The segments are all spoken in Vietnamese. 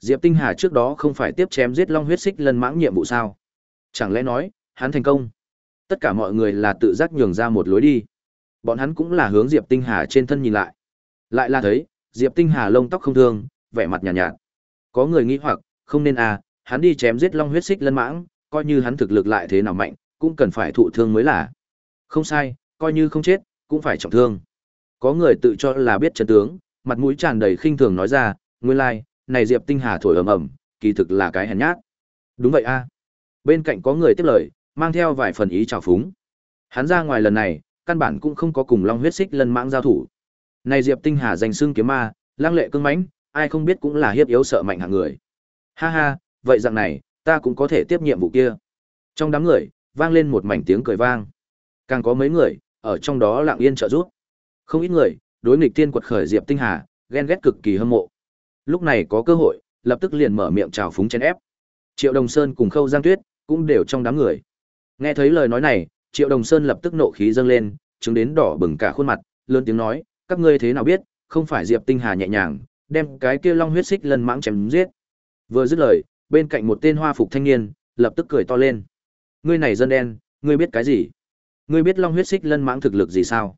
Diệp Tinh Hà trước đó không phải tiếp chém giết Long huyết xích lân mãng nhiệm vụ sao? Chẳng lẽ nói, hắn thành công? Tất cả mọi người là tự giác nhường ra một lối đi. Bọn hắn cũng là hướng Diệp Tinh Hà trên thân nhìn lại. Lại là thấy, Diệp Tinh Hà lông tóc không thương, vẻ mặt nhàn nhạt, nhạt. Có người nghĩ hoặc, không nên à, hắn đi chém giết Long huyết xích lân mãng, coi như hắn thực lực lại thế nào mạnh, cũng cần phải thụ thương mới là. Không sai, coi như không chết, cũng phải trọng thương. Có người tự cho là biết chân tướng, mặt mũi tràn đầy khinh thường nói ra, nguyên lai, like, này Diệp Tinh Hà thổi ầm ầm, kỳ thực là cái hèn nhát. Đúng vậy a. Bên cạnh có người tiếp lời, mang theo vài phần ý trào phúng. Hắn ra ngoài lần này, căn bản cũng không có cùng Long huyết xích lân mãng giao thủ. Này Diệp Tinh Hà danh xưng kiếm ma, lang lệ cương mãnh, ai không biết cũng là hiếp yếu sợ mạnh hạng người. Ha ha, vậy dạng này, ta cũng có thể tiếp nhiệm vụ kia. Trong đám người, vang lên một mảnh tiếng cười vang. Càng có mấy người, ở trong đó lặng yên trợ giúp. Không ít người, đối nghịch tiên quật khởi Diệp Tinh Hà, ghen ghét cực kỳ hâm mộ. Lúc này có cơ hội, lập tức liền mở miệng chào phúng chen ép. Triệu Đồng Sơn cùng Khâu Giang Tuyết cũng đều trong đám người. Nghe thấy lời nói này, Triệu Đồng Sơn lập tức nộ khí dâng lên, chứng đến đỏ bừng cả khuôn mặt, lớn tiếng nói, các ngươi thế nào biết, không phải Diệp Tinh Hà nhẹ nhàng, đem cái kia long huyết xích lân mãng chém giết. Vừa dứt lời, bên cạnh một tên hoa phục thanh niên, lập tức cười to lên. Ngươi này dân đen, ngươi biết cái gì? Ngươi biết long huyết xích lân mãng thực lực gì sao?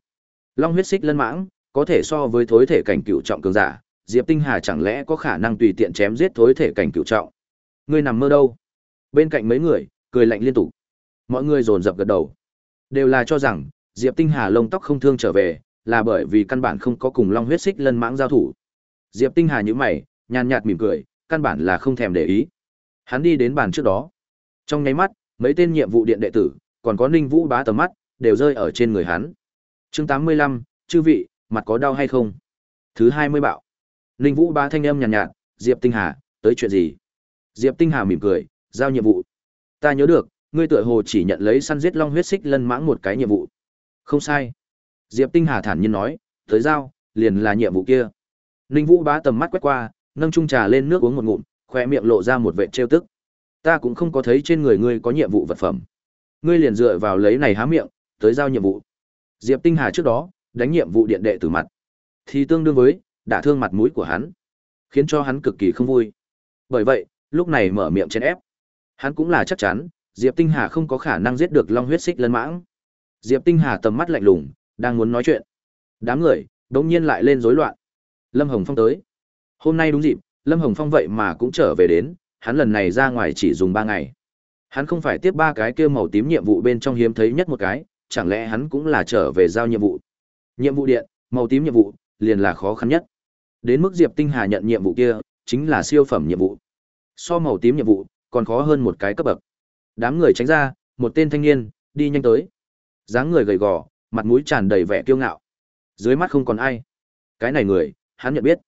Long huyết xích lân mãng, có thể so với thối thể cảnh cựu trọng cường giả, Diệp Tinh Hà chẳng lẽ có khả năng tùy tiện chém giết thối thể cảnh cựu trọng? Ngươi nằm mơ đâu? Bên cạnh mấy người, cười lạnh liên tục. Mọi người dồn dập gật đầu, đều là cho rằng Diệp Tinh Hà lông tóc không thương trở về, là bởi vì căn bản không có cùng Long huyết xích lân mãng giao thủ. Diệp Tinh Hà nhíu mày, nhàn nhạt mỉm cười, căn bản là không thèm để ý. Hắn đi đến bàn trước đó. Trong nháy mắt, mấy tên nhiệm vụ điện đệ tử, còn có Ninh Vũ bá tầm mắt, đều rơi ở trên người hắn. Chương 85, chư vị, mặt có đau hay không? Thứ 20 bạo. Ninh Vũ ba thanh âm nhàn nhạt, nhạt, Diệp Tinh Hà, tới chuyện gì? Diệp Tinh Hà mỉm cười, giao nhiệm vụ. Ta nhớ được, ngươi tựa hồ chỉ nhận lấy săn giết long huyết xích lân mãng một cái nhiệm vụ. Không sai. Diệp Tinh Hà thản nhiên nói, tới giao, liền là nhiệm vụ kia. Ninh Vũ bá tầm mắt quét qua, nâng chung trà lên nước uống một ngụm, khoe miệng lộ ra một vẻ trêu tức. Ta cũng không có thấy trên người ngươi có nhiệm vụ vật phẩm. Ngươi liền dựa vào lấy này há miệng, tới giao nhiệm vụ. Diệp Tinh Hà trước đó, đánh nhiệm vụ điện đệ từ mặt, thì tương đương với đã thương mặt mũi của hắn, khiến cho hắn cực kỳ không vui. Bởi vậy, lúc này mở miệng chen ép. Hắn cũng là chắc chắn, Diệp Tinh Hà không có khả năng giết được Long huyết xích lân mãng. Diệp Tinh Hà tầm mắt lạnh lùng, đang muốn nói chuyện. Đám người, đột nhiên lại lên rối loạn. Lâm Hồng Phong tới. Hôm nay đúng dịp, Lâm Hồng Phong vậy mà cũng trở về đến, hắn lần này ra ngoài chỉ dùng 3 ngày. Hắn không phải tiếp ba cái kia màu tím nhiệm vụ bên trong hiếm thấy nhất một cái, chẳng lẽ hắn cũng là trở về giao nhiệm vụ. Nhiệm vụ điện, màu tím nhiệm vụ, liền là khó khăn nhất. Đến mức Diệp Tinh Hà nhận nhiệm vụ kia, chính là siêu phẩm nhiệm vụ. So màu tím nhiệm vụ, còn khó hơn một cái cấp bậc. Đám người tránh ra, một tên thanh niên, đi nhanh tới. dáng người gầy gò, mặt mũi tràn đầy vẻ kiêu ngạo. Dưới mắt không còn ai. Cái này người, hắn nhận biết.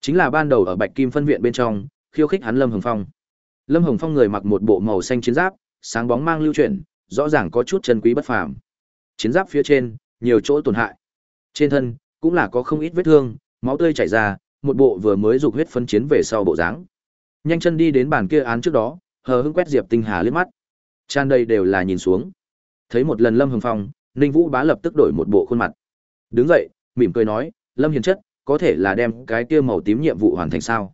Chính là ban đầu ở Bạch Kim phân viện bên trong, khiêu khích hắn Lâm Hồng Phong. Lâm Hồng Phong người mặc một bộ màu xanh chiến giáp, sáng bóng mang lưu chuyển, rõ ràng có chút chân quý bất phàm. Chiến giáp phía trên, nhiều chỗ tổn hại. Trên thân, cũng là có không ít vết thương, máu tươi chảy ra, một bộ vừa mới dục huyết phân chiến về sau bộ dáng. Nhanh chân đi đến bàn kia án trước đó, hờ hững quét Diệp Tinh Hà liếc mắt. Tràn đầy đều là nhìn xuống. Thấy một lần Lâm Hồng Phong, Ninh Vũ bá lập tức đổi một bộ khuôn mặt. Đứng dậy, mỉm cười nói, "Lâm Hiền chất, có thể là đem cái kia màu tím nhiệm vụ hoàn thành sao?"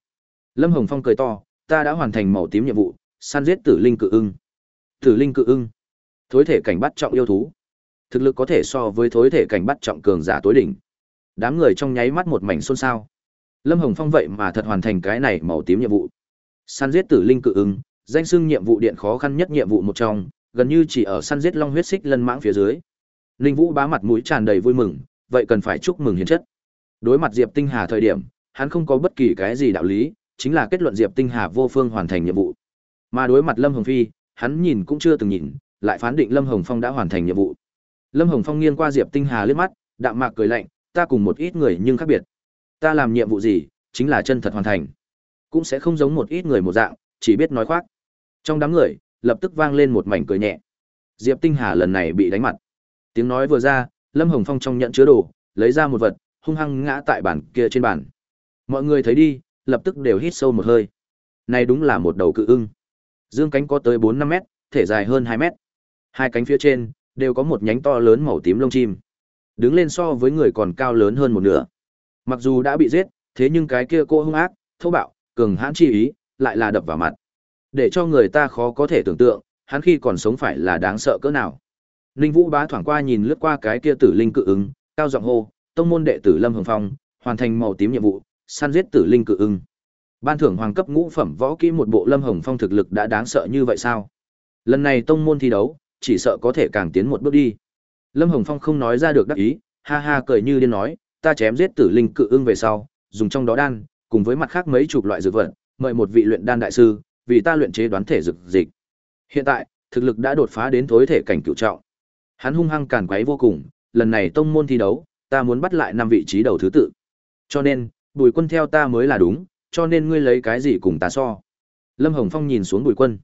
Lâm Hồng Phong cười to, "Ta đã hoàn thành màu tím nhiệm vụ, săn giết Tử Linh Cự Ưng." Tử Linh Cự Ưng, thối thể cảnh bắt trọng yêu thú. Thực lực có thể so với thối thể cảnh bắt trọng cường giả tối đỉnh. Đám người trong nháy mắt một mảnh xôn xao. Lâm Hồng Phong vậy mà thật hoàn thành cái này màu tím nhiệm vụ. Săn giết Tử Linh Cự ứng danh xưng nhiệm vụ điện khó khăn nhất nhiệm vụ một trong, gần như chỉ ở săn giết long huyết xích lân mãng phía dưới. Linh Vũ bá mặt mũi tràn đầy vui mừng, vậy cần phải chúc mừng hiền chất. Đối mặt Diệp Tinh Hà thời điểm, hắn không có bất kỳ cái gì đạo lý, chính là kết luận Diệp Tinh Hà vô phương hoàn thành nhiệm vụ. Mà đối mặt Lâm Hồng Phi, hắn nhìn cũng chưa từng nhìn, lại phán định Lâm Hồng Phong đã hoàn thành nhiệm vụ. Lâm Hồng Phong nghiêng qua Diệp Tinh Hà liếc mắt, đạm mạc cười lạnh, ta cùng một ít người nhưng khác biệt. Ta làm nhiệm vụ gì, chính là chân thật hoàn thành. Cũng sẽ không giống một ít người một dạng, chỉ biết nói khoác. Trong đám người, lập tức vang lên một mảnh cười nhẹ. Diệp Tinh Hà lần này bị đánh mặt. Tiếng nói vừa ra, Lâm Hồng Phong trong nhận chứa đồ, lấy ra một vật, hung hăng ngã tại bàn kia trên bàn. Mọi người thấy đi, lập tức đều hít sâu một hơi. Này đúng là một đầu cự ưng. Dương cánh có tới 4-5 mét, thể dài hơn 2 mét. Hai cánh phía trên, đều có một nhánh to lớn màu tím lông chim. Đứng lên so với người còn cao lớn hơn một nửa. Mặc dù đã bị giết, thế nhưng cái kia cô hung ác, thô bạo, cường hãn chi ý, lại là đập vào mặt. Để cho người ta khó có thể tưởng tượng, hắn khi còn sống phải là đáng sợ cỡ nào. Ninh Vũ bá thoảng qua nhìn lướt qua cái kia tử linh cự ứng, cao giọng hô, tông môn đệ tử Lâm Hồng Phong, hoàn thành màu tím nhiệm vụ, săn giết tử linh cự ưng. Ban thưởng hoàng cấp ngũ phẩm võ kỹ một bộ Lâm Hồng Phong thực lực đã đáng sợ như vậy sao? Lần này tông môn thi đấu, chỉ sợ có thể càng tiến một bước đi. Lâm Hồng Phong không nói ra được đắc ý, ha ha cười như điên nói, ta chém giết tử linh cự ưng về sau, dùng trong đó đan, cùng với mặt khác mấy chục loại dược vật, mời một vị luyện đan đại sư, vì ta luyện chế đoán thể dược dịch. Hiện tại, thực lực đã đột phá đến thối thể cảnh cửu trọng. Hắn hung hăng càn quấy vô cùng, lần này tông môn thi đấu, ta muốn bắt lại năm vị trí đầu thứ tự. Cho nên, Bùi Quân theo ta mới là đúng, cho nên ngươi lấy cái gì cùng ta so? Lâm Hồng Phong nhìn xuống Bùi Quân,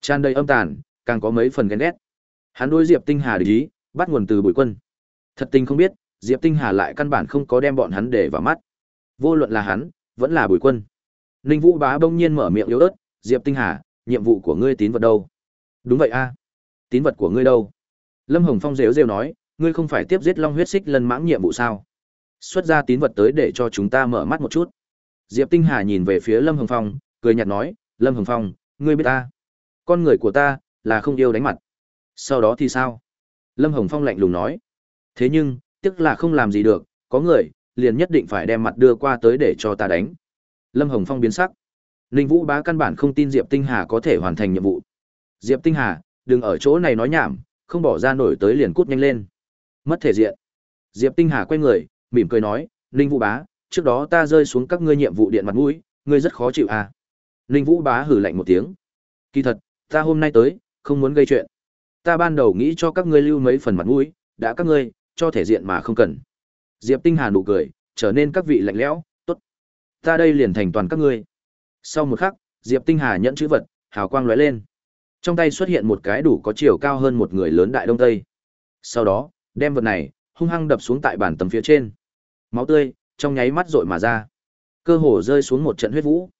tràn đầy âm tàn, càng có mấy phần ghen ghét. Hắn đối Diệp Tinh Hà để ý, bắt nguồn từ Bùi Quân. Thật tình không biết, Diệp Tinh Hà lại căn bản không có đem bọn hắn để vào mắt. Vô luận là hắn, vẫn là Bùi Quân. Ninh Vũ Bá bỗng nhiên mở miệng yếu ớt, "Diệp Tinh Hà, nhiệm vụ của ngươi tín vật đâu?" "Đúng vậy a, tín vật của ngươi đâu?" Lâm Hồng Phong rêu rêu nói, "Ngươi không phải tiếp giết Long huyết xích lân mãng nhiệm vụ sao? Xuất ra tín vật tới để cho chúng ta mở mắt một chút." Diệp Tinh Hà nhìn về phía Lâm Hồng Phong, cười nhạt nói, "Lâm Hồng Phong, ngươi biết ta, con người của ta là không yêu đánh mặt." Sau đó thì sao? Lâm Hồng Phong lạnh lùng nói, "Thế nhưng, tiếc là không làm gì được, có người liền nhất định phải đem mặt đưa qua tới để cho ta đánh." Lâm Hồng Phong biến sắc. Ninh Vũ Bá căn bản không tin Diệp Tinh Hà có thể hoàn thành nhiệm vụ. Diệp Tinh Hà, đừng ở chỗ này nói nhảm, không bỏ ra nổi tới liền cút nhanh lên. Mất thể diện. Diệp Tinh Hà quay người, mỉm cười nói, Ninh Vũ Bá, trước đó ta rơi xuống các ngươi nhiệm vụ điện mặt mũi, ngươi rất khó chịu à. Ninh Vũ Bá hử lạnh một tiếng. Kỳ thật, ta hôm nay tới, không muốn gây chuyện. Ta ban đầu nghĩ cho các ngươi lưu mấy phần mặt mũi, đã các ngươi, cho thể diện mà không cần. Diệp Tinh Hà nụ cười, trở nên các vị lạnh lẽo, tốt. Ta đây liền thành toàn các ngươi. Sau một khắc, Diệp Tinh Hà nhận chữ vật, hào quang lóe lên. Trong tay xuất hiện một cái đủ có chiều cao hơn một người lớn đại đông tây. Sau đó, đem vật này hung hăng đập xuống tại bàn tấm phía trên. Máu tươi trong nháy mắt rội mà ra. Cơ hồ rơi xuống một trận huyết vũ.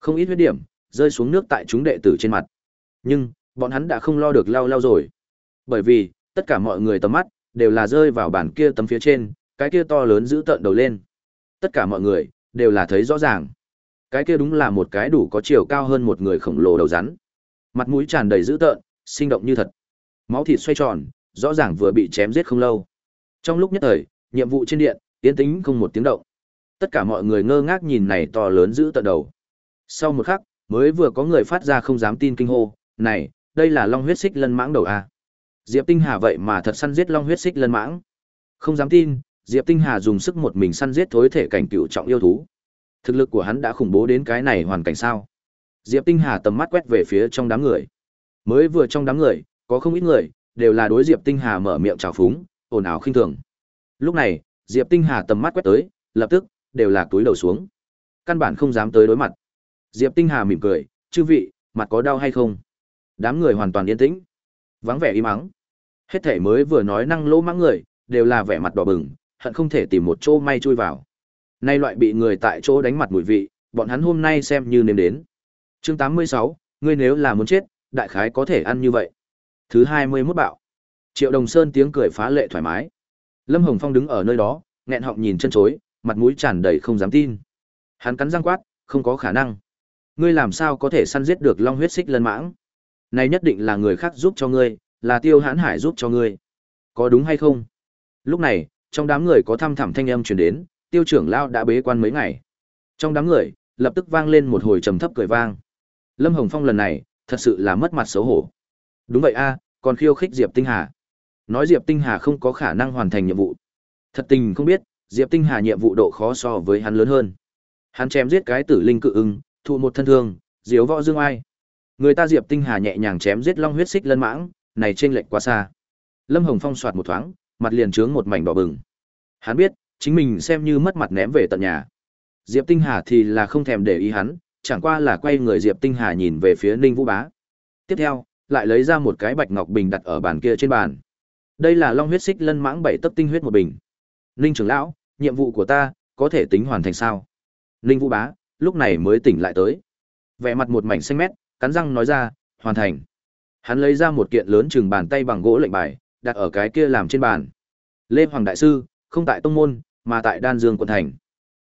Không ít huyết điểm rơi xuống nước tại chúng đệ tử trên mặt. Nhưng, bọn hắn đã không lo được lao lao rồi. Bởi vì, tất cả mọi người tầm mắt đều là rơi vào bản kia tấm phía trên, cái kia to lớn giữ tận đầu lên. Tất cả mọi người đều là thấy rõ ràng. Cái kia đúng là một cái đủ có chiều cao hơn một người khổng lồ đầu rắn. Mặt mũi tràn đầy dữ tợn, sinh động như thật. Máu thịt xoay tròn, rõ ràng vừa bị chém giết không lâu. Trong lúc nhất thời, nhiệm vụ trên điện, tiến tính không một tiếng động. Tất cả mọi người ngơ ngác nhìn này to lớn dữ tợn đầu. Sau một khắc, mới vừa có người phát ra không dám tin kinh hô, "Này, đây là long huyết xích lân mãng đầu a." Diệp Tinh Hà vậy mà thật săn giết long huyết xích lân mãng. Không dám tin, Diệp Tinh Hà dùng sức một mình săn giết thối thể cảnh cựu trọng yêu thú. Thực lực của hắn đã khủng bố đến cái này hoàn cảnh sao? Diệp Tinh Hà tầm mắt quét về phía trong đám người. Mới vừa trong đám người, có không ít người đều là đối Diệp Tinh Hà mở miệng chào phúng, ồn ào khinh thường. Lúc này, Diệp Tinh Hà tầm mắt quét tới, lập tức đều là túi đầu xuống. Căn bản không dám tới đối mặt. Diệp Tinh Hà mỉm cười, "Chư vị, mặt có đau hay không?" Đám người hoàn toàn yên tĩnh, vắng vẻ im mắng. Hết thể mới vừa nói năng lỗ mắng người, đều là vẻ mặt đỏ bừng, hận không thể tìm một chỗ may chui vào. Nay loại bị người tại chỗ đánh mặt mùi vị, bọn hắn hôm nay xem như nếm đến. Chương 86, ngươi nếu là muốn chết, đại khái có thể ăn như vậy. Thứ 21 bạo. Triệu Đồng Sơn tiếng cười phá lệ thoải mái. Lâm Hồng Phong đứng ở nơi đó, nghẹn họng nhìn chân chối, mặt mũi tràn đầy không dám tin. Hắn cắn răng quát, không có khả năng. Ngươi làm sao có thể săn giết được long huyết xích lân mãng? Này nhất định là người khác giúp cho ngươi, là Tiêu Hãn Hải giúp cho ngươi. Có đúng hay không? Lúc này, trong đám người có thăm thẳm thanh âm truyền đến, Tiêu trưởng lão đã bế quan mấy ngày. Trong đám người, lập tức vang lên một hồi trầm thấp cười vang. Lâm Hồng Phong lần này, thật sự là mất mặt xấu hổ. Đúng vậy a, còn khiêu khích Diệp Tinh Hà. Nói Diệp Tinh Hà không có khả năng hoàn thành nhiệm vụ. Thật tình không biết, Diệp Tinh Hà nhiệm vụ độ khó so với hắn lớn hơn. Hắn chém giết cái tử linh cự ưng, thụ một thân thương, diếu võ dương ai. Người ta Diệp Tinh Hà nhẹ nhàng chém giết long huyết xích lân mãng, này trên lệch quá xa. Lâm Hồng Phong soạt một thoáng, mặt liền trướng một mảnh đỏ bừng. Hắn biết, chính mình xem như mất mặt ném về tận nhà. Diệp Tinh Hà thì là không thèm để ý hắn, chẳng qua là quay người Diệp Tinh Hà nhìn về phía Ninh Vũ Bá. Tiếp theo, lại lấy ra một cái bạch ngọc bình đặt ở bàn kia trên bàn. Đây là long huyết xích lân mãng bảy tấc tinh huyết một bình. Ninh trưởng lão, nhiệm vụ của ta có thể tính hoàn thành sao? Ninh Vũ Bá lúc này mới tỉnh lại tới. Vẻ mặt một mảnh xanh mét, cắn răng nói ra, hoàn thành. Hắn lấy ra một kiện lớn chừng bàn tay bằng gỗ lệnh bài, đặt ở cái kia làm trên bàn. Lê Hoàng đại sư, không tại tông môn, mà tại Đan Dương quận thành.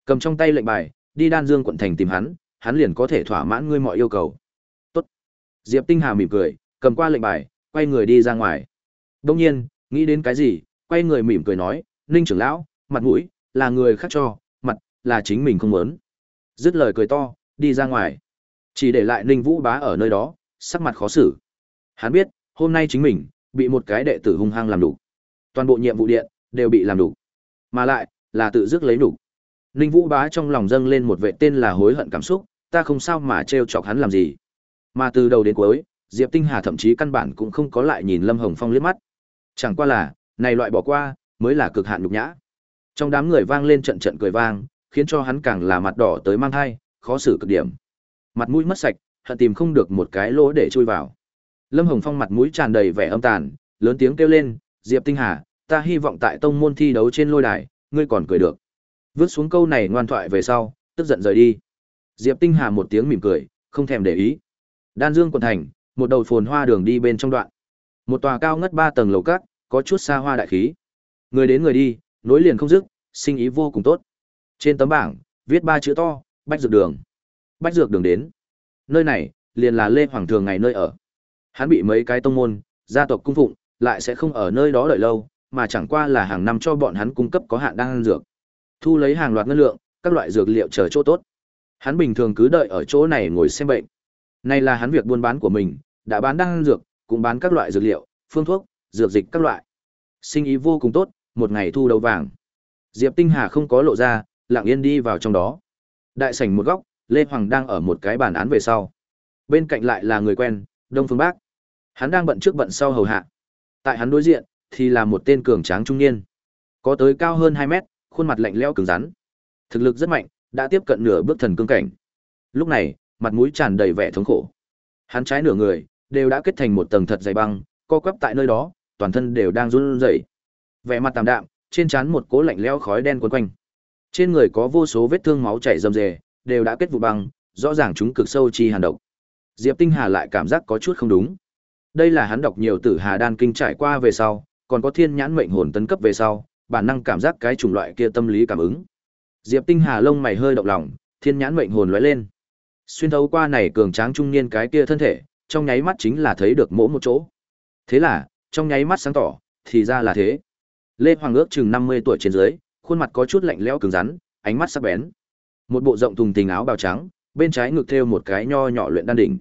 Cầm trong tay lệnh bài, đi Đan Dương quận thành tìm hắn, hắn liền có thể thỏa mãn ngươi mọi yêu cầu. Tốt. Diệp Tinh Hà mỉm cười, cầm qua lệnh bài, quay người đi ra ngoài. Đông nhiên, nghĩ đến cái gì, quay người mỉm cười nói, Ninh trưởng lão, mặt mũi, là người khác cho, mặt, là chính mình không muốn. Dứt lời cười to, đi ra ngoài. Chỉ để lại Ninh Vũ bá ở nơi đó, sắc mặt khó xử. Hắn biết, hôm nay chính mình, bị một cái đệ tử hung hăng làm đủ. Toàn bộ nhiệm vụ điện, đều bị làm đủ. Mà lại, là tự dứt lấy đủ. Ninh Vũ bá trong lòng dâng lên một vệ tên là hối hận cảm xúc, ta không sao mà trêu chọc hắn làm gì. Mà từ đầu đến cuối, Diệp Tinh Hà thậm chí căn bản cũng không có lại nhìn Lâm Hồng Phong liếc mắt. Chẳng qua là, này loại bỏ qua, mới là cực hạn nhục nhã. Trong đám người vang lên trận trận cười vang, khiến cho hắn càng là mặt đỏ tới mang thai, khó xử cực điểm. Mặt mũi mất sạch, hận tìm không được một cái lỗ để chui vào. Lâm Hồng Phong mặt mũi tràn đầy vẻ âm tàn, lớn tiếng kêu lên, "Diệp Tinh Hà, ta hy vọng tại tông môn thi đấu trên lôi đài, ngươi còn cười được." Vứt xuống câu này ngoan thoại về sau, tức giận rời đi. Diệp Tinh Hà một tiếng mỉm cười, không thèm để ý. Đan Dương quận thành, một đầu phồn hoa đường đi bên trong đoạn. Một tòa cao ngất ba tầng lầu các, có chút xa hoa đại khí. Người đến người đi, nối liền không dứt, sinh ý vô cùng tốt. Trên tấm bảng, viết ba chữ to, Bách Dược Đường. Bách Dược Đường đến. Nơi này, liền là Lê Hoàng Thường ngày nơi ở. Hắn bị mấy cái tông môn, gia tộc cung phụng, lại sẽ không ở nơi đó đợi lâu, mà chẳng qua là hàng năm cho bọn hắn cung cấp có hạn đan dược. Thu lấy hàng loạt ngân lượng, các loại dược liệu chờ chỗ tốt. Hắn bình thường cứ đợi ở chỗ này ngồi xem bệnh. Này là hắn việc buôn bán của mình, đã bán đan dược, cũng bán các loại dược liệu, phương thuốc, dược dịch các loại. Sinh ý vô cùng tốt, một ngày thu đầu vàng. Diệp Tinh Hà không có lộ ra, lặng yên đi vào trong đó. Đại sảnh một góc, Lê Hoàng đang ở một cái bàn án về sau. Bên cạnh lại là người quen, Đông Phương Bác. Hắn đang bận trước bận sau hầu hạ. Tại hắn đối diện thì là một tên cường tráng trung niên, có tới cao hơn 2 mét, khuôn mặt lạnh lẽo cứng rắn. Thực lực rất mạnh, đã tiếp cận nửa bước thần cương cảnh. Lúc này, mặt mũi tràn đầy vẻ thống khổ. Hắn trái nửa người đều đã kết thành một tầng thật dày băng, co quắp tại nơi đó, toàn thân đều đang run rẩy. Vẻ mặt tạm đạm, trên trán một cỗ lạnh lẽo khói đen quấn quanh. Trên người có vô số vết thương máu chảy rầm rề, đều đã kết vụ băng, rõ ràng chúng cực sâu chi hàn độc. Diệp Tinh Hà lại cảm giác có chút không đúng. Đây là hắn đọc nhiều tử Hà đan kinh trải qua về sau, còn có thiên nhãn mệnh hồn tấn cấp về sau, bản năng cảm giác cái chủng loại kia tâm lý cảm ứng. Diệp Tinh Hà lông mày hơi động lòng, thiên nhãn mệnh hồn lóe lên. Xuyên thấu qua này cường tráng trung niên cái kia thân thể, trong nháy mắt chính là thấy được mỗi một chỗ. Thế là, trong nháy mắt sáng tỏ, thì ra là thế. Lê Hoàng ước chừng 50 tuổi trên dưới, khuôn mặt có chút lạnh lẽo cứng rắn, ánh mắt sắc bén. Một bộ rộng thùng tình áo bào trắng, bên trái ngực thêu một cái nho nhỏ luyện đan đỉnh,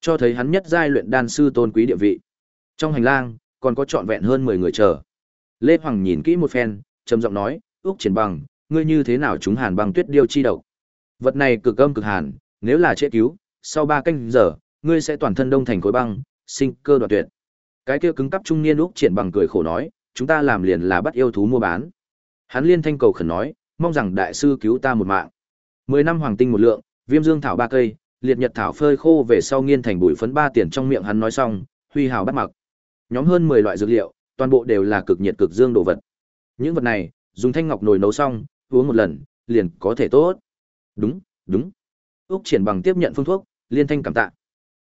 cho thấy hắn nhất giai luyện đan sư tôn quý địa vị. Trong hành lang, còn có trọn vẹn hơn 10 người chờ. Lê Hoàng nhìn kỹ một phen, trầm giọng nói, "Úc Triển Bằng, ngươi như thế nào chúng Hàn Băng Tuyết điêu chi độc? Vật này cực âm cực hàn, nếu là chế cứu, sau 3 canh giờ, ngươi sẽ toàn thân đông thành khối băng, sinh cơ đoạn tuyệt." Cái kia cứng cắp trung niên Úc Triển Bằng cười khổ nói, "Chúng ta làm liền là bắt yêu thú mua bán." Hắn liên thanh cầu khẩn nói, mong rằng đại sư cứu ta một mạng. Mười năm hoàng tinh một lượng, viêm dương thảo ba cây, liệt nhật thảo phơi khô về sau nghiên thành bụi phấn ba tiền trong miệng hắn nói xong, huy hào bắt mặc. Nhóm hơn mười loại dược liệu, toàn bộ đều là cực nhiệt cực dương đồ vật. Những vật này, dùng thanh ngọc nồi nấu xong, uống một lần, liền có thể tốt. Đúng, đúng. Úc Triển Bằng tiếp nhận phương thuốc, liên thanh cảm tạ.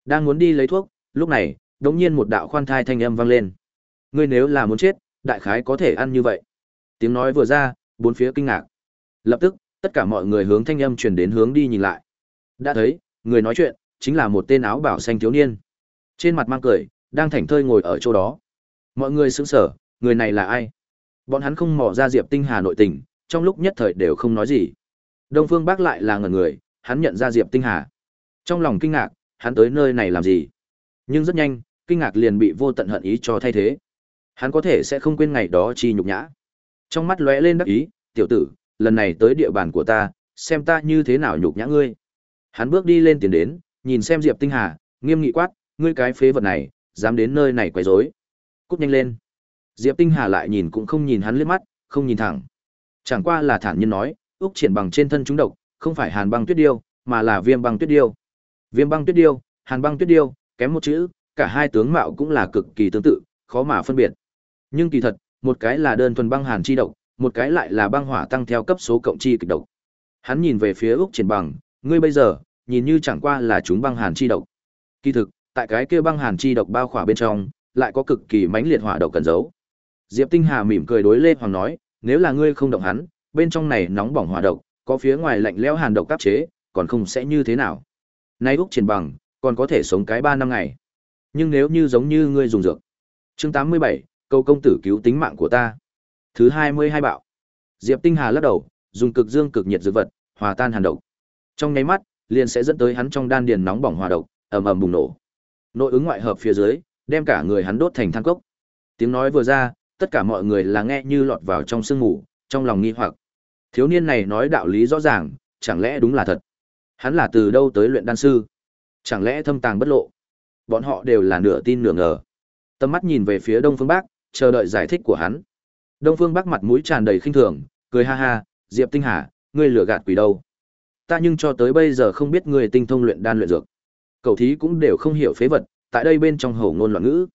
Đang muốn đi lấy thuốc, lúc này, đột nhiên một đạo khoan thai thanh âm vang lên. Ngươi nếu là muốn chết, đại khái có thể ăn như vậy. Tiếng nói vừa ra, bốn phía kinh ngạc. Lập tức, tất cả mọi người hướng thanh âm truyền đến hướng đi nhìn lại. Đã thấy, người nói chuyện chính là một tên áo bảo xanh thiếu niên. Trên mặt mang cười, đang thảnh thơi ngồi ở chỗ đó. Mọi người sững sờ, người này là ai? Bọn hắn không mò ra Diệp Tinh Hà nội tình, trong lúc nhất thời đều không nói gì. Đông Phương Bác lại là ngẩn người, hắn nhận ra Diệp Tinh Hà. Trong lòng kinh ngạc, hắn tới nơi này làm gì? Nhưng rất nhanh, kinh ngạc liền bị vô tận hận ý cho thay thế. Hắn có thể sẽ không quên ngày đó chi nhục nhã. Trong mắt lóe lên đắc ý, tiểu tử, lần này tới địa bàn của ta, xem ta như thế nào nhục nhã ngươi. Hắn bước đi lên tiền đến, nhìn xem Diệp Tinh Hà, nghiêm nghị quát, ngươi cái phế vật này, dám đến nơi này quấy rối. Cút nhanh lên. Diệp Tinh Hà lại nhìn cũng không nhìn hắn liếc mắt, không nhìn thẳng. Chẳng qua là thản nhiên nói, ước triển bằng trên thân chúng độc, không phải Hàn băng tuyết điêu, mà là viêm băng tuyết điêu. Viêm băng tuyết điêu, Hàn băng tuyết điêu, kém một chữ, cả hai tướng mạo cũng là cực kỳ tương tự, khó mà phân biệt. Nhưng kỳ thật, một cái là đơn thuần băng hàn chi độc, một cái lại là băng hỏa tăng theo cấp số cộng chi kịch độc. Hắn nhìn về phía Úc Triển Bằng, ngươi bây giờ, nhìn như chẳng qua là chúng băng hàn chi độc. Kỳ thực, tại cái kia băng hàn chi độc bao khỏa bên trong, lại có cực kỳ mãnh liệt hỏa độc cần giấu. Diệp Tinh Hà mỉm cười đối Lê Hoàng nói, nếu là ngươi không động hắn, bên trong này nóng bỏng hỏa độc, có phía ngoài lạnh lẽo hàn độc cấp chế, còn không sẽ như thế nào. Nay Úc triển bằng, còn có thể sống cái 3 năm ngày. Nhưng nếu như giống như ngươi dùng dược. Chương 87, câu công tử cứu tính mạng của ta. Thứ 22 bạo. Diệp Tinh Hà lắc đầu, dùng cực dương cực nhiệt dược vật, hòa tan hàn độc. Trong nháy mắt, liền sẽ dẫn tới hắn trong đan điền nóng bỏng hòa độc, ầm ầm bùng nổ. Nội ứng ngoại hợp phía dưới, đem cả người hắn đốt thành than cốc. Tiếng nói vừa ra, tất cả mọi người là nghe như lọt vào trong sương mù, trong lòng nghi hoặc. Thiếu niên này nói đạo lý rõ ràng, chẳng lẽ đúng là thật? Hắn là từ đâu tới luyện đan sư? Chẳng lẽ thâm tàng bất lộ? Bọn họ đều là nửa tin nửa ngờ. Tầm mắt nhìn về phía Đông Phương Bắc, chờ đợi giải thích của hắn. Đông Phương Bắc mặt mũi tràn đầy khinh thường, cười ha ha, Diệp Tinh Hà, ngươi lừa gạt quỷ đâu? Ta nhưng cho tới bây giờ không biết ngươi tinh thông luyện đan luyện dược. Cầu thí cũng đều không hiểu phế vật, tại đây bên trong hầu ngôn loạn ngữ.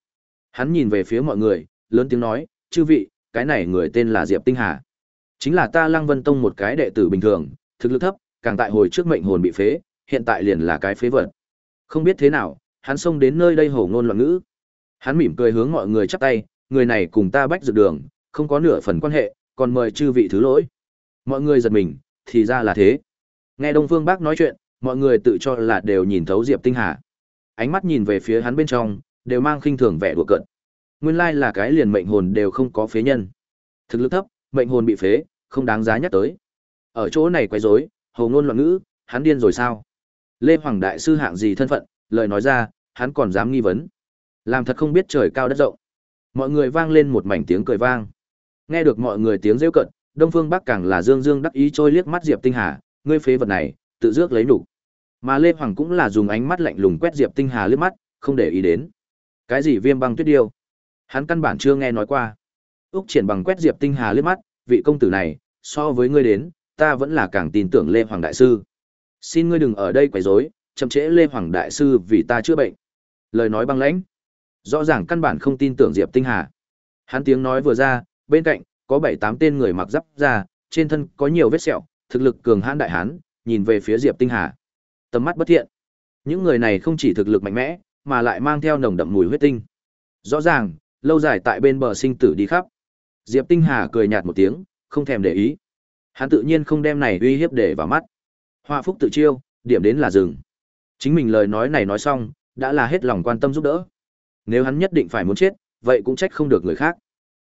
Hắn nhìn về phía mọi người, lớn tiếng nói, chư vị, cái này người tên là Diệp Tinh Hà. Chính là ta Lăng Vân Tông một cái đệ tử bình thường, thực lực thấp, càng tại hồi trước mệnh hồn bị phế, hiện tại liền là cái phế vật. Không biết thế nào, hắn xông đến nơi đây hổ ngôn loạn ngữ. Hắn mỉm cười hướng mọi người chắp tay, người này cùng ta bách dược đường, không có nửa phần quan hệ, còn mời chư vị thứ lỗi. Mọi người giật mình, thì ra là thế. Nghe Đông Phương Bác nói chuyện, mọi người tự cho là đều nhìn thấu Diệp Tinh Hà. Ánh mắt nhìn về phía hắn bên trong, đều mang khinh thường vẻ đùa cợt. Nguyên lai là cái liền mệnh hồn đều không có phế nhân. Thực lực thấp, mệnh hồn bị phế, không đáng giá nhắc tới. Ở chỗ này quấy rối, hồ ngôn loạn ngữ, hắn điên rồi sao? Lê Hoàng đại sư hạng gì thân phận, lời nói ra, hắn còn dám nghi vấn. Làm thật không biết trời cao đất rộng. Mọi người vang lên một mảnh tiếng cười vang. Nghe được mọi người tiếng rêu cận, Đông Phương Bắc càng là dương dương đắc ý trôi liếc mắt Diệp Tinh Hà, ngươi phế vật này, tự dước lấy đủ. Mà Lê Hoàng cũng là dùng ánh mắt lạnh lùng quét Diệp Tinh Hà liếc mắt, không để ý đến. Cái gì viêm băng tuyết điêu? Hắn căn bản chưa nghe nói qua. Úc Triển bằng quét Diệp Tinh Hà liếc mắt, vị công tử này, so với ngươi đến, ta vẫn là càng tin tưởng Lê Hoàng đại sư. Xin ngươi đừng ở đây quấy rối, chậm trễ Lê Hoàng đại sư vì ta chữa bệnh. Lời nói băng lãnh, rõ ràng căn bản không tin tưởng Diệp Tinh Hà. Hắn tiếng nói vừa ra, bên cạnh có bảy tám tên người mặc giáp ra, trên thân có nhiều vết sẹo, thực lực cường hãn đại hán, nhìn về phía Diệp Tinh Hà. Tầm mắt bất thiện. Những người này không chỉ thực lực mạnh mẽ, mà lại mang theo nồng đậm mùi huyết tinh. Rõ ràng, lâu dài tại bên bờ sinh tử đi khắp. Diệp Tinh Hà cười nhạt một tiếng, không thèm để ý. Hắn tự nhiên không đem này uy hiếp để vào mắt. Hoa phúc tự chiêu, điểm đến là dừng. Chính mình lời nói này nói xong, đã là hết lòng quan tâm giúp đỡ. Nếu hắn nhất định phải muốn chết, vậy cũng trách không được người khác.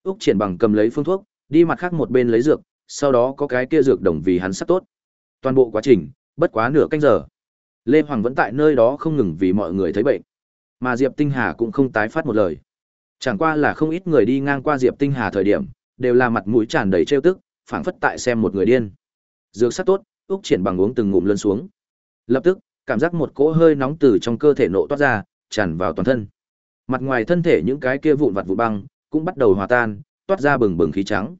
Úc Triển bằng cầm lấy phương thuốc, đi mặt khác một bên lấy dược, sau đó có cái kia dược đồng vì hắn sắp tốt. Toàn bộ quá trình, bất quá nửa canh giờ. Lê Hoàng vẫn tại nơi đó không ngừng vì mọi người thấy bệnh. Mà Diệp Tinh Hà cũng không tái phát một lời. Chẳng qua là không ít người đi ngang qua Diệp Tinh Hà thời điểm, đều là mặt mũi tràn đầy trêu tức, phảng phất tại xem một người điên. Dược sắc tốt, Úc Triển bằng uống từng ngụm lân xuống. Lập tức, cảm giác một cỗ hơi nóng từ trong cơ thể nộ toát ra, tràn vào toàn thân. Mặt ngoài thân thể những cái kia vụn vặt vụ băng cũng bắt đầu hòa tan, toát ra bừng bừng khí trắng.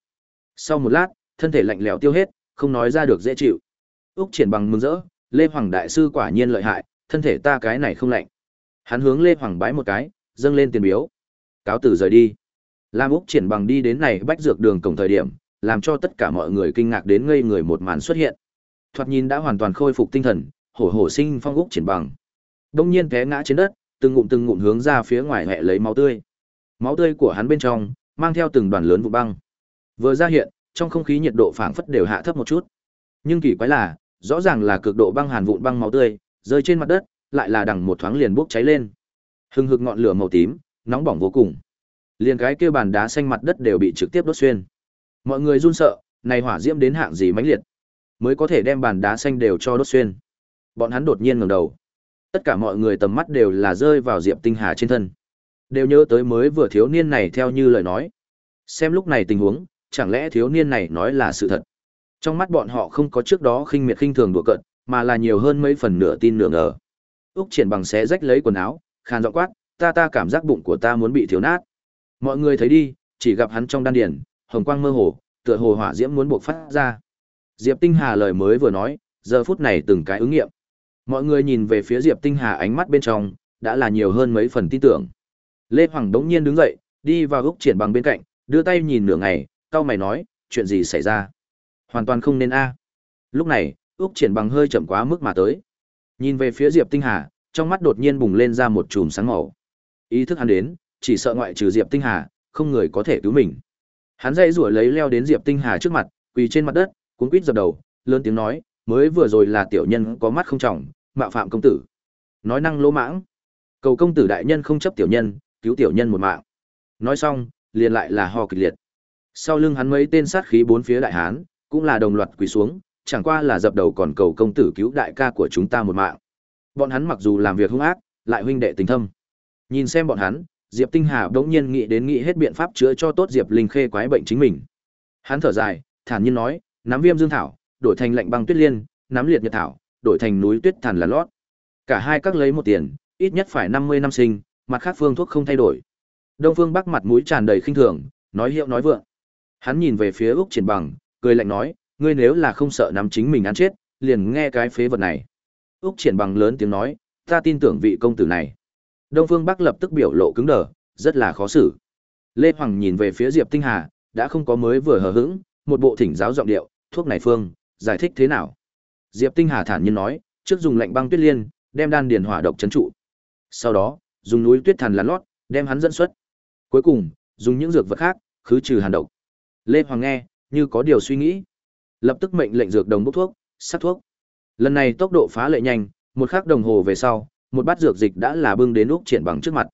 Sau một lát, thân thể lạnh lẽo tiêu hết, không nói ra được dễ chịu. Úc Triển bằng mừng rỡ, Lê Hoàng đại sư quả nhiên lợi hại, thân thể ta cái này không lạnh. Hắn hướng Lê Hoàng bái một cái, dâng lên tiền biếu. Cáo tử rời đi. Lam Úc Triển bằng đi đến này bách dược đường cổng thời điểm, làm cho tất cả mọi người kinh ngạc đến ngây người một màn xuất hiện. Thoạt nhìn đã hoàn toàn khôi phục tinh thần, hổ hổ sinh phong Úc Triển bằng. Đông nhiên té ngã trên đất, từng ngụm từng ngụm hướng ra phía ngoài hẹ lấy máu tươi. Máu tươi của hắn bên trong mang theo từng đoàn lớn vụ băng. Vừa ra hiện, trong không khí nhiệt độ phảng phất đều hạ thấp một chút. Nhưng kỳ quái là, rõ ràng là cực độ băng hàn vụn băng máu tươi, rơi trên mặt đất, lại là đằng một thoáng liền bốc cháy lên. Hừng hực ngọn lửa màu tím, nóng bỏng vô cùng. Liền cái kia bàn đá xanh mặt đất đều bị trực tiếp đốt xuyên. Mọi người run sợ, này hỏa diễm đến hạng gì mãnh liệt, mới có thể đem bàn đá xanh đều cho đốt xuyên. Bọn hắn đột nhiên ngẩng đầu. Tất cả mọi người tầm mắt đều là rơi vào Diệp Tinh Hà trên thân. Đều nhớ tới mới vừa thiếu niên này theo như lời nói. Xem lúc này tình huống, chẳng lẽ thiếu niên này nói là sự thật. Trong mắt bọn họ không có trước đó khinh miệt khinh thường đùa cợt, mà là nhiều hơn mấy phần nửa tin nửa ngờ. Úc triển bằng xé rách lấy quần áo, khan giọng quát, ta ta cảm giác bụng của ta muốn bị thiếu nát. Mọi người thấy đi, chỉ gặp hắn trong đan điền, hồng quang mơ hồ, tựa hồ hỏa diễm muốn bộc phát ra. Diệp Tinh Hà lời mới vừa nói, giờ phút này từng cái ứng nghiệm. Mọi người nhìn về phía Diệp Tinh Hà ánh mắt bên trong, đã là nhiều hơn mấy phần tin tưởng. Lê Hoàng đống nhiên đứng dậy, đi vào gốc triển bằng bên cạnh, đưa tay nhìn nửa ngày, cao mày nói, chuyện gì xảy ra? Hoàn toàn không nên a. Lúc này, Úc triển bằng hơi chậm quá mức mà tới. Nhìn về phía Diệp Tinh Hà, trong mắt đột nhiên bùng lên ra một chùm sáng màu. Ý thức hắn đến, chỉ sợ ngoại trừ Diệp Tinh Hà, không người có thể cứu mình. Hắn dây rủa lấy leo đến Diệp Tinh Hà trước mặt, quỳ trên mặt đất, cuống quýt dập đầu, lớn tiếng nói, mới vừa rồi là tiểu nhân có mắt không trọng, mạo phạm công tử. Nói năng lỗ mãng. Cầu công tử đại nhân không chấp tiểu nhân, cứu tiểu nhân một mạng. Nói xong, liền lại là ho kịch liệt. Sau lưng hắn mấy tên sát khí bốn phía đại hán, cũng là đồng loạt quỳ xuống, chẳng qua là dập đầu còn cầu công tử cứu đại ca của chúng ta một mạng. Bọn hắn mặc dù làm việc hung ác, lại huynh đệ tình thâm. Nhìn xem bọn hắn, Diệp Tinh Hà đống nhiên nghĩ đến nghĩ hết biện pháp chữa cho tốt Diệp Linh Khê quái bệnh chính mình. Hắn thở dài, thản nhiên nói, nắm viêm dương thảo, đổi thành lạnh băng tuyết liên, nắm liệt nhật thảo, đổi thành núi tuyết thần là lót. Cả hai các lấy một tiền, ít nhất phải 50 năm sinh, mặt khác phương thuốc không thay đổi. Đông Phương Bắc mặt mũi tràn đầy khinh thường, nói hiệu nói vượng. Hắn nhìn về phía Úc Triển Bằng, cười lạnh nói, ngươi nếu là không sợ nắm chính mình ăn chết, liền nghe cái phế vật này. Úc Triển Bằng lớn tiếng nói, ta tin tưởng vị công tử này. Đông Phương Bắc lập tức biểu lộ cứng đờ, rất là khó xử. Lê Hoàng nhìn về phía Diệp Tinh Hà, đã không có mới vừa hờ hững, một bộ thỉnh giáo giọng điệu, thuốc này phương, giải thích thế nào? Diệp Tinh Hà thản nhiên nói, trước dùng lạnh băng tuyết liên, đem đan điền hỏa độc chấn trụ. Sau đó, dùng núi tuyết thần lăn lót, đem hắn dẫn xuất. Cuối cùng, dùng những dược vật khác, khứ trừ hàn độc. Lê Hoàng nghe, như có điều suy nghĩ. Lập tức mệnh lệnh dược đồng bốc thuốc, sát thuốc. Lần này tốc độ phá lệ nhanh, một khắc đồng hồ về sau, một bát dược dịch đã là bưng đến Úc Triển Bằng trước mặt.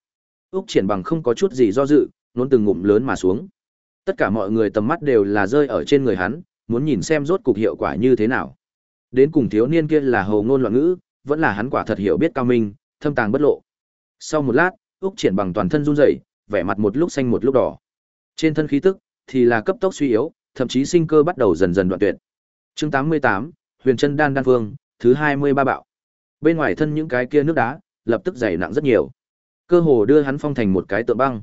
Úc Triển Bằng không có chút gì do dự, nôn từng ngụm lớn mà xuống. Tất cả mọi người tầm mắt đều là rơi ở trên người hắn, muốn nhìn xem rốt cục hiệu quả như thế nào. Đến cùng thiếu niên kia là hồ ngôn loạn ngữ, vẫn là hắn quả thật hiểu biết cao minh, thâm tàng bất lộ. Sau một lát, Úc Triển Bằng toàn thân run rẩy, vẻ mặt một lúc xanh một lúc đỏ. Trên thân khí tức thì là cấp tốc suy yếu, thậm chí sinh cơ bắt đầu dần dần đoạn tuyệt. Chương 88, Huyền Chân Đan Đan Vương, thứ 23 bạo. Bên ngoài thân những cái kia nước đá, lập tức dày nặng rất nhiều. Cơ hồ đưa hắn phong thành một cái tượng băng.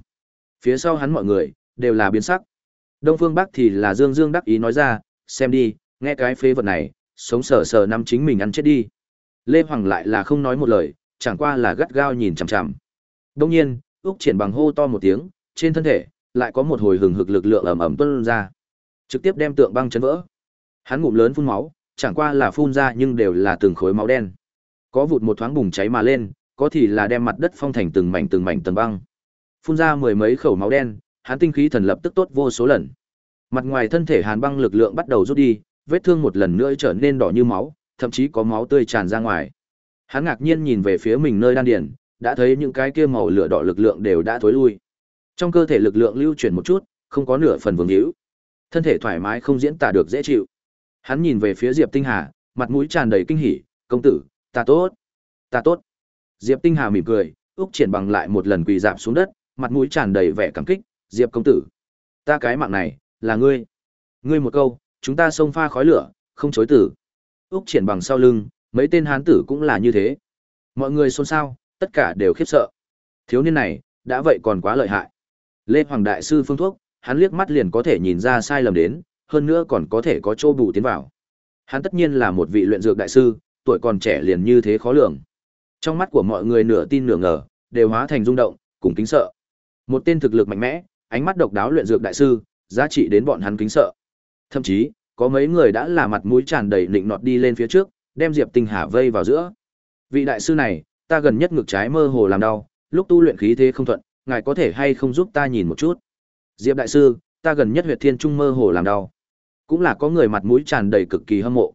Phía sau hắn mọi người đều là biến sắc. Đông Phương Bắc thì là Dương Dương đắc ý nói ra, xem đi, nghe cái phế vật này, sống sờ sờ năm chính mình ăn chết đi. Lê Hoàng lại là không nói một lời, chẳng qua là gắt gao nhìn chằm chằm. Đông nhiên, Úc Triển bằng hô to một tiếng, trên thân thể lại có một hồi hừng hực lực lượng ầm ầm tuôn ra, trực tiếp đem tượng băng chấn vỡ. Hắn ngụm lớn phun máu, chẳng qua là phun ra nhưng đều là từng khối máu đen. Có vụt một thoáng bùng cháy mà lên, có thì là đem mặt đất phong thành từng mảnh từng mảnh tầng băng. Phun ra mười mấy khẩu máu đen, hắn tinh khí thần lập tức tốt vô số lần. Mặt ngoài thân thể Hàn Băng lực lượng bắt đầu rút đi, vết thương một lần nữa trở nên đỏ như máu, thậm chí có máu tươi tràn ra ngoài. Hắn ngạc nhiên nhìn về phía mình nơi đan điền, đã thấy những cái kia màu lửa đỏ lực lượng đều đã thối lui. Trong cơ thể lực lượng lưu chuyển một chút, không có nửa phần vương hữu. Thân thể thoải mái không diễn tả được dễ chịu. Hắn nhìn về phía Diệp Tinh Hà, mặt mũi tràn đầy kinh hỉ, "Công tử, ta tốt, ta tốt." Diệp Tinh Hà mỉm cười, Úc Triển bằng lại một lần quỳ dạp xuống đất, mặt mũi tràn đầy vẻ cảm kích, "Diệp công tử, ta cái mạng này, là ngươi. Ngươi một câu, chúng ta xông pha khói lửa, không chối tử." Úc Triển bằng sau lưng, mấy tên hán tử cũng là như thế. Mọi người xôn xao, tất cả đều khiếp sợ. Thiếu niên này, đã vậy còn quá lợi hại. Lê Hoàng đại sư phương thuốc, hắn liếc mắt liền có thể nhìn ra sai lầm đến, hơn nữa còn có thể có chỗ bù tiến vào. Hắn tất nhiên là một vị luyện dược đại sư, tuổi còn trẻ liền như thế khó lường. Trong mắt của mọi người nửa tin nửa ngờ, đều hóa thành rung động, cùng kính sợ. Một tên thực lực mạnh mẽ, ánh mắt độc đáo luyện dược đại sư, giá trị đến bọn hắn kính sợ. Thậm chí, có mấy người đã là mặt mũi tràn đầy nịnh nọt đi lên phía trước, đem Diệp Tinh Hà vây vào giữa. Vị đại sư này, ta gần nhất ngực trái mơ hồ làm đau, lúc tu luyện khí thế không thuận, ngài có thể hay không giúp ta nhìn một chút? Diệp đại sư, ta gần nhất huyệt thiên trung mơ hồ làm đau. Cũng là có người mặt mũi tràn đầy cực kỳ hâm mộ.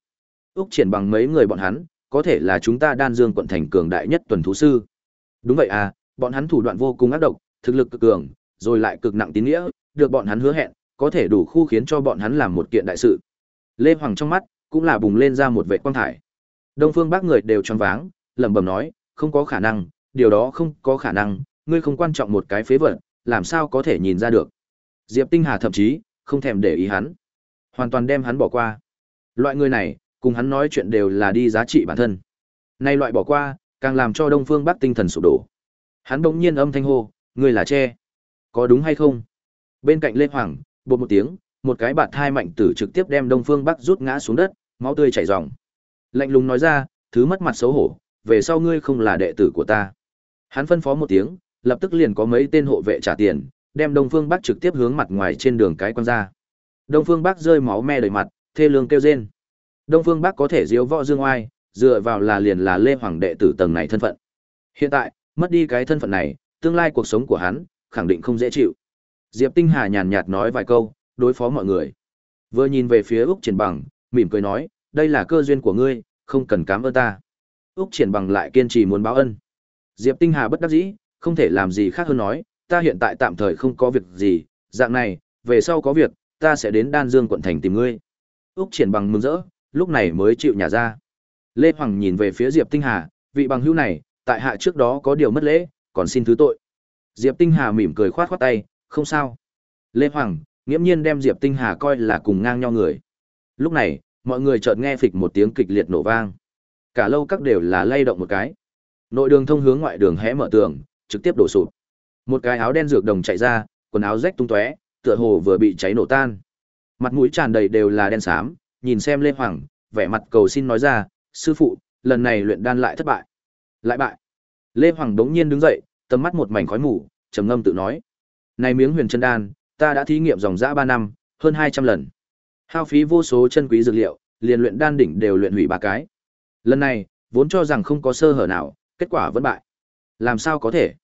Úc triển bằng mấy người bọn hắn, có thể là chúng ta đan dương quận thành cường đại nhất tuần thú sư. Đúng vậy à, bọn hắn thủ đoạn vô cùng ác độc, thực lực cực cường, rồi lại cực nặng tín nghĩa, được bọn hắn hứa hẹn, có thể đủ khu khiến cho bọn hắn làm một kiện đại sự. Lê Hoàng trong mắt cũng là bùng lên ra một vệt quang thải. Đông Phương Bắc người đều choáng váng, lẩm bẩm nói, không có khả năng, điều đó không có khả năng, ngươi không quan trọng một cái phế vật, làm sao có thể nhìn ra được. Diệp Tinh Hà thậm chí không thèm để ý hắn, hoàn toàn đem hắn bỏ qua. Loại người này, cùng hắn nói chuyện đều là đi giá trị bản thân. Nay loại bỏ qua, càng làm cho Đông Phương Bắc tinh thần sụp đổ. Hắn bỗng nhiên âm thanh hô, ngươi là che, có đúng hay không? Bên cạnh Lê Hoàng, bột một tiếng, một cái bạt thai mạnh tử trực tiếp đem Đông Phương Bắc rút ngã xuống đất, máu tươi chảy ròng. Lạnh lùng nói ra, thứ mất mặt xấu hổ, về sau ngươi không là đệ tử của ta. Hắn phân phó một tiếng, lập tức liền có mấy tên hộ vệ trả tiền, đem Đông Phương Bắc trực tiếp hướng mặt ngoài trên đường cái quan ra. Đông Phương Bắc rơi máu me đầy mặt, thê lương kêu rên. Đông Phương Bắc có thể diếu võ dương oai, dựa vào là liền là Lê Hoàng đệ tử tầng này thân phận. Hiện tại, mất đi cái thân phận này, tương lai cuộc sống của hắn khẳng định không dễ chịu. Diệp Tinh Hà nhàn nhạt nói vài câu, đối phó mọi người. Vừa nhìn về phía Úc Triển Bằng, mỉm cười nói, đây là cơ duyên của ngươi, không cần cảm ơn ta. Úc triển bằng lại kiên trì muốn báo ân. Diệp Tinh Hà bất đắc dĩ, không thể làm gì khác hơn nói, ta hiện tại tạm thời không có việc gì, dạng này, về sau có việc, ta sẽ đến Đan Dương quận thành tìm ngươi. Úc triển bằng mừng rỡ, lúc này mới chịu nhả ra. Lê Hoàng nhìn về phía Diệp Tinh Hà, vị bằng hữu này, tại hạ trước đó có điều mất lễ, còn xin thứ tội. Diệp Tinh Hà mỉm cười khoát khoát tay, không sao. Lê Hoàng, nghiễm nhiên đem Diệp Tinh Hà coi là cùng ngang nhau người. Lúc này, mọi người chợt nghe phịch một tiếng kịch liệt nổ vang. Cả lâu các đều là lay động một cái. Nội đường thông hướng ngoại đường hé mở tường, trực tiếp đổ sụp. Một cái áo đen dược đồng chạy ra, quần áo rách tung tóe, tựa hồ vừa bị cháy nổ tan. Mặt mũi tràn đầy đều là đen xám, nhìn xem Lê Hoàng, vẻ mặt cầu xin nói ra, "Sư phụ, lần này luyện đan lại thất bại." Lại bại. Lê Hoàng đống nhiên đứng dậy, tầm mắt một mảnh khói mù, trầm ngâm tự nói: "Này miếng huyền chân đan, ta đã thí nghiệm dòng dã ba năm, hơn 200 lần. Hao phí vô số chân quý dược liệu, liền luyện đan đỉnh đều luyện hủy ba cái. Lần này, vốn cho rằng không có sơ hở nào, kết quả vẫn bại. Làm sao có thể?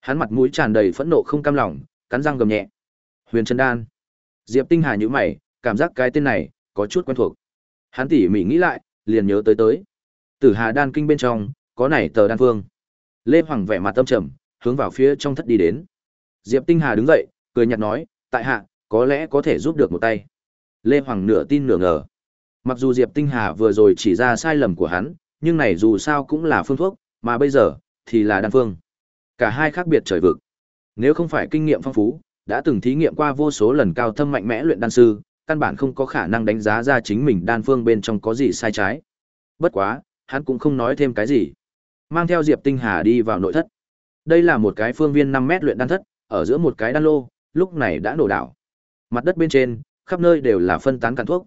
Hắn mặt mũi tràn đầy phẫn nộ không cam lòng, cắn răng gầm nhẹ. Huyền chân đan. Diệp Tinh Hà nhíu mày, cảm giác cái tên này có chút quen thuộc. Hắn tỉ mỉ nghĩ lại, liền nhớ tới tới. Tử Hà đan kinh bên trong, có này tờ đan phương. Lê Hoàng vẻ mặt tâm trầm, hướng vào phía trong thất đi đến. Diệp Tinh Hà đứng dậy, cười nhạt nói, tại hạ, có lẽ có thể giúp được một tay. Lê Hoàng nửa tin nửa ngờ. Mặc dù Diệp Tinh Hà vừa rồi chỉ ra sai lầm của hắn, nhưng này dù sao cũng là phương thuốc, mà bây giờ thì là đan phương. Cả hai khác biệt trời vực. Nếu không phải kinh nghiệm phong phú, đã từng thí nghiệm qua vô số lần cao thâm mạnh mẽ luyện đan sư, căn bản không có khả năng đánh giá ra chính mình đan phương bên trong có gì sai trái. Bất quá, hắn cũng không nói thêm cái gì. Mang theo Diệp Tinh Hà đi vào nội thất. Đây là một cái phương viên 5 mét luyện đan thất, ở giữa một cái đan lô, lúc này đã nổ đảo. Mặt đất bên trên, khắp nơi đều là phân tán càn thuốc.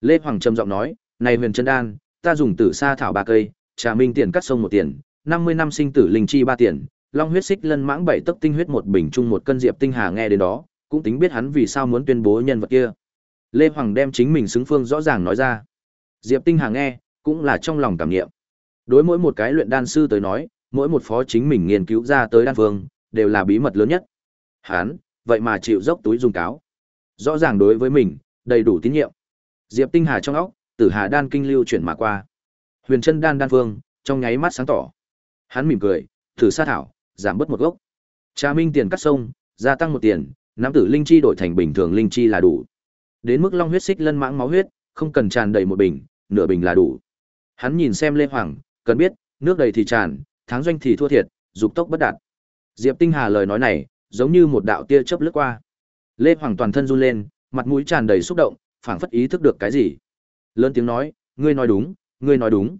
Lê Hoàng trầm giọng nói, "Này Huyền Chân Đan, ta dùng tử sa thảo ba cây, trà minh tiền cắt sông một tiền, 50 năm sinh tử linh chi ba tiền, long huyết xích lân mãng bảy tấc tinh huyết một bình chung một cân diệp tinh hà nghe đến đó, cũng tính biết hắn vì sao muốn tuyên bố nhân vật kia." Lê Hoàng đem chính mình xứng phương rõ ràng nói ra. Diệp Tinh Hà nghe, cũng là trong lòng cảm nghiệm. Đối mỗi một cái luyện đan sư tới nói, mỗi một phó chính mình nghiên cứu ra tới đan phương, đều là bí mật lớn nhất. Hán, vậy mà chịu dốc túi dùng cáo. Rõ ràng đối với mình, đầy đủ tín nhiệm. Diệp Tinh Hà trong óc, Tử Hà đan kinh lưu chuyển mà qua. Huyền chân đan đan phương, trong nháy mắt sáng tỏ. Hắn mỉm cười, thử sát thảo, giảm bớt một gốc. Trà Minh tiền cắt sông, gia tăng một tiền, nắm tử linh chi đổi thành bình thường linh chi là đủ. Đến mức long huyết xích lân mãng máu huyết, không cần tràn đầy một bình, nửa bình là đủ. Hắn nhìn xem Lê Hoàng, cần biết, nước đầy thì tràn, tháng doanh thì thua thiệt, dục tốc bất đạt. Diệp Tinh Hà lời nói này, giống như một đạo tia chớp lướt qua. Lê Hoàng toàn thân run lên, mặt mũi tràn đầy xúc động, phảng phất ý thức được cái gì. Lớn tiếng nói, ngươi nói đúng, ngươi nói đúng.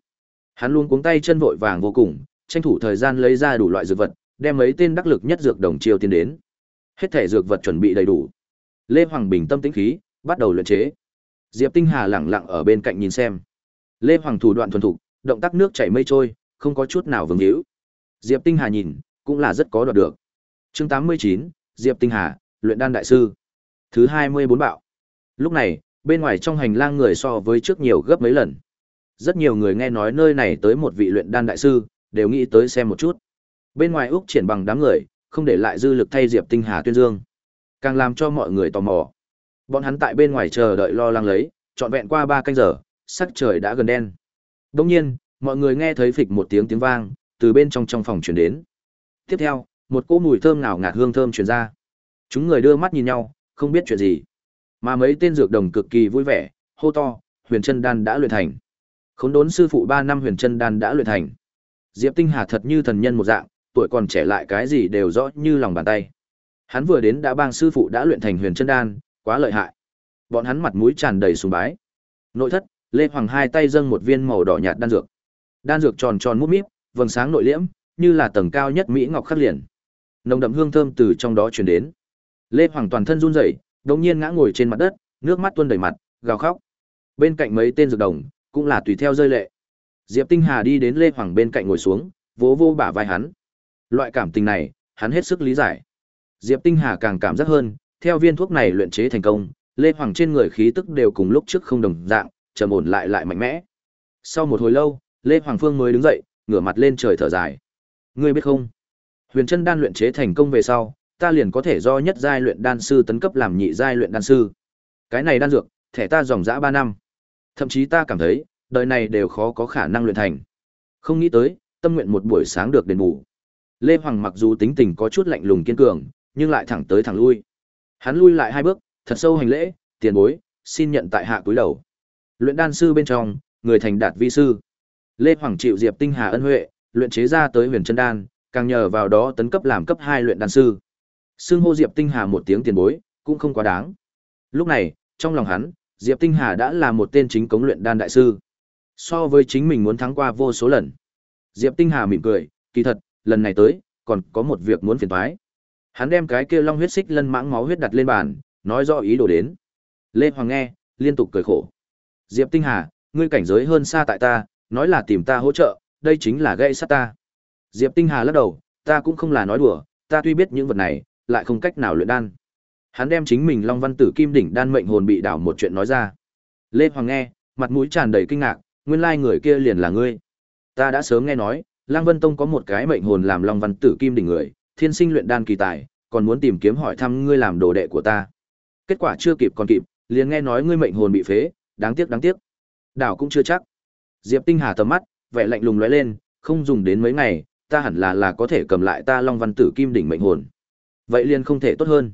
Hắn luôn cuống tay chân vội vàng vô cùng, tranh thủ thời gian lấy ra đủ loại dược vật, đem mấy tên đắc lực nhất dược đồng chiêu tiến đến. Hết thể dược vật chuẩn bị đầy đủ. Lê Hoàng bình tâm tĩnh khí, bắt đầu luyện chế. Diệp Tinh Hà lặng lặng ở bên cạnh nhìn xem. Lê Hoàng thủ đoạn thuần thục, động tác nước chảy mây trôi, không có chút nào vướng hữu. Diệp Tinh Hà nhìn, cũng là rất có đoạt được. Chương 89, Diệp Tinh Hà, luyện đan đại sư. Thứ 24 bạo. Lúc này, bên ngoài trong hành lang người so với trước nhiều gấp mấy lần. Rất nhiều người nghe nói nơi này tới một vị luyện đan đại sư, đều nghĩ tới xem một chút. Bên ngoài Úc triển bằng đám người, không để lại dư lực thay Diệp Tinh Hà tuyên dương. Càng làm cho mọi người tò mò. Bọn hắn tại bên ngoài chờ đợi lo lắng lấy, trọn vẹn qua ba canh giờ, sắc trời đã gần đen. Đương nhiên, mọi người nghe thấy phịch một tiếng tiếng vang, từ bên trong trong phòng truyền đến. Tiếp theo, một cỗ mùi thơm nào ngạt hương thơm truyền ra. Chúng người đưa mắt nhìn nhau, không biết chuyện gì. Mà mấy tên dược đồng cực kỳ vui vẻ, hô to, huyền chân đan đã luyện thành. Khốn đốn sư phụ 3 năm huyền chân đan đã luyện thành. Diệp Tinh Hà thật như thần nhân một dạng, tuổi còn trẻ lại cái gì đều rõ như lòng bàn tay. Hắn vừa đến đã bang sư phụ đã luyện thành huyền chân đan, quá lợi hại. Bọn hắn mặt mũi tràn đầy sùng bái. Nội thất, Lê Hoàng hai tay dâng một viên màu đỏ nhạt đan dược. Đan dược tròn tròn mút míp, vầng sáng nội liễm, như là tầng cao nhất mỹ ngọc khắc liền. Nồng đậm hương thơm từ trong đó truyền đến. Lê Hoàng toàn thân run rẩy, đột nhiên ngã ngồi trên mặt đất, nước mắt tuôn đầy mặt, gào khóc. Bên cạnh mấy tên dược đồng, cũng là tùy theo rơi lệ. Diệp Tinh Hà đi đến Lê Hoàng bên cạnh ngồi xuống, vỗ vỗ bả vai hắn. Loại cảm tình này, hắn hết sức lý giải. Diệp Tinh Hà càng cảm giác hơn, theo viên thuốc này luyện chế thành công, Lê Hoàng trên người khí tức đều cùng lúc trước không đồng dạng, trầm ổn lại lại mạnh mẽ. Sau một hồi lâu, Lê Hoàng Phương mới đứng dậy, ngửa mặt lên trời thở dài. Ngươi biết không? Huyền chân đan luyện chế thành công về sau, ta liền có thể do nhất giai luyện đan sư tấn cấp làm nhị giai luyện đan sư. Cái này đan dược, thẻ ta dòng dã 3 năm. Thậm chí ta cảm thấy, đời này đều khó có khả năng luyện thành. Không nghĩ tới, tâm nguyện một buổi sáng được đền bù. Lê Hoàng mặc dù tính tình có chút lạnh lùng kiên cường, nhưng lại thẳng tới thẳng lui. Hắn lui lại hai bước, thật sâu hành lễ, tiền bối, xin nhận tại hạ cúi đầu. Luyện đan sư bên trong, người thành đạt vi sư. Lê Hoàng chịu Diệp Tinh Hà ân huệ, luyện chế ra tới huyền chân đan, càng nhờ vào đó tấn cấp làm cấp 2 luyện đan sư. Xưng hô Diệp Tinh Hà một tiếng tiền bối, cũng không quá đáng. Lúc này, trong lòng hắn, Diệp Tinh Hà đã là một tên chính cống luyện đan đại sư. So với chính mình muốn thắng qua vô số lần. Diệp Tinh Hà mỉm cười, kỳ thật, lần này tới, còn có một việc muốn phiền toái. Hắn đem cái kia long huyết xích lân mãng máu huyết đặt lên bàn, nói rõ ý đồ đến. Lê Hoàng nghe, liên tục cười khổ. Diệp Tinh Hà, ngươi cảnh giới hơn xa tại ta, nói là tìm ta hỗ trợ, đây chính là gây sát ta. Diệp Tinh Hà lắc đầu, ta cũng không là nói đùa, ta tuy biết những vật này, lại không cách nào luyện đan. Hắn đem chính mình Long Văn Tử Kim đỉnh đan mệnh hồn bị đảo một chuyện nói ra. Lê Hoàng nghe, mặt mũi tràn đầy kinh ngạc, nguyên lai người kia liền là ngươi. Ta đã sớm nghe nói, Lang Vân Tông có một cái mệnh hồn làm Long Văn Tử Kim đỉnh người, thiên sinh luyện đan kỳ tài, còn muốn tìm kiếm hỏi thăm ngươi làm đồ đệ của ta. Kết quả chưa kịp còn kịp, liền nghe nói ngươi mệnh hồn bị phế, đáng tiếc đáng tiếc. Đảo cũng chưa chắc. Diệp Tinh Hà tầm mắt, vẻ lạnh lùng lóe lên, không dùng đến mấy ngày, ta hẳn là là có thể cầm lại ta Long Văn Tử Kim đỉnh mệnh hồn. Vậy liền không thể tốt hơn.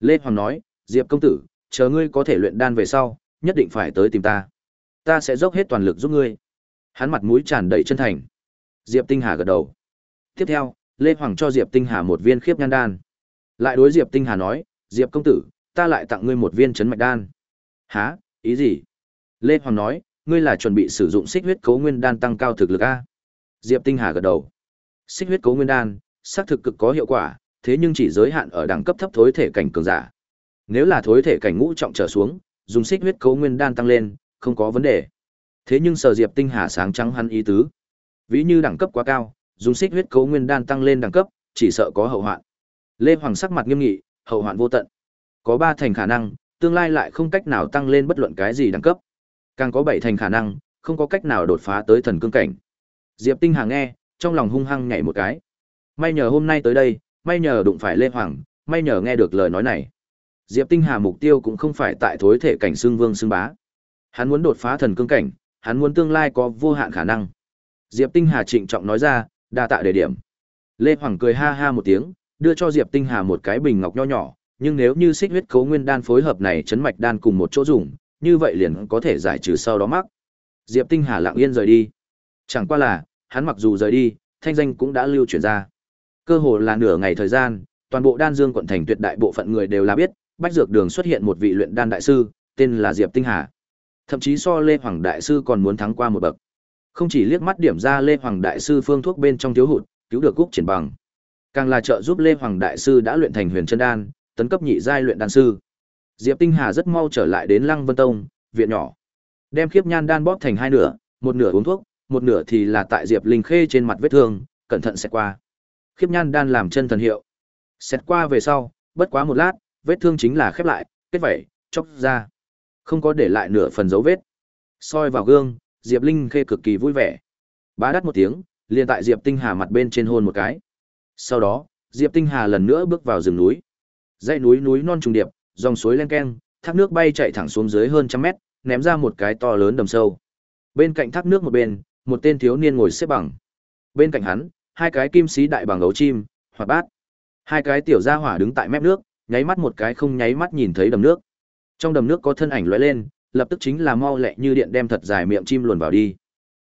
Lê Hoàng nói, Diệp công tử, chờ ngươi có thể luyện đan về sau, nhất định phải tới tìm ta. Ta sẽ dốc hết toàn lực giúp ngươi. Hắn mặt mũi tràn đầy chân thành. Diệp Tinh Hà gật đầu. Tiếp theo, Lê Hoàng cho Diệp Tinh Hà một viên khiếp nhan đan. Lại đối Diệp Tinh Hà nói, Diệp công tử, ta lại tặng ngươi một viên chấn mạch đan. Hả, ý gì? Lê Hoàng nói, ngươi là chuẩn bị sử dụng xích huyết cấu nguyên đan tăng cao thực lực a? Diệp Tinh Hà gật đầu. Xích huyết cấu nguyên đan, xác thực cực có hiệu quả, thế nhưng chỉ giới hạn ở đẳng cấp thấp thối thể cảnh cường giả. Nếu là thối thể cảnh ngũ trọng trở xuống, dùng xích huyết cấu nguyên đan tăng lên, không có vấn đề. Thế nhưng sở Diệp Tinh Hà sáng trắng hắn ý tứ. Ví như đẳng cấp quá cao, dùng xích huyết cấu nguyên đan tăng lên đẳng cấp, chỉ sợ có hậu hoạn. Lê Hoàng sắc mặt nghiêm nghị, hậu hoạn vô tận. Có ba thành khả năng, tương lai lại không cách nào tăng lên bất luận cái gì đẳng cấp. Càng có bảy thành khả năng, không có cách nào đột phá tới thần cương cảnh. Diệp Tinh Hà nghe, trong lòng hung hăng nhảy một cái. May nhờ hôm nay tới đây, may nhờ đụng phải Lê Hoàng, may nhờ nghe được lời nói này. Diệp Tinh Hà mục tiêu cũng không phải tại thối thể cảnh xương vương xương bá. Hắn muốn đột phá thần cương cảnh, hắn muốn tương lai có vô hạn khả năng. Diệp Tinh Hà trịnh trọng nói ra, đa tạ đề điểm. Lê Hoàng cười ha ha một tiếng, đưa cho Diệp Tinh Hà một cái bình ngọc nho nhỏ, nhưng nếu như xích huyết cấu nguyên đan phối hợp này chấn mạch đan cùng một chỗ dùng, như vậy liền có thể giải trừ sau đó mắc. Diệp Tinh Hà lặng yên rời đi. Chẳng qua là, hắn mặc dù rời đi, thanh danh cũng đã lưu truyền ra. Cơ hồ là nửa ngày thời gian, toàn bộ Đan Dương quận thành tuyệt đại bộ phận người đều là biết, Bách Dược Đường xuất hiện một vị luyện đan đại sư, tên là Diệp Tinh Hà. Thậm chí so Lê Hoàng đại sư còn muốn thắng qua một bậc. Không chỉ liếc mắt điểm ra Lê Hoàng đại sư phương thuốc bên trong thiếu hụt, cứu được cúc triển bằng. Càng là trợ giúp Lê Hoàng đại sư đã luyện thành Huyền Chân đan, tấn cấp nhị giai luyện đan sư. Diệp Tinh Hà rất mau trở lại đến Lăng Vân Tông, viện nhỏ. Đem khiếp nhan đan bóp thành hai nửa, một nửa uống thuốc, một nửa thì là tại Diệp Linh Khê trên mặt vết thương, cẩn thận sẽ qua. Khiếp nhan đan làm chân thần hiệu. Xét qua về sau, bất quá một lát, vết thương chính là khép lại, kết vẩy chóc ra. Không có để lại nửa phần dấu vết. soi vào gương, Diệp Linh Khê cực kỳ vui vẻ. Bá đắt một tiếng, liền tại Diệp Tinh Hà mặt bên trên hôn một cái. Sau đó, Diệp Tinh Hà lần nữa bước vào rừng núi. Dãy núi núi non trùng điệp, dòng suối len keng, thác nước bay chạy thẳng xuống dưới hơn trăm mét, ném ra một cái to lớn đầm sâu. Bên cạnh thác nước một bên, một tên thiếu niên ngồi xếp bằng. Bên cạnh hắn, hai cái kim sĩ đại bằng ấu chim, hoạt bát. Hai cái tiểu gia hỏa đứng tại mép nước, nháy mắt một cái không nháy mắt nhìn thấy đầm nước. Trong đầm nước có thân ảnh lóe lên, lập tức chính là mau lẹ như điện đem thật dài miệng chim luồn vào đi.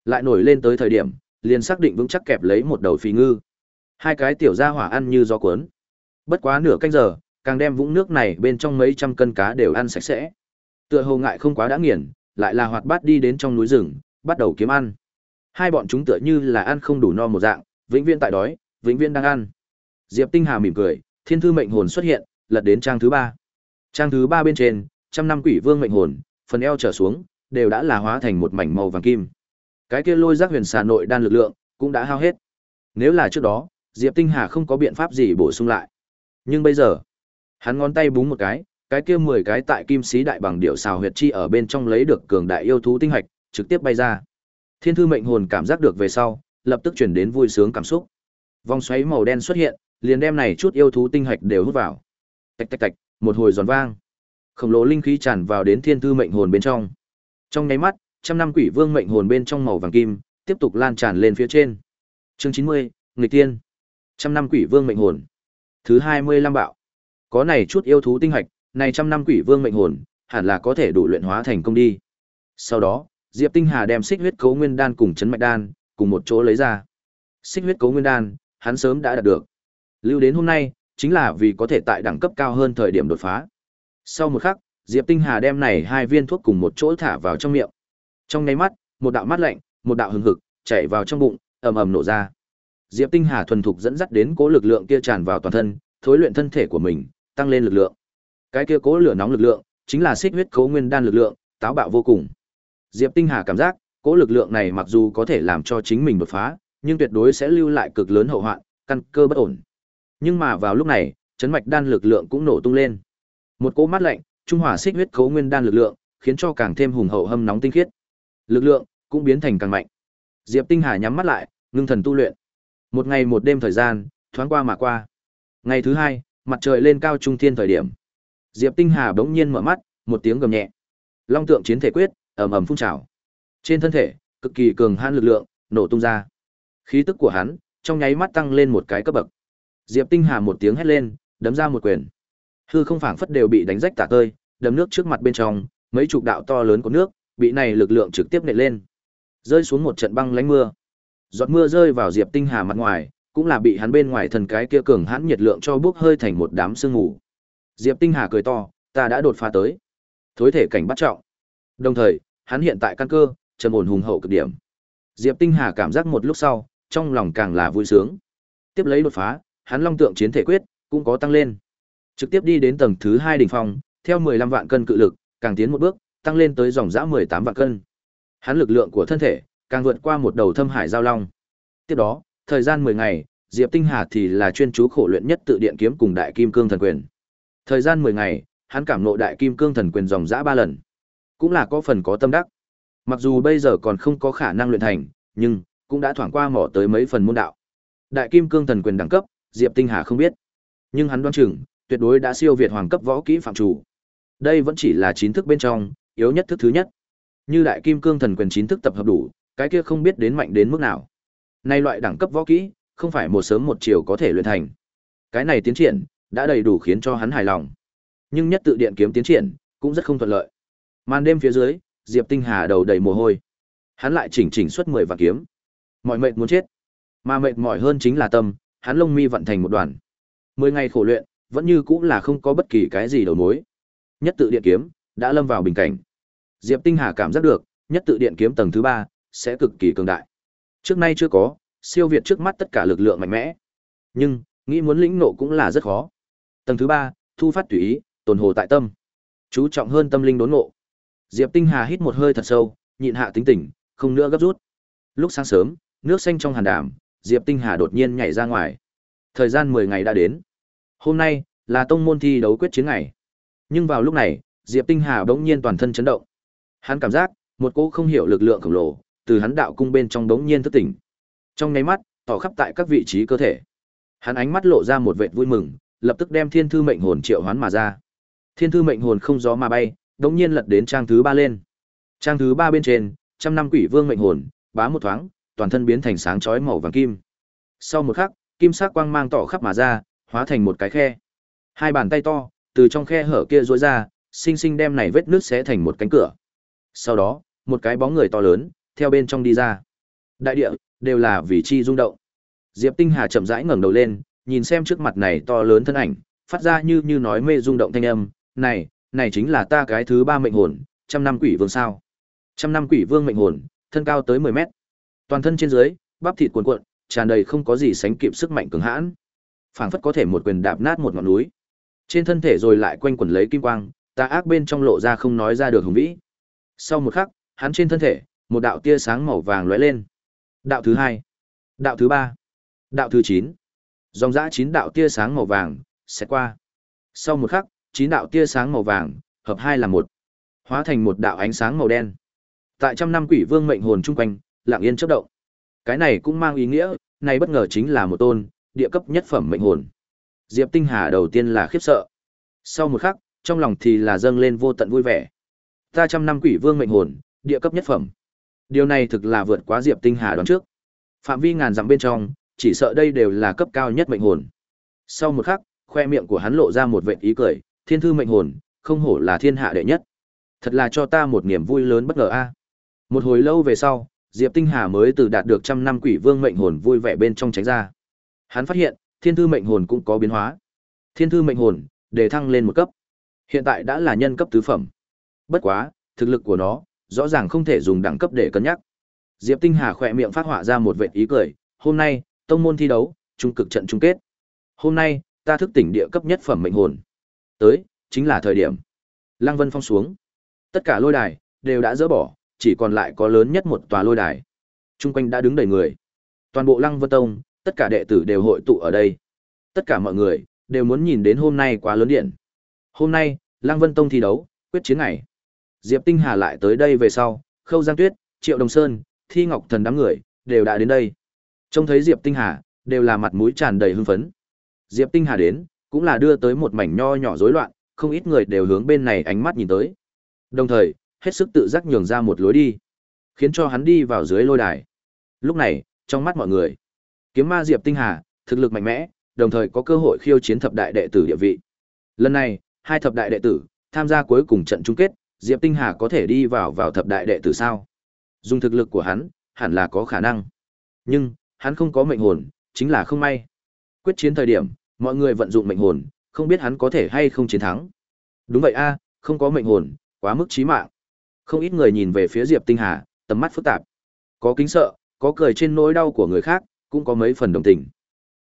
Lại nổi lên tới thời điểm, liền xác định vững chắc kẹp lấy một đầu phi ngư. Hai cái tiểu gia hỏa ăn như gió cuốn. Bất quá nửa canh giờ, càng đem vũng nước này bên trong mấy trăm cân cá đều ăn sạch sẽ. Tựa hồ ngại không quá đã nghiền, lại là hoạt bát đi đến trong núi rừng, bắt đầu kiếm ăn. Hai bọn chúng tựa như là ăn không đủ no một dạng, vĩnh viễn tại đói, vĩnh viễn đang ăn. Diệp Tinh Hà mỉm cười, thiên thư mệnh hồn xuất hiện, lật đến trang thứ ba. Trang thứ ba bên trên, trăm năm quỷ vương mệnh hồn, phần eo trở xuống, đều đã là hóa thành một mảnh màu vàng kim. Cái kia lôi giác huyền xà nội đan lực lượng, cũng đã hao hết. Nếu là trước đó, Diệp Tinh Hà không có biện pháp gì bổ sung lại. Nhưng bây giờ, hắn ngón tay búng một cái, cái kia 10 cái tại kim sĩ đại bằng điệu xào huyệt chi ở bên trong lấy được cường đại yêu thú tinh hạch, trực tiếp bay ra. Thiên thư mệnh hồn cảm giác được về sau, lập tức chuyển đến vui sướng cảm xúc. Vòng xoáy màu đen xuất hiện, liền đem này chút yêu thú tinh hạch đều hút vào. Tạch tạch tạch, một hồi giòn vang. Khổng lồ linh khí tràn vào đến thiên thư mệnh hồn bên trong. Trong nháy mắt, trăm năm quỷ vương mệnh hồn bên trong màu vàng kim, tiếp tục lan tràn lên phía trên. Chương chín mươi Nghịch tiên. Trăm năm quỷ vương mệnh hồn. Thứ hai mươi lăm bạo. Có này chút yêu thú tinh hạch, này trăm năm quỷ vương mệnh hồn, hẳn là có thể đủ luyện hóa thành công đi. Sau đó, Diệp Tinh Hà đem xích huyết cấu nguyên đan cùng chấn mạch đan, cùng một chỗ lấy ra. Xích huyết cấu nguyên đan, hắn sớm đã đạt được. Lưu đến hôm nay, chính là vì có thể tại đẳng cấp cao hơn thời điểm đột phá. Sau một khắc, Diệp Tinh Hà đem này hai viên thuốc cùng một chỗ thả vào trong miệng. Trong nháy mắt, một đạo mát lạnh, một đạo hừng hực, chảy vào trong bụng, ầm ầm nổ ra. Diệp Tinh Hà thuần thục dẫn dắt đến cố lực lượng kia tràn vào toàn thân, thối luyện thân thể của mình, tăng lên lực lượng. Cái kia cố lửa nóng lực lượng, chính là xích huyết cấu nguyên đan lực lượng, táo bạo vô cùng. Diệp Tinh Hà cảm giác, cố lực lượng này mặc dù có thể làm cho chính mình đột phá, nhưng tuyệt đối sẽ lưu lại cực lớn hậu hoạn, căn cơ bất ổn. Nhưng mà vào lúc này, chấn mạch đan lực lượng cũng nổ tung lên. Một cỗ mát lạnh, trung hòa xích huyết cấu nguyên đan lực lượng, khiến cho càng thêm hùng hậu hâm nóng tinh khiết. Lực lượng cũng biến thành càng mạnh. Diệp Tinh Hà nhắm mắt lại, ngưng thần tu luyện. Một ngày một đêm thời gian, thoáng qua mà qua. Ngày thứ hai, mặt trời lên cao trung thiên thời điểm. Diệp Tinh Hà bỗng nhiên mở mắt, một tiếng gầm nhẹ. Long tượng chiến thể quyết, ầm ầm phun trào. Trên thân thể, cực kỳ cường hãn lực lượng nổ tung ra. Khí tức của hắn trong nháy mắt tăng lên một cái cấp bậc. Diệp Tinh Hà một tiếng hét lên, đấm ra một quyền. Hư không phảng phất đều bị đánh rách tả tơi, đấm nước trước mặt bên trong, mấy chục đạo to lớn của nước, bị này lực lượng trực tiếp nện lên. Rơi xuống một trận băng lánh mưa. Giọt mưa rơi vào Diệp Tinh Hà mặt ngoài, cũng là bị hắn bên ngoài thần cái kia cường hãn nhiệt lượng cho bốc hơi thành một đám sương mù. Diệp Tinh Hà cười to, ta đã đột phá tới. Thối thể cảnh bắt trọng. Đồng thời, hắn hiện tại căn cơ, trầm ổn hùng hậu cực điểm. Diệp Tinh Hà cảm giác một lúc sau, trong lòng càng là vui sướng. Tiếp lấy đột phá, hắn long tượng chiến thể quyết cũng có tăng lên. Trực tiếp đi đến tầng thứ 2 đỉnh phong, theo 15 vạn cân cự lực, càng tiến một bước, tăng lên tới dòng dã 18 vạn cân. Hắn lực lượng của thân thể càng vượt qua một đầu thâm hải giao long. Tiếp đó, thời gian 10 ngày, Diệp Tinh Hà thì là chuyên chú khổ luyện nhất tự điện kiếm cùng đại kim cương thần quyền. Thời gian 10 ngày, hắn cảm ngộ đại kim cương thần quyền dòng dã 3 lần. Cũng là có phần có tâm đắc. Mặc dù bây giờ còn không có khả năng luyện thành, nhưng cũng đã thoảng qua mỏ tới mấy phần môn đạo. Đại kim cương thần quyền đẳng cấp, Diệp Tinh Hà không biết, nhưng hắn đoán chừng, tuyệt đối đã siêu việt hoàng cấp võ kỹ phạm chủ. Đây vẫn chỉ là chín thức bên trong, yếu nhất thức thứ nhất. Như đại kim cương thần quyền chín thức tập hợp đủ, cái kia không biết đến mạnh đến mức nào. Nay loại đẳng cấp võ kỹ, không phải một sớm một chiều có thể luyện thành. Cái này tiến triển đã đầy đủ khiến cho hắn hài lòng. Nhưng nhất tự điện kiếm tiến triển cũng rất không thuận lợi. Màn đêm phía dưới, Diệp Tinh Hà đầu đầy mồ hôi. Hắn lại chỉnh chỉnh suốt 10 vạn kiếm. Mọi mệt muốn chết. Mà mệt mỏi hơn chính là tâm, hắn lông mi vận thành một đoàn. 10 ngày khổ luyện, vẫn như cũng là không có bất kỳ cái gì đầu mối. Nhất tự điện kiếm đã lâm vào bình cảnh. Diệp Tinh Hà cảm giác được, nhất tự điện kiếm tầng thứ 3 sẽ cực kỳ cường đại. Trước nay chưa có, siêu việt trước mắt tất cả lực lượng mạnh mẽ. Nhưng, nghĩ muốn lĩnh nộ cũng là rất khó. Tầng thứ 3, thu phát tùy ý, tồn hồ tại tâm. Chú trọng hơn tâm linh đốn ngộ. Diệp Tinh Hà hít một hơi thật sâu, nhịn hạ tính tình, không nữa gấp rút. Lúc sáng sớm, nước xanh trong hàn đàm, Diệp Tinh Hà đột nhiên nhảy ra ngoài. Thời gian 10 ngày đã đến. Hôm nay là tông môn thi đấu quyết chiến ngày. Nhưng vào lúc này, Diệp Tinh Hà bỗng nhiên toàn thân chấn động. Hắn cảm giác, một cỗ không hiểu lực lượng khổng lồ, từ hắn đạo cung bên trong bỗng nhiên thức tỉnh. Trong nháy mắt, tỏ khắp tại các vị trí cơ thể. Hắn ánh mắt lộ ra một vệt vui mừng, lập tức đem Thiên Thư Mệnh Hồn triệu hoán mà ra. Thiên Thư Mệnh Hồn không gió mà bay, đống nhiên lật đến trang thứ ba lên. Trang thứ ba bên trên, trăm năm quỷ vương mệnh hồn, bá một thoáng, toàn thân biến thành sáng chói màu vàng kim. Sau một khắc, kim sắc quang mang tỏ khắp mà ra, hóa thành một cái khe. Hai bàn tay to, từ trong khe hở kia duỗi ra, sinh sinh đem này vết nước xé thành một cánh cửa. Sau đó, một cái bóng người to lớn, theo bên trong đi ra. Đại địa, đều là vì chi rung động. Diệp Tinh Hà chậm rãi ngẩng đầu lên, nhìn xem trước mặt này to lớn thân ảnh, phát ra như như nói mê rung động thanh âm, "Này, này chính là ta cái thứ ba mệnh hồn, trăm năm quỷ vương sao. Trăm năm quỷ vương mệnh hồn, thân cao tới 10 mét. Toàn thân trên dưới, bắp thịt cuồn cuộn, tràn đầy không có gì sánh kịp sức mạnh cường hãn. Phảng phất có thể một quyền đạp nát một ngọn núi. Trên thân thể rồi lại quanh quẩn lấy kim quang, ta ác bên trong lộ ra không nói ra được hùng vĩ. Sau một khắc, hắn trên thân thể, một đạo tia sáng màu vàng lóe lên. Đạo thứ hai, đạo thứ ba, đạo thứ chín. Dòng dã chín đạo tia sáng màu vàng sẽ qua. Sau một khắc, chín đạo tia sáng màu vàng, hợp hai là một, hóa thành một đạo ánh sáng màu đen. Tại trăm năm quỷ vương mệnh hồn chung quanh, lặng yên chớp động. Cái này cũng mang ý nghĩa, này bất ngờ chính là một tôn địa cấp nhất phẩm mệnh hồn. Diệp Tinh Hà đầu tiên là khiếp sợ. Sau một khắc, trong lòng thì là dâng lên vô tận vui vẻ. Ta trăm năm quỷ vương mệnh hồn, địa cấp nhất phẩm. Điều này thực là vượt quá Diệp Tinh Hà đoán trước. Phạm vi ngàn dặm bên trong, chỉ sợ đây đều là cấp cao nhất mệnh hồn. Sau một khắc, khoe miệng của hắn lộ ra một vệt ý cười, thiên thư mệnh hồn, không hổ là thiên hạ đệ nhất. Thật là cho ta một niềm vui lớn bất ngờ a. Một hồi lâu về sau, Diệp Tinh Hà mới từ đạt được trăm năm quỷ vương mệnh hồn vui vẻ bên trong tránh ra. Hắn phát hiện, thiên thư mệnh hồn cũng có biến hóa. Thiên thư mệnh hồn, để thăng lên một cấp. Hiện tại đã là nhân cấp tứ phẩm. Bất quá, thực lực của nó, rõ ràng không thể dùng đẳng cấp để cân nhắc. Diệp Tinh Hà khỏe miệng phát họa ra một vệt ý cười, hôm nay, tông môn thi đấu, trung cực trận chung kết. Hôm nay, ta thức tỉnh địa cấp nhất phẩm mệnh hồn. Tới, chính là thời điểm. Lăng Vân phong xuống. Tất cả lôi đài đều đã dỡ bỏ, chỉ còn lại có lớn nhất một tòa lôi đài. Trung quanh đã đứng đầy người. Toàn bộ Lăng Vân Tông, tất cả đệ tử đều hội tụ ở đây. Tất cả mọi người đều muốn nhìn đến hôm nay quá lớn điện. Hôm nay, Lăng Vân Tông thi đấu, quyết chiến ngày. Diệp Tinh Hà lại tới đây về sau, Khâu Giang Tuyết, Triệu Đồng Sơn, Thi Ngọc Thần đám người đều đã đến đây. Trông thấy Diệp Tinh Hà, đều là mặt mũi tràn đầy hưng phấn. Diệp Tinh Hà đến, cũng là đưa tới một mảnh nho nhỏ rối loạn, không ít người đều hướng bên này ánh mắt nhìn tới. Đồng thời, hết sức tự giác nhường ra một lối đi, khiến cho hắn đi vào dưới lôi đài. Lúc này, trong mắt mọi người, kiếm ma Diệp Tinh Hà, thực lực mạnh mẽ, đồng thời có cơ hội khiêu chiến thập đại đệ tử địa vị. Lần này, hai thập đại đệ tử tham gia cuối cùng trận chung kết, Diệp Tinh Hà có thể đi vào vào thập đại đệ tử sao? Dùng thực lực của hắn, hẳn là có khả năng. Nhưng, hắn không có mệnh hồn, chính là không may. Quyết chiến thời điểm, mọi người vận dụng mệnh hồn, không biết hắn có thể hay không chiến thắng. Đúng vậy a, không có mệnh hồn, quá mức chí mạng. Không ít người nhìn về phía Diệp Tinh Hà, tầm mắt phức tạp. Có kính sợ, có cười trên nỗi đau của người khác, cũng có mấy phần đồng tình.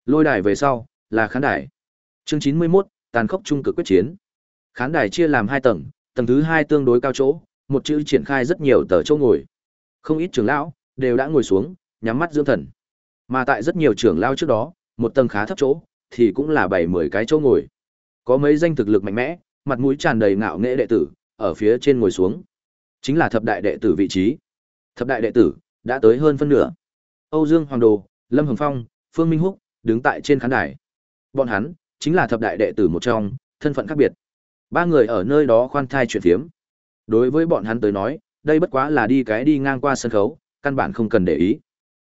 Lôi đài về sau, là khán đài. Chương 91, tàn khốc trung cực quyết chiến. Khán đài chia làm hai tầng, tầng thứ hai tương đối cao chỗ, một chữ triển khai rất nhiều tờ chỗ ngồi. Không ít trưởng lão đều đã ngồi xuống, nhắm mắt dưỡng thần. Mà tại rất nhiều trưởng lão trước đó, một tầng khá thấp chỗ, thì cũng là bảy mười cái chỗ ngồi. Có mấy danh thực lực mạnh mẽ, mặt mũi tràn đầy ngạo nghễ đệ tử, ở phía trên ngồi xuống. Chính là thập đại đệ tử vị trí. Thập đại đệ tử đã tới hơn phân nửa. Âu Dương Hoàng Đồ, Lâm Hồng Phong, Phương Minh Húc đứng tại trên khán đài. Bọn hắn chính là thập đại đệ tử một trong, thân phận khác biệt. Ba người ở nơi đó khoan thai chuyện phiếm. Đối với bọn hắn tới nói, đây bất quá là đi cái đi ngang qua sân khấu, căn bản không cần để ý.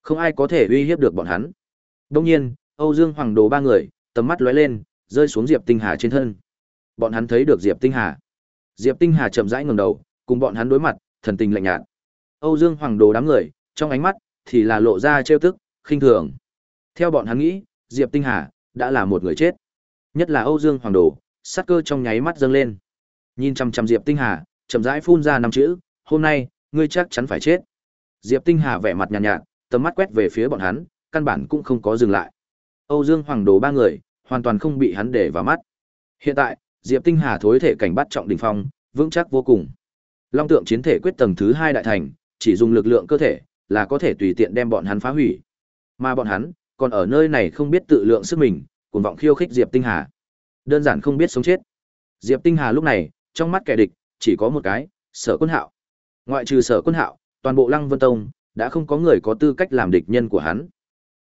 Không ai có thể uy hiếp được bọn hắn. Đông nhiên, Âu Dương Hoàng Đồ ba người, tầm mắt lóe lên, rơi xuống Diệp Tinh Hà trên thân. Bọn hắn thấy được Diệp Tinh Hà. Diệp Tinh Hà chậm rãi ngẩng đầu, cùng bọn hắn đối mặt, thần tình lạnh nhạt. Âu Dương Hoàng Đồ đám người, trong ánh mắt thì là lộ ra trêu tức, khinh thường. Theo bọn hắn nghĩ, Diệp Tinh Hà đã là một người chết. Nhất là Âu Dương Hoàng Đồ, sát cơ trong nháy mắt dâng lên. Nhìn chăm chăm Diệp Tinh Hà, chậm rãi phun ra năm chữ, "Hôm nay, ngươi chắc chắn phải chết." Diệp Tinh Hà vẻ mặt nhàn nhạt, nhạt, tầm mắt quét về phía bọn hắn, căn bản cũng không có dừng lại. Âu Dương Hoàng Đồ ba người, hoàn toàn không bị hắn để vào mắt. Hiện tại, Diệp Tinh Hà thối thể cảnh bắt trọng đỉnh phong, vững chắc vô cùng. Long tượng chiến thể quyết tầng thứ hai đại thành, chỉ dùng lực lượng cơ thể là có thể tùy tiện đem bọn hắn phá hủy. Mà bọn hắn, còn ở nơi này không biết tự lượng sức mình, cuồng vọng khiêu khích Diệp Tinh Hà. Đơn giản không biết sống chết. Diệp Tinh Hà lúc này, trong mắt kẻ địch, chỉ có một cái, Sở Quân Hạo. Ngoại trừ Sở Quân Hạo, toàn bộ Lăng Vân Tông đã không có người có tư cách làm địch nhân của hắn.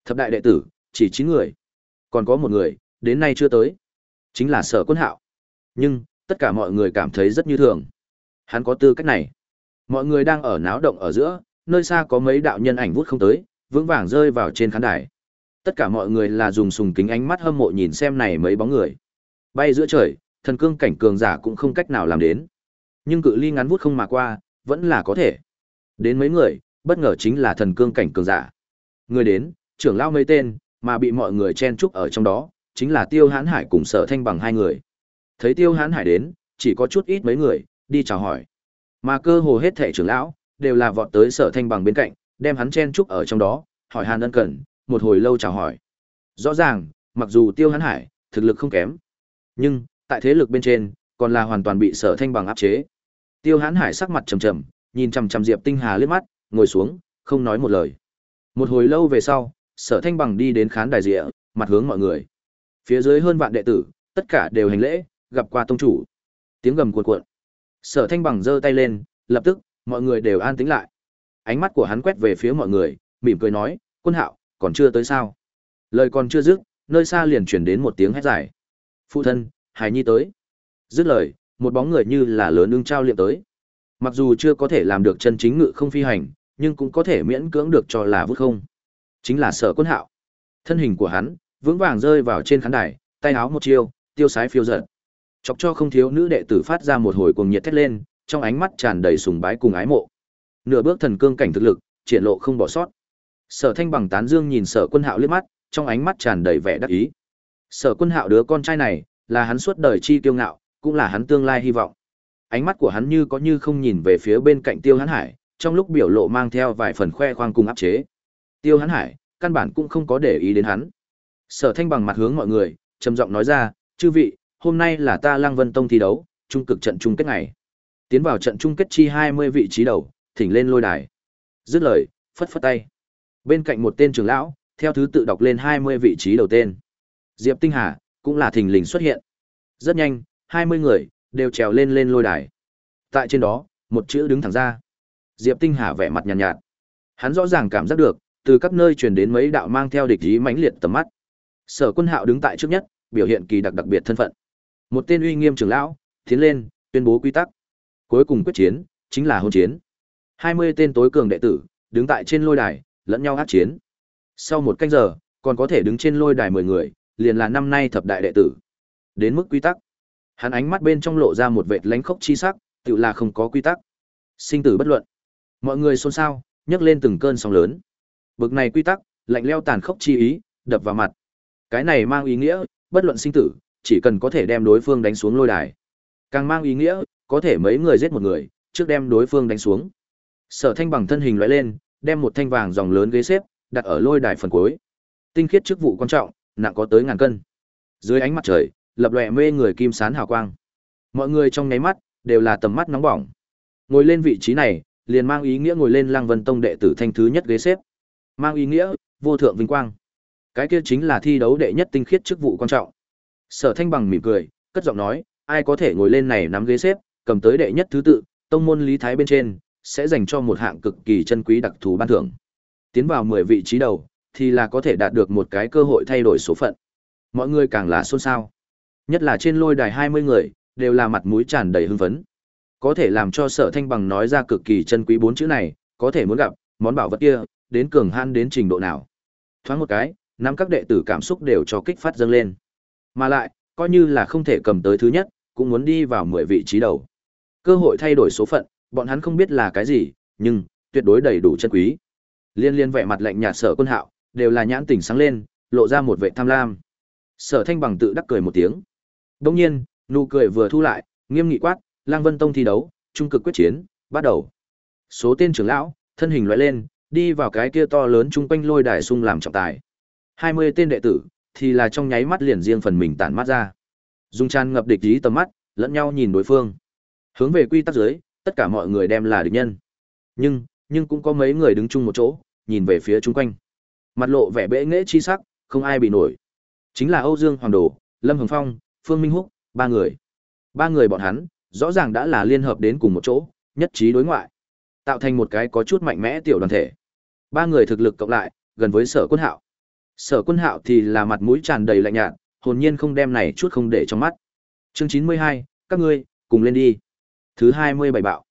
Thập đại đệ tử, chỉ chín người. Còn có một người, đến nay chưa tới. Chính là Sở Quân Hạo. Nhưng, tất cả mọi người cảm thấy rất như thường. Hắn có tư cách này. Mọi người đang ở náo động ở giữa, nơi xa có mấy đạo nhân ảnh vút không tới, vững vàng rơi vào trên khán đài. Tất cả mọi người là dùng sùng kính ánh mắt hâm mộ nhìn xem này mấy bóng người. Bay giữa trời, thần cương cảnh cường giả cũng không cách nào làm đến. Nhưng cự ly ngắn vút không mà qua, vẫn là có thể. Đến mấy người, bất ngờ chính là thần cương cảnh cường giả. Người đến, trưởng lao mấy tên, mà bị mọi người chen chúc ở trong đó, chính là Tiêu Hán Hải cùng Sở Thanh bằng hai người. Thấy Tiêu Hán Hải đến, chỉ có chút ít mấy người, đi chào hỏi. Mà cơ hồ hết thảy trưởng lão, đều là vọt tới Sở Thanh bằng bên cạnh, đem hắn chen chúc ở trong đó, hỏi Hàn ân cẩn một hồi lâu chào hỏi. Rõ ràng, mặc dù Tiêu Hán Hải thực lực không kém, nhưng tại thế lực bên trên, còn là hoàn toàn bị Sở Thanh bằng áp chế. Tiêu Hán Hải sắc mặt trầm trầm, nhìn chằm chằm Diệp Tinh Hà liếc mắt, ngồi xuống, không nói một lời. Một hồi lâu về sau, Sở Thanh bằng đi đến khán đài rìa, mặt hướng mọi người. Phía dưới hơn vạn đệ tử, tất cả đều hành lễ, gặp qua tông chủ. Tiếng gầm cuộn cuộn. Sở Thanh bằng giơ tay lên, lập tức, mọi người đều an tĩnh lại. Ánh mắt của hắn quét về phía mọi người, mỉm cười nói, "Quân Hạo, còn chưa tới sao?" Lời còn chưa dứt, nơi xa liền truyền đến một tiếng hét dài. "Phụ thân, Hải Nhi tới." Dứt lời, một bóng người như là lớn ưng trao liệm tới. Mặc dù chưa có thể làm được chân chính ngự không phi hành, nhưng cũng có thể miễn cưỡng được cho là vút không. Chính là sở quân hạo. Thân hình của hắn, vững vàng rơi vào trên khán đài, tay áo một chiêu, tiêu sái phiêu giật Chọc cho không thiếu nữ đệ tử phát ra một hồi cuồng nhiệt thét lên, trong ánh mắt tràn đầy sùng bái cùng ái mộ. Nửa bước thần cương cảnh thực lực, triển lộ không bỏ sót. Sở Thanh bằng tán dương nhìn Sở Quân Hạo liếc mắt, trong ánh mắt tràn đầy vẻ đắc ý. Sở Quân Hạo đứa con trai này, là hắn suốt đời chi tiêu ngạo, cũng là hắn tương lai hy vọng. Ánh mắt của hắn như có như không nhìn về phía bên cạnh Tiêu Hán Hải, trong lúc biểu lộ mang theo vài phần khoe khoang cùng áp chế. Tiêu Hán Hải, căn bản cũng không có để ý đến hắn. Sở Thanh bằng mặt hướng mọi người, trầm giọng nói ra, "Chư vị, hôm nay là ta Lăng Vân Tông thi đấu, trung cực trận chung kết ngày. Tiến vào trận chung kết chi 20 vị trí đầu, thỉnh lên lôi đài." Dứt lời, phất phất tay. Bên cạnh một tên trưởng lão, theo thứ tự đọc lên 20 vị trí đầu tên. Diệp Tinh Hà cũng là thình lình xuất hiện. Rất nhanh, 20 người đều trèo lên lên lôi đài. Tại trên đó, một chữ đứng thẳng ra. Diệp Tinh Hà vẻ mặt nhàn nhạt, nhạt. Hắn rõ ràng cảm giác được, từ các nơi truyền đến mấy đạo mang theo địch ý mãnh liệt tầm mắt. Sở Quân Hạo đứng tại trước nhất, biểu hiện kỳ đặc đặc biệt thân phận. Một tên uy nghiêm trưởng lão, tiến lên, tuyên bố quy tắc. Cuối cùng quyết chiến, chính là hôn chiến. 20 tên tối cường đệ tử, đứng tại trên lôi đài, lẫn nhau hát chiến. Sau một canh giờ, còn có thể đứng trên lôi đài 10 người, liền là năm nay thập đại đệ tử. Đến mức quy tắc, hắn ánh mắt bên trong lộ ra một vệt lánh khốc chi sắc, tự là không có quy tắc. Sinh tử bất luận. Mọi người xôn xao, nhấc lên từng cơn sóng lớn. Bực này quy tắc, lạnh leo tàn khốc chi ý, đập vào mặt. Cái này mang ý nghĩa, bất luận sinh tử, chỉ cần có thể đem đối phương đánh xuống lôi đài. Càng mang ý nghĩa, có thể mấy người giết một người, trước đem đối phương đánh xuống. Sở Thanh bằng thân hình lóe lên, đem một thanh vàng dòng lớn ghế xếp, đặt ở lôi đài phần cuối. Tinh khiết chức vụ quan trọng, nặng có tới ngàn cân. Dưới ánh mặt trời, lập lòe mê người kim sán hào quang. Mọi người trong nháy mắt đều là tầm mắt nóng bỏng. Ngồi lên vị trí này, liền mang ý nghĩa ngồi lên Lăng Vân Tông đệ tử thanh thứ nhất ghế xếp. Mang ý nghĩa vô thượng vinh quang. Cái kia chính là thi đấu đệ nhất tinh khiết chức vụ quan trọng. Sở Thanh bằng mỉm cười, cất giọng nói, ai có thể ngồi lên này nắm ghế xếp, cầm tới đệ nhất thứ tự, tông môn lý thái bên trên sẽ dành cho một hạng cực kỳ chân quý đặc thù ban thưởng. Tiến vào 10 vị trí đầu thì là có thể đạt được một cái cơ hội thay đổi số phận. Mọi người càng là xôn xao. Nhất là trên lôi đài 20 người, đều là mặt mũi tràn đầy hưng phấn. Có thể làm cho Sở Thanh bằng nói ra cực kỳ chân quý bốn chữ này, có thể muốn gặp món bảo vật kia, đến cường han đến trình độ nào. Thoáng một cái, năm các đệ tử cảm xúc đều cho kích phát dâng lên. Mà lại, coi như là không thể cầm tới thứ nhất, cũng muốn đi vào 10 vị trí đầu. Cơ hội thay đổi số phận, bọn hắn không biết là cái gì, nhưng tuyệt đối đầy đủ chân quý. Liên liên vẻ mặt lạnh nhạt Sở Quân Hạo, đều là nhãn tỉnh sáng lên, lộ ra một vẻ tham lam. Sở Thanh bằng tự đắc cười một tiếng. Đương nhiên, nụ cười vừa thu lại, nghiêm nghị quát, Lang Vân Tông thi đấu, trung cực quyết chiến, bắt đầu. Số tên trưởng lão, thân hình lóe lên, đi vào cái kia to lớn chung quanh lôi đài sung làm trọng tài. 20 tên đệ tử, thì là trong nháy mắt liền riêng phần mình tản mắt ra. Dung tràn ngập địch ý tầm mắt, lẫn nhau nhìn đối phương. Hướng về quy tắc dưới, tất cả mọi người đem là địch nhân. Nhưng, nhưng cũng có mấy người đứng chung một chỗ, nhìn về phía chung quanh. Mặt lộ vẻ bẽ nghệ chi sắc, không ai bị nổi. Chính là Âu Dương Hoàng Đồ, Lâm Hồng Phong, Phương Minh Húc, ba người. Ba người bọn hắn, rõ ràng đã là liên hợp đến cùng một chỗ, nhất trí đối ngoại, tạo thành một cái có chút mạnh mẽ tiểu đoàn thể. Ba người thực lực cộng lại, gần với Sở Quân Hạo. Sở Quân Hạo thì là mặt mũi tràn đầy lạnh nhạt, hồn nhiên không đem này chút không để trong mắt. Chương chín mươi hai, các ngươi cùng lên đi. Thứ hai mươi bảy bạo.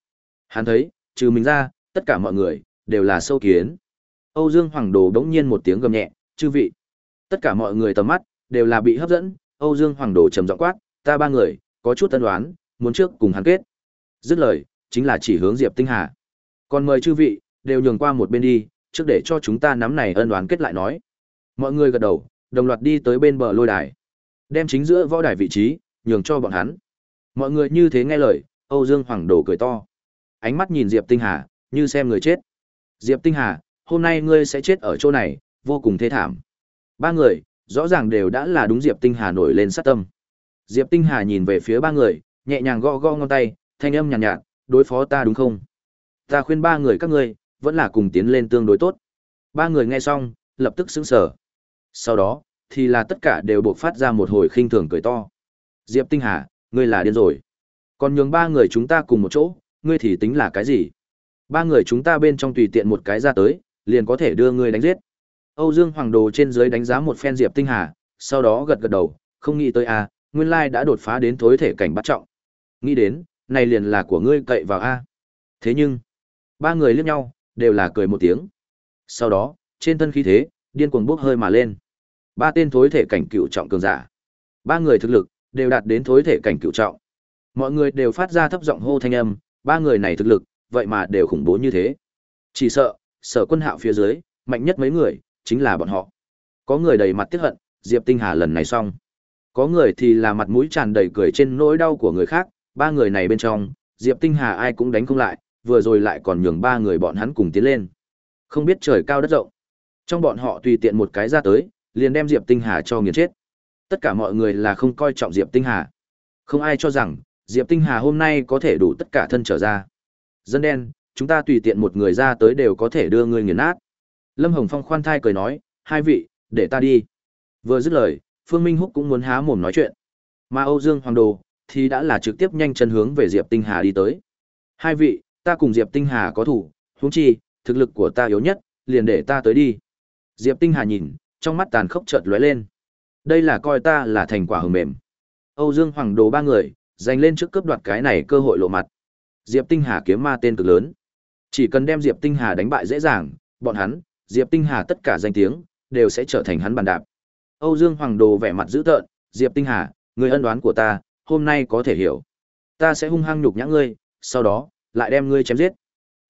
Hắn thấy, trừ mình ra, tất cả mọi người đều là sâu kiến. Âu Dương Hoàng Đồ đống nhiên một tiếng gầm nhẹ, "Chư vị!" Tất cả mọi người tầm mắt đều là bị hấp dẫn, Âu Dương Hoàng Đồ trầm giọng quát, "Ta ba người, có chút tân đoán, muốn trước cùng hắn kết." Dứt lời, chính là chỉ hướng Diệp Tinh Hà. "Còn mời chư vị đều nhường qua một bên đi, trước để cho chúng ta nắm này ân đoán kết lại nói." Mọi người gật đầu, đồng loạt đi tới bên bờ lôi đài, đem chính giữa võ đài vị trí nhường cho bọn hắn. Mọi người như thế nghe lời, Âu Dương Hoàng Đồ cười to. Ánh mắt nhìn Diệp Tinh Hà, như xem người chết. Diệp Tinh Hà, hôm nay ngươi sẽ chết ở chỗ này, vô cùng thê thảm. Ba người, rõ ràng đều đã là đúng Diệp Tinh Hà nổi lên sát tâm. Diệp Tinh Hà nhìn về phía ba người, nhẹ nhàng gõ gõ ngón tay, thanh âm nhàn nhạt, nhạt, đối phó ta đúng không? Ta khuyên ba người các ngươi, vẫn là cùng tiến lên tương đối tốt. Ba người nghe xong, lập tức sững sờ. Sau đó, thì là tất cả đều buộc phát ra một hồi khinh thường cười to. Diệp Tinh Hà, ngươi là điên rồi. Còn nhường ba người chúng ta cùng một chỗ, ngươi thì tính là cái gì? Ba người chúng ta bên trong tùy tiện một cái ra tới, liền có thể đưa ngươi đánh giết. Âu Dương Hoàng Đồ trên dưới đánh giá một phen Diệp Tinh Hà, sau đó gật gật đầu, không nghĩ tới a, nguyên lai đã đột phá đến thối thể cảnh bắt trọng. Nghĩ đến, này liền là của ngươi cậy vào a. Thế nhưng, ba người liếc nhau, đều là cười một tiếng. Sau đó, trên thân khí thế, điên cuồng bốc hơi mà lên. Ba tên thối thể cảnh cựu trọng cường giả. Ba người thực lực đều đạt đến thối thể cảnh cựu trọng. Mọi người đều phát ra thấp giọng hô thanh âm, ba người này thực lực, vậy mà đều khủng bố như thế. Chỉ sợ, sở quân hạo phía dưới, mạnh nhất mấy người, chính là bọn họ. Có người đầy mặt tiếc hận, Diệp Tinh Hà lần này xong. Có người thì là mặt mũi tràn đầy cười trên nỗi đau của người khác, ba người này bên trong, Diệp Tinh Hà ai cũng đánh không lại, vừa rồi lại còn nhường ba người bọn hắn cùng tiến lên. Không biết trời cao đất rộng. Trong bọn họ tùy tiện một cái ra tới, liền đem Diệp Tinh Hà cho nghiền chết. Tất cả mọi người là không coi trọng Diệp Tinh Hà. Không ai cho rằng, Diệp Tinh Hà hôm nay có thể đủ tất cả thân trở ra. Dân đen, chúng ta tùy tiện một người ra tới đều có thể đưa người nghiền nát. Lâm Hồng Phong khoan thai cười nói, hai vị, để ta đi. Vừa dứt lời, Phương Minh Húc cũng muốn há mồm nói chuyện. Mà Âu Dương Hoàng Đồ thì đã là trực tiếp nhanh chân hướng về Diệp Tinh Hà đi tới. Hai vị, ta cùng Diệp Tinh Hà có thủ, huống chi, thực lực của ta yếu nhất, liền để ta tới đi. Diệp Tinh Hà nhìn, trong mắt tàn khốc chợt lóe lên. Đây là coi ta là thành quả hưởng mềm. Âu Dương Hoàng Đồ ba người, giành lên trước cướp đoạt cái này cơ hội lộ mặt. Diệp Tinh Hà kiếm ma tên cực lớn. Chỉ cần đem Diệp Tinh Hà đánh bại dễ dàng, bọn hắn, Diệp Tinh Hà tất cả danh tiếng, đều sẽ trở thành hắn bàn đạp. Âu Dương Hoàng Đồ vẻ mặt dữ tợn, Diệp Tinh Hà, người ân đoán của ta, hôm nay có thể hiểu. Ta sẽ hung hăng nhục nhã ngươi, sau đó, lại đem ngươi chém giết.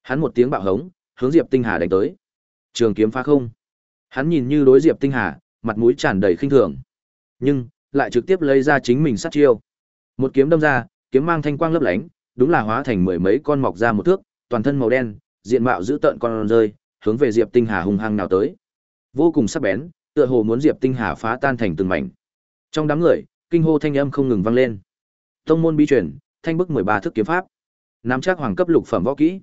Hắn một tiếng bạo hống, hướng Diệp Tinh Hà đánh tới. Trường kiếm phá không. Hắn nhìn như đối Diệp Tinh Hà, mặt mũi tràn đầy khinh thường. Nhưng, lại trực tiếp lấy ra chính mình sát chiêu. Một kiếm đâm ra, kiếm mang thanh quang lấp lánh, đúng là hóa thành mười mấy con mọc ra một thước, toàn thân màu đen, diện mạo dữ tợn con rơi, hướng về Diệp Tinh Hà hung hăng nào tới. Vô cùng sắc bén, tựa hồ muốn Diệp Tinh Hà phá tan thành từng mảnh. Trong đám người, kinh hô thanh âm không ngừng vang lên. Tông môn bí truyền, thanh bức 13 thức kiếm pháp. Nắm chắc hoàng cấp lục phẩm võ kỹ.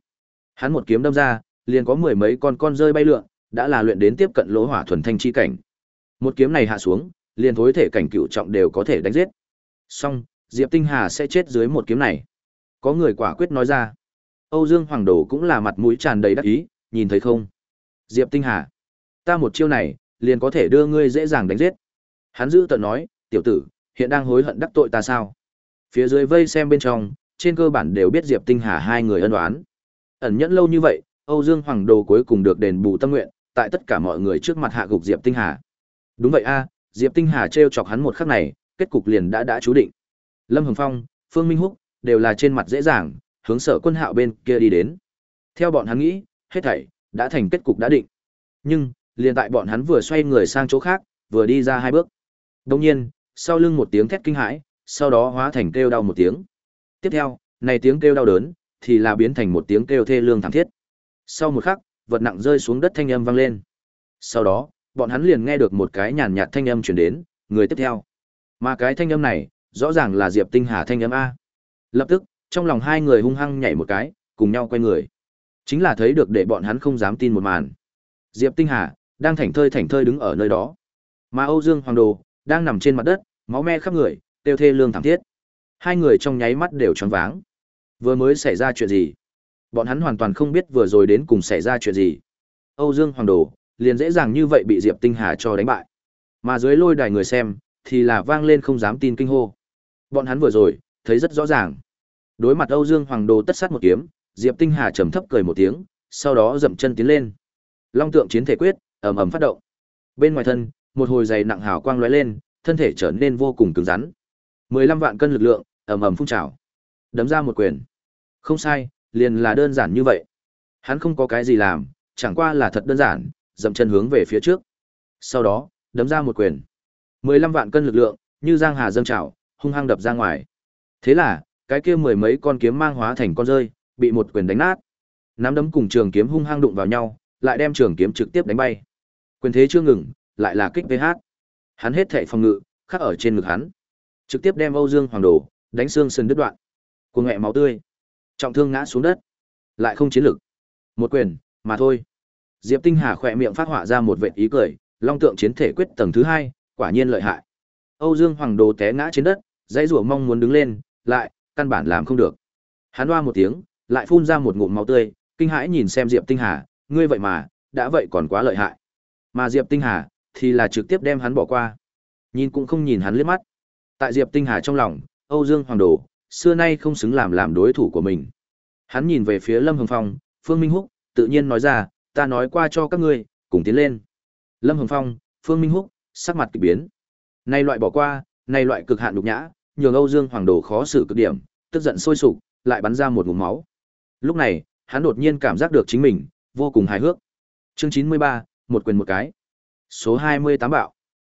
Hắn một kiếm đâm ra, liền có mười mấy con con rơi bay lượn, đã là luyện đến tiếp cận lỗ hỏa thuần thanh chi cảnh. Một kiếm này hạ xuống, liền thối thể cảnh cựu trọng đều có thể đánh giết. Song, Diệp Tinh Hà sẽ chết dưới một kiếm này. Có người quả quyết nói ra. Âu Dương Hoàng Đồ cũng là mặt mũi tràn đầy đắc ý, nhìn thấy không? Diệp Tinh Hà, ta một chiêu này, liền có thể đưa ngươi dễ dàng đánh giết. Hắn giữ tận nói, tiểu tử, hiện đang hối hận đắc tội ta sao? Phía dưới vây xem bên trong, trên cơ bản đều biết Diệp Tinh Hà hai người ân oán. Ẩn nhẫn lâu như vậy, Âu Dương Hoàng Đồ cuối cùng được đền bù tâm nguyện, tại tất cả mọi người trước mặt hạ gục Diệp Tinh Hà. Đúng vậy a, Diệp Tinh Hà trêu chọc hắn một khắc này, kết cục liền đã đã chú định. Lâm Hồng Phong, Phương Minh Húc đều là trên mặt dễ dàng, hướng Sở Quân Hạo bên kia đi đến. Theo bọn hắn nghĩ, hết thảy đã thành kết cục đã định. Nhưng, liền tại bọn hắn vừa xoay người sang chỗ khác, vừa đi ra hai bước. Đồng nhiên, sau lưng một tiếng thét kinh hãi, sau đó hóa thành kêu đau một tiếng. Tiếp theo, này tiếng kêu đau đớn thì là biến thành một tiếng kêu thê lương thảm thiết. Sau một khắc, vật nặng rơi xuống đất thanh âm vang lên. Sau đó, bọn hắn liền nghe được một cái nhàn nhạt thanh âm truyền đến, người tiếp theo. Mà cái thanh âm này, rõ ràng là Diệp Tinh Hà thanh âm a. Lập tức, trong lòng hai người hung hăng nhảy một cái, cùng nhau quay người. Chính là thấy được để bọn hắn không dám tin một màn. Diệp Tinh Hà đang thảnh thơi thảnh thơi đứng ở nơi đó. Mà Âu Dương Hoàng Đồ đang nằm trên mặt đất, máu me khắp người, tiêu thê lương thảm thiết. Hai người trong nháy mắt đều choáng váng. Vừa mới xảy ra chuyện gì? Bọn hắn hoàn toàn không biết vừa rồi đến cùng xảy ra chuyện gì. Âu Dương Hoàng Đồ liền dễ dàng như vậy bị Diệp Tinh Hà cho đánh bại. Mà dưới lôi đài người xem thì là vang lên không dám tin kinh hô. Bọn hắn vừa rồi thấy rất rõ ràng. Đối mặt Âu Dương Hoàng Đồ tất sát một kiếm, Diệp Tinh Hà trầm thấp cười một tiếng, sau đó dậm chân tiến lên. Long tượng chiến thể quyết, ầm ầm phát động. Bên ngoài thân, một hồi dày nặng hào quang lóe lên, thân thể trở nên vô cùng cứng rắn. 15 vạn cân lực lượng, ầm ầm phun trào. Đấm ra một quyền. Không sai, liền là đơn giản như vậy. Hắn không có cái gì làm, chẳng qua là thật đơn giản, dậm chân hướng về phía trước. Sau đó, đấm ra một quyền. 15 vạn cân lực lượng, như giang hà dâng trào, hung hăng đập ra ngoài. Thế là, cái kia mười mấy con kiếm mang hóa thành con rơi, bị một quyền đánh nát. Nắm đấm cùng trường kiếm hung hăng đụng vào nhau, lại đem trường kiếm trực tiếp đánh bay. Quyền thế chưa ngừng, lại là kích VH. Hắn hết thảy phòng ngự, khắc ở trên ngực hắn. Trực tiếp đem Âu Dương Hoàng Đồ đánh xương sườn đứt đoạn. Cuồng mẹ máu tươi. Trọng thương ngã xuống đất. Lại không chiến lực. Một quyền, mà thôi. Diệp Tinh Hà khỏe miệng phát họa ra một vệt ý cười, Long tượng chiến thể quyết tầng thứ hai, quả nhiên lợi hại. Âu Dương Hoàng Đồ té ngã trên đất, dãy rủa mong muốn đứng lên, lại căn bản làm không được. Hắn oa một tiếng, lại phun ra một ngụm máu tươi, kinh hãi nhìn xem Diệp Tinh Hà, ngươi vậy mà, đã vậy còn quá lợi hại. Mà Diệp Tinh Hà thì là trực tiếp đem hắn bỏ qua. Nhìn cũng không nhìn hắn liếc mắt. Tại Diệp Tinh Hà trong lòng, Âu Dương Hoàng Đồ, xưa nay không xứng làm làm đối thủ của mình. Hắn nhìn về phía Lâm Hồng Phong, Phương Minh Húc, tự nhiên nói ra, ta nói qua cho các ngươi, cùng tiến lên. Lâm Hồng Phong, Phương Minh Húc, sắc mặt kỳ biến. Nay loại bỏ qua, nay loại cực hạn nhục nhã, nhường Âu Dương Hoàng Đồ khó xử cực điểm, tức giận sôi sục, lại bắn ra một ngụm máu. Lúc này, hắn đột nhiên cảm giác được chính mình vô cùng hài hước. Chương 93, một quyền một cái. Số 28 bạo.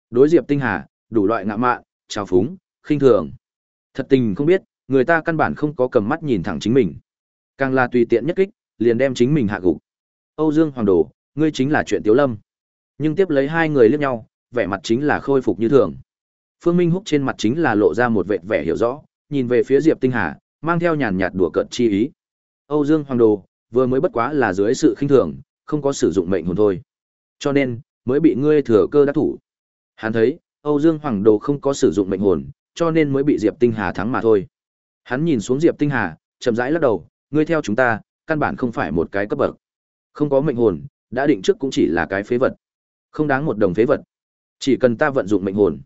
Đối Diệp Tinh Hà, đủ loại ngạ mạn, trào phúng, khinh thường. Thật tình không biết, người ta căn bản không có cầm mắt nhìn thẳng chính mình. Càng là tùy tiện nhất kích, liền đem chính mình hạ gục. Âu Dương Hoàng Đồ, ngươi chính là chuyện Tiếu Lâm. Nhưng tiếp lấy hai người liếc nhau, vẻ mặt chính là khôi phục như thường. Phương Minh Húc trên mặt chính là lộ ra một vẻ vẻ hiểu rõ, nhìn về phía Diệp Tinh Hà, mang theo nhàn nhạt đùa cợt chi ý. Âu Dương Hoàng Đồ, vừa mới bất quá là dưới sự khinh thường, không có sử dụng mệnh hồn thôi. Cho nên, mới bị ngươi thừa cơ đắc thủ. Hắn thấy, Âu Dương Hoàng Đồ không có sử dụng mệnh hồn, cho nên mới bị Diệp Tinh Hà thắng mà thôi. Hắn nhìn xuống Diệp Tinh Hà, chậm rãi lắc đầu, ngươi theo chúng ta, căn bản không phải một cái cấp bậc. Không có mệnh hồn, đã định trước cũng chỉ là cái phế vật. Không đáng một đồng phế vật. Chỉ cần ta vận dụng mệnh hồn.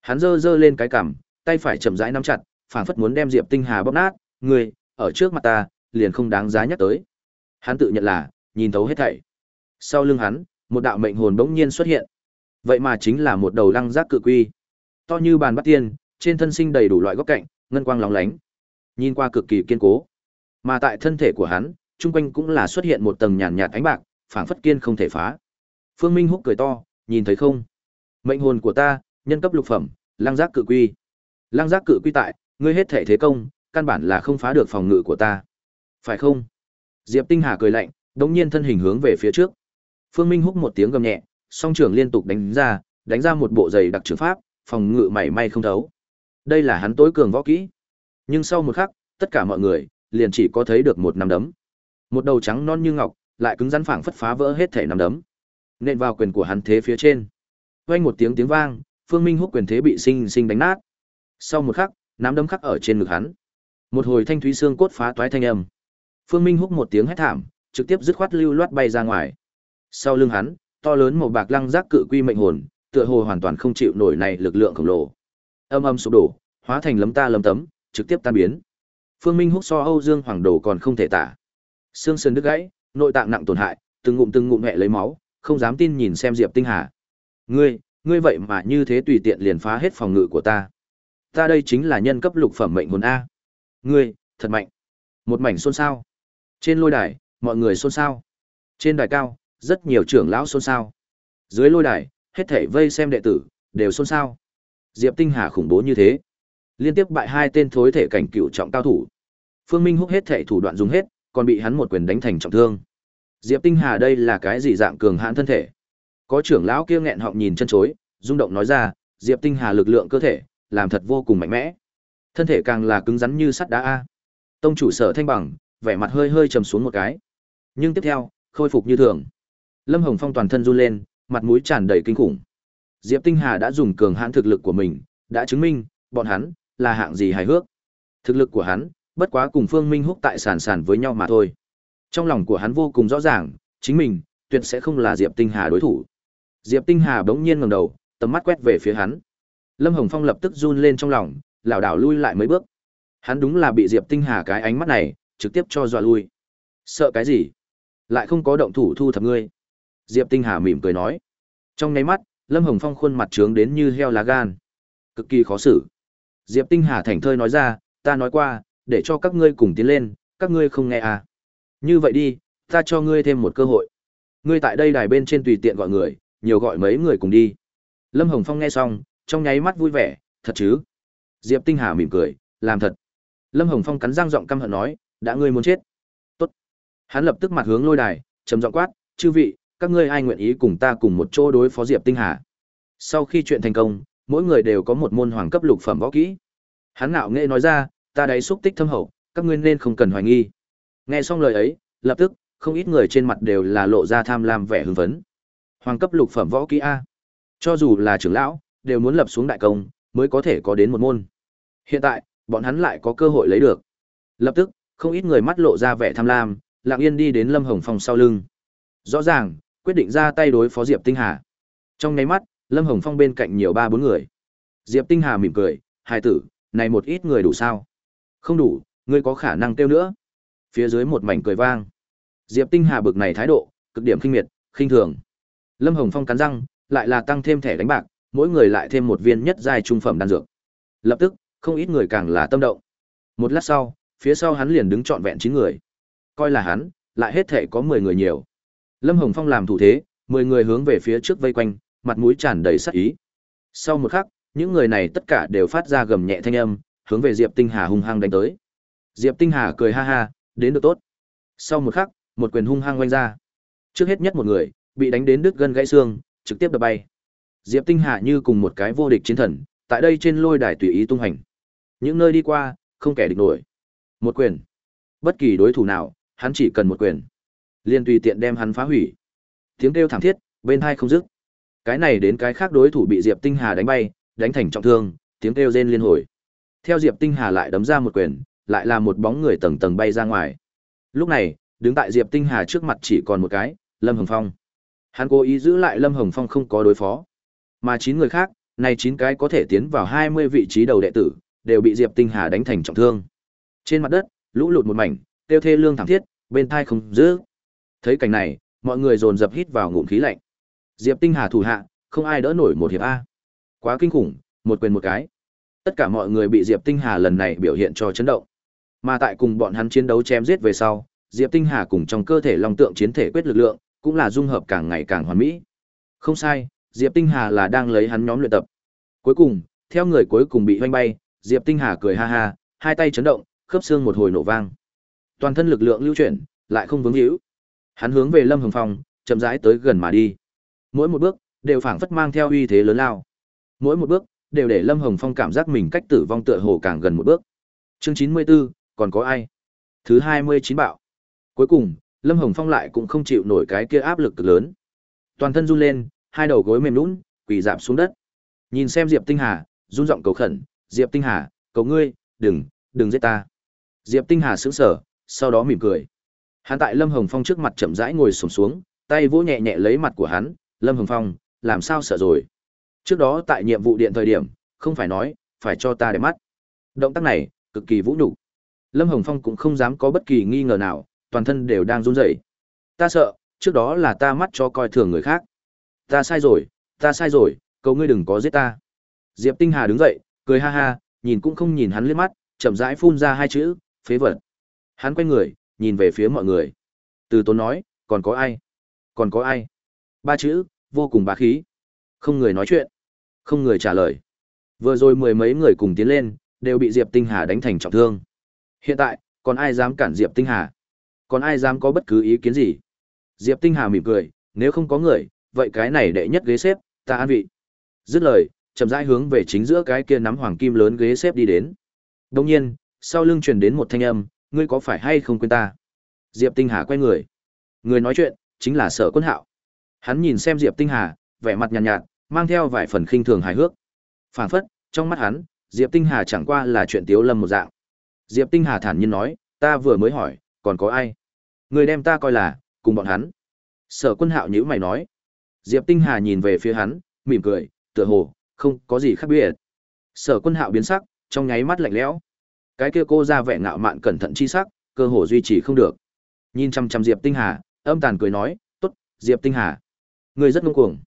Hắn giơ giơ lên cái cằm, tay phải chậm rãi nắm chặt, phảng phất muốn đem Diệp Tinh Hà bóp nát, ngươi, ở trước mặt ta, liền không đáng giá nhắc tới. Hắn tự nhận là, nhìn thấu hết thảy. Sau lưng hắn, một đạo mệnh hồn bỗng nhiên xuất hiện. Vậy mà chính là một đầu lăng giác cự quy. To như bàn bắt tiên, trên thân sinh đầy đủ loại góc cạnh, ngân quang lóng lánh. Nhìn qua cực kỳ kiên cố. Mà tại thân thể của hắn, trung quanh cũng là xuất hiện một tầng nhàn nhạt ánh bạc, phảng phất kiên không thể phá. Phương Minh Húc cười to, nhìn thấy không? Mệnh hồn của ta, nhân cấp lục phẩm, lăng giác cự quy. Lăng giác cự quy tại, ngươi hết thể thế công, căn bản là không phá được phòng ngự của ta. Phải không? Diệp Tinh Hà cười lạnh, đống nhiên thân hình hướng về phía trước. Phương Minh húc một tiếng gầm nhẹ, song trưởng liên tục đánh ra, đánh ra một bộ giày đặc trường pháp, phòng ngự mảy may không thấu. Đây là hắn tối cường võ kỹ. Nhưng sau một khắc, tất cả mọi người liền chỉ có thấy được một nắm đấm. Một đầu trắng non như ngọc, lại cứng rắn phảng phất phá vỡ hết thể nắm đấm. Nện vào quyền của hắn thế phía trên. Vang một tiếng tiếng vang, Phương Minh húc quyền thế bị sinh sinh đánh nát. Sau một khắc, nắm đấm khắc ở trên ngực hắn. Một hồi thanh thúy xương cốt phá toái thanh âm. Phương Minh húc một tiếng hét thảm, trực tiếp dứt khoát lưu loát bay ra ngoài. Sau lưng hắn, to lớn màu bạc lăng giác cự quy mệnh hồn, tựa hồ hoàn toàn không chịu nổi này lực lượng khổng lồ. Âm âm sụp đổ, hóa thành lấm ta lấm tấm, trực tiếp tan biến. Phương Minh húc so Âu Dương Hoàng Đồ còn không thể tả. Xương sườn đứt gãy, nội tạng nặng tổn hại, từng ngụm từng ngụm mẹ lấy máu, không dám tin nhìn xem Diệp Tinh Hà. Ngươi, ngươi vậy mà như thế tùy tiện liền phá hết phòng ngự của ta. Ta đây chính là nhân cấp lục phẩm mệnh hồn a. Ngươi, thật mạnh. Một mảnh xôn xao. Trên lôi đài, mọi người xôn xao. Trên đài cao, rất nhiều trưởng lão xôn xao. Dưới lôi đài, hết thảy vây xem đệ tử, đều xôn xao. Diệp Tinh Hà khủng bố như thế. Liên tiếp bại hai tên thối thể cảnh cựu trọng cao thủ. Phương Minh húc hết thể thủ đoạn dùng hết, còn bị hắn một quyền đánh thành trọng thương. Diệp Tinh Hà đây là cái gì dạng cường hãn thân thể? Có trưởng lão kia nghẹn họng nhìn chân chối, rung động nói ra, Diệp Tinh Hà lực lượng cơ thể, làm thật vô cùng mạnh mẽ. Thân thể càng là cứng rắn như sắt đá a. Tông chủ Sở Thanh Bằng, vẻ mặt hơi hơi trầm xuống một cái. Nhưng tiếp theo, khôi phục như thường. Lâm Hồng Phong toàn thân run lên, mặt mũi tràn đầy kinh khủng. Diệp Tinh Hà đã dùng cường hãn thực lực của mình, đã chứng minh, bọn hắn là hạng gì hài hước. Thực lực của hắn, bất quá cùng Phương Minh Húc tại sàn sàn với nhau mà thôi. Trong lòng của hắn vô cùng rõ ràng, chính mình tuyệt sẽ không là Diệp Tinh Hà đối thủ. Diệp Tinh Hà bỗng nhiên ngẩng đầu, tầm mắt quét về phía hắn. Lâm Hồng Phong lập tức run lên trong lòng, lảo đảo lui lại mấy bước. Hắn đúng là bị Diệp Tinh Hà cái ánh mắt này trực tiếp cho dọa lui. Sợ cái gì? Lại không có động thủ thu thập ngươi. Diệp Tinh Hà mỉm cười nói. Trong nháy mắt, Lâm Hồng Phong khuôn mặt trướng đến như heo lá gan. Cực kỳ khó xử. Diệp Tinh Hà thảnh thơi nói ra, ta nói qua, để cho các ngươi cùng tiến lên, các ngươi không nghe à. Như vậy đi, ta cho ngươi thêm một cơ hội. Ngươi tại đây đài bên trên tùy tiện gọi người, nhiều gọi mấy người cùng đi. Lâm Hồng Phong nghe xong, trong nháy mắt vui vẻ, thật chứ? Diệp Tinh Hà mỉm cười, làm thật. Lâm Hồng Phong cắn răng giọng căm hận nói, đã ngươi muốn chết. Tốt. Hắn lập tức mặt hướng lôi đài, trầm giọng quát, chư vị, các ngươi ai nguyện ý cùng ta cùng một chỗ đối phó Diệp Tinh Hà. Sau khi chuyện thành công, mỗi người đều có một môn hoàng cấp lục phẩm võ kỹ. Hắn ngạo nghễ nói ra, ta đấy xúc tích thâm hậu, các ngươi nên không cần hoài nghi. Nghe xong lời ấy, lập tức, không ít người trên mặt đều là lộ ra tham lam vẻ hưng phấn. Hoàng cấp lục phẩm võ kỹ a. Cho dù là trưởng lão, đều muốn lập xuống đại công, mới có thể có đến một môn. Hiện tại, bọn hắn lại có cơ hội lấy được. Lập tức, không ít người mắt lộ ra vẻ tham lam, lặng yên đi đến Lâm Hồng Phong sau lưng. Rõ ràng, quyết định ra tay đối phó Diệp Tinh Hà. Trong nháy mắt, Lâm Hồng Phong bên cạnh nhiều ba bốn người. Diệp Tinh Hà mỉm cười, "Hai tử, này một ít người đủ sao?" "Không đủ, ngươi có khả năng tiêu nữa." Phía dưới một mảnh cười vang. Diệp Tinh Hà bực này thái độ, cực điểm khinh miệt, khinh thường. Lâm Hồng Phong cắn răng, lại là tăng thêm thẻ đánh bạc, mỗi người lại thêm một viên nhất giai trung phẩm đan dược. Lập tức, không ít người càng là tâm động. Một lát sau, phía sau hắn liền đứng trọn vẹn chín người. Coi là hắn, lại hết thể có 10 người nhiều. Lâm Hồng Phong làm thủ thế, 10 người hướng về phía trước vây quanh, mặt mũi tràn đầy sát ý. Sau một khắc, những người này tất cả đều phát ra gầm nhẹ thanh âm, hướng về Diệp Tinh Hà hung hăng đánh tới. Diệp Tinh Hà cười ha ha, đến được tốt. Sau một khắc, một quyền hung hăng quanh ra. Trước hết nhất một người, bị đánh đến đứt gân gãy xương, trực tiếp đập bay. Diệp Tinh Hà như cùng một cái vô địch chiến thần, tại đây trên lôi đài tùy ý tung hành. Những nơi đi qua, không kẻ địch nổi. Một quyền. Bất kỳ đối thủ nào, hắn chỉ cần một quyền. Liên tùy tiện đem hắn phá hủy. Tiếng kêu thảm thiết, bên hai không dứt. Cái này đến cái khác đối thủ bị Diệp Tinh Hà đánh bay, đánh thành trọng thương, tiếng kêu rên liên hồi. Theo Diệp Tinh Hà lại đấm ra một quyền, lại là một bóng người tầng tầng bay ra ngoài. Lúc này, đứng tại Diệp Tinh Hà trước mặt chỉ còn một cái, Lâm Hồng Phong. Hắn cố ý giữ lại Lâm Hồng Phong không có đối phó. Mà chín người khác, này chín cái có thể tiến vào 20 vị trí đầu đệ tử, đều bị Diệp Tinh Hà đánh thành trọng thương. Trên mặt đất, lũ lụt một mảnh, tiêu thê lương thảm thiết, bên tai không dứt. Thấy cảnh này, mọi người dồn dập hít vào ngụm khí lạnh. Diệp Tinh Hà thủ hạ, không ai đỡ nổi một hiệp a. Quá kinh khủng, một quyền một cái. Tất cả mọi người bị Diệp Tinh Hà lần này biểu hiện cho chấn động. Mà tại cùng bọn hắn chiến đấu chém giết về sau, Diệp Tinh Hà cùng trong cơ thể long tượng chiến thể quyết lực lượng, cũng là dung hợp càng ngày càng hoàn mỹ. Không sai, Diệp Tinh Hà là đang lấy hắn nhóm luyện tập. Cuối cùng, theo người cuối cùng bị hoanh bay, Diệp Tinh Hà cười ha ha, hai tay chấn động, khớp xương một hồi nổ vang. Toàn thân lực lượng lưu chuyển, lại không vướng hữu. Hắn hướng về Lâm Hồng Phong, chậm rãi tới gần mà đi. Mỗi một bước đều phảng phất mang theo uy thế lớn lao. Mỗi một bước đều để Lâm Hồng Phong cảm giác mình cách tử vong tựa hồ càng gần một bước. Chương 94, còn có ai? Thứ 29 bạo. Cuối cùng, Lâm Hồng Phong lại cũng không chịu nổi cái kia áp lực cực lớn. Toàn thân run lên, hai đầu gối mềm nhũn, quỳ rạp xuống đất. Nhìn xem Diệp Tinh Hà, run giọng cầu khẩn, "Diệp Tinh Hà, cầu ngươi, đừng, đừng giết ta." Diệp Tinh Hà sững sờ, sau đó mỉm cười. Hắn tại Lâm Hồng Phong trước mặt chậm rãi ngồi xổm xuống, tay vỗ nhẹ nhẹ lấy mặt của hắn, "Lâm Hồng Phong, làm sao sợ rồi?" Trước đó tại nhiệm vụ điện thời điểm, không phải nói, phải cho ta để mắt. Động tác này, cực kỳ vũ nhục. Lâm Hồng Phong cũng không dám có bất kỳ nghi ngờ nào, toàn thân đều đang run rẩy. Ta sợ, trước đó là ta mắt cho coi thường người khác. Ta sai rồi, ta sai rồi, cầu ngươi đừng có giết ta. Diệp Tinh Hà đứng dậy, cười ha ha, nhìn cũng không nhìn hắn liếc mắt, chậm rãi phun ra hai chữ, phế vật. Hắn quay người, nhìn về phía mọi người. Từ tốn nói, còn có ai? Còn có ai? Ba chữ, vô cùng bá khí. Không người nói chuyện, không người trả lời. Vừa rồi mười mấy người cùng tiến lên, đều bị Diệp Tinh Hà đánh thành trọng thương. Hiện tại, còn ai dám cản Diệp Tinh Hà? Còn ai dám có bất cứ ý kiến gì? Diệp Tinh Hà mỉm cười, nếu không có người, vậy cái này đệ nhất ghế xếp, ta an vị. Dứt lời, chậm rãi hướng về chính giữa cái kia nắm hoàng kim lớn ghế xếp đi đến. Đồng nhiên, sau lưng truyền đến một thanh âm, ngươi có phải hay không quên ta? Diệp Tinh Hà quay người. Người nói chuyện, chính là sở quân hạo. Hắn nhìn xem Diệp Tinh Hà, vẻ mặt nhàn nhạt, nhạt, mang theo vài phần khinh thường hài hước. Phản phất, trong mắt hắn, Diệp Tinh Hà chẳng qua là chuyện tiếu lâm một dạng. Diệp Tinh Hà thản nhiên nói, ta vừa mới hỏi, còn có ai? Người đem ta coi là, cùng bọn hắn. Sở quân hạo nhữ mày nói. Diệp Tinh Hà nhìn về phía hắn, mỉm cười, tựa hồ, không có gì khác biệt. Sở quân hạo biến sắc, trong nháy mắt lạnh lẽo. Cái kia cô ra vẻ ngạo mạn cẩn thận chi sắc, cơ hồ duy trì không được. Nhìn chăm chăm Diệp Tinh Hà, âm tàn cười nói, tốt, Diệp Tinh Hà. Ngươi rất ngông cuồng.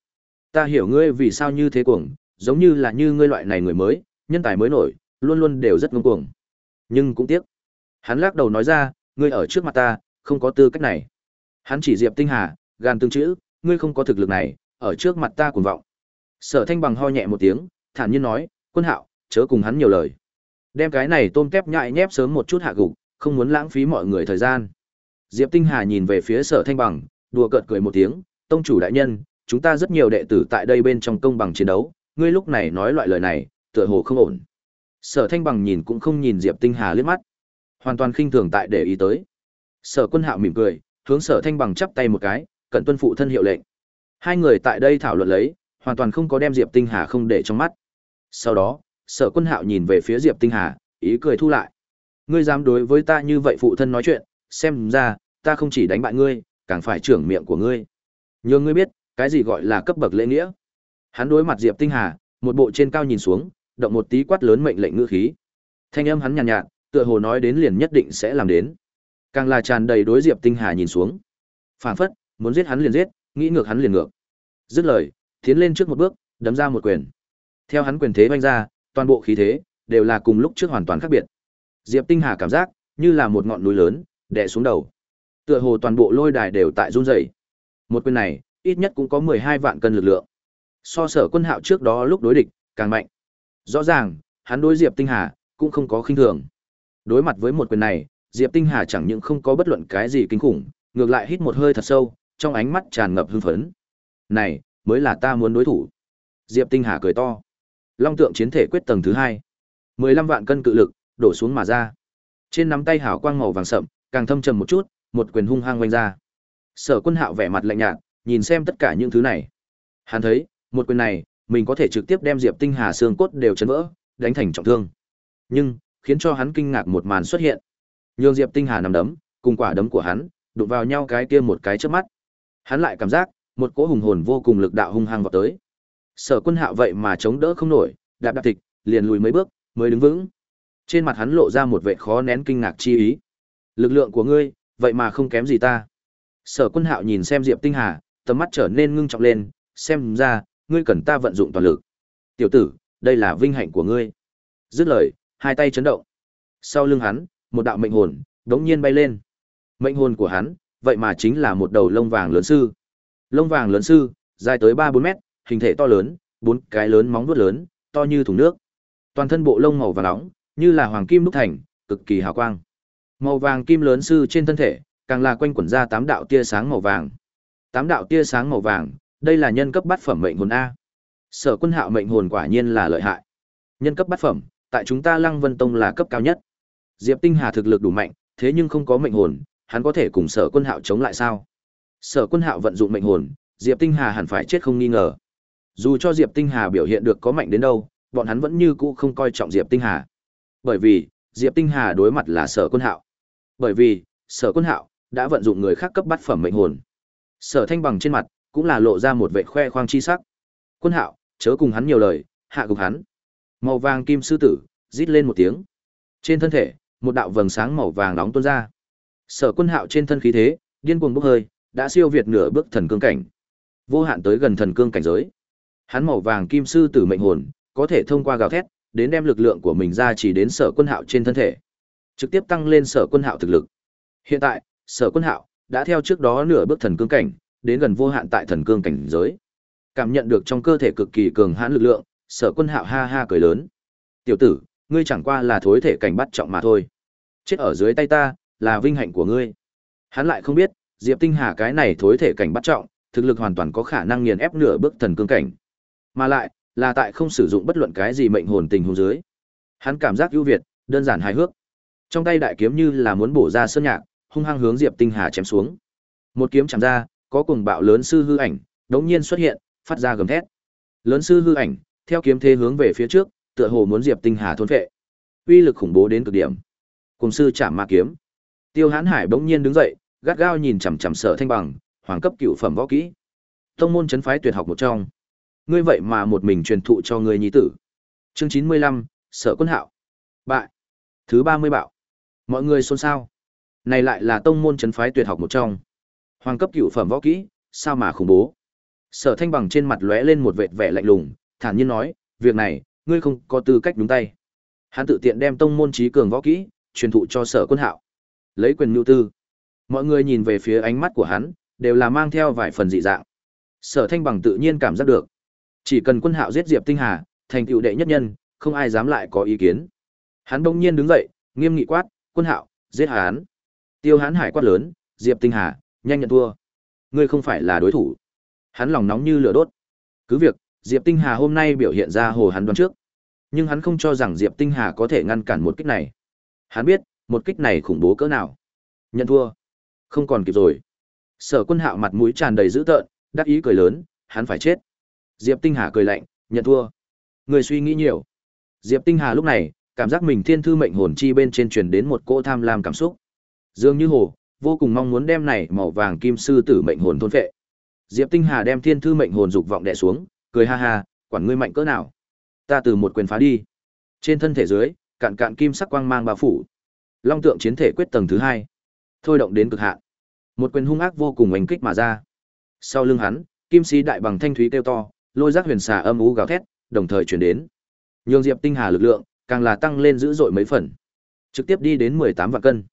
Ta hiểu ngươi vì sao như thế cuồng, giống như là như ngươi loại này người mới, nhân tài mới nổi, luôn luôn đều rất ngông cuồng. Nhưng cũng tiếc. Hắn lắc đầu nói ra, ngươi ở trước mặt ta, không có tư cách này. Hắn chỉ Diệp Tinh Hà, gan tương chữ, ngươi không có thực lực này, ở trước mặt ta cuồng vọng. Sở Thanh bằng ho nhẹ một tiếng, thản nhiên nói, quân hạo, chớ cùng hắn nhiều lời. Đem cái này tôm tép nhại nhép sớm một chút hạ gục, không muốn lãng phí mọi người thời gian. Diệp Tinh Hà nhìn về phía Sở Thanh bằng, đùa cợt cười một tiếng, tông chủ đại nhân, chúng ta rất nhiều đệ tử tại đây bên trong công bằng chiến đấu, ngươi lúc này nói loại lời này, tựa hồ không ổn. Sở Thanh bằng nhìn cũng không nhìn Diệp Tinh Hà liếc mắt, hoàn toàn khinh thường tại để ý tới. Sở Quân Hạo mỉm cười, hướng Sở Thanh bằng chắp tay một cái, cẩn tuân phụ thân hiệu lệnh. Hai người tại đây thảo luận lấy, hoàn toàn không có đem Diệp Tinh Hà không để trong mắt. Sau đó, Sở Quân Hạo nhìn về phía Diệp Tinh Hà, ý cười thu lại. Ngươi dám đối với ta như vậy phụ thân nói chuyện, xem ra, ta không chỉ đánh bại ngươi, càng phải trưởng miệng của ngươi. nhờ ngươi biết, cái gì gọi là cấp bậc lễ nghĩa. Hắn đối mặt Diệp Tinh Hà, một bộ trên cao nhìn xuống, động một tí quát lớn mệnh lệnh ngữ khí. Thanh âm hắn nhàn nhạt, nhạt, tựa hồ nói đến liền nhất định sẽ làm đến. càng là tràn đầy đối diệp tinh hà nhìn xuống phảng phất muốn giết hắn liền giết nghĩ ngược hắn liền ngược dứt lời tiến lên trước một bước đấm ra một quyền theo hắn quyền thế vanh ra toàn bộ khí thế đều là cùng lúc trước hoàn toàn khác biệt. Diệp tinh hà cảm giác như là một ngọn núi lớn đè xuống đầu. Tựa hồ toàn bộ lôi đài đều tại run rẩy. Một quyền này, ít nhất cũng có 12 vạn cân lực lượng. So sở quân hạo trước đó lúc đối địch, càng mạnh. Rõ ràng, hắn đối diệp tinh hà cũng không có khinh thường. Đối mặt với một quyền này, diệp tinh hà chẳng những không có bất luận cái gì kinh khủng, ngược lại hít một hơi thật sâu, trong ánh mắt tràn ngập hưng phấn. Này, mới là ta muốn đối thủ. Diệp tinh hà cười to long tượng chiến thể quyết tầng thứ hai. Mười lăm vạn cân cự lực, đổ xuống mà ra. Trên nắm tay hảo quang màu vàng sậm, càng thâm trầm một chút, một quyền hung hăng oanh ra. Sở quân hạo vẻ mặt lạnh nhạt, nhìn xem tất cả những thứ này. Hắn thấy, một quyền này, mình có thể trực tiếp đem diệp tinh hà xương cốt đều chấn vỡ, đánh thành trọng thương. Nhưng, khiến cho hắn kinh ngạc một màn xuất hiện. Nhường diệp tinh hà nằm đấm, cùng quả đấm của hắn, đụng vào nhau cái kia một cái trước mắt. Hắn lại cảm giác, một cỗ hùng hồn vô cùng lực đạo hung hăng vào tới sở quân hạo vậy mà chống đỡ không nổi, đạp đạp thịt liền lùi mấy bước, mới đứng vững. Trên mặt hắn lộ ra một vẻ khó nén kinh ngạc chi ý. Lực lượng của ngươi, vậy mà không kém gì ta. Sở quân hạo nhìn xem diệp tinh hà, tầm mắt trở nên ngưng trọng lên, xem ra, ngươi cần ta vận dụng toàn lực. Tiểu tử, đây là vinh hạnh của ngươi. Dứt lời, hai tay chấn động. Sau lưng hắn, một đạo mệnh hồn, đống nhiên bay lên. Mệnh hồn của hắn, vậy mà chính là một đầu lông vàng lớn sư. Lông vàng lớn sư, dài tới ba bốn mét hình thể to lớn, bốn cái lớn móng vuốt lớn, to như thùng nước. Toàn thân bộ lông màu vàng nóng, như là hoàng kim đúc thành, cực kỳ hào quang. Màu vàng kim lớn sư trên thân thể, càng là quanh quẩn ra tám đạo tia sáng màu vàng. Tám đạo tia sáng màu vàng, đây là nhân cấp bát phẩm mệnh hồn a. Sở quân hạo mệnh hồn quả nhiên là lợi hại. Nhân cấp bát phẩm, tại chúng ta lăng vân tông là cấp cao nhất. Diệp tinh hà thực lực đủ mạnh, thế nhưng không có mệnh hồn, hắn có thể cùng sở quân hạo chống lại sao? Sở quân hạo vận dụng mệnh hồn, diệp tinh hà hẳn phải chết không nghi ngờ dù cho diệp tinh hà biểu hiện được có mạnh đến đâu, bọn hắn vẫn như cũ không coi trọng diệp tinh hà. Bởi vì, diệp tinh hà đối mặt là sở quân hạo. Bởi vì, sở quân hạo đã vận dụng người khác cấp bắt phẩm mệnh hồn. Sở thanh bằng trên mặt cũng là lộ ra một vệ khoe khoang chi sắc. Quân hạo, chớ cùng hắn nhiều lời, hạ gục hắn. Màu vàng kim sư tử, rít lên một tiếng. Trên thân thể, một đạo vầng sáng màu vàng nóng tuôn ra. Sở quân hạo trên thân khí thế, điên cuồng bốc hơi, đã siêu việt nửa bước thần cương cảnh. Vô hạn tới gần thần cương cảnh giới hắn màu vàng kim sư tử mệnh hồn, có thể thông qua gào thét, đến đem lực lượng của mình ra chỉ đến sở quân hạo trên thân thể. Trực tiếp tăng lên sở quân hạo thực lực. Hiện tại, sở quân hạo đã theo trước đó nửa bước thần cương cảnh, đến gần vô hạn tại thần cương cảnh giới. Cảm nhận được trong cơ thể cực kỳ cường hãn lực lượng, sở quân hạo ha ha cười lớn. Tiểu tử, ngươi chẳng qua là thối thể cảnh bắt trọng mà thôi. Chết ở dưới tay ta là vinh hạnh của ngươi. Hắn lại không biết, diệp tinh hà cái này thối thể cảnh bắt trọng, thực lực hoàn toàn có khả năng nghiền ép nửa bước thần cương cảnh mà lại là tại không sử dụng bất luận cái gì mệnh hồn tình huống dưới. Hắn cảm giác ưu việt, đơn giản hài hước. Trong tay đại kiếm như là muốn bổ ra sơn nhạc, hung hăng hướng diệp tinh hà chém xuống. Một kiếm chạm ra, có cùng bạo lớn sư hư ảnh đống nhiên xuất hiện, phát ra gầm thét. Lớn sư hư ảnh, theo kiếm thế hướng về phía trước, tựa hồ muốn diệp tinh hà thôn phệ. Uy lực khủng bố đến cực điểm. Cùng sư chạm ma kiếm. Tiêu hán hải bỗng nhiên đứng dậy, gắt gao nhìn chằm chằm sở thanh bằng, hoàng cấp cựu phẩm võ kỹ. Tông môn chấn phái tuyệt học một trong ngươi vậy mà một mình truyền thụ cho ngươi nhi tử. Chương chín mươi lăm, sở quân hạo. Bại. Thứ ba mươi bạo. Mọi người xôn xao. Này lại là tông môn trấn phái tuyệt học một trong. Hoàng cấp cựu phẩm võ kỹ, sao mà khủng bố? Sở thanh bằng trên mặt lóe lên một vệt vẻ lạnh lùng, thản nhiên nói, việc này, ngươi không có tư cách đúng tay. Hắn tự tiện đem tông môn trí cường võ kỹ truyền thụ cho sở quân hạo. Lấy quyền nhu tư. Mọi người nhìn về phía ánh mắt của hắn, đều là mang theo vài phần dị dạng. Sở thanh bằng tự nhiên cảm giác được chỉ cần quân hạo giết diệp tinh hà, thành tựu đệ nhất nhân, không ai dám lại có ý kiến. Hắn đông nhiên đứng dậy, nghiêm nghị quát, quân hạo, giết hắn. Tiêu hán hải quát lớn, diệp tinh hà, nhanh nhận thua. Ngươi không phải là đối thủ. Hắn lòng nóng như lửa đốt. Cứ việc, diệp tinh hà hôm nay biểu hiện ra hồ hắn đoán trước, nhưng hắn không cho rằng diệp tinh hà có thể ngăn cản một kích này. Hắn biết, một kích này khủng bố cỡ nào. Nhận thua. Không còn kịp rồi. Sở quân hạo mặt mũi tràn đầy dữ tợn, đắc ý cười lớn, hắn phải chết diệp tinh hà cười lạnh nhận thua. Người suy nghĩ nhiều. Diệp tinh hà lúc này cảm giác mình thiên thư mệnh hồn chi bên trên truyền đến một cỗ tham lam cảm xúc. Dường như hồ vô cùng mong muốn đem này màu vàng kim sư tử mệnh hồn thôn phệ. Diệp tinh hà đem thiên thư mệnh hồn dục vọng đè xuống cười ha ha quản ngươi mạnh cỡ nào ta từ một quyền phá đi. Trên thân thể dưới cạn cạn kim sắc quang mang bao phủ. Long tượng chiến thể quyết tầng thứ hai. Thôi động đến cực hạn. Một quyền hung ác vô cùng oanh kích mà ra. Sau lưng hắn, kim sĩ đại bằng thanh thúy kêu to, lôi giác huyền xà âm u gào thét, đồng thời chuyển đến. Nhường Diệp Tinh Hà lực lượng, càng là tăng lên dữ dội mấy phần. Trực tiếp đi đến 18 vạn cân.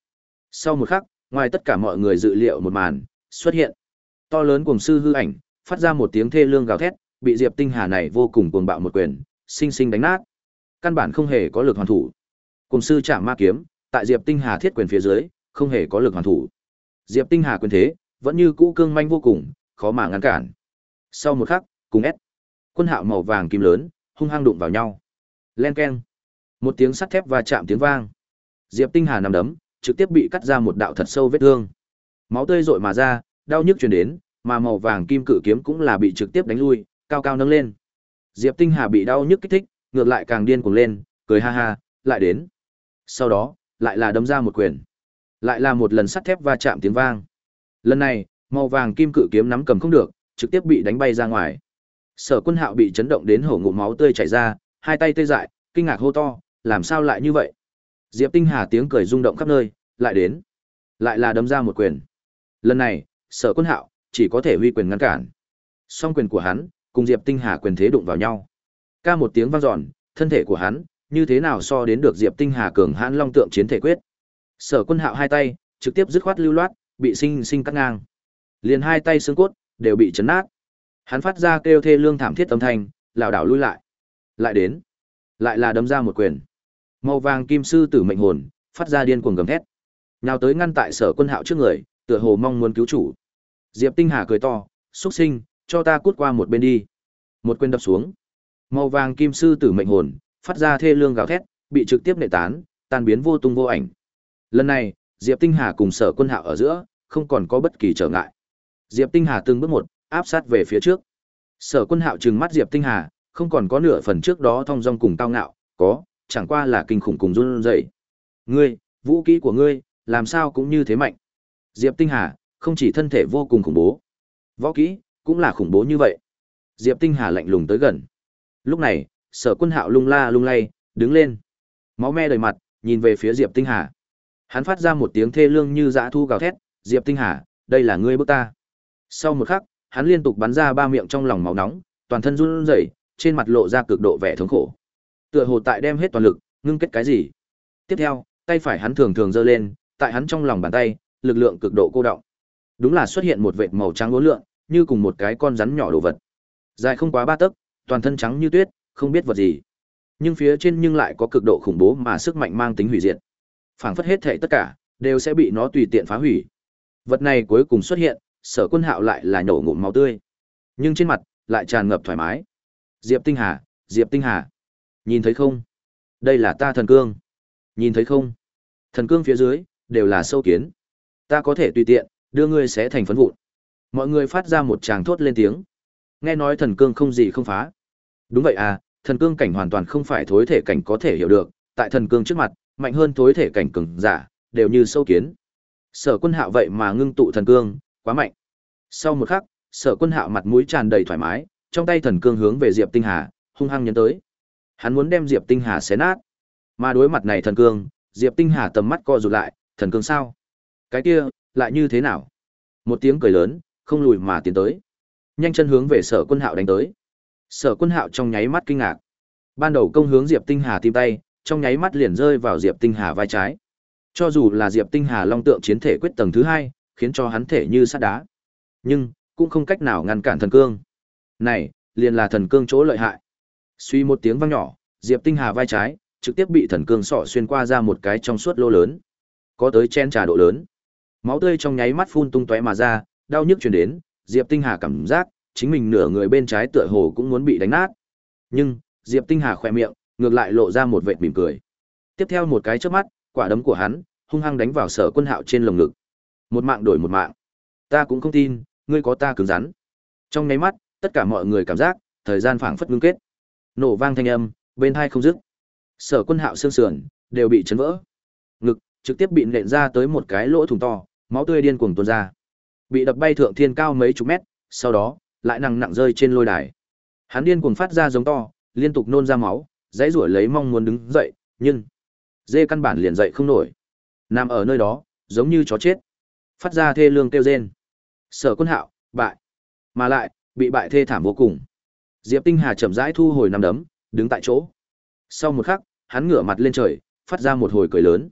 Sau một khắc, ngoài tất cả mọi người dự liệu một màn, xuất hiện. To lớn cùng sư hư ảnh, phát ra một tiếng thê lương gào thét, bị Diệp Tinh Hà này vô cùng cuồng bạo một quyền, sinh sinh đánh nát. Căn bản không hề có lực hoàn thủ. Cùng sư trả ma kiếm, tại Diệp Tinh Hà thiết quyền phía dưới, không hề có lực hoàn thủ. Diệp Tinh Hà quyền thế, vẫn như cũ cương manh vô cùng, khó mà ngăn cản. Sau một khắc, cùng ép quân hạo màu vàng kim lớn, hung hăng đụng vào nhau. Len keng. Một tiếng sắt thép va chạm tiếng vang. Diệp Tinh Hà nằm đấm, trực tiếp bị cắt ra một đạo thật sâu vết thương. Máu tươi rội mà ra, đau nhức truyền đến, mà màu vàng kim cự kiếm cũng là bị trực tiếp đánh lui, cao cao nâng lên. Diệp Tinh Hà bị đau nhức kích thích, ngược lại càng điên cuồng lên, cười ha ha, lại đến. Sau đó, lại là đấm ra một quyền. Lại là một lần sắt thép va chạm tiếng vang. Lần này, màu vàng kim cự kiếm nắm cầm không được, trực tiếp bị đánh bay ra ngoài. Sở Quân Hạo bị chấn động đến hổ ngụm máu tươi chảy ra, hai tay tê dại, kinh ngạc hô to, làm sao lại như vậy? Diệp Tinh Hà tiếng cười rung động khắp nơi, lại đến, lại là đấm ra một quyền. Lần này, Sở Quân Hạo chỉ có thể huy quyền ngăn cản. Song quyền của hắn cùng Diệp Tinh Hà quyền thế đụng vào nhau. Ca một tiếng vang dọn, thân thể của hắn như thế nào so đến được Diệp Tinh Hà cường hãn long tượng chiến thể quyết. Sở Quân Hạo hai tay trực tiếp dứt khoát lưu loát, bị sinh sinh cắt ngang. Liền hai tay xương cốt đều bị chấn nát. Hắn phát ra kêu thê lương thảm thiết âm thanh, lảo đảo lui lại. Lại đến, lại là đấm ra một quyền. Màu vàng kim sư tử mệnh hồn, phát ra điên cuồng gầm thét. Nào tới ngăn tại Sở Quân Hạo trước người, tựa hồ mong muốn cứu chủ. Diệp Tinh Hà cười to, "Xuất sinh, cho ta cút qua một bên đi." Một quyền đập xuống. Màu vàng kim sư tử mệnh hồn, phát ra thê lương gào thét, bị trực tiếp nệ tán, tan biến vô tung vô ảnh. Lần này, Diệp Tinh Hà cùng Sở Quân Hạo ở giữa, không còn có bất kỳ trở ngại. Diệp Tinh Hà từng bước một, áp sát về phía trước. Sở Quân Hạo trừng mắt Diệp Tinh Hà, không còn có nửa phần trước đó thông dong cùng tao ngạo, có, chẳng qua là kinh khủng cùng run rẩy. Ngươi, vũ khí của ngươi, làm sao cũng như thế mạnh. Diệp Tinh Hà, không chỉ thân thể vô cùng khủng bố, võ kỹ cũng là khủng bố như vậy. Diệp Tinh Hà lạnh lùng tới gần. Lúc này, Sở Quân Hạo lung la lung lay, đứng lên. Máu me đầy mặt, nhìn về phía Diệp Tinh Hà. Hắn phát ra một tiếng thê lương như dã thu gào thét, "Diệp Tinh Hà, đây là ngươi bức ta." Sau một khắc, hắn liên tục bắn ra ba miệng trong lòng máu nóng, toàn thân run rẩy, trên mặt lộ ra cực độ vẻ thống khổ. Tựa hồ tại đem hết toàn lực, ngưng kết cái gì. Tiếp theo, tay phải hắn thường thường giơ lên, tại hắn trong lòng bàn tay, lực lượng cực độ cô động. Đúng là xuất hiện một vệt màu trắng uốn lượn, như cùng một cái con rắn nhỏ đồ vật. Dài không quá ba tấc, toàn thân trắng như tuyết, không biết vật gì. Nhưng phía trên nhưng lại có cực độ khủng bố mà sức mạnh mang tính hủy diệt. Phảng phất hết thảy tất cả đều sẽ bị nó tùy tiện phá hủy. Vật này cuối cùng xuất hiện, Sở Quân Hạo lại là nhổ ngụm máu tươi, nhưng trên mặt lại tràn ngập thoải mái. Diệp Tinh Hà, Diệp Tinh Hà, nhìn thấy không? Đây là ta thần cương. Nhìn thấy không? Thần cương phía dưới đều là sâu kiến. Ta có thể tùy tiện đưa ngươi sẽ thành phấn vụn. Mọi người phát ra một tràng thốt lên tiếng. Nghe nói thần cương không gì không phá. Đúng vậy à, thần cương cảnh hoàn toàn không phải thối thể cảnh có thể hiểu được, tại thần cương trước mặt, mạnh hơn thối thể cảnh cường giả, đều như sâu kiến. Sở Quân Hạo vậy mà ngưng tụ thần cương, quá mạnh. Sau một khắc, Sở Quân Hạo mặt mũi tràn đầy thoải mái, trong tay thần cương hướng về Diệp Tinh Hà, hung hăng nhấn tới. Hắn muốn đem Diệp Tinh Hà xé nát. Mà đối mặt này thần cương, Diệp Tinh Hà tầm mắt co rụt lại, thần cương sao? Cái kia, lại như thế nào? Một tiếng cười lớn, không lùi mà tiến tới. Nhanh chân hướng về Sở Quân Hạo đánh tới. Sở Quân Hạo trong nháy mắt kinh ngạc. Ban đầu công hướng Diệp Tinh Hà tim tay, trong nháy mắt liền rơi vào Diệp Tinh Hà vai trái. Cho dù là Diệp Tinh Hà long tượng chiến thể quyết tầng thứ hai, khiến cho hắn thể như sắt đá, nhưng cũng không cách nào ngăn cản thần cương. Này, liền là thần cương chỗ lợi hại. Suy một tiếng vang nhỏ, Diệp Tinh Hà vai trái trực tiếp bị thần cương sọ xuyên qua ra một cái trong suốt lô lớn, có tới chen trà độ lớn. Máu tươi trong nháy mắt phun tung tóe mà ra, đau nhức truyền đến, Diệp Tinh Hà cảm giác chính mình nửa người bên trái tựa hồ cũng muốn bị đánh nát. Nhưng, Diệp Tinh Hà khỏe miệng, ngược lại lộ ra một vệt mỉm cười. Tiếp theo một cái chớp mắt, quả đấm của hắn hung hăng đánh vào Sở Quân Hạo trên lồng ngực. Một mạng đổi một mạng. Ta cũng không tin, ngươi có ta cứng rắn. Trong nháy mắt, tất cả mọi người cảm giác, thời gian phảng phất ngưng kết. Nổ vang thanh âm, bên hai không dứt. Sở Quân Hạo xương sườn đều bị chấn vỡ. Ngực trực tiếp bị nện ra tới một cái lỗ thủng to, máu tươi điên cuồng tuôn ra. Bị đập bay thượng thiên cao mấy chục mét, sau đó lại nặng nặng rơi trên lôi đài. Hắn điên cuồng phát ra giống to, liên tục nôn ra máu, dãy rủa lấy mong muốn đứng dậy, nhưng dê căn bản liền dậy không nổi. Nằm ở nơi đó, giống như chó chết. Phát ra thê lương kêu rên. Sở quân hạo, bại. Mà lại, bị bại thê thảm vô cùng. Diệp Tinh Hà chậm rãi thu hồi nắm đấm, đứng tại chỗ. Sau một khắc, hắn ngửa mặt lên trời, phát ra một hồi cười lớn.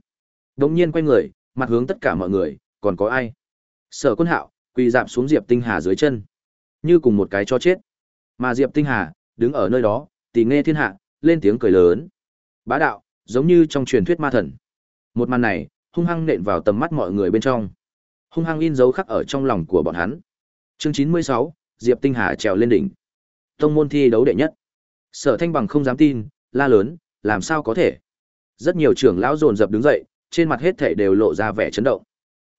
Đống nhiên quay người, mặt hướng tất cả mọi người, còn có ai? Sở Quân Hạo quỳ dạp xuống Diệp Tinh Hà dưới chân, như cùng một cái cho chết. Mà Diệp Tinh Hà đứng ở nơi đó, tỉ nghe thiên hạ, lên tiếng cười lớn. Bá đạo, giống như trong truyền thuyết ma thần. Một màn này, hung hăng nện vào tầm mắt mọi người bên trong. Hung hăng in dấu khắc ở trong lòng của bọn hắn. Chương 96, Diệp Tinh Hà trèo lên đỉnh. Tông môn thi đấu đệ nhất. Sở Thanh Bằng không dám tin, la lớn, làm sao có thể? Rất nhiều trưởng lão dồn dập đứng dậy, trên mặt hết thảy đều lộ ra vẻ chấn động.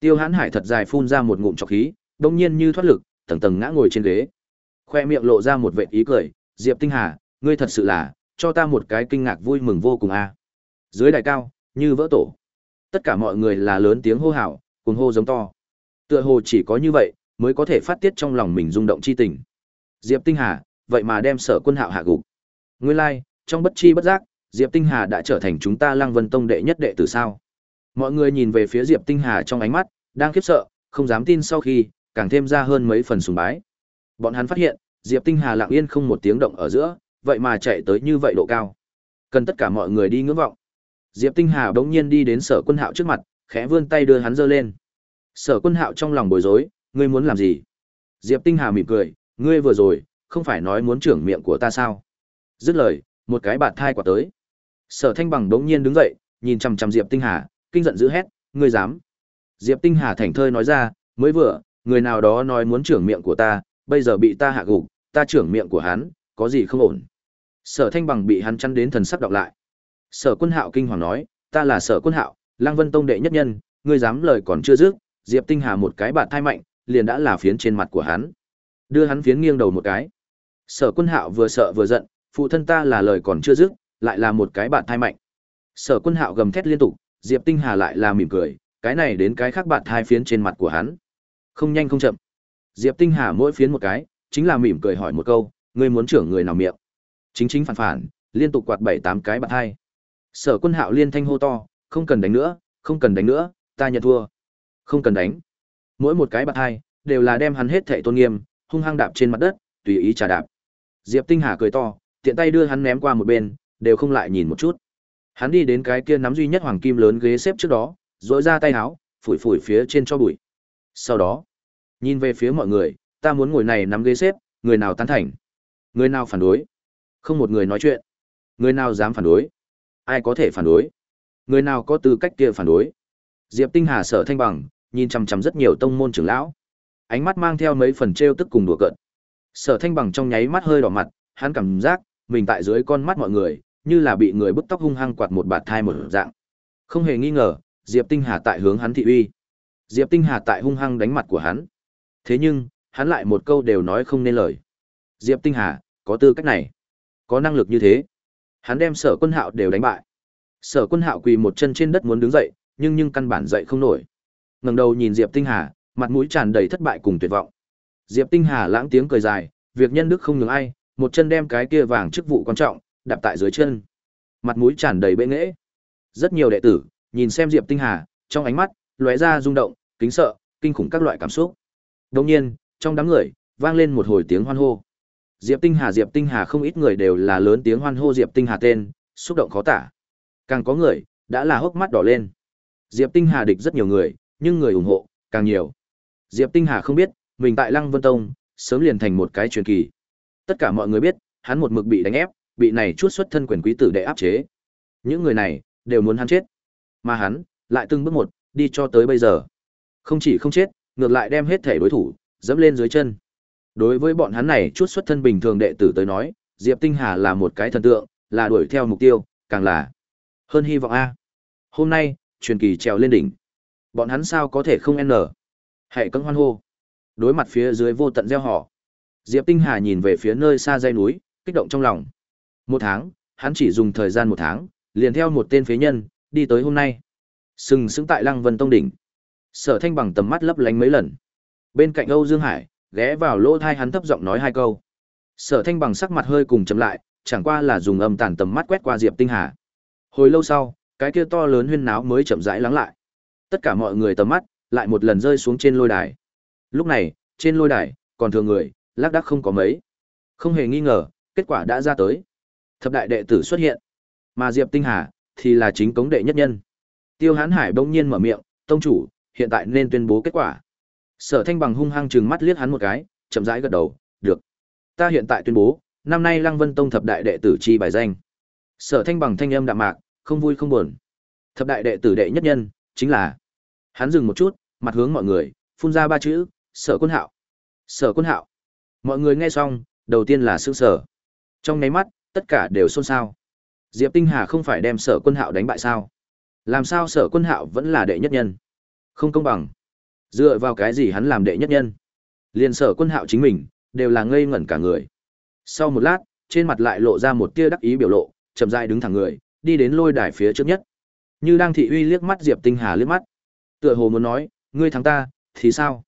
Tiêu Hán Hải thật dài phun ra một ngụm trọc khí, đột nhiên như thoát lực, tầng tầng ngã ngồi trên ghế. Khoe miệng lộ ra một vệt ý cười, "Diệp Tinh Hà, ngươi thật sự là cho ta một cái kinh ngạc vui mừng vô cùng a." Dưới đài cao, như vỡ tổ. Tất cả mọi người là lớn tiếng hô hào, cùng hô giống to. Tựa hồ chỉ có như vậy mới có thể phát tiết trong lòng mình rung động chi tình. Diệp Tinh Hà, vậy mà đem Sở Quân Hạo hạ gục. Nguyên lai, like, trong bất chi bất giác, Diệp Tinh Hà đã trở thành chúng ta Lăng Vân Tông đệ nhất đệ tử sao? Mọi người nhìn về phía Diệp Tinh Hà trong ánh mắt, đang khiếp sợ, không dám tin sau khi, càng thêm ra hơn mấy phần sùng bái. Bọn hắn phát hiện, Diệp Tinh Hà lặng yên không một tiếng động ở giữa, vậy mà chạy tới như vậy độ cao. Cần tất cả mọi người đi ngưỡng vọng. Diệp Tinh Hà bỗng nhiên đi đến Sở Quân Hạo trước mặt, khẽ vươn tay đưa hắn giơ lên. Sở Quân Hạo trong lòng bối rối, ngươi muốn làm gì? Diệp Tinh Hà mỉm cười, ngươi vừa rồi, không phải nói muốn trưởng miệng của ta sao? Dứt lời, một cái bạt thai quả tới. Sở Thanh Bằng đống nhiên đứng dậy, nhìn chằm chằm Diệp Tinh Hà, kinh giận dữ hét, ngươi dám? Diệp Tinh Hà thành thơi nói ra, mới vừa, người nào đó nói muốn trưởng miệng của ta, bây giờ bị ta hạ gục, ta trưởng miệng của hắn, có gì không ổn? Sở Thanh Bằng bị hắn chăn đến thần sắc đọc lại. Sở Quân Hạo kinh hoàng nói, ta là Sở Quân Hạo, Lăng Vân Tông đệ nhất nhân, ngươi dám lời còn chưa dứt, Diệp Tinh Hà một cái bạt thai mạnh, liền đã là phiến trên mặt của hắn. Đưa hắn phiến nghiêng đầu một cái. Sở Quân Hạo vừa sợ vừa giận, phụ thân ta là lời còn chưa dứt, lại là một cái bạn thai mạnh. Sở Quân Hạo gầm thét liên tục, Diệp Tinh Hà lại là mỉm cười, cái này đến cái khác bạn thai phiến trên mặt của hắn. Không nhanh không chậm. Diệp Tinh Hà mỗi phiến một cái, chính là mỉm cười hỏi một câu, ngươi muốn trưởng người nào miệng? Chính chính phản phản, liên tục quạt bảy tám cái bạn thai. Sở Quân Hạo liên thanh hô to, không cần đánh nữa, không cần đánh nữa, ta nhận thua. Không cần đánh. Mỗi một cái bạn hai đều là đem hắn hết thảy tôn nghiêm, hung hăng đạp trên mặt đất, tùy ý trả đạp. Diệp Tinh Hà cười to, tiện tay đưa hắn ném qua một bên, đều không lại nhìn một chút. Hắn đi đến cái kia nắm duy nhất hoàng kim lớn ghế xếp trước đó, rỗi ra tay áo, phủi phủi phía trên cho bụi. Sau đó, nhìn về phía mọi người, ta muốn ngồi này nắm ghế xếp, người nào tán thành, người nào phản đối. Không một người nói chuyện. Người nào dám phản đối? Ai có thể phản đối? Người nào có tư cách kia phản đối? Diệp Tinh Hà sở thanh bằng, nhìn chằm chằm rất nhiều tông môn trưởng lão. Ánh mắt mang theo mấy phần trêu tức cùng đùa cợt. Sở Thanh bằng trong nháy mắt hơi đỏ mặt, hắn cảm giác mình tại dưới con mắt mọi người, như là bị người bức tóc hung hăng quạt một bạt thai một dạng. Không hề nghi ngờ, Diệp Tinh Hà tại hướng hắn thị uy. Diệp Tinh Hà tại hung hăng đánh mặt của hắn. Thế nhưng, hắn lại một câu đều nói không nên lời. Diệp Tinh Hà, có tư cách này, có năng lực như thế. Hắn đem sở quân hạo đều đánh bại. Sở quân hạo quỳ một chân trên đất muốn đứng dậy, nhưng nhưng căn bản dậy không nổi ngẩng đầu nhìn Diệp Tinh Hà, mặt mũi tràn đầy thất bại cùng tuyệt vọng. Diệp Tinh Hà lãng tiếng cười dài, việc nhân đức không nhường ai, một chân đem cái kia vàng chức vụ quan trọng, đạp tại dưới chân. Mặt mũi tràn đầy bệ nghệ. Rất nhiều đệ tử, nhìn xem Diệp Tinh Hà, trong ánh mắt, lóe ra rung động, kính sợ, kinh khủng các loại cảm xúc. Đồng nhiên, trong đám người, vang lên một hồi tiếng hoan hô. Diệp Tinh Hà Diệp Tinh Hà không ít người đều là lớn tiếng hoan hô Diệp Tinh Hà tên, xúc động khó tả. Càng có người, đã là hốc mắt đỏ lên. Diệp Tinh Hà địch rất nhiều người, nhưng người ủng hộ, càng nhiều. Diệp Tinh Hà không biết, mình tại Lăng Vân Tông, sớm liền thành một cái truyền kỳ. Tất cả mọi người biết, hắn một mực bị đánh ép, bị này chuốt xuất thân quyền quý tử đệ áp chế. Những người này đều muốn hắn chết, mà hắn lại từng bước một đi cho tới bây giờ. Không chỉ không chết, ngược lại đem hết thể đối thủ dẫm lên dưới chân. Đối với bọn hắn này chuốt xuất thân bình thường đệ tử tới nói, Diệp Tinh Hà là một cái thần tượng, là đuổi theo mục tiêu, càng là hơn hy vọng a. Hôm nay, truyền kỳ trèo lên đỉnh. Bọn hắn sao có thể không n? Hãy cấm hoan hô. Đối mặt phía dưới vô tận gieo họ. Diệp Tinh Hà nhìn về phía nơi xa dây núi, kích động trong lòng. Một tháng, hắn chỉ dùng thời gian một tháng, liền theo một tên phế nhân, đi tới hôm nay. Sừng sững tại Lăng Vân Tông đỉnh. Sở Thanh bằng tầm mắt lấp lánh mấy lần. Bên cạnh Âu Dương Hải, ghé vào lỗ thai hắn thấp giọng nói hai câu. Sở Thanh bằng sắc mặt hơi cùng chậm lại, chẳng qua là dùng âm tàn tầm mắt quét qua Diệp Tinh Hà. Hồi lâu sau, cái kia to lớn huyên náo mới chậm rãi lắng lại. Tất cả mọi người tầm mắt lại một lần rơi xuống trên lôi đài. Lúc này, trên lôi đài, còn thừa người, lác đác không có mấy. Không hề nghi ngờ, kết quả đã ra tới. Thập đại đệ tử xuất hiện, mà Diệp Tinh Hà thì là chính cống đệ nhất nhân. Tiêu Hán Hải bỗng nhiên mở miệng, "Tông chủ, hiện tại nên tuyên bố kết quả." Sở Thanh Bằng hung hăng trừng mắt liếc hắn một cái, chậm rãi gật đầu, "Được. Ta hiện tại tuyên bố, năm nay Lăng Vân Tông thập đại đệ tử chi bài danh." Sở Thanh Bằng thanh âm đạm mạc, không vui không buồn. Thập đại đệ tử đệ nhất nhân chính là Hắn dừng một chút, mặt hướng mọi người, phun ra ba chữ, Sở Quân Hạo. Sở Quân Hạo. Mọi người nghe xong, đầu tiên là sững sờ. Trong nháy mắt, tất cả đều xôn xao. Diệp Tinh Hà không phải đem Sở Quân Hạo đánh bại sao? Làm sao Sở Quân Hạo vẫn là đệ nhất nhân? Không công bằng. Dựa vào cái gì hắn làm đệ nhất nhân? liền Sở Quân Hạo chính mình đều là ngây ngẩn cả người. Sau một lát, trên mặt lại lộ ra một tia đắc ý biểu lộ, chậm dại đứng thẳng người, đi đến lôi đài phía trước nhất. Như đang thị uy liếc mắt Diệp Tinh Hà liếc mắt. Tựa hồ muốn nói, ngươi thắng ta, thì sao?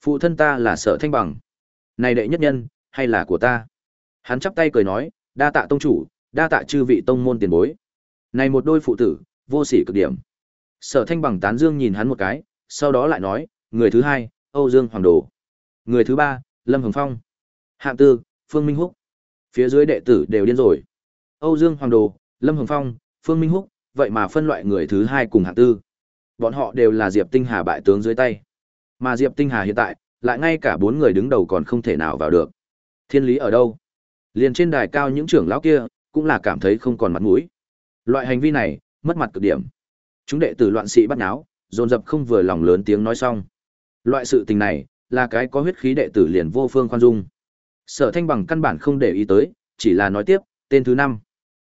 Phụ thân ta là Sở Thanh Bằng. Này đệ nhất nhân, hay là của ta? Hắn chắp tay cười nói, đa tạ tông chủ, đa tạ chư vị tông môn tiền bối. Này một đôi phụ tử, vô sỉ cực điểm. Sở Thanh Bằng tán dương nhìn hắn một cái, sau đó lại nói, người thứ hai, Âu Dương Hoàng Đồ. Người thứ ba, Lâm Hồng Phong. Hạng tư, Phương Minh Húc. Phía dưới đệ tử đều điên rồi. Âu Dương Hoàng Đồ, Lâm Hồng Phong, Phương Minh Húc, vậy mà phân loại người thứ hai cùng hạng tư. Bọn họ đều là Diệp Tinh Hà bại tướng dưới tay. Mà Diệp Tinh Hà hiện tại, lại ngay cả bốn người đứng đầu còn không thể nào vào được. Thiên lý ở đâu? Liền trên đài cao những trưởng lão kia, cũng là cảm thấy không còn mặt mũi. Loại hành vi này, mất mặt cực điểm. Chúng đệ tử loạn sĩ bắt náo, dồn dập không vừa lòng lớn tiếng nói xong. Loại sự tình này, là cái có huyết khí đệ tử liền vô phương khoan dung. Sở Thanh bằng căn bản không để ý tới, chỉ là nói tiếp, tên thứ năm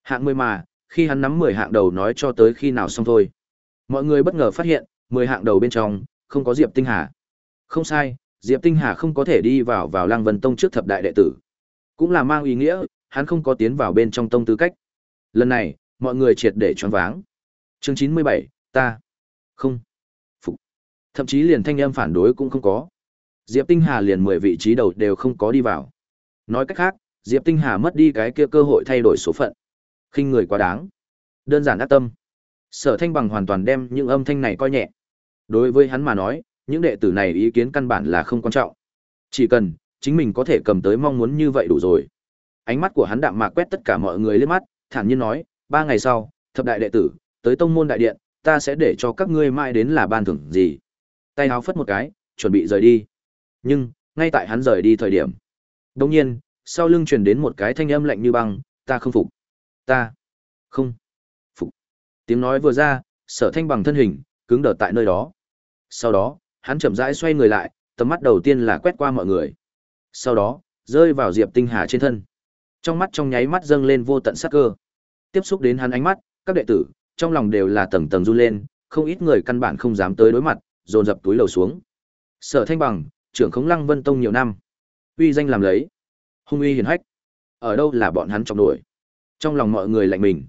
Hạng mười mà, khi hắn nắm mười hạng đầu nói cho tới khi nào xong thôi. Mọi người bất ngờ phát hiện, mười hạng đầu bên trong, không có Diệp Tinh Hà. Không sai, Diệp Tinh Hà không có thể đi vào vào Lăng Vân Tông trước thập đại đệ tử. Cũng là mang ý nghĩa, hắn không có tiến vào bên trong tông tư cách. Lần này, mọi người triệt để choáng váng. Chương 97, ta không phục. Thậm chí liền thanh âm phản đối cũng không có. Diệp Tinh Hà liền 10 vị trí đầu đều không có đi vào. Nói cách khác, Diệp Tinh Hà mất đi cái kia cơ hội thay đổi số phận. khinh người quá đáng. Đơn giản ác tâm. Sở Thanh Bằng hoàn toàn đem những âm thanh này coi nhẹ. Đối với hắn mà nói, những đệ tử này ý kiến căn bản là không quan trọng. Chỉ cần chính mình có thể cầm tới mong muốn như vậy đủ rồi. Ánh mắt của hắn đạm mạc quét tất cả mọi người lên mắt, thản nhiên nói, ba ngày sau, thập đại đệ tử, tới tông môn đại điện, ta sẽ để cho các ngươi mai đến là ban thưởng gì. Tay áo phất một cái, chuẩn bị rời đi. Nhưng, ngay tại hắn rời đi thời điểm, đồng nhiên, sau lưng truyền đến một cái thanh âm lạnh như băng, ta không phục. Ta không Tiếng nói vừa ra, sở thanh bằng thân hình, cứng đờ tại nơi đó. Sau đó, hắn chậm rãi xoay người lại, tầm mắt đầu tiên là quét qua mọi người. Sau đó, rơi vào Diệp Tinh Hà trên thân. Trong mắt trong nháy mắt dâng lên vô tận sát cơ. Tiếp xúc đến hắn ánh mắt, các đệ tử, trong lòng đều là tầng tầng run lên, không ít người căn bản không dám tới đối mặt, dồn dập túi lầu xuống. Sở Thanh Bằng, trưởng khống Lăng Vân Tông nhiều năm, uy danh làm lấy, hung uy hiển hách. Ở đâu là bọn hắn trọng nổi? Trong lòng mọi người lạnh mình.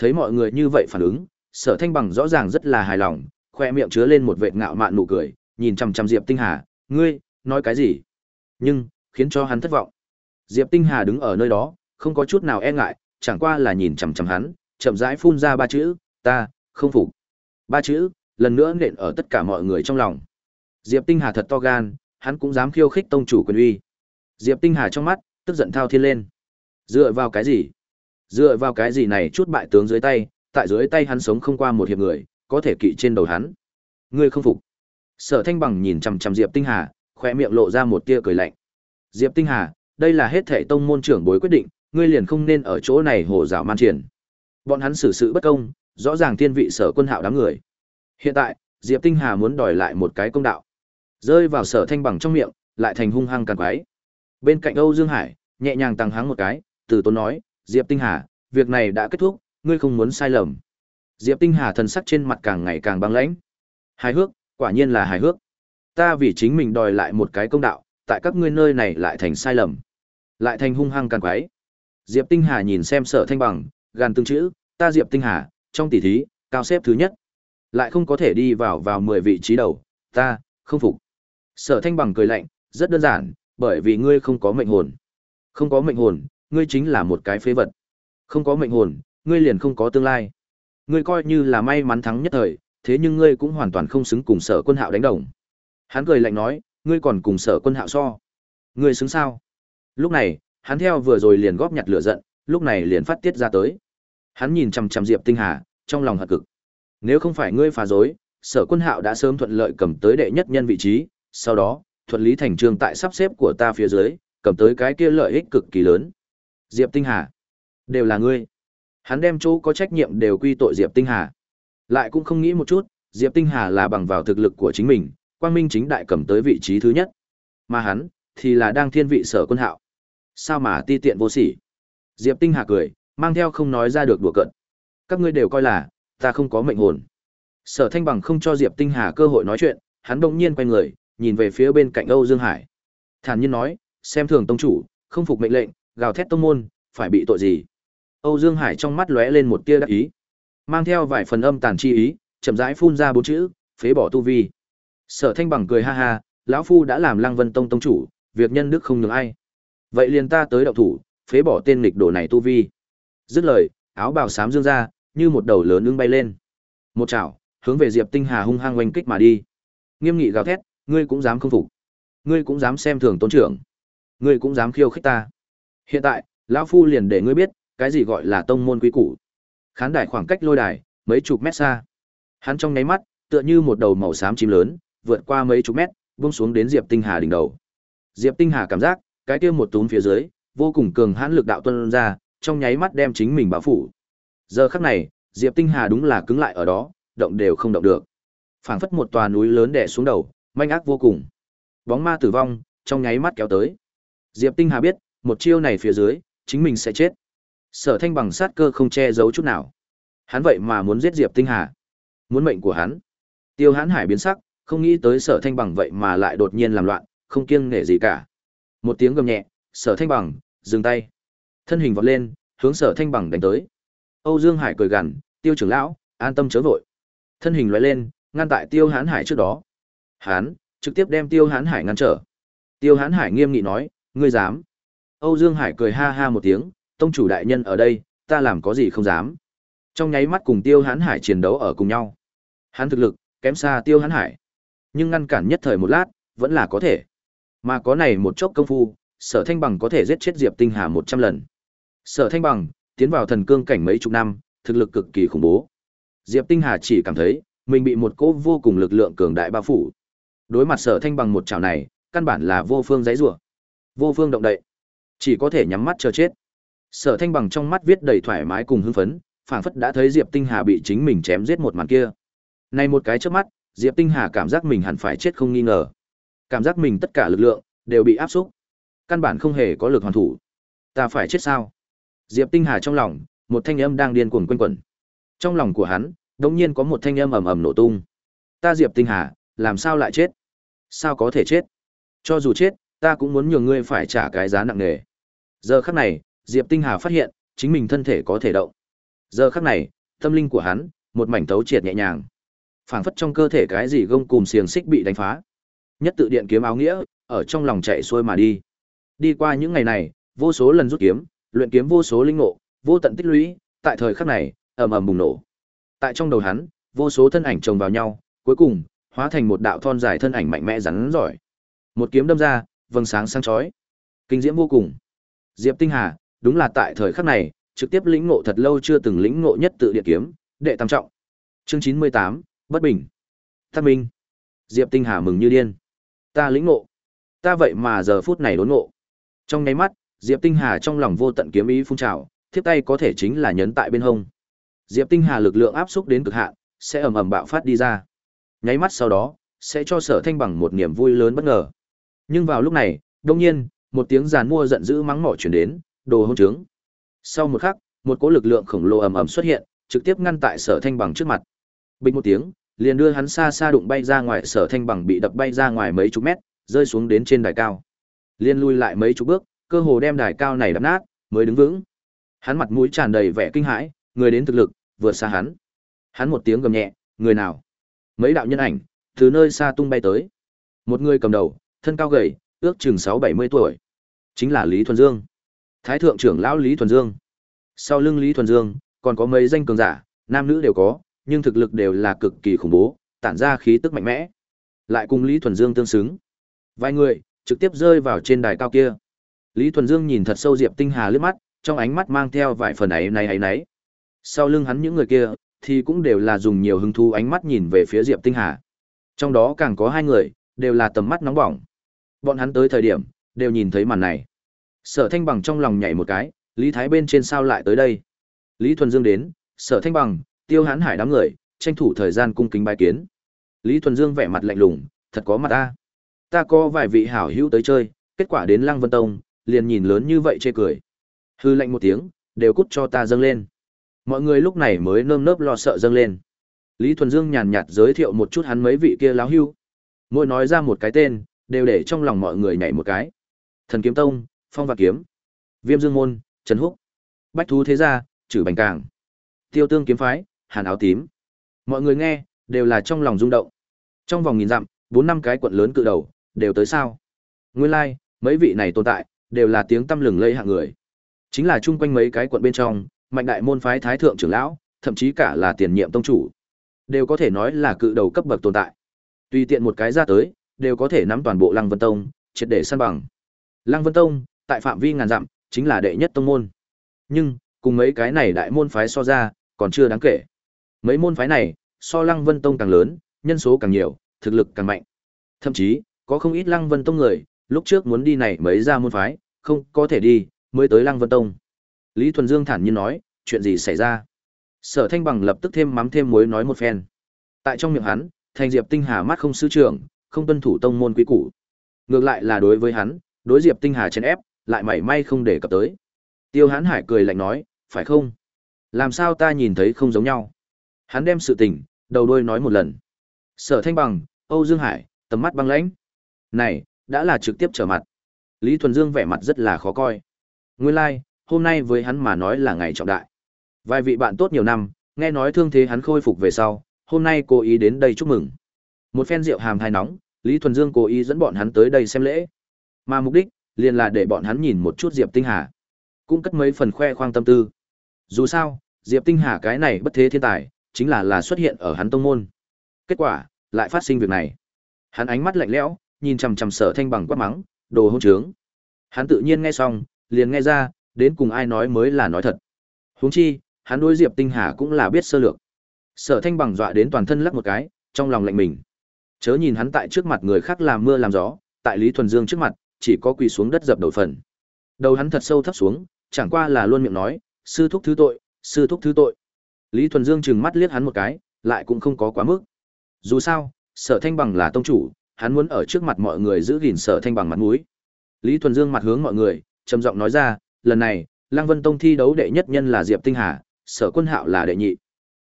Thấy mọi người như vậy phản ứng, sở thanh bằng rõ ràng rất là hài lòng, khoe miệng chứa lên một vệt ngạo mạn nụ cười, nhìn chằm chằm Diệp Tinh Hà, ngươi, nói cái gì? Nhưng, khiến cho hắn thất vọng. Diệp Tinh Hà đứng ở nơi đó, không có chút nào e ngại, chẳng qua là nhìn chằm chằm hắn, chậm rãi phun ra ba chữ, ta, không phục. Ba chữ, lần nữa nện ở tất cả mọi người trong lòng. Diệp Tinh Hà thật to gan, hắn cũng dám khiêu khích tông chủ quyền uy. Diệp Tinh Hà trong mắt, tức giận thao thiên lên. Dựa vào cái gì? Dựa vào cái gì này chút bại tướng dưới tay, tại dưới tay hắn sống không qua một hiệp người, có thể kỵ trên đầu hắn. Ngươi không phục. Sở Thanh Bằng nhìn chằm chằm Diệp Tinh Hà, khóe miệng lộ ra một tia cười lạnh. Diệp Tinh Hà, đây là hết thể tông môn trưởng bối quyết định, ngươi liền không nên ở chỗ này hồ dạo man triển. Bọn hắn xử sự bất công, rõ ràng thiên vị sở quân hạo đám người. Hiện tại, Diệp Tinh Hà muốn đòi lại một cái công đạo. Rơi vào sở thanh bằng trong miệng, lại thành hung hăng càng quái. Bên cạnh Âu Dương Hải, nhẹ nhàng tăng háng một cái, từ tốn nói, Diệp Tinh Hà, việc này đã kết thúc, ngươi không muốn sai lầm. Diệp Tinh Hà thần sắc trên mặt càng ngày càng băng lãnh. Hài hước, quả nhiên là hài hước. Ta vì chính mình đòi lại một cái công đạo, tại các ngươi nơi này lại thành sai lầm, lại thành hung hăng càng quái. Diệp Tinh Hà nhìn xem Sở Thanh Bằng, gàn từng chữ, ta Diệp Tinh Hà, trong tỷ thí, cao xếp thứ nhất, lại không có thể đi vào vào 10 vị trí đầu, ta không phục. Sở Thanh Bằng cười lạnh, rất đơn giản, bởi vì ngươi không có mệnh hồn. Không có mệnh hồn, ngươi chính là một cái phế vật. Không có mệnh hồn, ngươi liền không có tương lai. Ngươi coi như là may mắn thắng nhất thời, thế nhưng ngươi cũng hoàn toàn không xứng cùng sở quân hạo đánh đồng. Hắn cười lạnh nói, ngươi còn cùng sở quân hạo so. Ngươi xứng sao? Lúc này, hắn theo vừa rồi liền góp nhặt lửa giận, lúc này liền phát tiết ra tới. Hắn nhìn chằm chằm Diệp Tinh Hà, trong lòng hận cực. Nếu không phải ngươi phá rối, Sở Quân Hạo đã sớm thuận lợi cầm tới đệ nhất nhân vị trí, sau đó, thuận lý thành trương tại sắp xếp của ta phía dưới, cầm tới cái kia lợi ích cực kỳ lớn. Diệp Tinh Hà, đều là ngươi. Hắn đem chỗ có trách nhiệm đều quy tội Diệp Tinh Hà. Lại cũng không nghĩ một chút, Diệp Tinh Hà là bằng vào thực lực của chính mình, quang minh chính đại cầm tới vị trí thứ nhất. Mà hắn, thì là đang thiên vị sở quân hạo. Sao mà ti tiện vô sỉ. Diệp Tinh Hà cười, mang theo không nói ra được đùa cợt. Các ngươi đều coi là, ta không có mệnh hồn. Sở Thanh Bằng không cho Diệp Tinh Hà cơ hội nói chuyện, hắn đột nhiên quay người, nhìn về phía bên cạnh Âu Dương Hải. Thản nhiên nói, xem thường tông chủ, không phục mệnh lệnh, gào thét tông môn, phải bị tội gì? Âu Dương Hải trong mắt lóe lên một tia đắc ý, mang theo vài phần âm tàn chi ý, chậm rãi phun ra bốn chữ, phế bỏ tu vi. Sở Thanh Bằng cười ha ha, lão phu đã làm Lăng Vân Tông tông chủ, việc nhân đức không nhường ai. Vậy liền ta tới đạo thủ, phế bỏ tên nghịch đồ này tu vi. Dứt lời, áo bào xám dương ra, như một đầu lớn ưng bay lên. Một chảo, hướng về Diệp Tinh Hà hung hăng oanh kích mà đi. Nghiêm nghị gào thét, ngươi cũng dám không phục? Ngươi cũng dám xem thường tôn trưởng? Ngươi cũng dám khiêu khích ta? Hiện tại, lão phu liền để ngươi biết, cái gì gọi là tông môn quý củ. Khán đài khoảng cách lôi đài, mấy chục mét xa. Hắn trong nháy mắt, tựa như một đầu màu xám chim lớn, vượt qua mấy chục mét, buông xuống đến Diệp Tinh Hà đỉnh đầu. Diệp Tinh Hà cảm giác, cái kia một túm phía dưới, vô cùng cường hãn lực đạo tuôn ra, trong nháy mắt đem chính mình bao phủ. Giờ khắc này, Diệp Tinh Hà đúng là cứng lại ở đó, động đều không động được. Phảng phất một tòa núi lớn đè xuống đầu, manh ác vô cùng. Bóng ma tử vong, trong nháy mắt kéo tới. Diệp Tinh Hà biết, một chiêu này phía dưới, chính mình sẽ chết. Sở Thanh bằng sát cơ không che giấu chút nào. Hắn vậy mà muốn giết Diệp Tinh Hà, muốn mệnh của hắn. Tiêu Hán Hải biến sắc, không nghĩ tới Sở Thanh bằng vậy mà lại đột nhiên làm loạn, không kiêng nể gì cả. Một tiếng gầm nhẹ, Sở Thanh bằng dừng tay. Thân hình vọt lên, hướng Sở Thanh bằng đánh tới. Âu Dương Hải cười gằn, "Tiêu trưởng lão, an tâm chớ vội." Thân hình lóe lên, ngăn tại Tiêu Hán Hải trước đó. Hán, trực tiếp đem Tiêu Hán Hải ngăn trở. Tiêu Hán Hải nghiêm nghị nói, "Ngươi dám?" Âu Dương Hải cười ha ha một tiếng, "Tông chủ đại nhân ở đây, ta làm có gì không dám." Trong nháy mắt cùng Tiêu Hán Hải chiến đấu ở cùng nhau. Hắn thực lực kém xa Tiêu Hán Hải, nhưng ngăn cản nhất thời một lát, vẫn là có thể. Mà có này một chốc công phu, Sở Thanh Bằng có thể giết chết Diệp Tinh Hà 100 lần. Sở Thanh Bằng tiến vào thần cương cảnh mấy chục năm, thực lực cực kỳ khủng bố. Diệp Tinh Hà chỉ cảm thấy mình bị một cỗ vô cùng lực lượng cường đại bao phủ. Đối mặt Sở Thanh bằng một chảo này, căn bản là vô phương giãy giụa. Vô phương động đậy, chỉ có thể nhắm mắt chờ chết. Sở Thanh bằng trong mắt viết đầy thoải mái cùng hưng phấn, phảng phất đã thấy Diệp Tinh Hà bị chính mình chém giết một màn kia. Này một cái chớp mắt, Diệp Tinh Hà cảm giác mình hẳn phải chết không nghi ngờ. Cảm giác mình tất cả lực lượng đều bị áp xúc, căn bản không hề có lực hoàn thủ. Ta phải chết sao? Diệp Tinh Hà trong lòng, một thanh âm đang điên cuồng quanh quẩn. Trong lòng của hắn, đột nhiên có một thanh âm ầm ầm nổ tung. Ta Diệp Tinh Hà, làm sao lại chết? Sao có thể chết? Cho dù chết, ta cũng muốn nhường ngươi phải trả cái giá nặng nề. Giờ khắc này, Diệp Tinh Hà phát hiện, chính mình thân thể có thể động. Giờ khắc này, tâm linh của hắn, một mảnh tấu triệt nhẹ nhàng. Phảng phất trong cơ thể cái gì gông cùm xiềng xích bị đánh phá. Nhất tự điện kiếm áo nghĩa, ở trong lòng chạy xuôi mà đi. Đi qua những ngày này, vô số lần rút kiếm, luyện kiếm vô số linh ngộ, vô tận tích lũy, tại thời khắc này, ầm ầm bùng nổ. Tại trong đầu hắn, vô số thân ảnh chồng vào nhau, cuối cùng hóa thành một đạo thon dài thân ảnh mạnh mẽ rắn giỏi. Một kiếm đâm ra, vầng sáng sáng chói, kinh diễm vô cùng. Diệp Tinh Hà, đúng là tại thời khắc này, trực tiếp lĩnh ngộ thật lâu chưa từng lĩnh ngộ nhất tự địa kiếm, đệ tam trọng. Chương 98, bất bình. thất minh. Diệp Tinh Hà mừng như điên. Ta lĩnh ngộ. Ta vậy mà giờ phút này đốn ngộ. Trong nháy mắt, Diệp Tinh Hà trong lòng vô tận kiếm ý phun trào, thiếp tay có thể chính là nhấn tại bên hông. Diệp Tinh Hà lực lượng áp xúc đến cực hạn, sẽ ầm ầm bạo phát đi ra. Nháy mắt sau đó, sẽ cho Sở Thanh bằng một niềm vui lớn bất ngờ. Nhưng vào lúc này, đột nhiên, một tiếng giàn mua giận dữ mắng mỏ truyền đến, đồ hôn trướng. Sau một khắc, một cỗ lực lượng khổng lồ ầm ầm xuất hiện, trực tiếp ngăn tại Sở Thanh bằng trước mặt. Bình một tiếng, liền đưa hắn xa xa đụng bay ra ngoài, Sở Thanh bằng bị đập bay ra ngoài mấy chục mét, rơi xuống đến trên đài cao. Liên lui lại mấy chục bước, cơ hồ đem đài cao này đập nát, mới đứng vững. Hắn mặt mũi tràn đầy vẻ kinh hãi, người đến thực lực vượt xa hắn. Hắn một tiếng gầm nhẹ, người nào? Mấy đạo nhân ảnh từ nơi xa tung bay tới. Một người cầm đầu, thân cao gầy, ước chừng sáu bảy mươi tuổi, chính là Lý Thuần Dương. Thái thượng trưởng lão Lý Thuần Dương. Sau lưng Lý Thuần Dương, còn có mấy danh cường giả, nam nữ đều có, nhưng thực lực đều là cực kỳ khủng bố, tản ra khí tức mạnh mẽ. Lại cùng Lý Thuần Dương tương xứng. Vài người trực tiếp rơi vào trên đài cao kia. Lý Thuần Dương nhìn thật sâu Diệp Tinh Hà liếc mắt, trong ánh mắt mang theo vài phần ấy này ấy nấy. Sau lưng hắn những người kia thì cũng đều là dùng nhiều hứng thú ánh mắt nhìn về phía Diệp Tinh Hà. Trong đó càng có hai người, đều là tầm mắt nóng bỏng. Bọn hắn tới thời điểm, đều nhìn thấy màn này. Sở Thanh Bằng trong lòng nhảy một cái, Lý Thái bên trên sao lại tới đây? Lý Thuần Dương đến, Sở Thanh Bằng, Tiêu Hán Hải đám người, tranh thủ thời gian cung kính bái kiến. Lý Thuần Dương vẻ mặt lạnh lùng, thật có mặt ta. Ta có vài vị hảo hữu tới chơi, kết quả đến Lăng Vân Tông, liền nhìn lớn như vậy chê cười. Hư lạnh một tiếng, đều cút cho ta dâng lên. Mọi người lúc này mới nơm nớp lo sợ dâng lên. Lý Thuần Dương nhàn nhạt giới thiệu một chút hắn mấy vị kia láo hưu. Mỗi nói ra một cái tên, đều để trong lòng mọi người nhảy một cái. Thần Kiếm Tông, Phong và Kiếm, Viêm Dương Môn, Trần Húc, Bách Thú Thế Gia, Trử Bành Càng, Tiêu Tương Kiếm Phái, Hàn Áo Tím. Mọi người nghe, đều là trong lòng rung động. Trong vòng nghìn dặm, bốn năm cái quận lớn cự đầu, đều tới sao. Nguyên lai, like, mấy vị này tồn tại, đều là tiếng tâm lừng lây hạng người. Chính là chung quanh mấy cái quận bên trong, mạnh đại môn phái thái thượng trưởng lão, thậm chí cả là tiền nhiệm tông chủ, đều có thể nói là cự đầu cấp bậc tồn tại. Tùy tiện một cái ra tới, đều có thể nắm toàn bộ Lăng Vân Tông, triệt để san bằng. Lăng Vân Tông, tại phạm vi ngàn dặm, chính là đệ nhất tông môn. Nhưng, cùng mấy cái này đại môn phái so ra, còn chưa đáng kể. Mấy môn phái này, so Lăng Vân Tông càng lớn, nhân số càng nhiều, thực lực càng mạnh. Thậm chí, có không ít Lăng Vân Tông người, lúc trước muốn đi này mấy ra môn phái, không có thể đi, mới tới Lăng Vân Tông. Lý Thuần Dương thản nhiên nói, chuyện gì xảy ra? Sở Thanh Bằng lập tức thêm mắm thêm muối nói một phen. Tại trong miệng hắn, Thành Diệp Tinh Hà mắt không sư trưởng, không tuân thủ tông môn quý củ. Ngược lại là đối với hắn, đối Diệp Tinh Hà chèn ép, lại mảy may không để cập tới. Tiêu Hán Hải cười lạnh nói, phải không? Làm sao ta nhìn thấy không giống nhau? Hắn đem sự tình, đầu đuôi nói một lần. Sở Thanh Bằng, Âu Dương Hải, tầm mắt băng lãnh. Này, đã là trực tiếp trở mặt. Lý Thuần Dương vẻ mặt rất là khó coi. Nguyên lai, like, hôm nay với hắn mà nói là ngày trọng đại. Vài vị bạn tốt nhiều năm, nghe nói thương thế hắn khôi phục về sau, hôm nay cố ý đến đây chúc mừng. Một phen rượu hàm thai nóng, Lý Thuần Dương cố ý dẫn bọn hắn tới đây xem lễ. Mà mục đích, liền là để bọn hắn nhìn một chút Diệp Tinh Hà. Cũng cất mấy phần khoe khoang tâm tư. Dù sao, Diệp Tinh Hà cái này bất thế thiên tài, chính là là xuất hiện ở hắn tông môn. Kết quả, lại phát sinh việc này. Hắn ánh mắt lạnh lẽo, nhìn chằm chằm Sở Thanh bằng quát mắng, đồ hỗn trướng. Hắn tự nhiên nghe xong, liền nghe ra, đến cùng ai nói mới là nói thật. Huống chi, hắn đối Diệp Tinh Hà cũng là biết sơ lược. Sở Thanh bằng dọa đến toàn thân lắc một cái, trong lòng lạnh mình. Chớ nhìn hắn tại trước mặt người khác làm mưa làm gió, tại Lý Thuần Dương trước mặt, chỉ có quỳ xuống đất dập đầu phần. Đầu hắn thật sâu thấp xuống, chẳng qua là luôn miệng nói, sư thúc thứ tội, sư thúc thứ tội. Lý Thuần Dương trừng mắt liếc hắn một cái, lại cũng không có quá mức. Dù sao, Sở Thanh bằng là tông chủ, hắn muốn ở trước mặt mọi người giữ gìn Sở Thanh bằng mặt mũi. Lý Thuần Dương mặt hướng mọi người, trầm giọng nói ra, lần này, Lăng Vân Tông thi đấu đệ nhất nhân là Diệp Tinh Hà, Sở Quân Hạo là đệ nhị.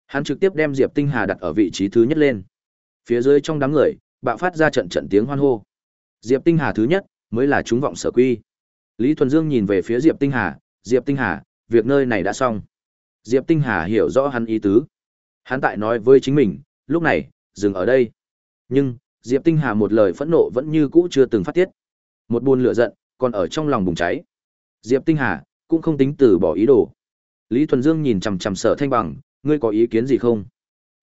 Hắn trực tiếp đem Diệp Tinh Hà đặt ở vị trí thứ nhất lên. Phía dưới trong đám người, bạo phát ra trận trận tiếng hoan hô. Diệp Tinh Hà thứ nhất, mới là chúng vọng sở quy. Lý Thuần Dương nhìn về phía Diệp Tinh Hà, Diệp Tinh Hà, việc nơi này đã xong. Diệp Tinh Hà hiểu rõ hắn ý tứ. Hắn tại nói với chính mình, lúc này, dừng ở đây. Nhưng, Diệp Tinh Hà một lời phẫn nộ vẫn như cũ chưa từng phát tiết. Một buồn lửa giận, còn ở trong lòng bùng cháy. Diệp Tinh Hà, cũng không tính từ bỏ ý đồ. Lý Thuần Dương nhìn chằm chằm Sở Thanh Bằng, ngươi có ý kiến gì không?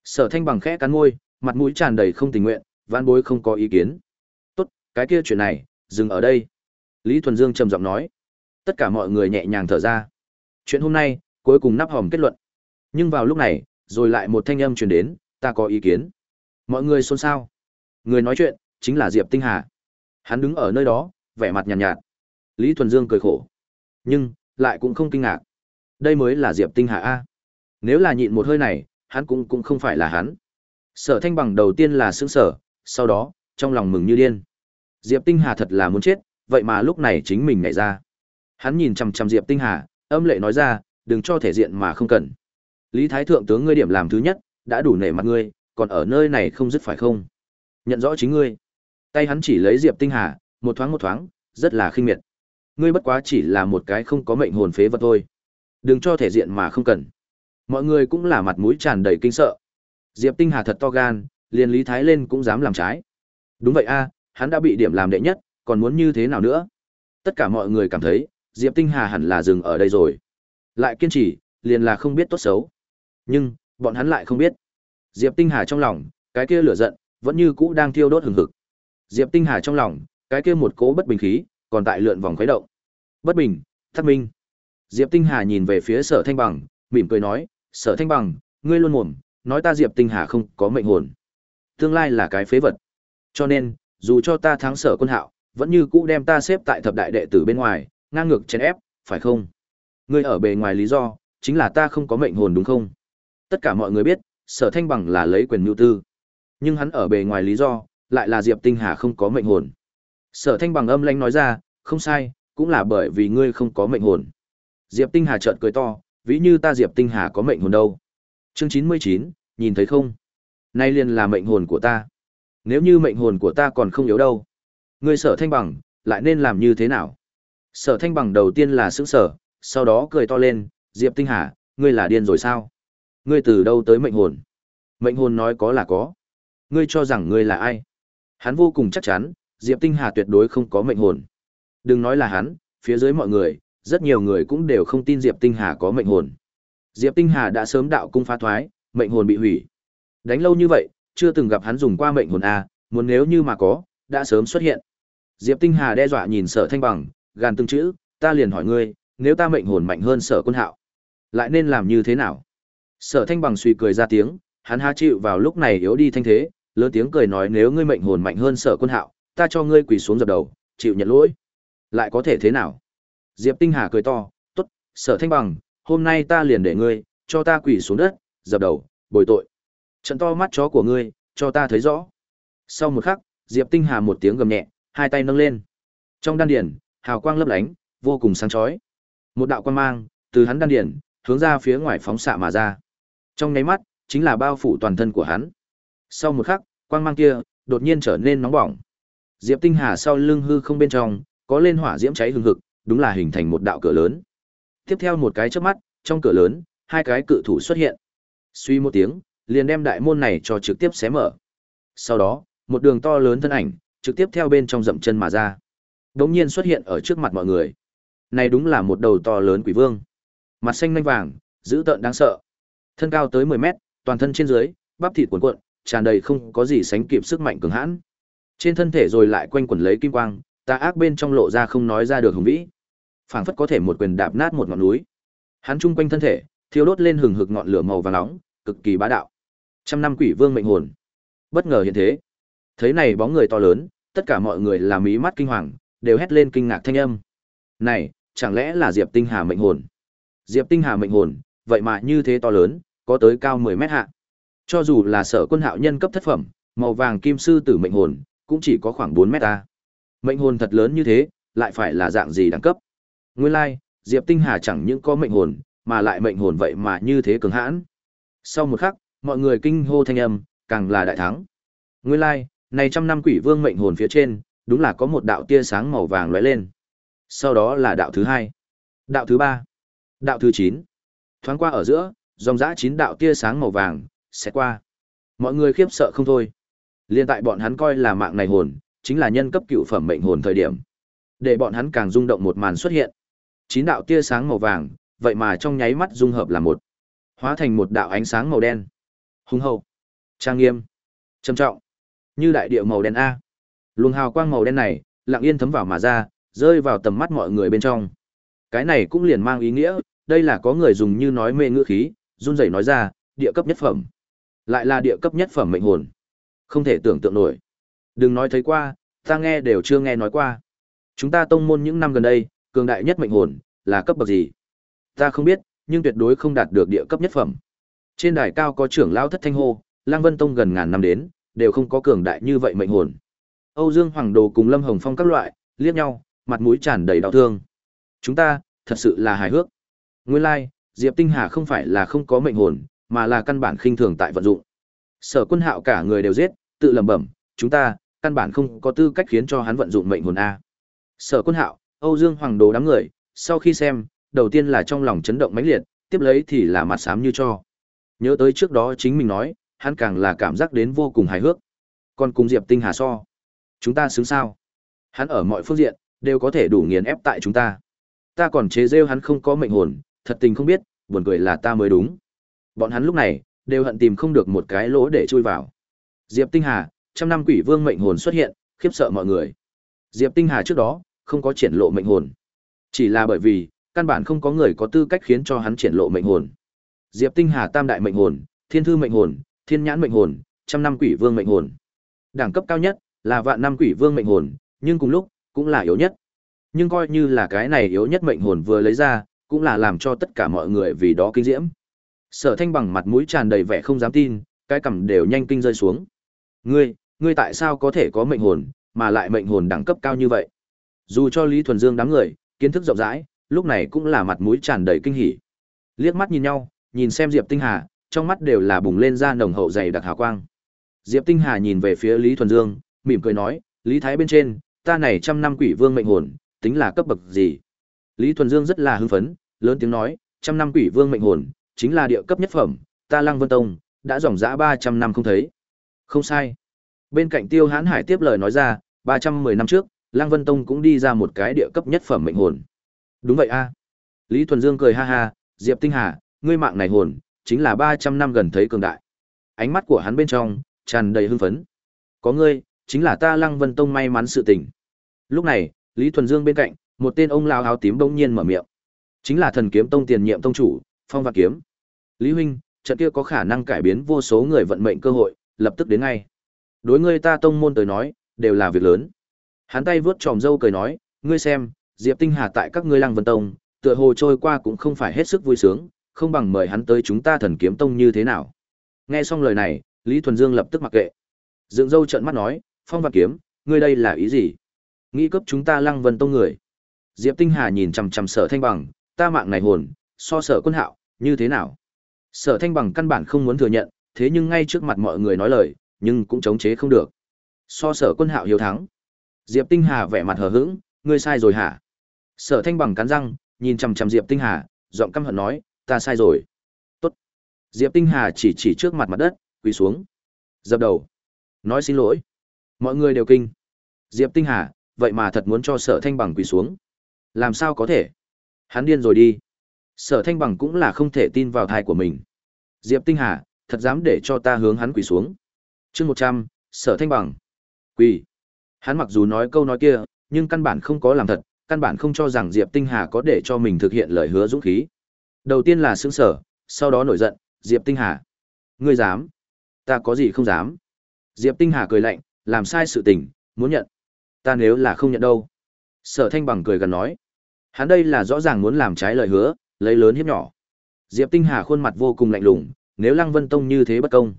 Sở Thanh Bằng khẽ cắn môi, mặt mũi tràn đầy không tình nguyện, vãn bối không có ý kiến. Tốt, cái kia chuyện này, dừng ở đây. Lý Thuần Dương trầm giọng nói. Tất cả mọi người nhẹ nhàng thở ra. Chuyện hôm nay, cuối cùng nắp hòm kết luận. Nhưng vào lúc này, rồi lại một thanh âm truyền đến, ta có ý kiến. Mọi người xôn xao. Người nói chuyện, chính là Diệp Tinh Hà. Hắn đứng ở nơi đó, vẻ mặt nhàn nhạt, nhạt. Lý Thuần Dương cười khổ. Nhưng, lại cũng không kinh ngạc. Đây mới là Diệp Tinh Hà A. Nếu là nhịn một hơi này, hắn cũng cũng không phải là hắn. Sở Thanh Bằng đầu tiên là sững sở, sau đó, trong lòng mừng như điên. Diệp Tinh Hà thật là muốn chết, vậy mà lúc này chính mình nhảy ra. Hắn nhìn chằm chằm Diệp Tinh Hà, âm lệ nói ra, đừng cho thể diện mà không cần. Lý Thái Thượng tướng ngươi điểm làm thứ nhất, đã đủ nể mặt ngươi, còn ở nơi này không dứt phải không? Nhận rõ chính ngươi. Tay hắn chỉ lấy Diệp Tinh Hà, một thoáng một thoáng, rất là khinh miệt. Ngươi bất quá chỉ là một cái không có mệnh hồn phế vật thôi. Đừng cho thể diện mà không cần. Mọi người cũng là mặt mũi tràn đầy kinh sợ. Diệp Tinh Hà thật to gan, liền Lý Thái lên cũng dám làm trái. Đúng vậy a, hắn đã bị điểm làm đệ nhất, còn muốn như thế nào nữa? Tất cả mọi người cảm thấy, Diệp Tinh Hà hẳn là dừng ở đây rồi. Lại kiên trì, liền là không biết tốt xấu. Nhưng, bọn hắn lại không biết. Diệp Tinh Hà trong lòng, cái kia lửa giận, vẫn như cũ đang thiêu đốt hừng hực. Diệp Tinh Hà trong lòng, cái kia một cỗ bất bình khí, còn tại lượn vòng khuấy động. Bất bình, thất minh. Diệp Tinh Hà nhìn về phía Sở Thanh Bằng, mỉm cười nói, "Sở Thanh Bằng, ngươi luôn mồm, nói ta Diệp Tinh Hà không có mệnh hồn. Tương lai là cái phế vật. Cho nên, dù cho ta thắng Sở Quân Hạo, vẫn như cũ đem ta xếp tại thập đại đệ tử bên ngoài, ngang ngược chèn ép, phải không? Ngươi ở bề ngoài lý do, chính là ta không có mệnh hồn đúng không? Tất cả mọi người biết, Sở Thanh Bằng là lấy quyền nhu tư. Nhưng hắn ở bề ngoài lý do, lại là Diệp Tinh Hà không có mệnh hồn. Sở Thanh Bằng âm lãnh nói ra, không sai, cũng là bởi vì ngươi không có mệnh hồn. Diệp Tinh Hà chợt cười to, ví như ta Diệp Tinh Hà có mệnh hồn đâu. Chương 99, nhìn thấy không? Nay liền là mệnh hồn của ta. Nếu như mệnh hồn của ta còn không yếu đâu, ngươi Sở Thanh Bằng lại nên làm như thế nào? Sở Thanh Bằng đầu tiên là sững sở, sau đó cười to lên, Diệp Tinh Hà, ngươi là điên rồi sao? Ngươi từ đâu tới mệnh hồn? Mệnh hồn nói có là có. Ngươi cho rằng ngươi là ai? Hắn vô cùng chắc chắn, Diệp Tinh Hà tuyệt đối không có mệnh hồn. Đừng nói là hắn, phía dưới mọi người, rất nhiều người cũng đều không tin Diệp Tinh Hà có mệnh hồn. Diệp Tinh Hà đã sớm đạo cung phá thoái, mệnh hồn bị hủy. Đánh lâu như vậy, chưa từng gặp hắn dùng qua mệnh hồn a, muốn nếu như mà có, đã sớm xuất hiện. Diệp Tinh Hà đe dọa nhìn Sở Thanh Bằng, gàn từng chữ, ta liền hỏi ngươi, nếu ta mệnh hồn mạnh hơn Sở Quân Hạo, lại nên làm như thế nào? Sở Thanh Bằng suy cười ra tiếng, hắn há chịu vào lúc này yếu đi thanh thế, lớn tiếng cười nói nếu ngươi mệnh hồn mạnh hơn Sở Quân Hạo, ta cho ngươi quỳ xuống dập đầu, chịu nhận lỗi. Lại có thể thế nào? Diệp Tinh Hà cười to, tốt, Sở Thanh Bằng, hôm nay ta liền để ngươi, cho ta quỳ xuống đất, dập đầu, bồi tội. Trận to mắt chó của ngươi, cho ta thấy rõ. Sau một khắc, Diệp Tinh Hà một tiếng gầm nhẹ, hai tay nâng lên. Trong đan điển, hào quang lấp lánh, vô cùng sáng chói. Một đạo quang mang từ hắn đan điển hướng ra phía ngoài phóng xạ mà ra. Trong nháy mắt, chính là bao phủ toàn thân của hắn. Sau một khắc, quang mang kia đột nhiên trở nên nóng bỏng. Diệp Tinh Hà sau lưng hư không bên trong, có lên hỏa diễm cháy hừng hực, đúng là hình thành một đạo cửa lớn. Tiếp theo một cái chớp mắt, trong cửa lớn, hai cái cự thủ xuất hiện. Suy một tiếng, liền đem đại môn này cho trực tiếp xé mở. Sau đó, một đường to lớn thân ảnh, trực tiếp theo bên trong dậm chân mà ra. Đống nhiên xuất hiện ở trước mặt mọi người. Này đúng là một đầu to lớn quỷ vương. Mặt xanh nhanh vàng, dữ tợn đáng sợ. Thân cao tới 10 mét, toàn thân trên dưới, bắp thịt cuộn cuộn, tràn đầy không có gì sánh kịp sức mạnh cường hãn. Trên thân thể rồi lại quanh quẩn lấy kim quang, tà ác bên trong lộ ra không nói ra được hùng vĩ. Phảng phất có thể một quyền đạp nát một ngọn núi. Hắn trung quanh thân thể, thiêu đốt lên hừng hực ngọn lửa màu vàng nóng, cực kỳ bá đạo. Trăm năm quỷ vương mệnh hồn, bất ngờ hiện thế. Thấy này bóng người to lớn, tất cả mọi người là mí mắt kinh hoàng, đều hét lên kinh ngạc thanh âm. Này, chẳng lẽ là Diệp Tinh Hà mệnh hồn? Diệp Tinh Hà mệnh hồn, vậy mà như thế to lớn, có tới cao 10 mét hạ. Cho dù là sở quân hạo nhân cấp thất phẩm, màu vàng kim sư tử mệnh hồn, cũng chỉ có khoảng 4 mét ta. Mệnh hồn thật lớn như thế, lại phải là dạng gì đẳng cấp? Nguyên lai, like, Diệp Tinh Hà chẳng những có mệnh hồn, mà lại mệnh hồn vậy mà như thế cường hãn. Sau một khắc, mọi người kinh hô thanh âm, càng là đại thắng. Nguyên lai, like, này trăm năm quỷ vương mệnh hồn phía trên, đúng là có một đạo tia sáng màu vàng lóe lên. Sau đó là đạo thứ hai, đạo thứ ba, đạo thứ chín. Thoáng qua ở giữa, dòng dã chín đạo tia sáng màu vàng, sẽ qua. Mọi người khiếp sợ không thôi. Liên tại bọn hắn coi là mạng này hồn, chính là nhân cấp cựu phẩm mệnh hồn thời điểm. Để bọn hắn càng rung động một màn xuất hiện. Chín đạo tia sáng màu vàng, vậy mà trong nháy mắt dung hợp là một. Hóa thành một đạo ánh sáng màu đen. Hùng hậu, trang nghiêm, trầm trọng, như đại địa màu đen a. Luồng hào quang màu đen này, lặng yên thấm vào mà ra, rơi vào tầm mắt mọi người bên trong. Cái này cũng liền mang ý nghĩa, đây là có người dùng như nói mê ngữ khí, run rẩy nói ra, địa cấp nhất phẩm. Lại là địa cấp nhất phẩm mệnh hồn. Không thể tưởng tượng nổi. Đừng nói thấy qua, ta nghe đều chưa nghe nói qua. Chúng ta tông môn những năm gần đây, cường đại nhất mệnh hồn, là cấp bậc gì? Ta không biết, nhưng tuyệt đối không đạt được địa cấp nhất phẩm. Trên đài cao có trưởng lao thất thanh hô, Lang Vân Tông gần ngàn năm đến, đều không có cường đại như vậy mệnh hồn. Âu Dương Hoàng Đồ cùng Lâm Hồng Phong các loại, liếc nhau, mặt mũi tràn đầy đau thương. Chúng ta, thật sự là hài hước. Nguyên lai, like, Diệp Tinh Hà không phải là không có mệnh hồn, mà là căn bản khinh thường tại vận dụng. Sở Quân Hạo cả người đều giết, tự lẩm bẩm, chúng ta căn bản không có tư cách khiến cho hắn vận dụng mệnh hồn a. Sở Quân Hạo, Âu Dương Hoàng Đồ đám người, sau khi xem, đầu tiên là trong lòng chấn động mãnh liệt, tiếp lấy thì là mặt xám như cho. Nhớ tới trước đó chính mình nói, hắn càng là cảm giác đến vô cùng hài hước. Còn cùng Diệp Tinh Hà so, chúng ta xứng sao? Hắn ở mọi phương diện đều có thể đủ nghiền ép tại chúng ta. Ta còn chế giễu hắn không có mệnh hồn, thật tình không biết, buồn cười là ta mới đúng. Bọn hắn lúc này đều hận tìm không được một cái lỗ để chui vào. Diệp Tinh Hà, trăm năm quỷ vương mệnh hồn xuất hiện, khiếp sợ mọi người. Diệp Tinh Hà trước đó không có triển lộ mệnh hồn, chỉ là bởi vì căn bản không có người có tư cách khiến cho hắn triển lộ mệnh hồn. Diệp Tinh Hà tam đại mệnh hồn, Thiên thư mệnh hồn, Thiên nhãn mệnh hồn, trăm năm quỷ vương mệnh hồn. Đẳng cấp cao nhất là vạn năm quỷ vương mệnh hồn, nhưng cùng lúc cũng là yếu nhất. Nhưng coi như là cái này yếu nhất mệnh hồn vừa lấy ra, cũng là làm cho tất cả mọi người vì đó kinh diễm. Sở Thanh bằng mặt mũi tràn đầy vẻ không dám tin, cái cằm đều nhanh kinh rơi xuống. Ngươi, ngươi tại sao có thể có mệnh hồn, mà lại mệnh hồn đẳng cấp cao như vậy? Dù cho Lý Thuần Dương đám người, kiến thức rộng rãi, lúc này cũng là mặt mũi tràn đầy kinh hỉ. Liếc mắt nhìn nhau, nhìn xem Diệp Tinh Hà, trong mắt đều là bùng lên ra nồng hậu dày đặc hào quang. Diệp Tinh Hà nhìn về phía Lý Thuần Dương, mỉm cười nói, "Lý Thái bên trên, ta này trăm năm quỷ vương mệnh hồn, tính là cấp bậc gì?" Lý Thuần Dương rất là hưng phấn, lớn tiếng nói, "Trăm năm quỷ vương mệnh hồn, chính là địa cấp nhất phẩm, ta Lăng Vân Tông đã dòng dã 300 năm không thấy." Không sai. Bên cạnh Tiêu Hán Hải tiếp lời nói ra, 310 năm trước, Lăng Vân Tông cũng đi ra một cái địa cấp nhất phẩm mệnh hồn. Đúng vậy a. Lý Thuần Dương cười ha ha, Diệp Tinh Hà, ngươi mạng này hồn, chính là 300 năm gần thấy cường đại. Ánh mắt của hắn bên trong tràn đầy hưng phấn. Có ngươi, chính là ta Lăng Vân Tông may mắn sự tình. Lúc này, Lý Thuần Dương bên cạnh, một tên ông lão áo tím bỗng nhiên mở miệng. Chính là Thần Kiếm Tông tiền nhiệm tông chủ, Phong Vạn Kiếm. Lý huynh, trận kia có khả năng cải biến vô số người vận mệnh cơ hội, lập tức đến ngay. Đối ngươi ta tông môn tới nói, đều là việc lớn. Hắn tay vướt tròm dâu cười nói, ngươi xem, Diệp Tinh Hà tại các ngươi Lăng Vân Tông, tựa hồ trôi qua cũng không phải hết sức vui sướng, không bằng mời hắn tới chúng ta Thần Kiếm Tông như thế nào. Nghe xong lời này, Lý Thuần Dương lập tức mặc kệ. Dựng dâu trợn mắt nói, Phong Vạn Kiếm, ngươi đây là ý gì? Nghĩ cấp chúng ta Lăng Vân Tông người. Diệp Tinh Hà nhìn chằm chằm Sở Thanh Bằng, ta mạng này hồn, so Sở Quân Hạo, như thế nào? Sở Thanh Bằng căn bản không muốn thừa nhận, thế nhưng ngay trước mặt mọi người nói lời, nhưng cũng chống chế không được. So Sở Quân Hạo hiếu thắng. Diệp Tinh Hà vẻ mặt hờ hững, ngươi sai rồi hả? Sở Thanh bằng cắn răng, nhìn chằm chằm Diệp Tinh Hà, giọng căm hận nói, ta sai rồi. Tốt. Diệp Tinh Hà chỉ chỉ trước mặt mặt đất, quỳ xuống. Dập đầu. Nói xin lỗi. Mọi người đều kinh. Diệp Tinh Hà, vậy mà thật muốn cho Sở Thanh bằng quỳ xuống. Làm sao có thể? Hắn điên rồi đi. Sở Thanh bằng cũng là không thể tin vào thai của mình. Diệp Tinh Hà, thật dám để cho ta hướng hắn quỳ xuống. Chương 100, Sở Thanh bằng. Quỳ. Hắn mặc dù nói câu nói kia, nhưng căn bản không có làm thật, căn bản không cho rằng Diệp Tinh Hà có để cho mình thực hiện lời hứa dũng khí. Đầu tiên là sững sở, sau đó nổi giận, Diệp Tinh Hà. Ngươi dám? Ta có gì không dám? Diệp Tinh Hà cười lạnh, làm sai sự tình, muốn nhận. Ta nếu là không nhận đâu. Sở Thanh bằng cười gần nói. Hắn đây là rõ ràng muốn làm trái lời hứa, lấy lớn hiếp nhỏ. Diệp Tinh Hà khuôn mặt vô cùng lạnh lùng, nếu Lăng Vân Tông như thế bất công.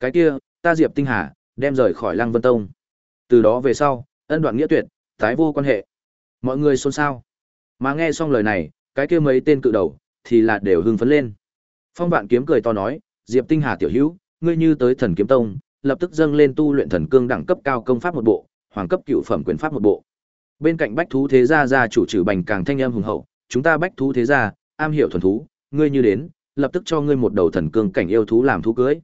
Cái kia, ta Diệp Tinh Hà, đem rời khỏi Lăng Vân Tông. Từ đó về sau, ân đoạn nghĩa tuyệt, tái vô quan hệ. Mọi người xôn xao. Mà nghe xong lời này, cái kia mấy tên cự đầu thì là đều hưng phấn lên. Phong Vạn Kiếm cười to nói, Diệp Tinh Hà tiểu hữu, ngươi như tới Thần Kiếm Tông, lập tức dâng lên tu luyện thần cương đẳng cấp cao công pháp một bộ, hoàng cấp cựu phẩm quyền pháp một bộ. Bên cạnh Bách thú thế gia gia chủ trừ bành càng thanh âm hùng hậu, chúng ta Bách thú thế gia, am hiểu thuần thú, ngươi như đến, lập tức cho ngươi một đầu thần cương cảnh yêu thú làm thú cưới.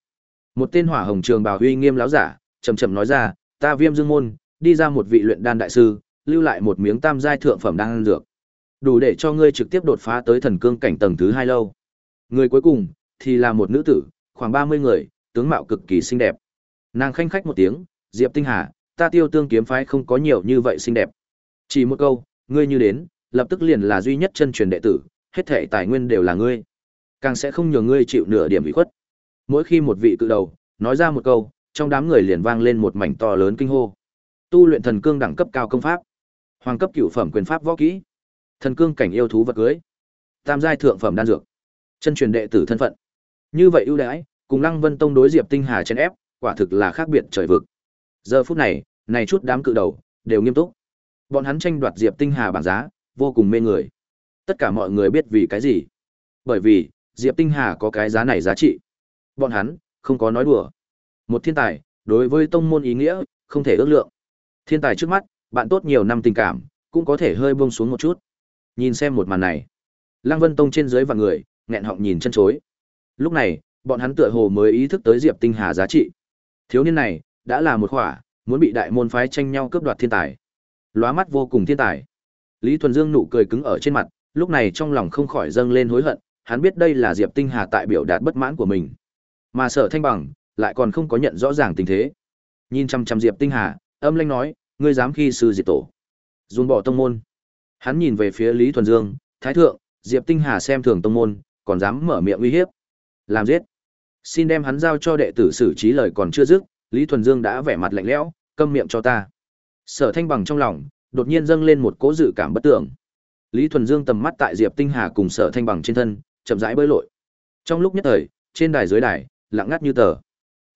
Một tên hỏa hồng trường bào huy nghiêm láo giả, chậm chậm nói ra, ta Viêm Dương môn, đi ra một vị luyện đan đại sư, lưu lại một miếng tam giai thượng phẩm đan dược. Đủ để cho ngươi trực tiếp đột phá tới thần cương cảnh tầng thứ hai lâu. Người cuối cùng thì là một nữ tử, khoảng 30 người, tướng mạo cực kỳ xinh đẹp. Nàng khanh khách một tiếng, "Diệp Tinh Hà, ta Tiêu Tương kiếm phái không có nhiều như vậy xinh đẹp." Chỉ một câu, ngươi như đến, lập tức liền là duy nhất chân truyền đệ tử, hết thảy tài nguyên đều là ngươi. Càng sẽ không nhường ngươi chịu nửa điểm ủy khuất. Mỗi khi một vị cự đầu nói ra một câu, trong đám người liền vang lên một mảnh to lớn kinh hô. Tu luyện thần cương đẳng cấp cao công pháp, hoàng cấp cửu phẩm quyền pháp võ kỹ, thần cương cảnh yêu thú vật cưới, tam giai thượng phẩm đan dược, chân truyền đệ tử thân phận. Như vậy ưu đãi, cùng Lăng Vân Tông đối Diệp Tinh Hà chèn ép, quả thực là khác biệt trời vực. Giờ phút này, này chút đám cự đầu đều nghiêm túc. Bọn hắn tranh đoạt Diệp Tinh Hà bảng giá, vô cùng mê người. Tất cả mọi người biết vì cái gì? Bởi vì, Diệp Tinh Hà có cái giá này giá trị. Bọn hắn không có nói đùa. Một thiên tài, đối với tông môn ý nghĩa, không thể ước lượng. Thiên tài trước mắt, bạn tốt nhiều năm tình cảm, cũng có thể hơi buông xuống một chút. Nhìn xem một màn này, Lăng Vân Tông trên dưới và người, nghẹn họng nhìn chân chối. Lúc này, bọn hắn tựa hồ mới ý thức tới Diệp Tinh Hà giá trị. Thiếu niên này, đã là một khỏa, muốn bị đại môn phái tranh nhau cướp đoạt thiên tài. Lóa mắt vô cùng thiên tài. Lý Thuần Dương nụ cười cứng ở trên mặt, lúc này trong lòng không khỏi dâng lên hối hận, hắn biết đây là Diệp Tinh Hà tại biểu đạt bất mãn của mình. Mà Sở Thanh Bằng lại còn không có nhận rõ ràng tình thế. Nhìn chăm chăm Diệp Tinh Hà, âm lanh nói, ngươi dám khi sư diệt tổ. Dùn bỏ tông môn. Hắn nhìn về phía Lý Thuần Dương, Thái thượng, Diệp Tinh Hà xem thường tông môn, còn dám mở miệng uy hiếp. Làm giết. Xin đem hắn giao cho đệ tử xử trí lời còn chưa dứt, Lý Thuần Dương đã vẻ mặt lạnh lẽo, câm miệng cho ta. Sở Thanh Bằng trong lòng, đột nhiên dâng lên một cỗ dự cảm bất tưởng. Lý Thuần Dương tầm mắt tại Diệp Tinh Hà cùng Sở Thanh Bằng trên thân, chậm rãi bơi lội. Trong lúc nhất thời, trên đài dưới đài, lặng ngắt như tờ.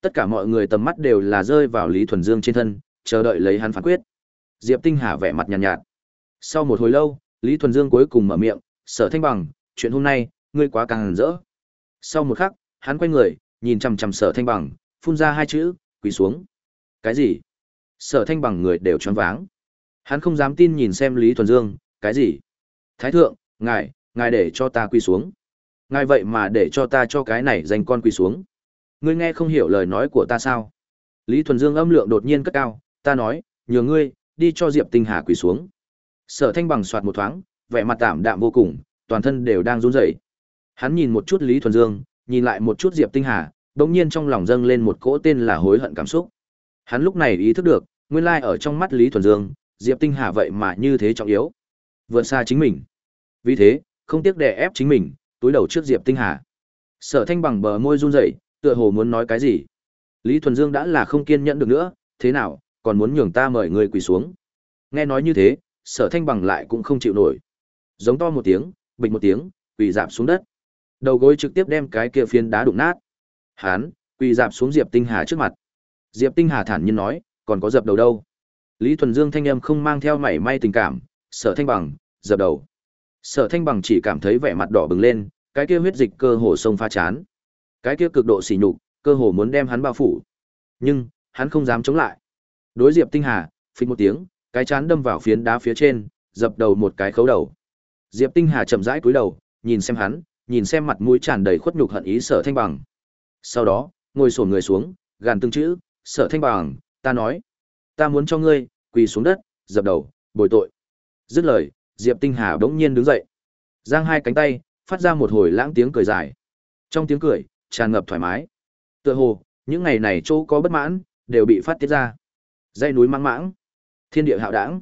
Tất cả mọi người tầm mắt đều là rơi vào Lý Thuần Dương trên thân, chờ đợi lấy hắn phán quyết. Diệp Tinh Hà vẻ mặt nhàn nhạt, nhạt. Sau một hồi lâu, Lý Thuần Dương cuối cùng mở miệng, "Sở Thanh Bằng, chuyện hôm nay, ngươi quá càng rỡ." Sau một khắc, hắn quay người, nhìn chằm chằm Sở Thanh Bằng, phun ra hai chữ, "Quỳ xuống." "Cái gì?" Sở Thanh Bằng người đều choáng váng. Hắn không dám tin nhìn xem Lý Thuần Dương, "Cái gì?" "Thái thượng, ngài, ngài để cho ta quỳ xuống." "Ngài vậy mà để cho ta cho cái này dành con quỳ xuống?" "Ngươi nghe không hiểu lời nói của ta sao?" Lý Thuần Dương âm lượng đột nhiên cất cao, "Ta nói, nhờ ngươi, đi cho Diệp Tinh Hà quỳ xuống." Sở Thanh bằng soạt một thoáng, vẻ mặt tạm đạm vô cùng, toàn thân đều đang run rẩy. Hắn nhìn một chút Lý Thuần Dương, nhìn lại một chút Diệp Tinh Hà, đột nhiên trong lòng dâng lên một cỗ tên là hối hận cảm xúc. Hắn lúc này ý thức được, nguyên lai ở trong mắt Lý Thuần Dương, Diệp Tinh Hà vậy mà như thế trọng yếu, vượt xa chính mình. Vì thế, không tiếc đè ép chính mình, túi đầu trước Diệp Tinh Hà. Sở Thanh bằng bờ môi run rẩy, tựa hồ muốn nói cái gì. Lý Thuần Dương đã là không kiên nhẫn được nữa, thế nào, còn muốn nhường ta mời người quỳ xuống. Nghe nói như thế, sở thanh bằng lại cũng không chịu nổi. Giống to một tiếng bịch một tiếng quỳ dạp xuống đất. Đầu gối trực tiếp đem cái kia phiến đá đụng nát. Hán quỳ dạp xuống diệp tinh hà trước mặt. Diệp tinh hà thản nhiên nói còn có dập đầu đâu? Lý thuần dương thanh âm không mang theo mảy may tình cảm sở thanh bằng dập đầu. Sở thanh bằng chỉ cảm thấy vẻ mặt đỏ bừng lên cái kia huyết dịch cơ hồ sông pha chán cái kia cực độ sỉ nhục cơ hồ muốn đem hắn bao phủ nhưng hắn không dám chống lại đối diệp tinh hà phịch một tiếng cái chán đâm vào phiến đá phía trên, dập đầu một cái khấu đầu. Diệp Tinh Hà chậm rãi cúi đầu, nhìn xem hắn, nhìn xem mặt mũi tràn đầy khuất nhục hận ý Sở Thanh Bằng. Sau đó, ngồi xổm người xuống, gàn từng chữ, "Sở Thanh Bằng, ta nói, ta muốn cho ngươi quỳ xuống đất, dập đầu, bồi tội." Dứt lời, Diệp Tinh Hà bỗng nhiên đứng dậy, giang hai cánh tay, phát ra một hồi lãng tiếng cười dài. Trong tiếng cười, tràn ngập thoải mái. Tựa hồ, những ngày này chỗ có bất mãn, đều bị phát tiết ra. Dãy núi mang mãng, thiên địa hạo đảng.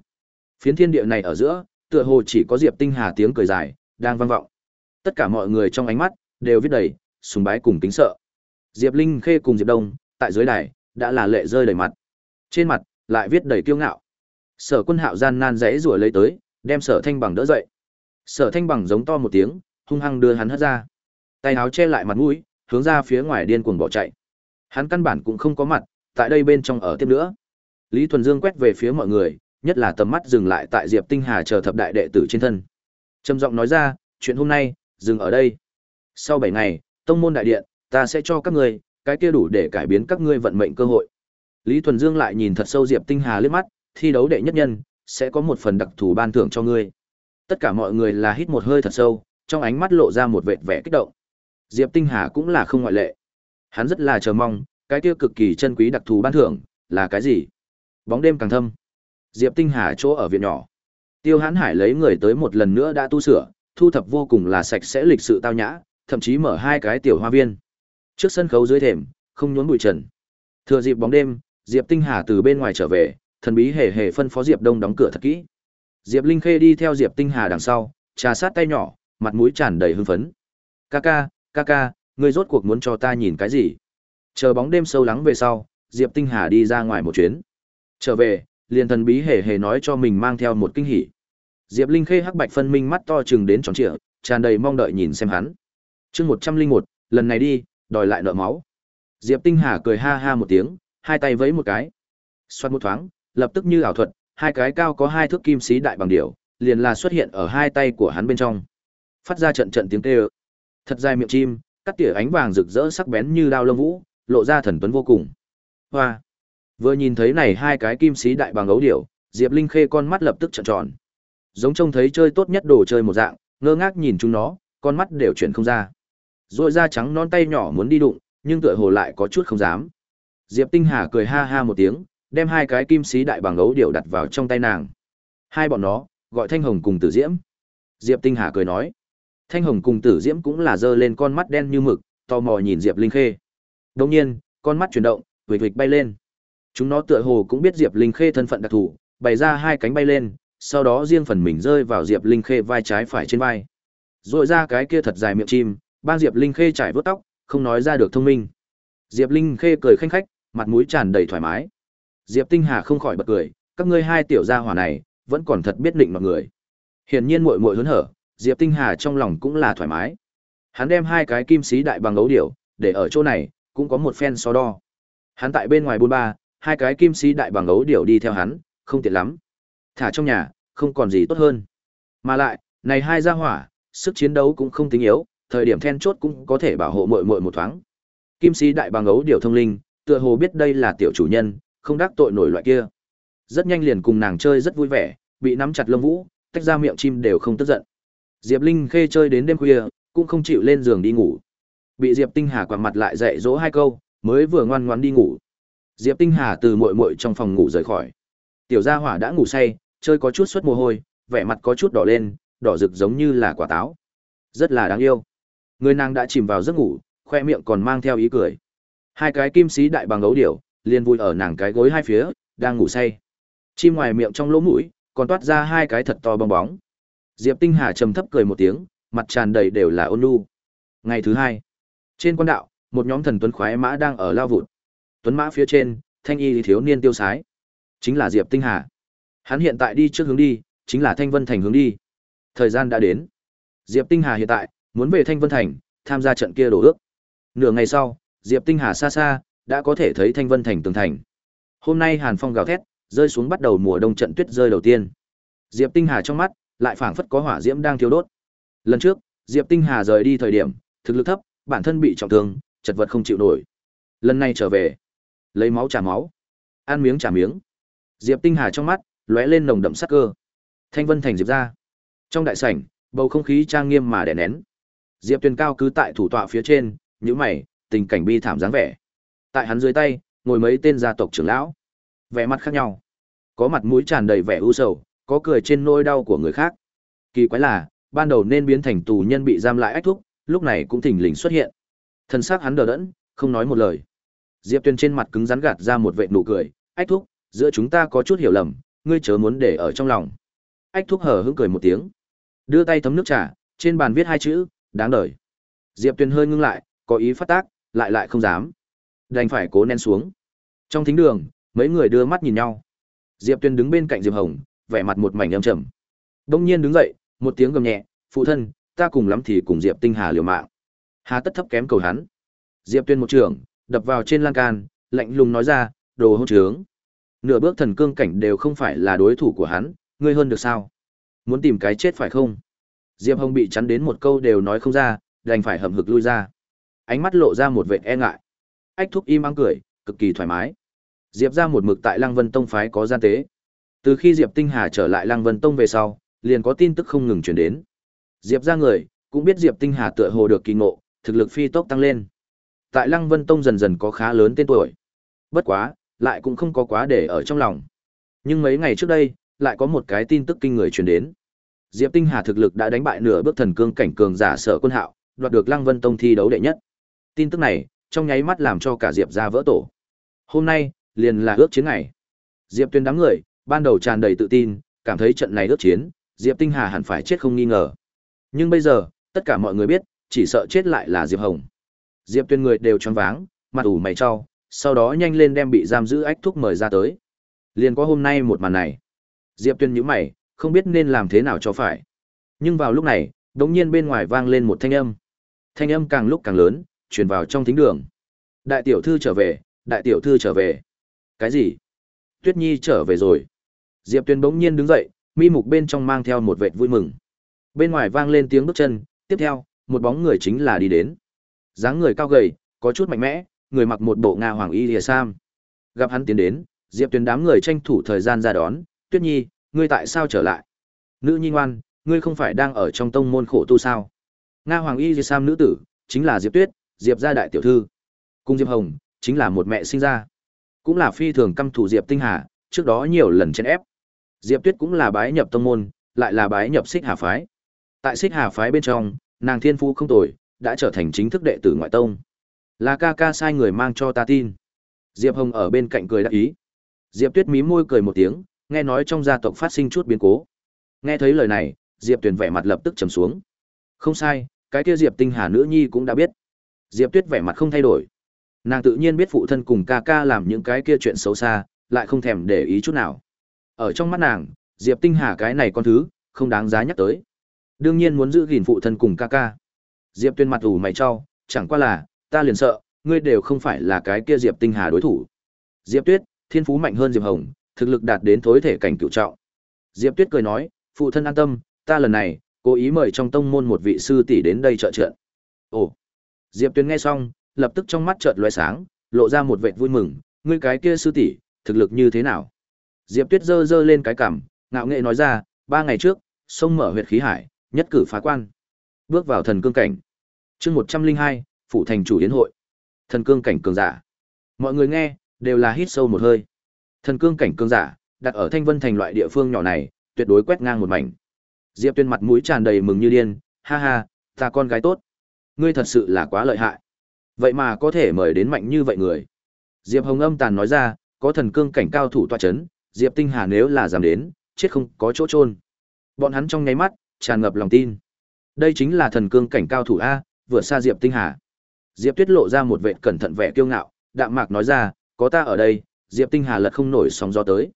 Phiến thiên địa này ở giữa tựa hồ chỉ có diệp tinh hà tiếng cười dài đang vang vọng. Tất cả mọi người trong ánh mắt đều viết đầy sùng bái cùng kính sợ. Diệp linh khê cùng diệp đông tại dưới đài đã là lệ rơi đầy mặt. Trên mặt lại viết đầy kiêu ngạo. Sở quân hạo gian nan rẽ rủa lấy tới đem sở thanh bằng đỡ dậy. Sở thanh bằng giống to một tiếng hung hăng đưa hắn hất ra. Tay áo che lại mặt mũi hướng ra phía ngoài điên cuồng bỏ chạy hắn căn bản cũng không có mặt tại đây bên trong ở tiếp nữa Lý Thuần Dương quét về phía mọi người, nhất là tầm mắt dừng lại tại Diệp Tinh Hà chờ thập đại đệ tử trên thân. Trầm giọng nói ra, chuyện hôm nay, dừng ở đây. Sau 7 ngày, tông môn đại điện, ta sẽ cho các ngươi, cái kia đủ để cải biến các ngươi vận mệnh cơ hội. Lý Thuần Dương lại nhìn thật sâu Diệp Tinh Hà liếc mắt, thi đấu đệ nhất nhân, sẽ có một phần đặc thù ban thưởng cho ngươi. Tất cả mọi người là hít một hơi thật sâu, trong ánh mắt lộ ra một vệt vẻ kích động. Diệp Tinh Hà cũng là không ngoại lệ. Hắn rất là chờ mong, cái kia cực kỳ chân quý đặc thù ban thưởng, là cái gì? Bóng đêm càng thâm. Diệp Tinh Hà chỗ ở viện nhỏ. Tiêu Hán Hải lấy người tới một lần nữa đã tu sửa, thu thập vô cùng là sạch sẽ lịch sự tao nhã, thậm chí mở hai cái tiểu hoa viên. Trước sân khấu dưới thềm, không nhốn bụi trần. Thừa dịp bóng đêm, Diệp Tinh Hà từ bên ngoài trở về, thần bí hề hề phân phó Diệp Đông đóng cửa thật kỹ. Diệp Linh Khê đi theo Diệp Tinh Hà đằng sau, trà sát tay nhỏ, mặt mũi tràn đầy hưng phấn ca ca, ngươi rốt cuộc muốn cho ta nhìn cái gì?" Chờ bóng đêm sâu lắng về sau, Diệp Tinh Hà đi ra ngoài một chuyến. Trở về, liền thần bí hề hề nói cho mình mang theo một kinh hỉ. Diệp Linh Khê hắc bạch phân minh mắt to trừng đến tròn trịa, tràn đầy mong đợi nhìn xem hắn. Chương một trăm linh một, lần này đi, đòi lại nợ máu. Diệp Tinh Hà cười ha ha một tiếng, hai tay vẫy một cái. Xoát một thoáng, lập tức như ảo thuật, hai cái cao có hai thước kim xí đại bằng điểu, liền là xuất hiện ở hai tay của hắn bên trong. Phát ra trận trận tiếng kêu. Thật dài miệng chim, cắt tỉa ánh vàng rực rỡ sắc bén như đao lông vũ, lộ ra thần tuấn vô cùng. Hoa. Vừa nhìn thấy này hai cái kim sĩ đại bằng ấu điểu, Diệp Linh Khê con mắt lập tức trợn tròn. Giống trông thấy chơi tốt nhất đồ chơi một dạng, ngơ ngác nhìn chúng nó, con mắt đều chuyển không ra. Rồi da trắng non tay nhỏ muốn đi đụng, nhưng tựa hồ lại có chút không dám. Diệp Tinh Hà cười ha ha một tiếng, đem hai cái kim sĩ đại bằng ấu điểu đặt vào trong tay nàng. Hai bọn nó, gọi Thanh Hồng cùng Tử Diễm. Diệp Tinh Hà cười nói. Thanh Hồng cùng Tử Diễm cũng là dơ lên con mắt đen như mực, tò mò nhìn Diệp Linh Khê. Đồng nhiên, con mắt chuyển động, vịch vịch bay lên. Chúng nó tựa hồ cũng biết Diệp Linh Khê thân phận đặc thù, bày ra hai cánh bay lên, sau đó riêng phần mình rơi vào Diệp Linh Khê vai trái phải trên vai. Rồi ra cái kia thật dài miệng chim, bang Diệp Linh Khê trải vuốt tóc, không nói ra được thông minh. Diệp Linh Khê cười khanh khách, mặt mũi tràn đầy thoải mái. Diệp Tinh Hà không khỏi bật cười, các ngươi hai tiểu gia hỏa này, vẫn còn thật biết định mọi người. Hiển nhiên muội muội hớn hở, Diệp Tinh Hà trong lòng cũng là thoải mái. Hắn đem hai cái kim sĩ đại bằng ấu điểu, để ở chỗ này, cũng có một phen so đo. Hắn tại bên ngoài buôn ba, hai cái kim sĩ đại bằng ấu điểu đi theo hắn, không tiện lắm. Thả trong nhà, không còn gì tốt hơn. Mà lại, này hai gia hỏa, sức chiến đấu cũng không tính yếu, thời điểm then chốt cũng có thể bảo hộ muội muội một thoáng. Kim sĩ đại bằng ấu điểu thông linh, tựa hồ biết đây là tiểu chủ nhân, không đắc tội nổi loại kia. Rất nhanh liền cùng nàng chơi rất vui vẻ, bị nắm chặt lông vũ, tách ra miệng chim đều không tức giận. Diệp Linh Khê chơi đến đêm khuya, cũng không chịu lên giường đi ngủ. Bị Diệp Tinh Hà quằn mặt lại dạy dỗ hai câu, mới vừa ngoan ngoãn đi ngủ. Diệp Tinh Hà từ muội muội trong phòng ngủ rời khỏi. Tiểu Gia Hỏa đã ngủ say, chơi có chút suất mồ hôi, vẻ mặt có chút đỏ lên, đỏ rực giống như là quả táo. Rất là đáng yêu. Người nàng đã chìm vào giấc ngủ, khoe miệng còn mang theo ý cười. Hai cái kim sĩ đại bằng ấu điểu, liền vui ở nàng cái gối hai phía, đang ngủ say. Chim ngoài miệng trong lỗ mũi, còn toát ra hai cái thật to bong bóng. Diệp Tinh Hà trầm thấp cười một tiếng, mặt tràn đầy đều là ôn nhu. Ngày thứ hai, trên quan đạo, một nhóm thần tuấn khoái mã đang ở lao vụt. Tuấn mã phía trên, thanh y thiếu niên tiêu sái, chính là Diệp Tinh Hà. Hắn hiện tại đi trước hướng đi, chính là Thanh Vân Thành hướng đi. Thời gian đã đến. Diệp Tinh Hà hiện tại muốn về Thanh Vân Thành, tham gia trận kia đổ ước. Nửa ngày sau, Diệp Tinh Hà xa xa đã có thể thấy Thanh Vân Thành tường thành. Hôm nay Hàn Phong gào thét, rơi xuống bắt đầu mùa đông trận tuyết rơi đầu tiên. Diệp Tinh Hà trong mắt lại phảng phất có hỏa diễm đang thiêu đốt. Lần trước, Diệp Tinh Hà rời đi thời điểm, thực lực thấp, bản thân bị trọng thương, chật vật không chịu nổi. Lần này trở về, lấy máu trả máu, ăn miếng trả miếng. Diệp Tinh Hà trong mắt lóe lên nồng đậm sắc cơ. Thanh Vân Thành Diệp ra. Trong đại sảnh, bầu không khí trang nghiêm mà đè nén. Diệp Tuyền cao cứ tại thủ tọa phía trên, nhíu mày, tình cảnh bi thảm dáng vẻ. Tại hắn dưới tay, ngồi mấy tên gia tộc trưởng lão. Vẻ mặt khác nhau. Có mặt mũi tràn đầy vẻ u sầu, có cười trên nỗi đau của người khác. Kỳ quái là, ban đầu nên biến thành tù nhân bị giam lại ách thúc, lúc này cũng thỉnh lình xuất hiện. Thân xác hắn đờ đẫn, không nói một lời. Diệp tuyên trên mặt cứng rắn gạt ra một vệt nụ cười, "Ách thúc, giữa chúng ta có chút hiểu lầm, ngươi chớ muốn để ở trong lòng." Ách thúc hờ hững cười một tiếng, đưa tay thấm nước trà, trên bàn viết hai chữ, "Đáng đời." Diệp tuyên hơi ngưng lại, có ý phát tác, lại lại không dám, đành phải cố nén xuống. Trong thính đường, mấy người đưa mắt nhìn nhau. Diệp tuyên đứng bên cạnh Diệp Hồng, vẻ mặt một mảnh âm trầm. Đông nhiên đứng dậy, một tiếng gầm nhẹ, "Phụ thân, ta cùng lắm thì cùng Diệp Tinh Hà liều mạng." Hà tất thấp kém cầu hắn. Diệp Tuyên một trường, đập vào trên lan can, lạnh lùng nói ra, "Đồ hỗn trướng. Nửa bước thần cương cảnh đều không phải là đối thủ của hắn, ngươi hơn được sao? Muốn tìm cái chết phải không?" Diệp Hồng bị chắn đến một câu đều nói không ra, đành phải hậm hực lui ra. Ánh mắt lộ ra một vẻ e ngại. Ách thúc im ắng cười, cực kỳ thoải mái. Diệp ra một mực tại Lăng Vân Tông phái có gian tế. Từ khi Diệp Tinh Hà trở lại Lăng Vân Tông về sau, liền có tin tức không ngừng truyền đến. Diệp ra người, cũng biết Diệp Tinh Hà tựa hồ được kỳ ngộ, thực lực phi tốc tăng lên. Tại Lăng Vân Tông dần dần có khá lớn tên tuổi. Bất quá, lại cũng không có quá để ở trong lòng. Nhưng mấy ngày trước đây, lại có một cái tin tức kinh người truyền đến. Diệp Tinh Hà thực lực đã đánh bại nửa bước thần cương cảnh cường giả sở quân hạo, đoạt được Lăng Vân Tông thi đấu đệ nhất. Tin tức này, trong nháy mắt làm cho cả Diệp gia vỡ tổ. Hôm nay, liền là ước chiến ngày. Diệp Tuyên đám người, ban đầu tràn đầy tự tin, cảm thấy trận này ước chiến, Diệp Tinh Hà hẳn phải chết không nghi ngờ. Nhưng bây giờ, tất cả mọi người biết, chỉ sợ chết lại là Diệp Hồng. Diệp Tuyên người đều choáng váng, mặt ủ mày cho, sau đó nhanh lên đem bị giam giữ ách thúc mời ra tới. Liền có hôm nay một màn này. Diệp Tuyên nhíu mày, không biết nên làm thế nào cho phải. Nhưng vào lúc này, đống nhiên bên ngoài vang lên một thanh âm. Thanh âm càng lúc càng lớn, truyền vào trong thính đường. Đại tiểu thư trở về, đại tiểu thư trở về. Cái gì? Tuyết Nhi trở về rồi. Diệp Tuyên bỗng nhiên đứng dậy, mi mục bên trong mang theo một vệt vui mừng. Bên ngoài vang lên tiếng bước chân, tiếp theo, một bóng người chính là đi đến. dáng người cao gầy, có chút mạnh mẽ, người mặc một bộ nga hoàng y lìa sam. Gặp hắn tiến đến, Diệp Tuyên đám người tranh thủ thời gian ra đón, "Tuyết Nhi, ngươi tại sao trở lại?" "Nữ nhi ngoan, ngươi không phải đang ở trong tông môn khổ tu sao?" Nga hoàng y lìa sam nữ tử, chính là Diệp Tuyết, Diệp gia đại tiểu thư. Cung Diệp Hồng, chính là một mẹ sinh ra. Cũng là phi thường căm thủ Diệp Tinh Hà, trước đó nhiều lần chen ép. Diệp Tuyết cũng là bái nhập tông môn, lại là bái nhập Xích Hà phái. Tại Xích Hà phái bên trong, nàng thiên phú không tồi, đã trở thành chính thức đệ tử ngoại tông. Là ca ca sai người mang cho ta tin. Diệp Hồng ở bên cạnh cười đáp ý. Diệp Tuyết mí môi cười một tiếng, nghe nói trong gia tộc phát sinh chút biến cố. Nghe thấy lời này, Diệp Tuyền vẻ mặt lập tức trầm xuống. Không sai, cái kia Diệp Tinh Hà nữ nhi cũng đã biết. Diệp Tuyết vẻ mặt không thay đổi. Nàng tự nhiên biết phụ thân cùng ca ca làm những cái kia chuyện xấu xa, lại không thèm để ý chút nào. Ở trong mắt nàng, Diệp Tinh Hà cái này con thứ, không đáng giá nhắc tới. Đương nhiên muốn giữ gìn phụ thân cùng ca ca. Diệp Tuyên mặt ủ mày cho, chẳng qua là, ta liền sợ, ngươi đều không phải là cái kia Diệp Tinh Hà đối thủ. Diệp Tuyết, thiên phú mạnh hơn Diệp Hồng, thực lực đạt đến thối thể cảnh cửu trọng. Diệp Tuyết cười nói, phụ thân an tâm, ta lần này cố ý mời trong tông môn một vị sư tỷ đến đây trợ trận. Ồ. Diệp Tuyên nghe xong, lập tức trong mắt chợt lóe sáng, lộ ra một vẻ vui mừng, ngươi cái kia sư tỷ, thực lực như thế nào? Diệp Tuyết giơ giơ lên cái cằm, ngạo nghệ nói ra, ba ngày trước, sông mở huyệt khí hải, nhất cử phá quan. Bước vào thần cương cảnh. Chương một trăm linh hai, phụ thành chủ yến hội. Thần cương cảnh cường giả. Mọi người nghe, đều là hít sâu một hơi. Thần cương cảnh cường giả, đặt ở Thanh Vân thành loại địa phương nhỏ này, tuyệt đối quét ngang một mảnh. Diệp Tuyên mặt mũi tràn đầy mừng như điên, ha ha, ta con gái tốt. Ngươi thật sự là quá lợi hại. Vậy mà có thể mời đến mạnh như vậy người. Diệp Hồng âm tàn nói ra, có thần cương cảnh cao thủ tọa chấn, Diệp Tinh Hà nếu là dám đến, chết không có chỗ trôn. Bọn hắn trong nháy mắt tràn ngập lòng tin. Đây chính là thần cương cảnh cao thủ a, vừa xa Diệp Tinh Hà. Diệp Tuyết lộ ra một vẻ cẩn thận vẻ kiêu ngạo, đạm mạc nói ra, có ta ở đây, Diệp Tinh Hà lật không nổi sóng gió tới.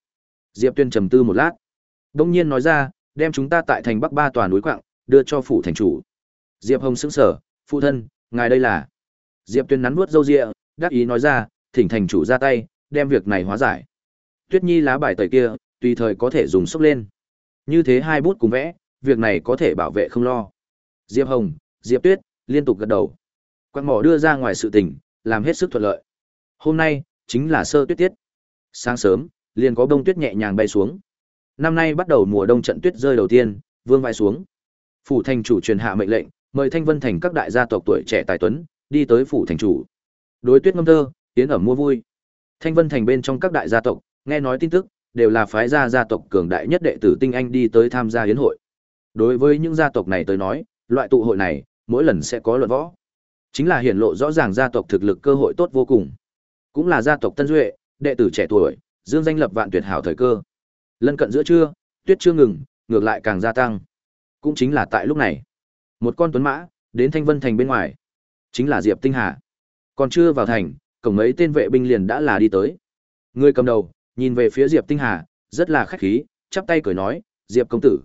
Diệp Tuyên trầm tư một lát, đông nhiên nói ra, đem chúng ta tại thành Bắc ba tòa núi quạng, đưa cho phủ thành chủ. Diệp Hồng sững sờ, phụ thân, ngài đây là? Diệp Tuyên nắn nuốt râu ria, đáp ý nói ra, thỉnh thành chủ ra tay, đem việc này hóa giải. Tuyết Nhi lá bài tẩy kia, tùy thời có thể dùng sốc lên. Như thế hai bút cùng vẽ, việc này có thể bảo vệ không lo. Diệp Hồng, Diệp Tuyết liên tục gật đầu. Quan mỏ đưa ra ngoài sự tình, làm hết sức thuận lợi. Hôm nay chính là sơ tuyết tiết. Sáng sớm, liền có bông tuyết nhẹ nhàng bay xuống. Năm nay bắt đầu mùa đông trận tuyết rơi đầu tiên, vương vai xuống. Phủ thành chủ truyền hạ mệnh lệnh, mời Thanh Vân thành các đại gia tộc tuổi trẻ tài tuấn, đi tới phủ thành chủ. Đối tuyết ngâm thơ, tiến ở mua vui. Thanh Vân thành bên trong các đại gia tộc, nghe nói tin tức, đều là phái gia gia tộc cường đại nhất đệ tử tinh anh đi tới tham gia hiến hội. Đối với những gia tộc này tới nói, loại tụ hội này, mỗi lần sẽ có luận võ. Chính là hiển lộ rõ ràng gia tộc thực lực cơ hội tốt vô cùng. Cũng là gia tộc Tân Duệ, đệ tử trẻ tuổi, dương danh lập vạn tuyệt hảo thời cơ. Lân cận giữa trưa, tuyết chưa ngừng, ngược lại càng gia tăng. Cũng chính là tại lúc này, một con tuấn mã đến Thanh Vân thành bên ngoài, chính là Diệp Tinh Hà. Còn chưa vào thành, cổng mấy tên vệ binh liền đã là đi tới. Người cầm đầu, nhìn về phía Diệp Tinh Hà, rất là khách khí, chắp tay cười nói, "Diệp công tử,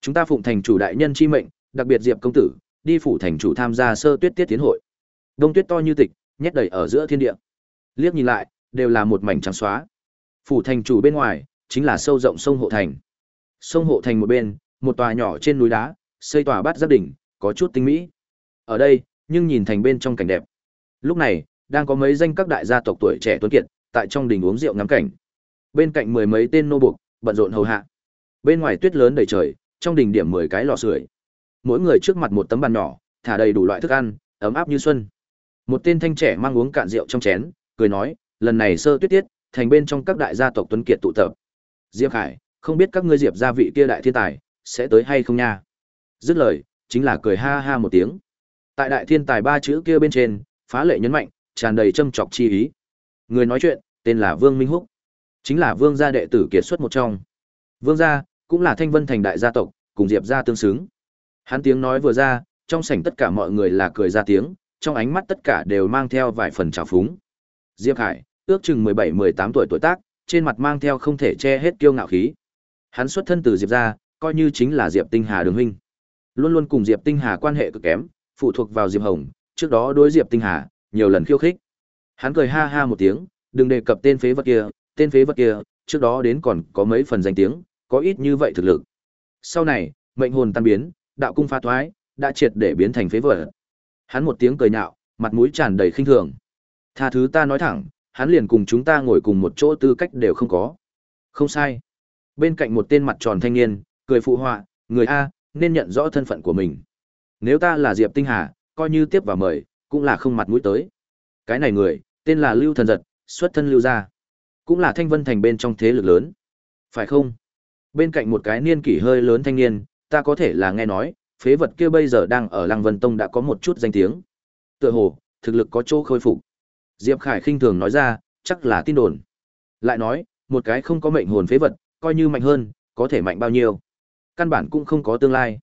chúng ta phụng thành chủ đại nhân chi mệnh, đặc biệt Diệp công tử, đi phủ thành chủ tham gia sơ tuyết tiết tiến hội." Đông tuyết to như tịch, nhét đầy ở giữa thiên địa. Liếc nhìn lại, đều là một mảnh trắng xóa. Phủ thành chủ bên ngoài, chính là sâu rộng sông hộ thành. Sông hộ thành một bên, một tòa nhỏ trên núi đá, xây tòa bát giác đỉnh, có chút tinh mỹ. Ở đây, nhưng nhìn thành bên trong cảnh đẹp. Lúc này, đang có mấy danh các đại gia tộc tuổi trẻ tuấn kiệt, tại trong đình uống rượu ngắm cảnh. Bên cạnh mười mấy tên nô buộc, bận rộn hầu hạ. Bên ngoài tuyết lớn đầy trời, trong đỉnh điểm mười cái lò sưởi. Mỗi người trước mặt một tấm bàn nhỏ, thả đầy đủ loại thức ăn, ấm áp như xuân. Một tên thanh trẻ mang uống cạn rượu trong chén, cười nói, lần này sơ tuyết tiết, thành bên trong các đại gia tộc tuấn kiệt tụ tập. Diệp Khải, không biết các ngươi Diệp gia vị kia đại thiên tài sẽ tới hay không nha. Dứt lời, chính là cười ha ha một tiếng. Tại đại thiên tài ba chữ kia bên trên, phá lệ nhấn mạnh, tràn đầy châm chọc chi ý. Người nói chuyện, tên là Vương Minh Húc, chính là Vương gia đệ tử kiệt xuất một trong. Vương gia cũng là Thanh Vân thành đại gia tộc, cùng Diệp gia tương xứng. Hắn tiếng nói vừa ra, trong sảnh tất cả mọi người là cười ra tiếng, trong ánh mắt tất cả đều mang theo vài phần trào phúng. Diệp Hải, ước chừng 17-18 tuổi tuổi tác, trên mặt mang theo không thể che hết kiêu ngạo khí. Hắn xuất thân từ Diệp gia, coi như chính là Diệp Tinh Hà đường huynh. Luôn luôn cùng Diệp Tinh Hà quan hệ cực kém, phụ thuộc vào Diệp Hồng, trước đó đối Diệp Tinh Hà, nhiều lần khiêu khích. Hắn cười ha ha một tiếng, đừng đề cập tên phế vật kia, tên phế vật kia, trước đó đến còn có mấy phần danh tiếng, có ít như vậy thực lực. Sau này, mệnh hồn tan biến, đạo cung pha thoái, đã triệt để biến thành phế vật. Hắn một tiếng cười nhạo, mặt mũi tràn đầy khinh thường. Tha thứ ta nói thẳng, hắn liền cùng chúng ta ngồi cùng một chỗ tư cách đều không có. Không sai. Bên cạnh một tên mặt tròn thanh niên, cười phụ họa, người A, nên nhận rõ thân phận của mình. Nếu ta là Diệp Tinh Hà, coi như tiếp và mời, cũng là không mặt mũi tới. Cái này người, tên là Lưu Thần Giật, xuất thân Lưu gia, cũng là Thanh Vân thành bên trong thế lực lớn. Phải không? Bên cạnh một cái niên kỷ hơi lớn thanh niên, ta có thể là nghe nói, phế vật kia bây giờ đang ở Lăng Vân Tông đã có một chút danh tiếng. Tựa hồ, thực lực có chỗ khôi phục. Diệp Khải khinh thường nói ra, chắc là tin đồn. Lại nói, một cái không có mệnh hồn phế vật, coi như mạnh hơn, có thể mạnh bao nhiêu. Căn bản cũng không có tương lai.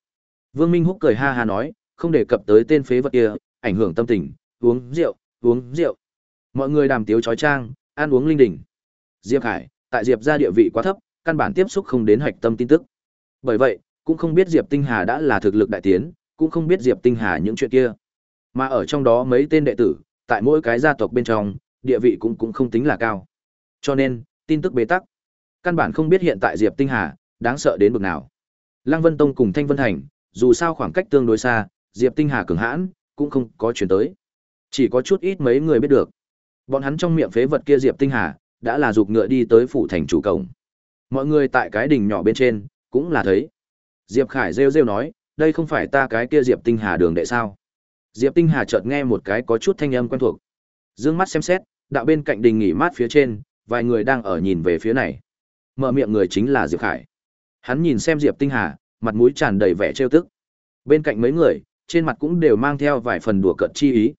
Vương Minh Húc cười ha ha nói, không đề cập tới tên phế vật kia, ảnh hưởng tâm tình, uống rượu, uống rượu. Mọi người đàm tiếu trói trang, ăn uống linh đình. Diệp Khải, tại Diệp gia địa vị quá thấp, căn bản tiếp xúc không đến hạch tâm tin tức. Bởi vậy, cũng không biết Diệp Tinh Hà đã là thực lực đại tiến, cũng không biết Diệp Tinh Hà những chuyện kia. Mà ở trong đó mấy tên đệ tử, tại mỗi cái gia tộc bên trong, địa vị cũng cũng không tính là cao. Cho nên, tin tức bế tắc. Căn bản không biết hiện tại Diệp Tinh Hà đáng sợ đến bực nào. Lăng Vân Tông cùng Thanh Vân Thành, dù sao khoảng cách tương đối xa, Diệp Tinh Hà cường hãn cũng không có chuyển tới. Chỉ có chút ít mấy người biết được. Bọn hắn trong miệng phế vật kia Diệp Tinh Hà đã là dục ngựa đi tới phủ thành chủ cổng. Mọi người tại cái đỉnh nhỏ bên trên cũng là thấy. Diệp Khải rêu rêu nói, đây không phải ta cái kia Diệp Tinh Hà đường đệ sao? Diệp Tinh Hà chợt nghe một cái có chút thanh âm quen thuộc. Dương mắt xem xét, đạo bên cạnh đình nghỉ mát phía trên, vài người đang ở nhìn về phía này. Mở miệng người chính là Diệp Khải. Hắn nhìn xem Diệp Tinh Hà, mặt mũi tràn đầy vẻ trêu tức. Bên cạnh mấy người, trên mặt cũng đều mang theo vài phần đùa cợt chi ý.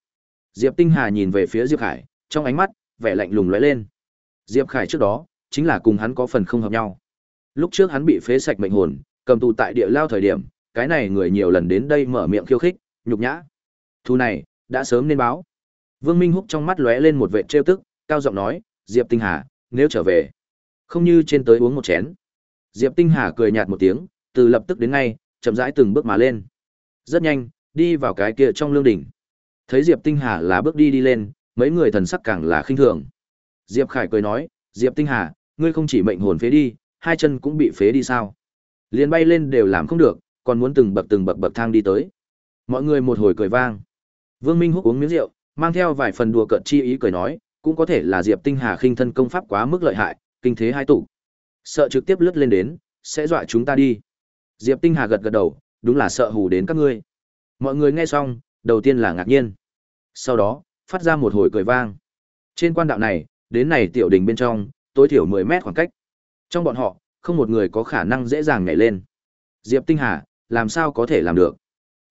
Diệp Tinh Hà nhìn về phía Diệp Khải, trong ánh mắt, vẻ lạnh lùng lóe lên. Diệp Khải trước đó, chính là cùng hắn có phần không hợp nhau. Lúc trước hắn bị phế sạch mệnh hồn, cầm tù tại địa lao thời điểm, cái này người nhiều lần đến đây mở miệng khiêu khích, nhục nhã. Thu này, đã sớm nên báo. Vương Minh Húc trong mắt lóe lên một vẻ trêu tức, cao giọng nói, "Diệp Tinh Hà, nếu trở về, không như trên tới uống một chén." Diệp Tinh Hà cười nhạt một tiếng, từ lập tức đến ngay, chậm rãi từng bước mà lên. Rất nhanh, đi vào cái kia trong lương đỉnh. Thấy Diệp Tinh Hà là bước đi đi lên, mấy người thần sắc càng là khinh thường. Diệp Khải cười nói, "Diệp Tinh Hà, ngươi không chỉ mệnh hồn phế đi, hai chân cũng bị phế đi sao? Liên bay lên đều làm không được, còn muốn từng bậc từng bậc bậc thang đi tới." Mọi người một hồi cười vang. Vương Minh hút uống miếng rượu, mang theo vài phần đùa cợt chi ý cười nói, cũng có thể là Diệp Tinh Hà khinh thân công pháp quá mức lợi hại, kinh thế hai tụ. Sợ trực tiếp lướt lên đến, sẽ dọa chúng ta đi. Diệp Tinh Hà gật gật đầu, đúng là sợ hù đến các ngươi. Mọi người nghe xong, đầu tiên là ngạc nhiên. Sau đó, phát ra một hồi cười vang. Trên quan đạo này, đến này tiểu đình bên trong, tối thiểu 10 mét khoảng cách. Trong bọn họ, không một người có khả năng dễ dàng nhảy lên. Diệp Tinh Hà, làm sao có thể làm được?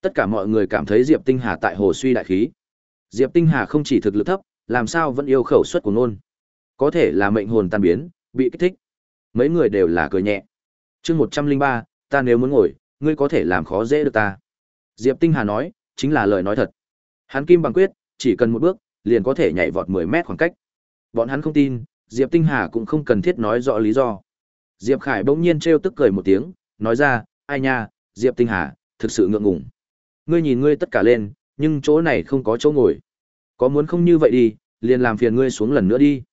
Tất cả mọi người cảm thấy Diệp Tinh Hà tại hồ suy đại khí. Diệp Tinh Hà không chỉ thực lực thấp, làm sao vẫn yêu khẩu suất của ngôn. Có thể là mệnh hồn tan biến, bị kích thích. Mấy người đều là cười nhẹ. Chương 103, ta nếu muốn ngồi, ngươi có thể làm khó dễ được ta. Diệp Tinh Hà nói, chính là lời nói thật. Hắn kim bằng quyết, chỉ cần một bước, liền có thể nhảy vọt 10 mét khoảng cách. Bọn hắn không tin, Diệp Tinh Hà cũng không cần thiết nói rõ lý do. Diệp Khải bỗng nhiên trêu tức cười một tiếng, nói ra, ai nha, Diệp Tinh Hà, thực sự ngượng ngùng. Ngươi nhìn ngươi tất cả lên, nhưng chỗ này không có chỗ ngồi. Có muốn không như vậy đi, liền làm phiền ngươi xuống lần nữa đi.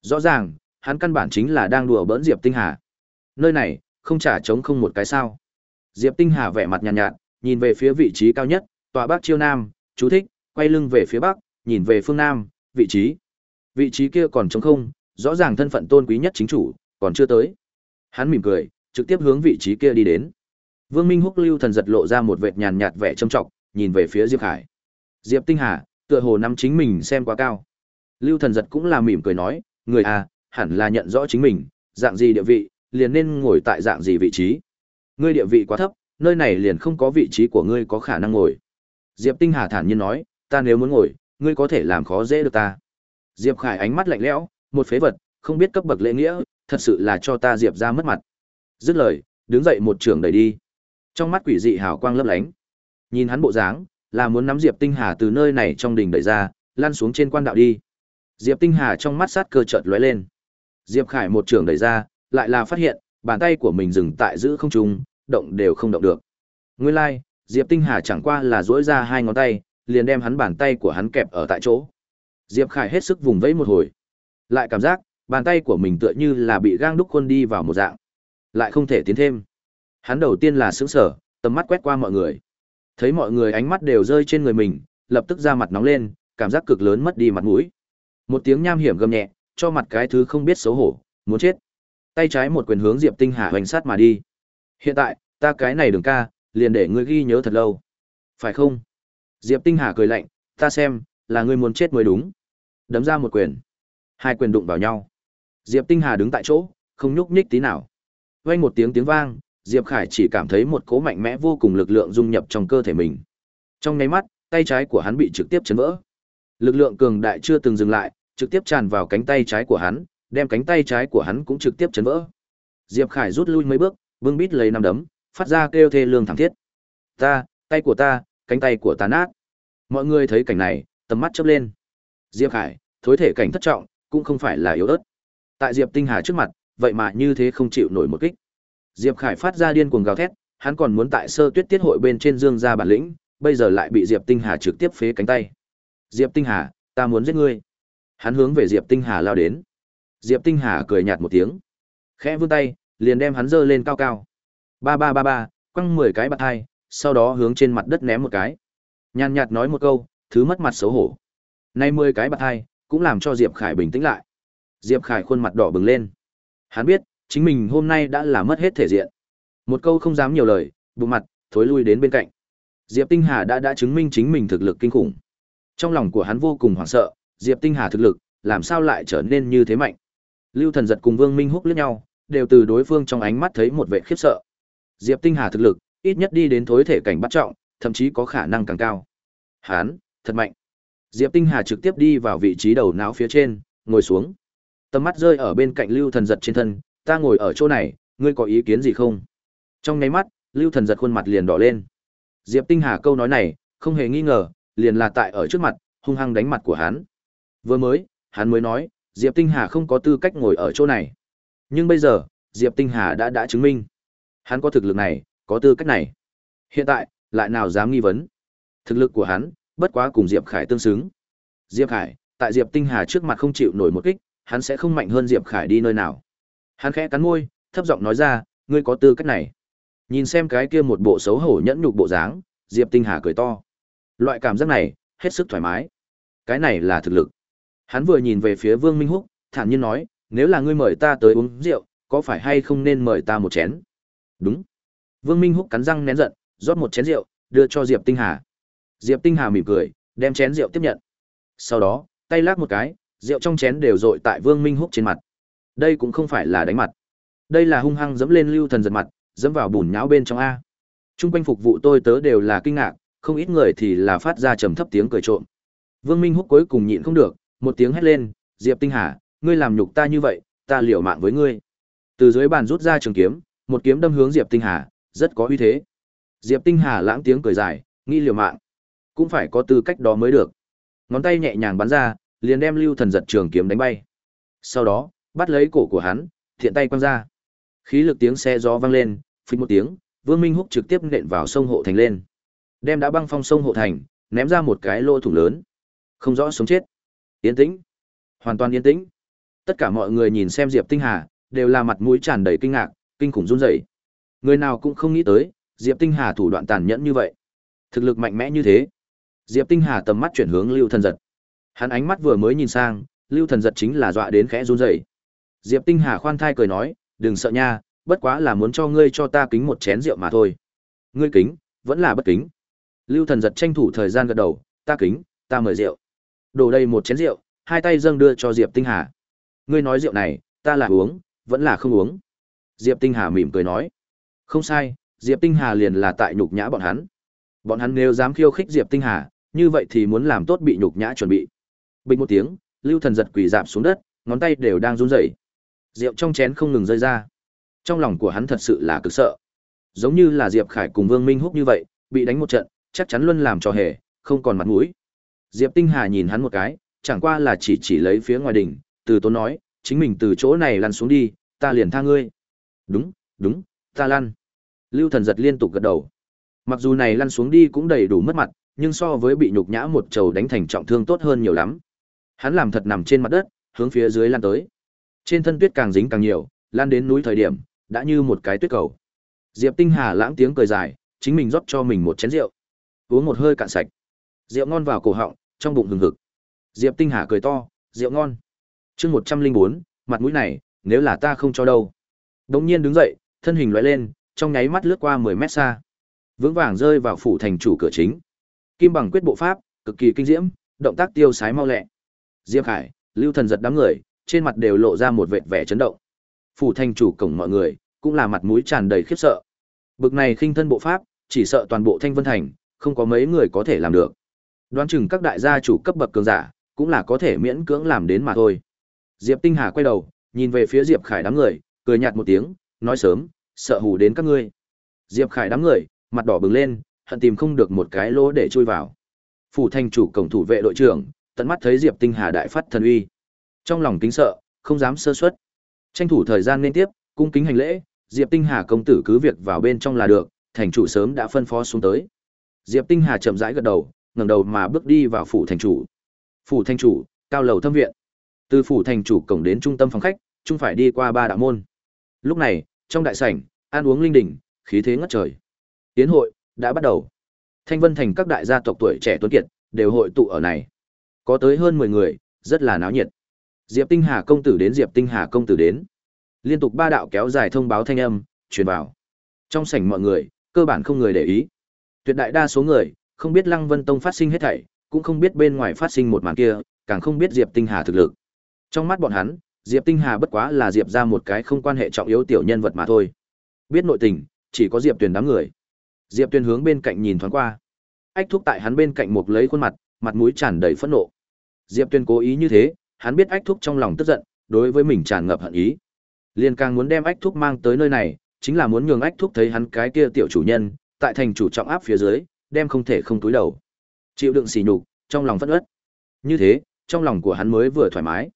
Rõ ràng, hắn căn bản chính là đang đùa bỡn Diệp Tinh Hà. Nơi này, không trả trống không một cái sao. Diệp Tinh Hà vẻ mặt nhàn nhạt, nhạt, nhìn về phía vị trí cao nhất, tòa bắc chiêu nam, chú thích, quay lưng về phía bắc, nhìn về phương nam, vị trí. Vị trí kia còn trống không, rõ ràng thân phận tôn quý nhất chính chủ, còn chưa tới. Hắn mỉm cười, trực tiếp hướng vị trí kia đi đến. Vương Minh Húc lưu thần giật lộ ra một vệt nhàn nhạt vẻ trầm trọng, nhìn về phía Diệp Khải. Diệp Tinh Hà, tựa hồ nắm chính mình xem quá cao. Lưu thần giật cũng là mỉm cười nói, người à, hẳn là nhận rõ chính mình, dạng gì địa vị, liền nên ngồi tại dạng gì vị trí. Ngươi địa vị quá thấp, nơi này liền không có vị trí của ngươi có khả năng ngồi. Diệp Tinh Hà thản nhiên nói, ta nếu muốn ngồi, ngươi có thể làm khó dễ được ta. Diệp Khải ánh mắt lạnh lẽo, một phế vật, không biết cấp bậc lễ nghĩa, thật sự là cho ta Diệp ra mất mặt. Dứt lời, đứng dậy một trường đẩy đi. Trong mắt quỷ dị hào quang lấp lánh. Nhìn hắn bộ dáng, là muốn nắm Diệp Tinh Hà từ nơi này trong đỉnh đẩy ra, lăn xuống trên quan đạo đi. Diệp Tinh Hà trong mắt sát cơ chợt lóe lên. Diệp Khải một trường đẩy ra, lại là phát hiện, bàn tay của mình dừng tại giữ không trung, động đều không động được. Nguyên lai, like, Diệp Tinh Hà chẳng qua là duỗi ra hai ngón tay, liền đem hắn bàn tay của hắn kẹp ở tại chỗ. Diệp Khải hết sức vùng vẫy một hồi, lại cảm giác bàn tay của mình tựa như là bị gang đúc quân đi vào một dạng, lại không thể tiến thêm. Hắn đầu tiên là sững sờ, tầm mắt quét qua mọi người. Thấy mọi người ánh mắt đều rơi trên người mình, lập tức da mặt nóng lên, cảm giác cực lớn mất đi mặt mũi. Một tiếng nham hiểm gầm nhẹ, cho mặt cái thứ không biết xấu hổ, muốn chết. Tay trái một quyền hướng Diệp Tinh Hà hoành sát mà đi. Hiện tại, ta cái này đường ca, liền để ngươi ghi nhớ thật lâu. Phải không? Diệp Tinh Hà cười lạnh, ta xem, là ngươi muốn chết mới đúng. Đấm ra một quyền. Hai quyền đụng vào nhau. Diệp Tinh Hà đứng tại chỗ, không nhúc nhích tí nào. Vang một tiếng tiếng vang, Diệp Khải chỉ cảm thấy một cố mạnh mẽ vô cùng lực lượng dung nhập trong cơ thể mình. Trong nháy mắt, tay trái của hắn bị trực tiếp chấn vỡ. Lực lượng cường đại chưa từng dừng lại, trực tiếp tràn vào cánh tay trái của hắn, đem cánh tay trái của hắn cũng trực tiếp chấn vỡ. Diệp Khải rút lui mấy bước, vương bít lấy năm đấm, phát ra kêu thê lương thảm thiết. Ta, tay của ta, cánh tay của ta nát. Mọi người thấy cảnh này, tầm mắt chớp lên. Diệp Khải, thối thể cảnh thất trọng, cũng không phải là yếu ớt. Tại Diệp Tinh Hà trước mặt, vậy mà như thế không chịu nổi một kích. Diệp Khải phát ra điên cuồng gào thét, hắn còn muốn tại Sơ Tuyết Tiết hội bên trên dương ra bản lĩnh, bây giờ lại bị Diệp Tinh Hà trực tiếp phế cánh tay. Diệp Tinh Hà, ta muốn giết ngươi. Hắn hướng về Diệp Tinh Hà lao đến. Diệp Tinh Hà cười nhạt một tiếng, khẽ vươn tay, liền đem hắn giơ lên cao cao. Ba ba ba ba, quăng mười cái bạt hai, sau đó hướng trên mặt đất ném một cái. Nhàn nhạt nói một câu, thứ mất mặt xấu hổ. Nay mười cái bạc hai, cũng làm cho Diệp Khải bình tĩnh lại. Diệp Khải khuôn mặt đỏ bừng lên. Hắn biết, chính mình hôm nay đã là mất hết thể diện. Một câu không dám nhiều lời, bụng mặt, thối lui đến bên cạnh. Diệp Tinh Hà đã đã chứng minh chính mình thực lực kinh khủng. Trong lòng của hắn vô cùng hoảng sợ, Diệp Tinh Hà thực lực, làm sao lại trở nên như thế mạnh. Lưu Thần giật cùng Vương Minh Húc liếc nhau, đều từ đối phương trong ánh mắt thấy một vẻ khiếp sợ. Diệp Tinh Hà thực lực, ít nhất đi đến thối thể cảnh bắt trọng, thậm chí có khả năng càng cao. Hán, thật mạnh. Diệp Tinh Hà trực tiếp đi vào vị trí đầu não phía trên, ngồi xuống. Tầm mắt rơi ở bên cạnh Lưu Thần giật trên thân, ta ngồi ở chỗ này, ngươi có ý kiến gì không? Trong nháy mắt, Lưu Thần giật khuôn mặt liền đỏ lên. Diệp Tinh Hà câu nói này, không hề nghi ngờ, liền là tại ở trước mặt, hung hăng đánh mặt của hắn. Vừa mới, hắn mới nói, Diệp Tinh Hà không có tư cách ngồi ở chỗ này. Nhưng bây giờ, Diệp Tinh Hà đã đã chứng minh. Hắn có thực lực này, có tư cách này. Hiện tại, lại nào dám nghi vấn. Thực lực của hắn, bất quá cùng Diệp Khải tương xứng. Diệp Khải, tại Diệp Tinh Hà trước mặt không chịu nổi một kích, hắn sẽ không mạnh hơn Diệp Khải đi nơi nào. Hắn khẽ cắn môi, thấp giọng nói ra, ngươi có tư cách này. Nhìn xem cái kia một bộ xấu hổ nhẫn nhục bộ dáng, Diệp Tinh Hà cười to. Loại cảm giác này, hết sức thoải mái. Cái này là thực lực. Hắn vừa nhìn về phía Vương Minh Húc, thản nhiên nói, nếu là ngươi mời ta tới uống rượu, có phải hay không nên mời ta một chén? Đúng. Vương Minh Húc cắn răng nén giận, rót một chén rượu, đưa cho Diệp Tinh Hà. Diệp Tinh Hà mỉm cười, đem chén rượu tiếp nhận. Sau đó, tay lắc một cái, rượu trong chén đều dội tại Vương Minh Húc trên mặt. Đây cũng không phải là đánh mặt. Đây là hung hăng dẫm lên Lưu Thần giật mặt, dẫm vào bùn nhão bên trong a. Trung quanh phục vụ tôi tớ đều là kinh ngạc, không ít người thì là phát ra trầm thấp tiếng cười trộm. Vương Minh Húc cuối cùng nhịn không được, một tiếng hét lên, "Diệp Tinh Hà, ngươi làm nhục ta như vậy, ta liều mạng với ngươi." Từ dưới bàn rút ra trường kiếm, một kiếm đâm hướng Diệp Tinh Hà, rất có uy thế. Diệp Tinh Hà lãng tiếng cười dài, nghi liều mạng, cũng phải có tư cách đó mới được. Ngón tay nhẹ nhàng bắn ra, liền đem Lưu Thần giật trường kiếm đánh bay. Sau đó, bắt lấy cổ của hắn, thiện tay quăng ra. Khí lực tiếng xe gió vang lên, phịch một tiếng, Vương Minh Húc trực tiếp nện vào sông hộ thành lên. Đem đã băng phong sông hộ thành, ném ra một cái lỗ thủng lớn. Không rõ sống chết. Yên tĩnh. Hoàn toàn yên tĩnh. Tất cả mọi người nhìn xem Diệp Tinh Hà, đều là mặt mũi tràn đầy kinh ngạc, kinh khủng run rẩy. Người nào cũng không nghĩ tới, Diệp Tinh Hà thủ đoạn tàn nhẫn như vậy, thực lực mạnh mẽ như thế. Diệp Tinh Hà tầm mắt chuyển hướng Lưu Thần Giật. Hắn ánh mắt vừa mới nhìn sang, Lưu Thần Giật chính là dọa đến khẽ run rẩy. Diệp Tinh Hà khoan thai cười nói, "Đừng sợ nha, bất quá là muốn cho ngươi cho ta kính một chén rượu mà thôi." "Ngươi kính, vẫn là bất kính." Lưu Thần Giật tranh thủ thời gian gật đầu, "Ta kính, ta mời rượu." Đổ đầy một chén rượu, hai tay dâng đưa cho Diệp Tinh Hà. "Ngươi nói rượu này, ta là uống, vẫn là không uống?" Diệp Tinh Hà mỉm cười nói, "Không sai, Diệp Tinh Hà liền là tại nhục nhã bọn hắn. Bọn hắn nếu dám khiêu khích Diệp Tinh Hà, như vậy thì muốn làm tốt bị nhục nhã chuẩn bị." Bình một tiếng, Lưu Thần giật quỳ dạp xuống đất, ngón tay đều đang run rẩy. Rượu trong chén không ngừng rơi ra. Trong lòng của hắn thật sự là cực sợ. Giống như là Diệp Khải cùng Vương Minh Húc như vậy, bị đánh một trận, chắc chắn luôn làm cho hề, không còn mặt mũi. Diệp Tinh Hà nhìn hắn một cái, chẳng qua là chỉ chỉ lấy phía ngoài đỉnh, từ tốn nói, chính mình từ chỗ này lăn xuống đi, ta liền tha ngươi. Đúng, đúng, ta lăn. Lưu Thần giật liên tục gật đầu. Mặc dù này lăn xuống đi cũng đầy đủ mất mặt, nhưng so với bị nhục nhã một trầu đánh thành trọng thương tốt hơn nhiều lắm. Hắn làm thật nằm trên mặt đất, hướng phía dưới lan tới. Trên thân tuyết càng dính càng nhiều, lan đến núi thời điểm, đã như một cái tuyết cầu. Diệp Tinh Hà lãng tiếng cười dài, chính mình rót cho mình một chén rượu. Uống một hơi cạn sạch. Rượu ngon vào cổ họng, trong bụng hừng hực. Diệp Tinh Hà cười to, rượu ngon. Chương 104, mặt mũi này, nếu là ta không cho đâu. Đống nhiên đứng dậy, thân hình lóe lên, trong nháy mắt lướt qua 10 mét xa. Vững vàng rơi vào phủ thành chủ cửa chính. Kim bằng quyết bộ pháp, cực kỳ kinh diễm, động tác tiêu sái mau lẹ. Diệp Khải, Lưu Thần giật đám người, trên mặt đều lộ ra một vệt vẻ chấn động. Phủ thành chủ cổng mọi người, cũng là mặt mũi tràn đầy khiếp sợ. Bực này khinh thân bộ pháp, chỉ sợ toàn bộ Thanh Vân Thành, không có mấy người có thể làm được. Đoán chừng các đại gia chủ cấp bậc cường giả, cũng là có thể miễn cưỡng làm đến mà thôi. Diệp Tinh Hà quay đầu, nhìn về phía Diệp Khải đám người, cười nhạt một tiếng, nói sớm, sợ hù đến các ngươi. Diệp Khải đám người, mặt đỏ bừng lên, hận tìm không được một cái lỗ để chui vào. Phủ thành chủ cổng thủ vệ đội trưởng, tận mắt thấy Diệp Tinh Hà đại phát thần uy. Trong lòng kính sợ, không dám sơ suất. Tranh thủ thời gian nên tiếp, cung kính hành lễ, Diệp Tinh Hà công tử cứ việc vào bên trong là được, thành chủ sớm đã phân phó xuống tới. Diệp Tinh Hà chậm rãi gật đầu, ngẩng đầu mà bước đi vào phủ thành chủ. Phủ thành chủ, cao lầu thâm viện. Từ phủ thành chủ cổng đến trung tâm phòng khách, trung phải đi qua ba đạo môn. Lúc này, trong đại sảnh, ăn uống linh đình, khí thế ngất trời. Tiến hội đã bắt đầu. Thanh Vân thành các đại gia tộc tuổi trẻ tuấn kiệt đều hội tụ ở này. Có tới hơn 10 người, rất là náo nhiệt. Diệp Tinh Hà công tử đến Diệp Tinh Hà công tử đến. Liên tục ba đạo kéo dài thông báo thanh âm truyền vào. Trong sảnh mọi người, cơ bản không người để ý. Tuyệt đại đa số người không biết Lăng Vân Tông phát sinh hết thảy, cũng không biết bên ngoài phát sinh một màn kia, càng không biết Diệp Tinh Hà thực lực. Trong mắt bọn hắn, Diệp Tinh Hà bất quá là Diệp ra một cái không quan hệ trọng yếu tiểu nhân vật mà thôi. Biết nội tình, chỉ có Diệp Tuyền đám người. Diệp Tuyên hướng bên cạnh nhìn thoáng qua. Ách thúc tại hắn bên cạnh một lấy khuôn mặt, mặt mũi tràn đầy phẫn nộ. Diệp Tuyên cố ý như thế, hắn biết Ách thúc trong lòng tức giận, đối với mình tràn ngập hận ý. Liên càng muốn đem Ách thúc mang tới nơi này, chính là muốn nhường Ách thúc thấy hắn cái kia tiểu chủ nhân, tại thành chủ trọng áp phía dưới, đem không thể không túi đầu. Chịu đựng sỉ nhục, trong lòng phẫn uất. Như thế, trong lòng của hắn mới vừa thoải mái.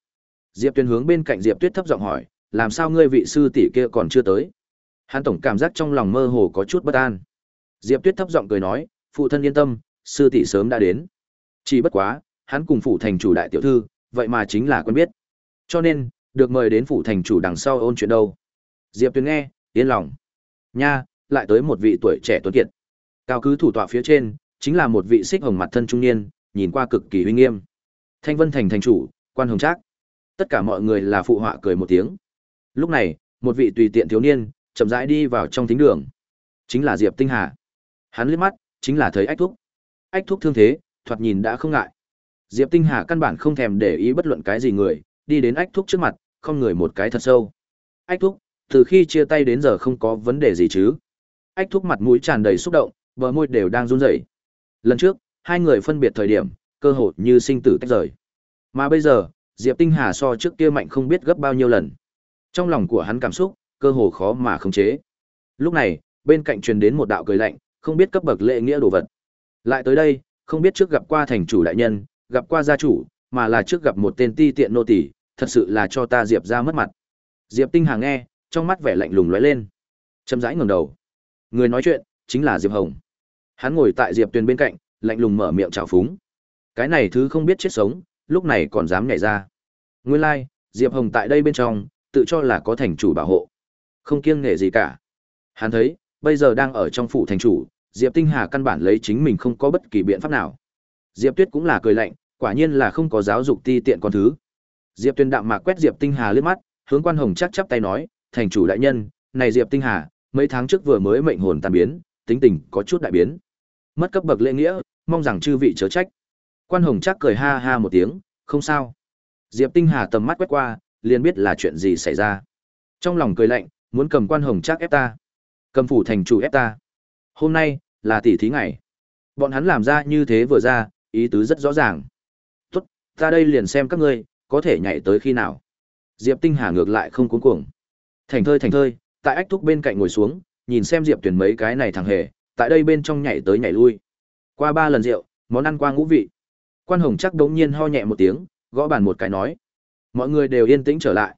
Diệp Tuyên hướng bên cạnh Diệp Tuyết thấp giọng hỏi, làm sao ngươi vị sư tỷ kia còn chưa tới? Hắn tổng cảm giác trong lòng mơ hồ có chút bất an. Diệp Tuyết thấp giọng cười nói, phụ thân yên tâm, sư tỷ sớm đã đến. Chỉ bất quá, hắn cùng phủ thành chủ đại tiểu thư, vậy mà chính là quen biết. Cho nên, được mời đến phủ thành chủ đằng sau ôn chuyện đâu. Diệp Tuyết nghe, yên lòng. Nha, lại tới một vị tuổi trẻ tuấn kiệt. Cao cứ thủ tọa phía trên, chính là một vị xích hồng mặt thân trung niên, nhìn qua cực kỳ uy nghiêm. Thanh Vân thành thành chủ, quan hồng trác. Tất cả mọi người là phụ họa cười một tiếng. Lúc này, một vị tùy tiện thiếu niên, chậm rãi đi vào trong thính đường. Chính là Diệp Tinh Hà. Hắn liếc mắt, chính là thấy Ách Thúc. Ách Thúc thương thế, thoạt nhìn đã không ngại. Diệp Tinh Hà căn bản không thèm để ý bất luận cái gì người, đi đến Ách Thúc trước mặt, không người một cái thật sâu. Ách Thúc, từ khi chia tay đến giờ không có vấn đề gì chứ? Ách Thúc mặt mũi tràn đầy xúc động, bờ môi đều đang run rẩy. Lần trước, hai người phân biệt thời điểm, cơ hội như sinh tử tách rời. Mà bây giờ, Diệp Tinh Hà so trước kia mạnh không biết gấp bao nhiêu lần. Trong lòng của hắn cảm xúc, cơ hồ khó mà khống chế. Lúc này, bên cạnh truyền đến một đạo cười lạnh, không biết cấp bậc lễ nghĩa đồ vật. Lại tới đây, không biết trước gặp qua thành chủ đại nhân, gặp qua gia chủ, mà là trước gặp một tên ti tiện nô tỳ, thật sự là cho ta Diệp gia mất mặt. Diệp Tinh Hà nghe, trong mắt vẻ lạnh lùng lóe lên. Chậm rãi ngẩng đầu. Người nói chuyện chính là Diệp Hồng. Hắn ngồi tại Diệp Tuyền bên cạnh, lạnh lùng mở miệng chào phúng. Cái này thứ không biết chết sống, lúc này còn dám nhảy ra. Nguyên lai, like, Diệp Hồng tại đây bên trong, tự cho là có thành chủ bảo hộ. Không kiêng nể gì cả. Hắn thấy, bây giờ đang ở trong phủ thành chủ, Diệp Tinh Hà căn bản lấy chính mình không có bất kỳ biện pháp nào. Diệp Tuyết cũng là cười lạnh, quả nhiên là không có giáo dục ti tiện con thứ. Diệp Tuyên đạm mạc quét Diệp Tinh Hà liếc mắt, hướng Quan Hồng chắc chắp tay nói, "Thành chủ đại nhân, này Diệp Tinh Hà, mấy tháng trước vừa mới mệnh hồn tan biến, tính tình có chút đại biến. Mất cấp bậc lễ nghĩa, mong rằng chư vị chớ trách." Quan Hồng chắc cười ha ha một tiếng, "Không sao." Diệp Tinh Hà tầm mắt quét qua, liền biết là chuyện gì xảy ra. Trong lòng cười lạnh, muốn cầm Quan Hồng chắc ép ta, cầm phủ thành chủ ép ta. Hôm nay là tỷ thí ngày. Bọn hắn làm ra như thế vừa ra, ý tứ rất rõ ràng. Tốt, ta đây liền xem các ngươi có thể nhảy tới khi nào. Diệp Tinh Hà ngược lại không cuống cuồng. Thành thơi thành thơi, tại ách thúc bên cạnh ngồi xuống, nhìn xem Diệp Tuyển mấy cái này thằng hề, tại đây bên trong nhảy tới nhảy lui. Qua ba lần rượu, món ăn qua ngũ vị. Quan Hồng chắc đống nhiên ho nhẹ một tiếng, gõ bàn một cái nói. Mọi người đều yên tĩnh trở lại.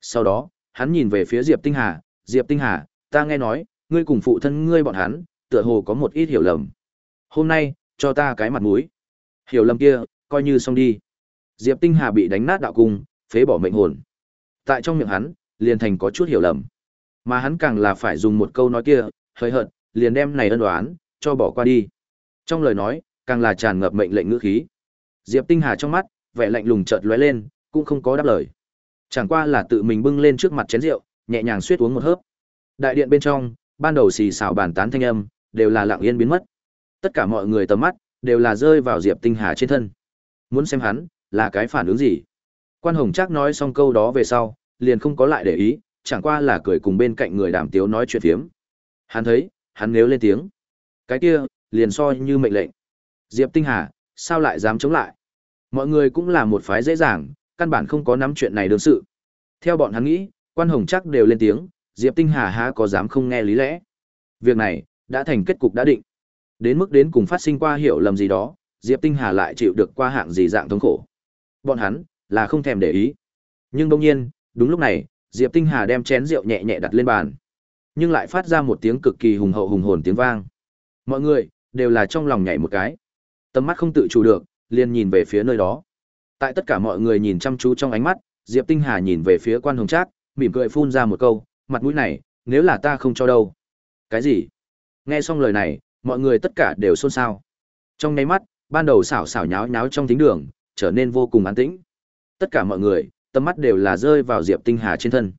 Sau đó, hắn nhìn về phía Diệp Tinh Hà, Diệp Tinh Hà, ta nghe nói, ngươi cùng phụ thân ngươi bọn hắn, tựa hồ có một ít hiểu lầm. Hôm nay, cho ta cái mặt mũi. Hiểu lầm kia, coi như xong đi. Diệp Tinh Hà bị đánh nát đạo cung, phế bỏ mệnh hồn. Tại trong miệng hắn, liền thành có chút hiểu lầm. Mà hắn càng là phải dùng một câu nói kia, hơi hợt, liền đem này ân đoán, cho bỏ qua đi. Trong lời nói, càng là tràn ngập mệnh lệnh ngữ khí. Diệp Tinh Hà trong mắt, vẻ lạnh lùng chợt lóe lên, cũng không có đáp lời. Chẳng qua là tự mình bưng lên trước mặt chén rượu, nhẹ nhàng suýt uống một hớp. Đại điện bên trong, ban đầu xì xào bàn tán thanh âm, đều là lặng yên biến mất. Tất cả mọi người tầm mắt đều là rơi vào Diệp Tinh Hà trên thân. Muốn xem hắn là cái phản ứng gì. Quan Hồng Trác nói xong câu đó về sau, liền không có lại để ý, chẳng qua là cười cùng bên cạnh người đàm tiếu nói chuyện phiếm. Hắn thấy, hắn nếu lên tiếng, cái kia liền so như mệnh lệnh. Diệp Tinh Hà sao lại dám chống lại? Mọi người cũng là một phái dễ dàng, căn bản không có nắm chuyện này đương sự. Theo bọn hắn nghĩ, quan hồng Trác đều lên tiếng, Diệp Tinh Hà há có dám không nghe lý lẽ. Việc này, đã thành kết cục đã định. Đến mức đến cùng phát sinh qua hiểu lầm gì đó, Diệp Tinh Hà lại chịu được qua hạng gì dạng thống khổ. Bọn hắn, là không thèm để ý. Nhưng đông nhiên, đúng lúc này, Diệp Tinh Hà đem chén rượu nhẹ nhẹ đặt lên bàn. Nhưng lại phát ra một tiếng cực kỳ hùng hậu hùng hồn tiếng vang. Mọi người, đều là trong lòng nhảy một cái. Tầm mắt không tự chủ được, liền nhìn về phía nơi đó. Tại tất cả mọi người nhìn chăm chú trong ánh mắt, Diệp Tinh Hà nhìn về phía quan hồng trác, mỉm cười phun ra một câu, mặt mũi này, nếu là ta không cho đâu. Cái gì? Nghe xong lời này, mọi người tất cả đều xôn xao. Trong nháy mắt, ban đầu xảo xảo nháo nháo trong thính đường, trở nên vô cùng an tĩnh. Tất cả mọi người, tầm mắt đều là rơi vào Diệp Tinh Hà trên thân.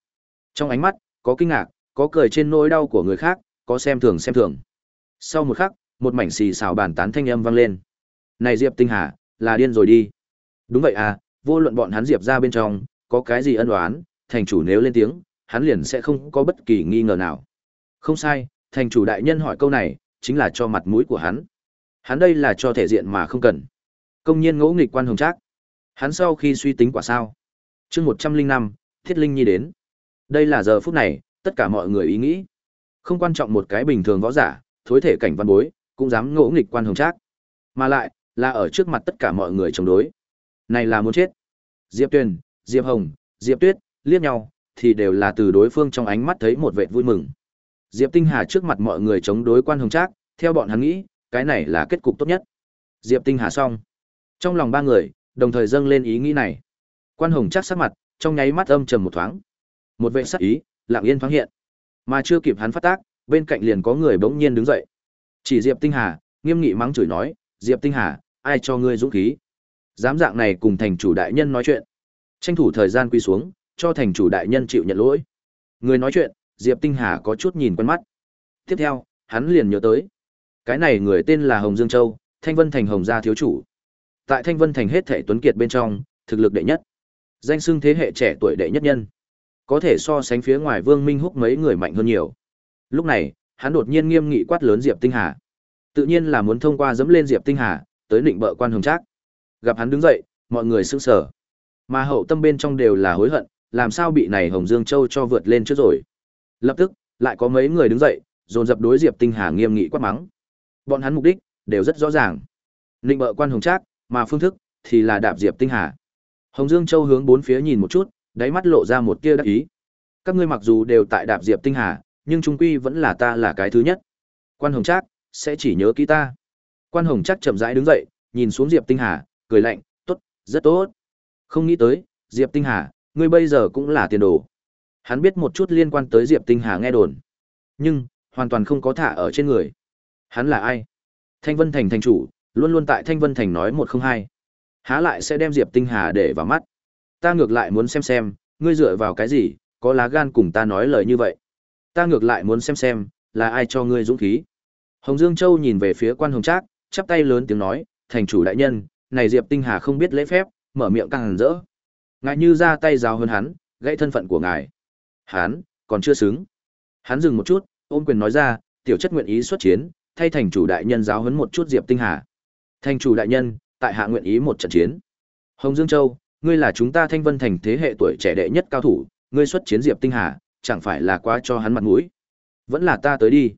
Trong ánh mắt, có kinh ngạc, có cười trên nỗi đau của người khác, có xem thường xem thường. Sau một khắc, một mảnh xì xào bàn tán thanh âm vang lên. Này Diệp Tinh Hà, là điên rồi đi. Đúng vậy à, vô luận bọn hắn Diệp ra bên trong, có cái gì ân oán, thành chủ nếu lên tiếng, hắn liền sẽ không có bất kỳ nghi ngờ nào. Không sai, thành chủ đại nhân hỏi câu này, chính là cho mặt mũi của hắn. Hắn đây là cho thể diện mà không cần. Công nhiên ngỗ nghịch quan hồng trác. Hắn sau khi suy tính quả sao? chương một trăm linh năm Thiết Linh Nhi đến. Đây là giờ phút này, tất cả mọi người ý nghĩ. Không quan trọng một cái bình thường võ giả, thối thể cảnh văn bối, cũng dám ngỗ nghịch quan hồng trác. Mà lại, là ở trước mặt tất cả mọi người chống đối. Này là muốn chết. Diệp Tuyền, Diệp Hồng, Diệp Tuyết, liếc nhau, thì đều là từ đối phương trong ánh mắt thấy một vẻ vui mừng. Diệp Tinh Hà trước mặt mọi người chống đối quan hồng trác, theo bọn hắn nghĩ, cái này là kết cục tốt nhất. Diệp Tinh Hà xong. Trong lòng ba người, đồng thời dâng lên ý nghĩ này. Quan hồng trác sắc mặt, trong nháy mắt âm trầm một thoáng. Một vệ sắc ý, lặng yên thoáng hiện. Mà chưa kịp hắn phát tác, bên cạnh liền có người bỗng nhiên đứng dậy. Chỉ Diệp Tinh Hà, nghiêm nghị mắng chửi nói, "Diệp Tinh Hà, ai cho ngươi dũng khí?" Dám dạng này cùng thành chủ đại nhân nói chuyện. Tranh thủ thời gian quy xuống, cho thành chủ đại nhân chịu nhận lỗi. Người nói chuyện, Diệp Tinh Hà có chút nhìn quen mắt. Tiếp theo, hắn liền nhớ tới. Cái này người tên là Hồng Dương Châu, Thanh Vân Thành Hồng gia thiếu chủ. Tại Thanh Vân Thành hết thể tuấn kiệt bên trong, thực lực đệ nhất. Danh xưng thế hệ trẻ tuổi đệ nhất nhân. Có thể so sánh phía ngoài Vương Minh Húc mấy người mạnh hơn nhiều. Lúc này, hắn đột nhiên nghiêm nghị quát lớn Diệp Tinh Hà. Tự nhiên là muốn thông qua dẫm lên Diệp Tinh Hà, tới định bợ quan hồng trác. Gặp hắn đứng dậy, mọi người sững sờ. Mà hậu tâm bên trong đều là hối hận, làm sao bị này Hồng Dương Châu cho vượt lên trước rồi. Lập tức, lại có mấy người đứng dậy, dồn dập đối Diệp Tinh Hà nghiêm nghị quát mắng. Bọn hắn mục đích đều rất rõ ràng. Định bợ quan hồng trác, mà phương thức thì là đạp Diệp Tinh Hà. Hồng Dương Châu hướng bốn phía nhìn một chút, đáy mắt lộ ra một tia đắc ý. Các ngươi mặc dù đều tại đạp Diệp Tinh Hà, nhưng trung quy vẫn là ta là cái thứ nhất. Quan Hồng Trác sẽ chỉ nhớ kỹ ta. Quan Hồng Trác chậm rãi đứng dậy, nhìn xuống Diệp Tinh Hà, cười lạnh, "Tốt, rất tốt." Không nghĩ tới, Diệp Tinh Hà, ngươi bây giờ cũng là tiền đồ. Hắn biết một chút liên quan tới Diệp Tinh Hà nghe đồn, nhưng hoàn toàn không có thả ở trên người. Hắn là ai? Thanh Vân Thành thành chủ, luôn luôn tại Thanh Vân Thành nói một không hai. Há lại sẽ đem Diệp Tinh Hà để vào mắt. Ta ngược lại muốn xem xem, ngươi dựa vào cái gì, có lá gan cùng ta nói lời như vậy. Ta ngược lại muốn xem xem, là ai cho ngươi dũng khí. Hồng Dương Châu nhìn về phía quan hồng trác, chắp tay lớn tiếng nói, thành chủ đại nhân, này Diệp Tinh Hà không biết lễ phép, mở miệng càng hẳn rỡ. Ngài như ra tay giáo hơn hắn, gãy thân phận của ngài. Hắn, còn chưa xứng. Hắn dừng một chút, ôm quyền nói ra, tiểu chất nguyện ý xuất chiến, thay thành chủ đại nhân giáo huấn một chút Diệp Tinh Hà. Thành chủ đại nhân, tại hạ nguyện ý một trận chiến. Hồng Dương Châu, ngươi là chúng ta Thanh Vân Thành thế hệ tuổi trẻ đệ nhất cao thủ, ngươi xuất chiến Diệp Tinh Hà, chẳng phải là quá cho hắn mặt mũi. Vẫn là ta tới đi.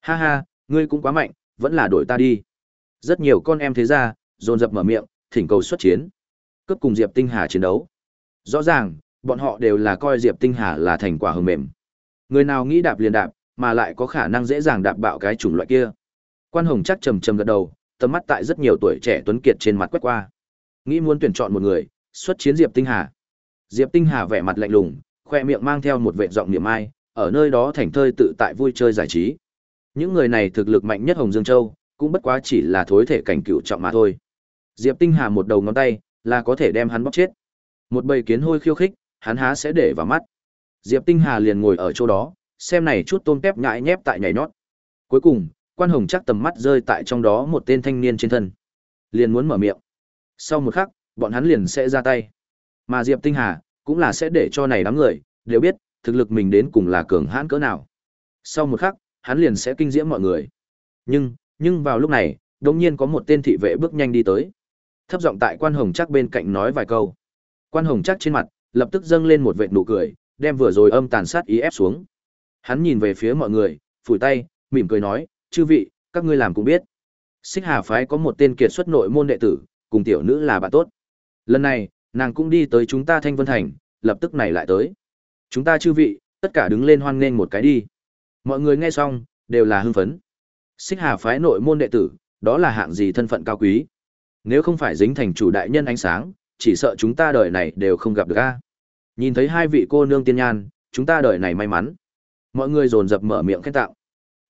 Ha ha, ngươi cũng quá mạnh, vẫn là đổi ta đi. Rất nhiều con em thế gia, dồn dập mở miệng, thỉnh cầu xuất chiến. Cấp cùng Diệp Tinh Hà chiến đấu. Rõ ràng, bọn họ đều là coi Diệp Tinh Hà là thành quả hờm mềm. Người nào nghĩ đạp liền đạp, mà lại có khả năng dễ dàng đạp bạo cái chủng loại kia. Quan Hồng chắc trầm trầm gật đầu, tầm mắt tại rất nhiều tuổi trẻ tuấn kiệt trên mặt quét qua. Nghĩ muốn tuyển chọn một người, xuất chiến Diệp Tinh Hà. Diệp Tinh Hà vẻ mặt lạnh lùng, khoe miệng mang theo một vẻ giọng niệm ai, ở nơi đó thành thơi tự tại vui chơi giải trí. Những người này thực lực mạnh nhất Hồng Dương Châu, cũng bất quá chỉ là thối thể cảnh cựu trọng mà thôi. Diệp Tinh Hà một đầu ngón tay, là có thể đem hắn bóc chết. Một bầy kiến hôi khiêu khích, hắn há sẽ để vào mắt. Diệp Tinh Hà liền ngồi ở chỗ đó, xem này chút tôm tép nhại nhép tại nhảy nhót. Cuối cùng, quan hồng chắc tầm mắt rơi tại trong đó một tên thanh niên trên thân. Liền muốn mở miệng. Sau một khắc, bọn hắn liền sẽ ra tay. Mà Diệp Tinh Hà, cũng là sẽ để cho này đám người, đều biết, thực lực mình đến cùng là cường hãn cỡ nào. Sau một khắc, hắn liền sẽ kinh diễm mọi người. Nhưng, nhưng vào lúc này, đột nhiên có một tên thị vệ bước nhanh đi tới. Thấp giọng tại Quan Hồng Chắc bên cạnh nói vài câu. Quan Hồng Chắc trên mặt lập tức dâng lên một vệt nụ cười, đem vừa rồi âm tàn sát ý ép xuống. Hắn nhìn về phía mọi người, phủi tay, mỉm cười nói, "Chư vị, các ngươi làm cũng biết. Xích Hà phái có một tên kiệt xuất nội môn đệ tử, cùng tiểu nữ là bạn tốt. Lần này, nàng cũng đi tới chúng ta Thanh Vân Thành, lập tức này lại tới. Chúng ta chư vị, tất cả đứng lên hoan nghênh một cái đi." Mọi người nghe xong, đều là hưng phấn. Xích Hà phái nội môn đệ tử, đó là hạng gì thân phận cao quý. Nếu không phải dính thành chủ đại nhân ánh sáng, chỉ sợ chúng ta đời này đều không gặp được a. Nhìn thấy hai vị cô nương tiên nhan, chúng ta đời này may mắn. Mọi người dồn dập mở miệng khen tạo.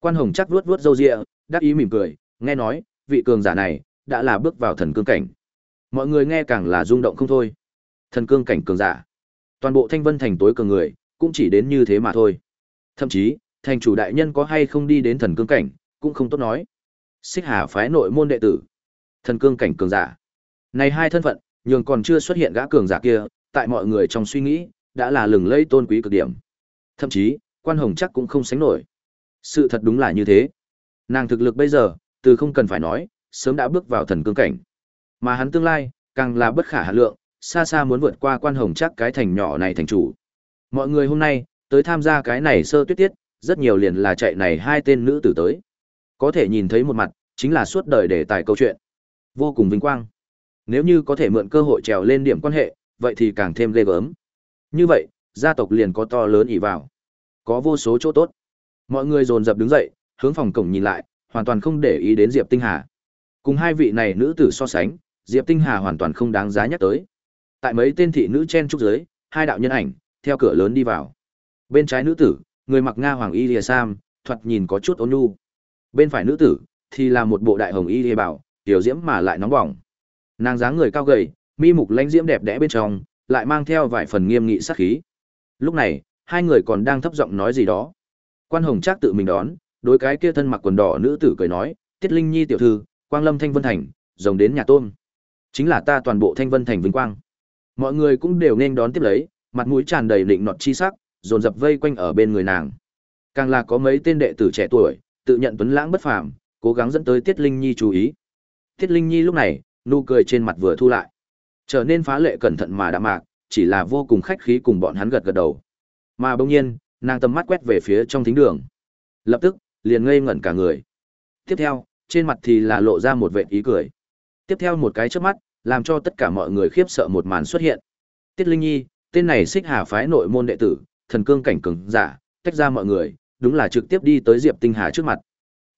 Quan Hồng chắc vuốt vuốt râu ria, đắc ý mỉm cười, nghe nói, vị cường giả này đã là bước vào thần cương cảnh. Mọi người nghe càng là rung động không thôi. Thần cương cảnh cường giả. Toàn bộ Thanh Vân thành tối cường người, cũng chỉ đến như thế mà thôi. Thậm chí, thành chủ đại nhân có hay không đi đến thần cương cảnh, cũng không tốt nói. Xích Hà phái nội môn đệ tử, thần cương cảnh cường giả. Này hai thân phận, nhường còn chưa xuất hiện gã cường giả kia, tại mọi người trong suy nghĩ, đã là lừng lẫy tôn quý cực điểm. Thậm chí, quan hồng chắc cũng không sánh nổi. Sự thật đúng là như thế. Nàng thực lực bây giờ, từ không cần phải nói, sớm đã bước vào thần cương cảnh. Mà hắn tương lai, càng là bất khả hạn lượng, xa xa muốn vượt qua quan hồng chắc cái thành nhỏ này thành chủ. Mọi người hôm nay, tới tham gia cái này sơ tuyết tiết, rất nhiều liền là chạy này hai tên nữ tử tới. Có thể nhìn thấy một mặt, chính là suốt đời để tài câu chuyện. Vô cùng vinh quang. Nếu như có thể mượn cơ hội trèo lên điểm quan hệ, vậy thì càng thêm ghê gớm. Như vậy, gia tộc liền có to lớn ỷ vào. Có vô số chỗ tốt. Mọi người dồn dập đứng dậy, hướng phòng cổng nhìn lại, hoàn toàn không để ý đến Diệp Tinh Hà. Cùng hai vị này nữ tử so sánh, Diệp Tinh Hà hoàn toàn không đáng giá nhắc tới. Tại mấy tên thị nữ chen trúc dưới, hai đạo nhân ảnh theo cửa lớn đi vào. Bên trái nữ tử, người mặc nga hoàng y lìa sam, thoạt nhìn có chút ôn nhu. Bên phải nữ tử thì là một bộ đại hồng y lìa bảo, tiểu diễm mà lại nóng bỏng. Nàng dáng người cao gầy, mi mục lãnh diễm đẹp đẽ bên trong, lại mang theo vài phần nghiêm nghị sát khí. Lúc này, hai người còn đang thấp giọng nói gì đó. Quan Hồng Trác tự mình đón, đối cái kia thân mặc quần đỏ nữ tử cười nói, "Tiết Linh Nhi tiểu thư, Quang Lâm Thanh Vân Thành, rồng đến nhà tôm. Chính là ta toàn bộ Thanh Vân Thành vinh quang." Mọi người cũng đều nên đón tiếp lấy, mặt mũi tràn đầy định nọt chi sắc, dồn dập vây quanh ở bên người nàng. Càng là có mấy tên đệ tử trẻ tuổi, tự nhận tuấn lãng bất phàm, cố gắng dẫn tới Tiết Linh Nhi chú ý. Tiết Linh Nhi lúc này, nụ cười trên mặt vừa thu lại, trở nên phá lệ cẩn thận mà đạm mạc, chỉ là vô cùng khách khí cùng bọn hắn gật gật đầu. Mà bỗng nhiên, nàng tầm mắt quét về phía trong thính đường. Lập tức, liền ngây ngẩn cả người. Tiếp theo, trên mặt thì là lộ ra một vệt ý cười. Tiếp theo một cái chớp mắt, làm cho tất cả mọi người khiếp sợ một màn xuất hiện. Tiết Linh Nhi, tên này xích hà phái nội môn đệ tử, thần cương cảnh cường giả, tách ra mọi người, đúng là trực tiếp đi tới Diệp Tinh Hà trước mặt.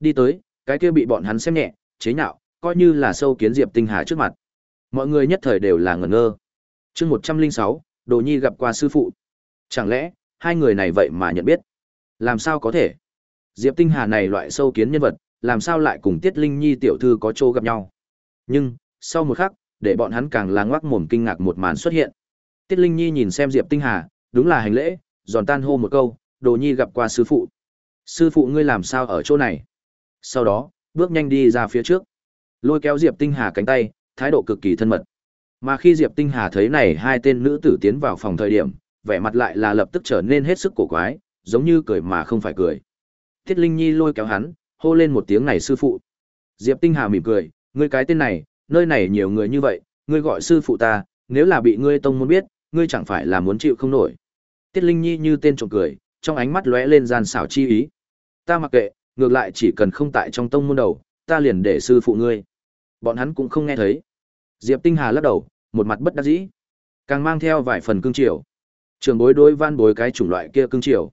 Đi tới, cái kia bị bọn hắn xem nhẹ, chế nhạo, coi như là sâu kiến Diệp Tinh Hà trước mặt. Mọi người nhất thời đều là ngẩn ngơ. Chương 106, Đồ Nhi gặp qua sư phụ. Chẳng lẽ, hai người này vậy mà nhận biết? Làm sao có thể? Diệp Tinh Hà này loại sâu kiến nhân vật, làm sao lại cùng Tiết Linh Nhi tiểu thư có chỗ gặp nhau? Nhưng, sau một khắc, để bọn hắn càng là ngoác mồm kinh ngạc một màn xuất hiện. Tiết Linh Nhi nhìn xem Diệp Tinh Hà, đúng là hành lễ, giòn tan hô một câu, Đồ Nhi gặp qua sư phụ. Sư phụ ngươi làm sao ở chỗ này? Sau đó, bước nhanh đi ra phía trước, lôi kéo Diệp Tinh Hà cánh tay, thái độ cực kỳ thân mật. Mà khi Diệp Tinh Hà thấy này hai tên nữ tử tiến vào phòng thời điểm, vẻ mặt lại là lập tức trở nên hết sức cổ quái, giống như cười mà không phải cười. Tiết Linh Nhi lôi kéo hắn, hô lên một tiếng này sư phụ. Diệp Tinh Hà mỉm cười, ngươi cái tên này, nơi này nhiều người như vậy, ngươi gọi sư phụ ta, nếu là bị ngươi tông muốn biết, ngươi chẳng phải là muốn chịu không nổi. Tiết Linh Nhi như tên trộm cười, trong ánh mắt lóe lên gian xảo chi ý. Ta mặc kệ, ngược lại chỉ cần không tại trong tông môn đầu, ta liền để sư phụ ngươi. Bọn hắn cũng không nghe thấy. Diệp Tinh Hà lắc đầu, một mặt bất đắc dĩ, càng mang theo vài phần cương triều. Trường bối đối van bối cái chủng loại kia cương triều.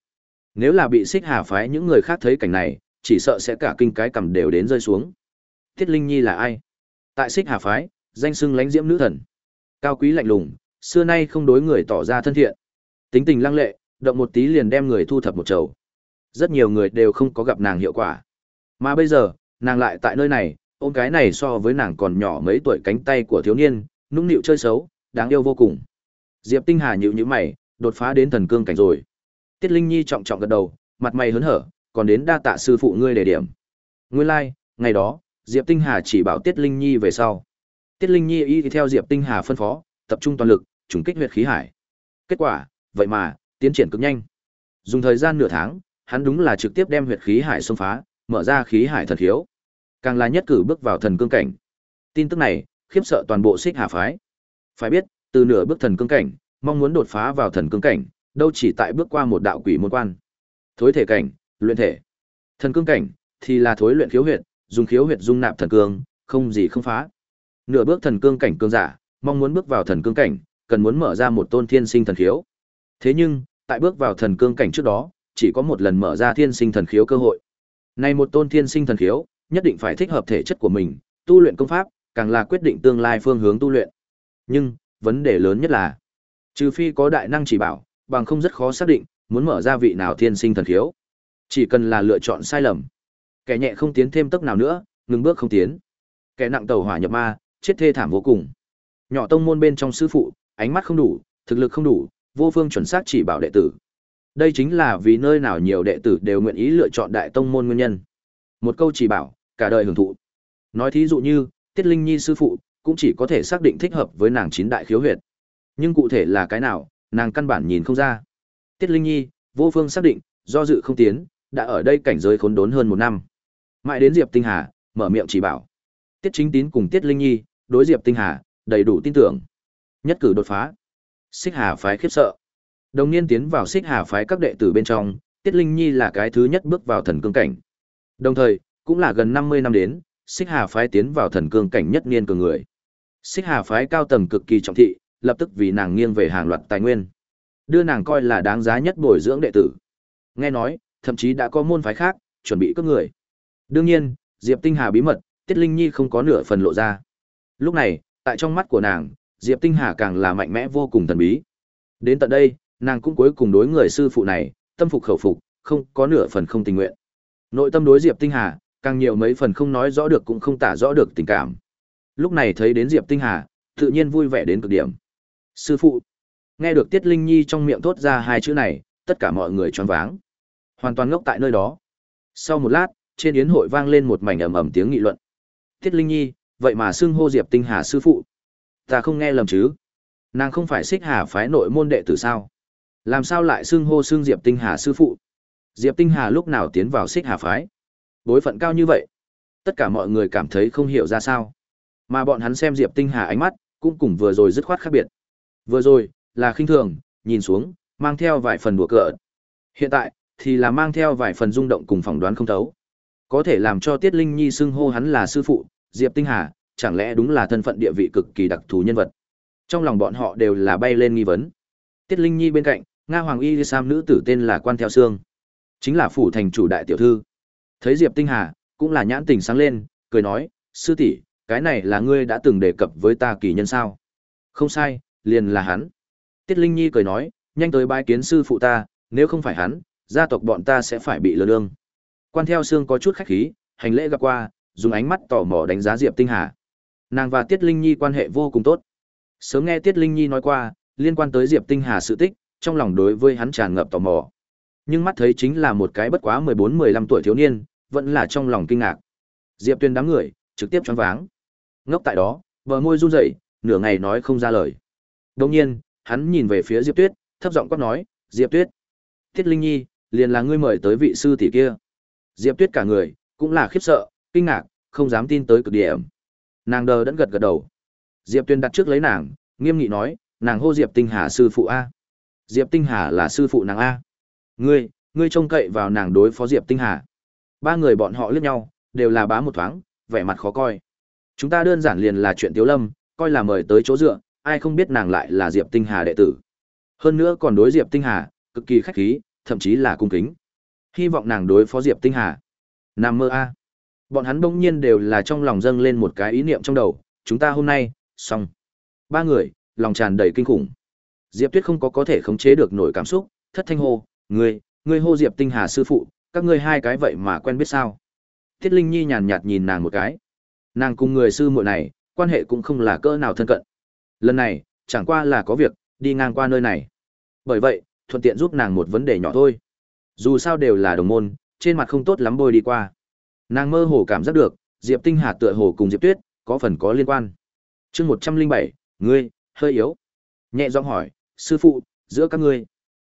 Nếu là bị xích hà phái những người khác thấy cảnh này, chỉ sợ sẽ cả kinh cái cầm đều đến rơi xuống. Tiết Linh Nhi là ai? Tại xích hà phái, danh sưng lãnh diễm nữ thần. Cao quý lạnh lùng, xưa nay không đối người tỏ ra thân thiện. Tính tình lăng lệ, động một tí liền đem người thu thập một chầu. Rất nhiều người đều không có gặp nàng hiệu quả. Mà bây giờ, nàng lại tại nơi này, ôm cái này so với nàng còn nhỏ mấy tuổi cánh tay của thiếu niên, nũng nịu chơi xấu, đáng yêu vô cùng. Diệp Tinh Hà nhịu nhữ mày, đột phá đến thần cương cảnh rồi. Tiết Linh Nhi trọng trọng gật đầu, mặt mày hớn hở, còn đến đa tạ sư phụ ngươi để điểm. Nguyên lai, like, ngày đó, Diệp Tinh Hà chỉ bảo Tiết Linh Nhi về sau. Tiết Linh Nhi y theo Diệp Tinh Hà phân phó, tập trung toàn lực, trùng kích huyệt khí hải. Kết quả, vậy mà, tiến triển cực nhanh. Dùng thời gian nửa tháng, hắn đúng là trực tiếp đem huyệt khí hải xông phá, mở ra khí hải thần thiếu càng là nhất cử bước vào thần cương cảnh. Tin tức này khiếp sợ toàn bộ Xích Hà phái. Phải biết, từ nửa bước thần cương cảnh, mong muốn đột phá vào thần cương cảnh, đâu chỉ tại bước qua một đạo quỷ môn quan. Thối thể cảnh, luyện thể. Thần cương cảnh thì là thối luyện khiếu huyệt, dùng khiếu huyệt dung nạp thần cương, không gì không phá. Nửa bước thần cương cảnh cương giả, mong muốn bước vào thần cương cảnh, cần muốn mở ra một tôn thiên sinh thần khiếu. Thế nhưng, tại bước vào thần cương cảnh trước đó, chỉ có một lần mở ra thiên sinh thần khiếu cơ hội. Này một tôn thiên sinh thần khiếu, nhất định phải thích hợp thể chất của mình, tu luyện công pháp, càng là quyết định tương lai phương hướng tu luyện. Nhưng, vấn đề lớn nhất là, trừ phi có đại năng chỉ bảo, bằng không rất khó xác định, muốn mở ra vị nào thiên sinh thần khiếu. Chỉ cần là lựa chọn sai lầm. Kẻ nhẹ không tiến thêm tốc nào nữa, ngừng bước không tiến. Kẻ nặng tàu hỏa nhập ma, chết thê thảm vô cùng. Nhỏ tông môn bên trong sư phụ, ánh mắt không đủ, thực lực không đủ, vô phương chuẩn xác chỉ bảo đệ tử. Đây chính là vì nơi nào nhiều đệ tử đều nguyện ý lựa chọn đại tông môn nguyên nhân. Một câu chỉ bảo, cả đời hưởng thụ. Nói thí dụ như, Tiết Linh Nhi sư phụ, cũng chỉ có thể xác định thích hợp với nàng chín đại khiếu huyệt. Nhưng cụ thể là cái nào, nàng căn bản nhìn không ra. Tiết Linh Nhi, vô phương xác định, do dự không tiến, đã ở đây cảnh giới khốn đốn hơn một năm. Mãi đến Diệp Tinh Hà, mở miệng chỉ bảo. Tiết Chính Tín cùng Tiết Linh Nhi, đối Diệp Tinh Hà, đầy đủ tin tưởng. Nhất cử đột phá. Xích Hà phái khiếp sợ. Đồng niên tiến vào Xích Hà phái các đệ tử bên trong, Tiết Linh Nhi là cái thứ nhất bước vào thần cương cảnh. Đồng thời, cũng là gần 50 năm đến, Xích Hà phái tiến vào thần cương cảnh nhất niên cường người. Xích Hà phái cao tầng cực kỳ trọng thị, lập tức vì nàng nghiêng về hàng loạt tài nguyên, đưa nàng coi là đáng giá nhất bồi dưỡng đệ tử. Nghe nói, thậm chí đã có môn phái khác chuẩn bị cướp người. Đương nhiên, Diệp Tinh Hà bí mật, Tiết Linh Nhi không có nửa phần lộ ra. Lúc này, tại trong mắt của nàng, Diệp Tinh Hà càng là mạnh mẽ vô cùng thần bí. Đến tận đây, nàng cũng cuối cùng đối người sư phụ này, tâm phục khẩu phục, không có nửa phần không tình nguyện. Nội tâm đối Diệp Tinh Hà, càng nhiều mấy phần không nói rõ được cũng không tả rõ được tình cảm. Lúc này thấy đến Diệp Tinh Hà, tự nhiên vui vẻ đến cực điểm. Sư phụ. Nghe được Tiết Linh Nhi trong miệng thốt ra hai chữ này, tất cả mọi người choáng váng. Hoàn toàn ngốc tại nơi đó. Sau một lát, trên yến hội vang lên một mảnh ầm ầm tiếng nghị luận. Tiết Linh Nhi, vậy mà xưng hô Diệp Tinh Hà sư phụ. Ta không nghe lầm chứ? Nàng không phải Xích Hà phái nội môn đệ tử sao? Làm sao lại xưng hô xưng Diệp Tinh Hà sư phụ? Diệp Tinh Hà lúc nào tiến vào Xích Hà phái? Bối phận cao như vậy, tất cả mọi người cảm thấy không hiểu ra sao. Mà bọn hắn xem Diệp Tinh Hà ánh mắt, cũng cùng vừa rồi dứt khoát khác biệt. Vừa rồi, là khinh thường, nhìn xuống, mang theo vài phần đùa cợt. Hiện tại, thì là mang theo vài phần rung động cùng phỏng đoán không thấu. Có thể làm cho Tiết Linh Nhi xưng hô hắn là sư phụ, Diệp Tinh Hà, chẳng lẽ đúng là thân phận địa vị cực kỳ đặc thù nhân vật. Trong lòng bọn họ đều là bay lên nghi vấn. Tiết Linh Nhi bên cạnh, Nga Hoàng Y Sam nữ tử tên là Quan Theo Sương, chính là phủ thành chủ đại tiểu thư. Thấy Diệp Tinh Hà, cũng là nhãn tình sáng lên, cười nói, sư tỷ, cái này là ngươi đã từng đề cập với ta kỳ nhân sao? Không sai, liền là hắn. Tiết Linh Nhi cười nói, nhanh tới bái kiến sư phụ ta, nếu không phải hắn, gia tộc bọn ta sẽ phải bị lừa lương. Quan theo xương có chút khách khí, hành lễ gặp qua, dùng ánh mắt tò mò đánh giá Diệp Tinh Hà. Nàng và Tiết Linh Nhi quan hệ vô cùng tốt. Sớm nghe Tiết Linh Nhi nói qua, liên quan tới Diệp Tinh Hà sự tích, trong lòng đối với hắn tràn ngập tò mò. Nhưng mắt thấy chính là một cái bất quá 14-15 tuổi thiếu niên, vẫn là trong lòng kinh ngạc. Diệp Tuyên đám người, trực tiếp choáng váng. Ngốc tại đó, bờ môi run rẩy, nửa ngày nói không ra lời. Đột nhiên, hắn nhìn về phía Diệp Tuyết, thấp giọng quát nói, "Diệp Tuyết, Tiết Linh Nhi, liền là ngươi mời tới vị sư tỷ kia." Diệp Tuyết cả người cũng là khiếp sợ, kinh ngạc, không dám tin tới cực điểm. Nàng đờ đẫn gật gật đầu. Diệp Tuyên đặt trước lấy nàng, nghiêm nghị nói, "Nàng hô Diệp Tinh Hà sư phụ a." Diệp Tinh Hà là sư phụ nàng a. "Ngươi, ngươi trông cậy vào nàng đối phó Diệp Tinh Hà?" Ba người bọn họ liếc nhau, đều là bá một thoáng, vẻ mặt khó coi. Chúng ta đơn giản liền là chuyện Tiếu Lâm, coi là mời tới chỗ dựa, ai không biết nàng lại là Diệp Tinh Hà đệ tử. Hơn nữa còn đối Diệp Tinh Hà, cực kỳ khách khí, thậm chí là cung kính. Hy vọng nàng đối phó Diệp Tinh Hà. Nam mơ a. Bọn hắn bỗng nhiên đều là trong lòng dâng lên một cái ý niệm trong đầu, chúng ta hôm nay, xong. Ba người, lòng tràn đầy kinh khủng. Diệp Tuyết không có có thể khống chế được nổi cảm xúc, thất thanh hô, "Ngươi, ngươi hô Diệp Tinh Hà sư phụ, các ngươi hai cái vậy mà quen biết sao?" Tiết Linh Nhi nhàn nhạt nhìn nàng một cái. Nàng cùng người sư muội này, quan hệ cũng không là cỡ nào thân cận. Lần này, chẳng qua là có việc, đi ngang qua nơi này. Bởi vậy, thuận tiện giúp nàng một vấn đề nhỏ thôi. Dù sao đều là đồng môn, trên mặt không tốt lắm bôi đi qua. Nàng mơ hồ cảm giác được, Diệp Tinh Hà tựa hồ cùng Diệp Tuyết, có phần có liên quan. chương 107, ngươi, hơi yếu. Nhẹ giọng hỏi, sư phụ, giữa các ngươi.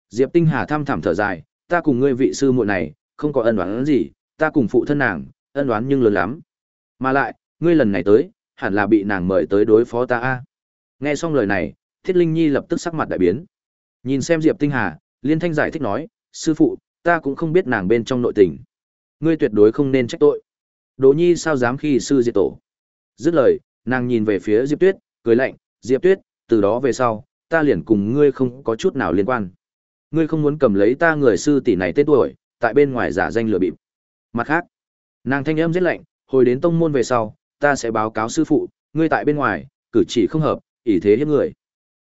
Diệp Tinh Hà tham thảm thở dài, ta cùng ngươi vị sư muội này, không có ân oán gì, ta cùng phụ thân nàng, ân oán nhưng lớn lắm. Mà lại, ngươi lần này tới, hẳn là bị nàng mời tới đối phó ta a. Nghe xong lời này, Thiết Linh Nhi lập tức sắc mặt đại biến. Nhìn xem Diệp Tinh Hà, Liên Thanh giải thích nói, sư phụ, ta cũng không biết nàng bên trong nội tình. Ngươi tuyệt đối không nên trách tội. Đỗ Nhi sao dám khi sư diệt tổ. Dứt lời, nàng nhìn về phía Diệp Tuyết, cười lạnh, Diệp Tuyết, từ đó về sau, ta liền cùng ngươi không có chút nào liên quan. Ngươi không muốn cầm lấy ta người sư tỷ này tên tuổi, tại bên ngoài giả danh lừa bịp. Mặt khác, nàng thanh âm rất lạnh, hồi đến tông môn về sau, ta sẽ báo cáo sư phụ, ngươi tại bên ngoài, cử chỉ không hợp, ỷ thế hiếp người.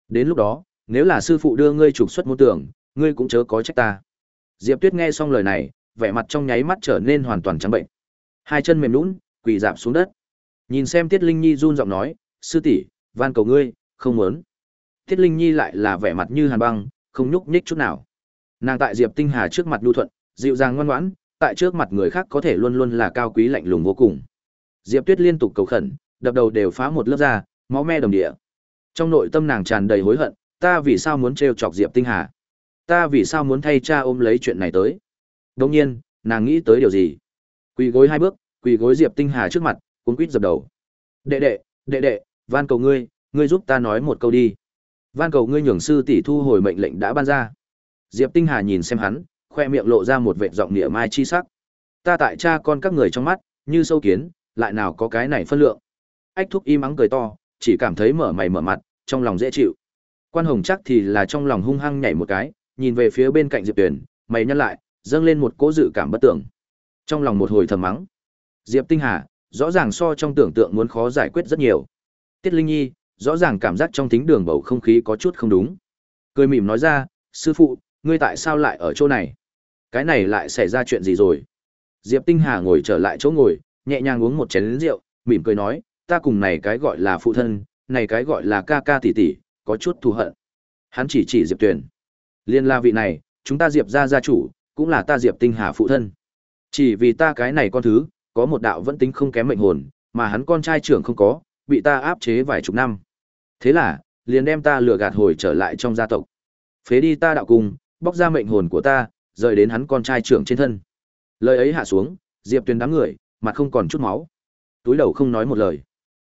Đến lúc đó, nếu là sư phụ đưa ngươi trục xuất môn tưởng, ngươi cũng chớ có trách ta. Diệp Tuyết nghe xong lời này, vẻ mặt trong nháy mắt trở nên hoàn toàn trắng bệnh. Hai chân mềm nhũn, quỳ rạp xuống đất. Nhìn xem Tiết Linh Nhi run giọng nói, "Sư tỷ, van cầu ngươi, không muốn." Tiết Linh Nhi lại là vẻ mặt như hàn băng, không nhúc nhích chút nào. Nàng tại Diệp Tinh Hà trước mặt nhu thuận, dịu dàng ngoan ngoãn, tại trước mặt người khác có thể luôn luôn là cao quý lạnh lùng vô cùng. Diệp Tuyết liên tục cầu khẩn, đập đầu đều phá một lớp da, máu me đồng địa. Trong nội tâm nàng tràn đầy hối hận, ta vì sao muốn trêu chọc Diệp Tinh Hà? Ta vì sao muốn thay cha ôm lấy chuyện này tới? Đương nhiên, nàng nghĩ tới điều gì? Quỳ gối hai bước, quỳ gối Diệp Tinh Hà trước mặt, cuống quýt dập đầu. "Đệ đệ, đệ đệ, van cầu ngươi, ngươi giúp ta nói một câu đi. Van cầu ngươi nhường sư tỷ thu hồi mệnh lệnh đã ban ra." Diệp Tinh Hà nhìn xem hắn, khoe miệng lộ ra một vệt giọng niệm mai chi sắc. "Ta tại cha con các người trong mắt, như sâu kiến, lại nào có cái này phân lượng." Ách thúc im ắng cười to, chỉ cảm thấy mở mày mở mặt, trong lòng dễ chịu. Quan Hồng chắc thì là trong lòng hung hăng nhảy một cái, nhìn về phía bên cạnh Diệp Tuyền, mày nhăn lại, dâng lên một cỗ dự cảm bất tưởng. Trong lòng một hồi thầm mắng. Diệp Tinh Hà, rõ ràng so trong tưởng tượng muốn khó giải quyết rất nhiều. Tiết Linh Nhi, rõ ràng cảm giác trong tính đường bầu không khí có chút không đúng. Cười mỉm nói ra, sư phụ, ngươi tại sao lại ở chỗ này? Cái này lại xảy ra chuyện gì rồi? Diệp Tinh Hà ngồi trở lại chỗ ngồi, nhẹ nhàng uống một chén rượu, mỉm cười nói, ta cùng này cái gọi là phụ thân, này cái gọi là ca ca tỷ tỷ, có chút thù hận. Hắn chỉ chỉ Diệp Tuyền. Liên la vị này, chúng ta Diệp gia gia chủ, cũng là ta Diệp Tinh Hà phụ thân. Chỉ vì ta cái này con thứ, có một đạo vẫn tính không kém mệnh hồn, mà hắn con trai trưởng không có, bị ta áp chế vài chục năm. Thế là, liền đem ta lừa gạt hồi trở lại trong gia tộc. Phế đi ta đạo cung, bóc ra mệnh hồn của ta, rời đến hắn con trai trưởng trên thân. Lời ấy hạ xuống, Diệp Tuyền đám người, mặt không còn chút máu. Túi đầu không nói một lời.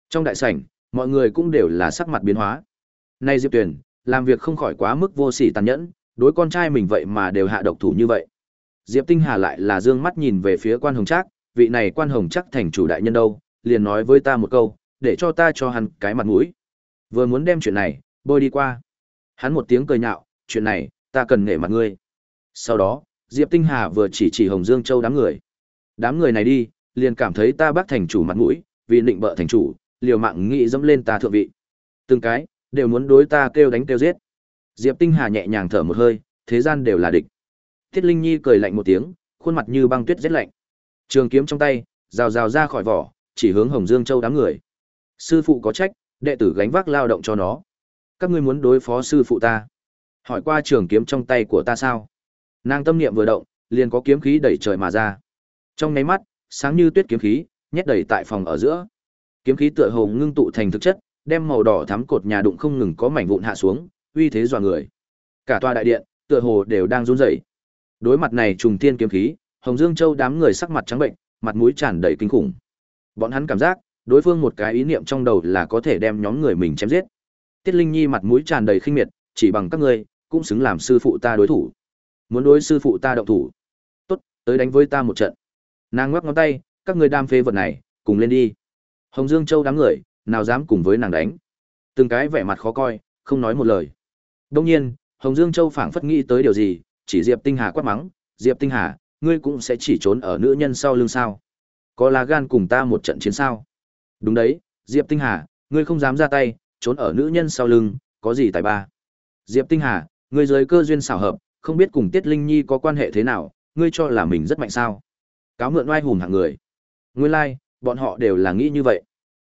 Trong đại sảnh, mọi người cũng đều là sắc mặt biến hóa. Nay Diệp Tuyền, làm việc không khỏi quá mức vô sỉ tàn nhẫn, đối con trai mình vậy mà đều hạ độc thủ như vậy. Diệp Tinh Hà lại là dương mắt nhìn về phía quan hồng trác, vị này quan hồng chắc thành chủ đại nhân đâu, liền nói với ta một câu, để cho ta cho hắn cái mặt mũi. Vừa muốn đem chuyện này, bôi đi qua. Hắn một tiếng cười nhạo, chuyện này, ta cần nể mặt ngươi. Sau đó, Diệp Tinh Hà vừa chỉ chỉ Hồng Dương Châu đám người. Đám người này đi, liền cảm thấy ta bác thành chủ mặt mũi, vì định bợ thành chủ, liều mạng nghĩ dẫm lên ta thượng vị. Từng cái, đều muốn đối ta kêu đánh kêu giết. Diệp Tinh Hà nhẹ nhàng thở một hơi, thế gian đều là địch. Thiết Linh Nhi cười lạnh một tiếng, khuôn mặt như băng tuyết rất lạnh. Trường kiếm trong tay, rào rào ra khỏi vỏ, chỉ hướng Hồng Dương Châu đám người. Sư phụ có trách, đệ tử gánh vác lao động cho nó. Các ngươi muốn đối phó sư phụ ta? Hỏi qua trường kiếm trong tay của ta sao? Nàng tâm niệm vừa động, liền có kiếm khí đẩy trời mà ra. Trong nháy mắt, sáng như tuyết kiếm khí, nhét đầy tại phòng ở giữa. Kiếm khí tựa hồ ngưng tụ thành thực chất, đem màu đỏ thắm cột nhà đụng không ngừng có mảnh vụn hạ xuống, uy thế dọa người. Cả tòa đại điện, tựa hồ đều đang run rẩy. Đối mặt này trùng thiên kiếm khí, Hồng Dương Châu đám người sắc mặt trắng bệnh, mặt mũi tràn đầy kinh khủng. Bọn hắn cảm giác, đối phương một cái ý niệm trong đầu là có thể đem nhóm người mình chém giết. Tiết Linh Nhi mặt mũi tràn đầy khinh miệt, chỉ bằng các ngươi, cũng xứng làm sư phụ ta đối thủ. Muốn đối sư phụ ta động thủ. Tốt, tới đánh với ta một trận. Nàng ngoắc ngón tay, các ngươi đam phê vật này, cùng lên đi. Hồng Dương Châu đám người, nào dám cùng với nàng đánh. Từng cái vẻ mặt khó coi, không nói một lời. Đông nhiên, Hồng Dương Châu phảng phất nghĩ tới điều gì, chỉ Diệp Tinh Hà quát mắng, "Diệp Tinh Hà, ngươi cũng sẽ chỉ trốn ở nữ nhân sau lưng sao? Có lá gan cùng ta một trận chiến sao?" Đúng đấy, Diệp Tinh Hà, ngươi không dám ra tay, trốn ở nữ nhân sau lưng, có gì tài ba? Diệp Tinh Hà, ngươi dưới cơ duyên xảo hợp, không biết cùng Tiết Linh Nhi có quan hệ thế nào, ngươi cho là mình rất mạnh sao? Cáo mượn oai hùng hạng người. Nguyên lai, like, bọn họ đều là nghĩ như vậy.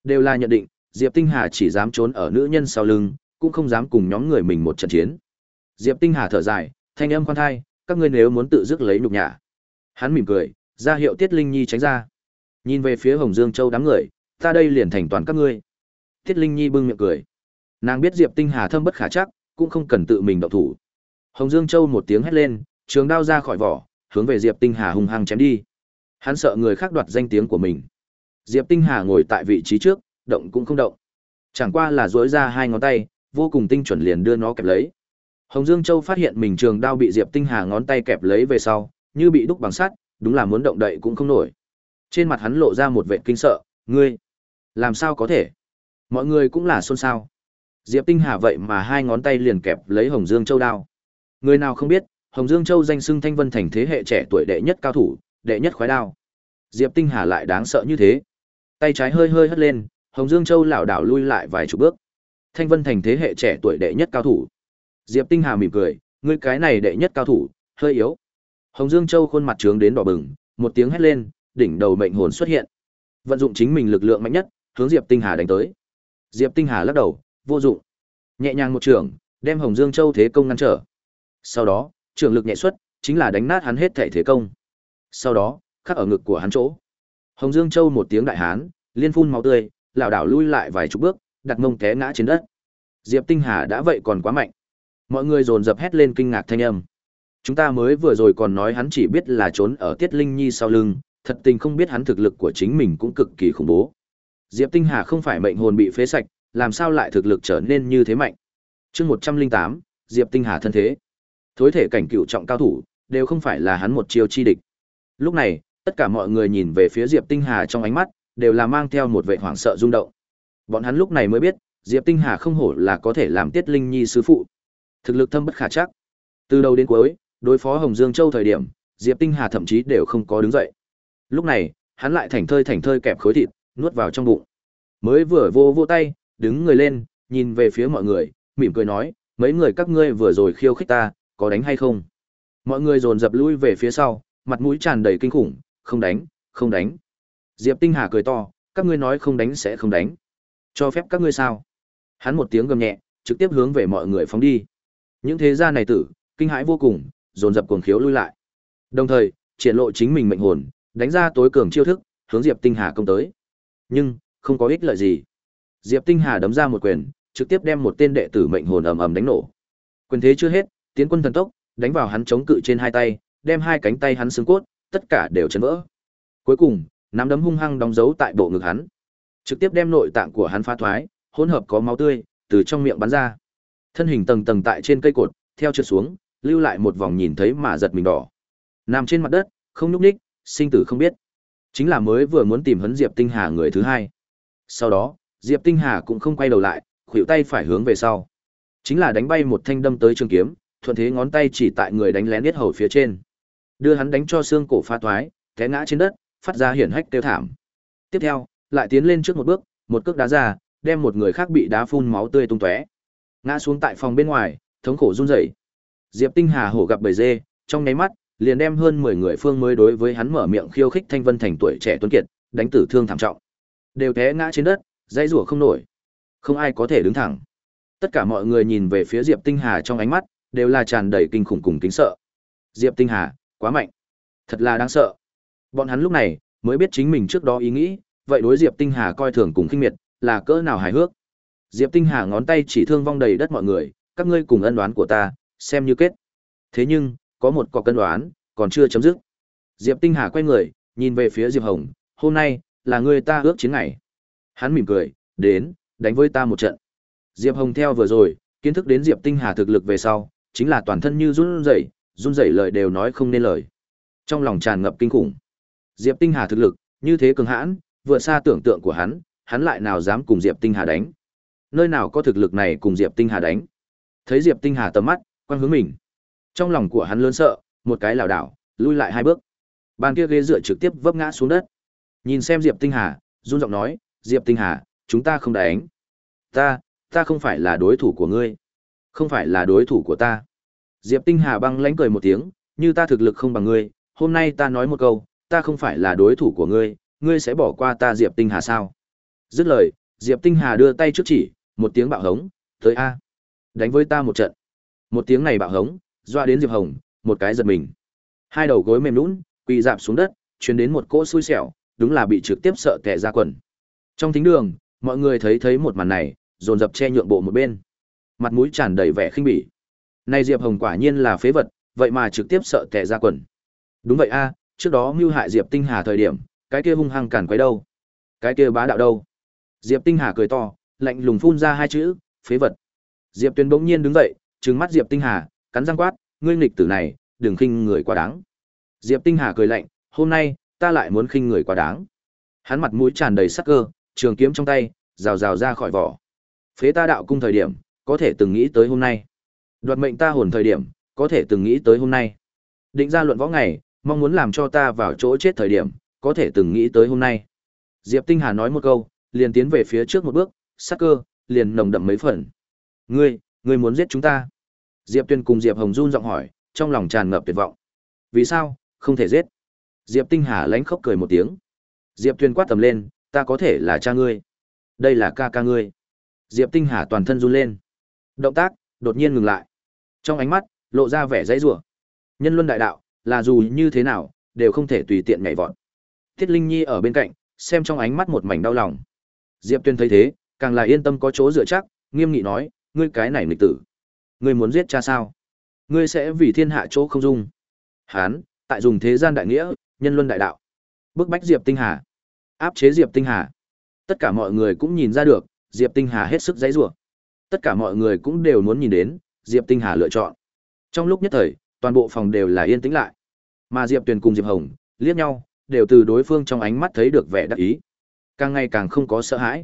Đều là nhận định, Diệp Tinh Hà chỉ dám trốn ở nữ nhân sau lưng, cũng không dám cùng nhóm người mình một trận chiến. Diệp Tinh Hà thở dài, thanh âm khoan thai, các ngươi nếu muốn tự dứt lấy nhục nhã. Hắn mỉm cười, ra hiệu Tiết Linh Nhi tránh ra. Nhìn về phía Hồng Dương Châu đám người, ta đây liền thành toàn các ngươi. Tiết Linh Nhi bưng miệng cười. Nàng biết Diệp Tinh Hà thâm bất khả chắc, cũng không cần tự mình động thủ. Hồng Dương Châu một tiếng hét lên, trường đao ra khỏi vỏ, hướng về Diệp Tinh Hà hung hăng chém đi. Hắn sợ người khác đoạt danh tiếng của mình. Diệp Tinh Hà ngồi tại vị trí trước, động cũng không động. Chẳng qua là duỗi ra hai ngón tay, vô cùng tinh chuẩn liền đưa nó kẹp lấy. Hồng Dương Châu phát hiện mình trường đao bị Diệp Tinh Hà ngón tay kẹp lấy về sau, như bị đúc bằng sắt, đúng là muốn động đậy cũng không nổi. Trên mặt hắn lộ ra một vẻ kinh sợ, "Ngươi, làm sao có thể?" Mọi người cũng là xôn xao. Diệp Tinh Hà vậy mà hai ngón tay liền kẹp lấy Hồng Dương Châu đao. Người nào không biết, Hồng Dương Châu danh xưng Thanh Vân thành thế hệ trẻ tuổi đệ nhất cao thủ, đệ nhất khoái đao. Diệp Tinh Hà lại đáng sợ như thế. Tay trái hơi hơi hất lên, Hồng Dương Châu lảo đảo lui lại vài chục bước. Thanh Vân thành thế hệ trẻ tuổi đệ nhất cao thủ. Diệp Tinh Hà mỉm cười, ngươi cái này đệ nhất cao thủ, hơi yếu. Hồng Dương Châu khuôn mặt trướng đến đỏ bừng, một tiếng hét lên, đỉnh đầu mệnh hồn xuất hiện. Vận dụng chính mình lực lượng mạnh nhất, hướng Diệp Tinh Hà đánh tới. Diệp Tinh Hà lắc đầu, vô dụng. Nhẹ nhàng một trường, đem Hồng Dương Châu thế công ngăn trở. Sau đó, trường lực nhẹ xuất, chính là đánh nát hắn hết thể thế công. Sau đó, khắc ở ngực của hắn chỗ. Hồng Dương Châu một tiếng đại hán, liên phun máu tươi, lảo đảo lui lại vài chục bước, đặt mông té ngã trên đất. Diệp Tinh Hà đã vậy còn quá mạnh. Mọi người dồn dập hét lên kinh ngạc thanh âm. Chúng ta mới vừa rồi còn nói hắn chỉ biết là trốn ở Tiết Linh Nhi sau lưng, thật tình không biết hắn thực lực của chính mình cũng cực kỳ khủng bố. Diệp Tinh Hà không phải mệnh hồn bị phế sạch, làm sao lại thực lực trở nên như thế mạnh. chương 108, Diệp Tinh Hà thân thế. Thối thể cảnh cựu trọng cao thủ, đều không phải là hắn một chiêu chi địch. Lúc này, tất cả mọi người nhìn về phía Diệp Tinh Hà trong ánh mắt, đều là mang theo một vẻ hoảng sợ rung động. Bọn hắn lúc này mới biết, Diệp Tinh Hà không hổ là có thể làm Tiết Linh Nhi sư phụ. Thực lực thâm bất khả chắc. Từ đầu đến cuối, đối phó Hồng Dương Châu thời điểm, Diệp Tinh Hà thậm chí đều không có đứng dậy. Lúc này, hắn lại thảnh thơi thảnh thơi kẹp khối thịt, nuốt vào trong bụng. Mới vừa vô vô tay, đứng người lên, nhìn về phía mọi người, mỉm cười nói, mấy người các ngươi vừa rồi khiêu khích ta, có đánh hay không? Mọi người dồn dập lui về phía sau, mặt mũi tràn đầy kinh khủng, không đánh, không đánh. Diệp Tinh Hà cười to, các ngươi nói không đánh sẽ không đánh. Cho phép các ngươi sao? Hắn một tiếng gầm nhẹ, trực tiếp hướng về mọi người phóng đi. Những thế gia này tử, kinh hãi vô cùng, dồn dập cuồng khiếu lui lại. Đồng thời, triển lộ chính mình mệnh hồn, đánh ra tối cường chiêu thức, hướng Diệp Tinh Hà công tới. Nhưng, không có ích lợi gì. Diệp Tinh Hà đấm ra một quyền, trực tiếp đem một tên đệ tử mệnh hồn ầm ầm đánh nổ. Quyền thế chưa hết, tiến quân thần tốc, đánh vào hắn chống cự trên hai tay, đem hai cánh tay hắn xương cốt, tất cả đều chấn vỡ. Cuối cùng, nắm đấm hung hăng đóng dấu tại bộ ngực hắn, trực tiếp đem nội tạng của hắn phá thoái, hỗn hợp có máu tươi từ trong miệng bắn ra. Thân hình tầng tầng tại trên cây cột, theo trượt xuống, lưu lại một vòng nhìn thấy mà giật mình đỏ. Nằm trên mặt đất, không nhúc nhích, sinh tử không biết. Chính là mới vừa muốn tìm hấn Diệp Tinh Hà người thứ hai. Sau đó, Diệp Tinh Hà cũng không quay đầu lại, khuỷu tay phải hướng về sau. Chính là đánh bay một thanh đâm tới trường kiếm, thuận thế ngón tay chỉ tại người đánh lén biết hầu phía trên. Đưa hắn đánh cho xương cổ phá toái, té ngã trên đất, phát ra hiển hách tiêu thảm. Tiếp theo, lại tiến lên trước một bước, một cước đá ra, đem một người khác bị đá phun máu tươi tung tóe. Ngã xuống tại phòng bên ngoài, thống khổ run rẩy. Diệp Tinh Hà hổ gặp bầy dê, trong nháy mắt, liền đem hơn 10 người phương mới đối với hắn mở miệng khiêu khích Thanh Vân Thành tuổi trẻ tuấn kiệt, đánh tử thương thảm trọng. Đều té ngã trên đất, dãy rủa không nổi. Không ai có thể đứng thẳng. Tất cả mọi người nhìn về phía Diệp Tinh Hà trong ánh mắt, đều là tràn đầy kinh khủng cùng kính sợ. Diệp Tinh Hà, quá mạnh. Thật là đáng sợ. Bọn hắn lúc này mới biết chính mình trước đó ý nghĩ, vậy đối Diệp Tinh Hà coi thường cùng khinh miệt, là cỡ nào hài hước. Diệp Tinh Hà ngón tay chỉ thương vong đầy đất mọi người, các ngươi cùng ân đoán của ta, xem như kết. Thế nhưng, có một cọc cân đoán, còn chưa chấm dứt. Diệp Tinh Hà quay người, nhìn về phía Diệp Hồng, hôm nay, là người ta ước chiến ngày. Hắn mỉm cười, đến, đánh với ta một trận. Diệp Hồng theo vừa rồi, kiến thức đến Diệp Tinh Hà thực lực về sau, chính là toàn thân như run rẩy, run rẩy lời đều nói không nên lời. Trong lòng tràn ngập kinh khủng. Diệp Tinh Hà thực lực, như thế cường hãn, vượt xa tưởng tượng của hắn, hắn lại nào dám cùng Diệp Tinh Hà đánh. Nơi nào có thực lực này cùng Diệp Tinh Hà đánh. Thấy Diệp Tinh Hà tầm mắt, quan hướng mình. Trong lòng của hắn lớn sợ, một cái lảo đảo, lui lại hai bước. Bàn kia ghế dựa trực tiếp vấp ngã xuống đất. Nhìn xem Diệp Tinh Hà, run giọng nói, "Diệp Tinh Hà, chúng ta không đánh. Ta, ta không phải là đối thủ của ngươi. Không phải là đối thủ của ta." Diệp Tinh Hà băng lãnh cười một tiếng, "Như ta thực lực không bằng ngươi, hôm nay ta nói một câu, ta không phải là đối thủ của ngươi, ngươi sẽ bỏ qua ta Diệp Tinh Hà sao?" Dứt lời, Diệp Tinh Hà đưa tay trước chỉ, một tiếng bạo hống, "Tới a, đánh với ta một trận." Một tiếng này bạo hống, doa đến Diệp Hồng, một cái giật mình. Hai đầu gối mềm nũng, quỳ dạp xuống đất, truyền đến một cỗ xui xẻo, đúng là bị trực tiếp sợ tè ra quần. Trong thính đường, mọi người thấy thấy một màn này, dồn dập che nhượng bộ một bên. Mặt mũi tràn đầy vẻ khinh bỉ. Này Diệp Hồng quả nhiên là phế vật, vậy mà trực tiếp sợ tè ra quần. Đúng vậy a, trước đó mưu hại Diệp Tinh Hà thời điểm, cái kia hung hăng cản quấy đâu. Cái kia bá đạo đâu? Diệp Tinh Hà cười to, lạnh lùng phun ra hai chữ, phế vật. Diệp Tuyền bỗng nhiên đứng dậy, trừng mắt Diệp Tinh Hà, cắn răng quát, ngươi nghịch tử này, đừng khinh người quá đáng. Diệp Tinh Hà cười lạnh, hôm nay, ta lại muốn khinh người quá đáng. Hắn mặt mũi tràn đầy sắc cơ, trường kiếm trong tay, rào rào ra khỏi vỏ. Phế ta đạo cung thời điểm, có thể từng nghĩ tới hôm nay. Đoạt mệnh ta hồn thời điểm, có thể từng nghĩ tới hôm nay. Định ra luận võ ngày, mong muốn làm cho ta vào chỗ chết thời điểm, có thể từng nghĩ tới hôm nay. Diệp Tinh Hà nói một câu, liền tiến về phía trước một bước, sắc cơ, liền nồng đậm mấy phần. Ngươi, ngươi muốn giết chúng ta? Diệp Tuyên cùng Diệp Hồng run giọng hỏi, trong lòng tràn ngập tuyệt vọng. Vì sao, không thể giết? Diệp Tinh Hà lánh khóc cười một tiếng. Diệp Tuyên quát tầm lên, ta có thể là cha ngươi. Đây là ca ca ngươi. Diệp Tinh Hà toàn thân run lên. Động tác, đột nhiên ngừng lại. Trong ánh mắt, lộ ra vẻ dãy rủa. Nhân luân đại đạo, là dù như thế nào, đều không thể tùy tiện nhảy vọt. Thiết Linh Nhi ở bên cạnh, xem trong ánh mắt một mảnh đau lòng. Diệp Tuyên thấy thế, càng là yên tâm có chỗ dựa chắc, nghiêm nghị nói, ngươi cái này nghịch tử, ngươi muốn giết cha sao? Ngươi sẽ vì thiên hạ chỗ không dung. Hán, tại dùng thế gian đại nghĩa, nhân luân đại đạo. Bức bách Diệp Tinh Hà, áp chế Diệp Tinh Hà. Tất cả mọi người cũng nhìn ra được, Diệp Tinh Hà hết sức dãy rủa. Tất cả mọi người cũng đều muốn nhìn đến, Diệp Tinh Hà lựa chọn. Trong lúc nhất thời, toàn bộ phòng đều là yên tĩnh lại. Mà Diệp Tuyền cùng Diệp Hồng liếc nhau, đều từ đối phương trong ánh mắt thấy được vẻ đắc ý. Càng ngày càng không có sợ hãi.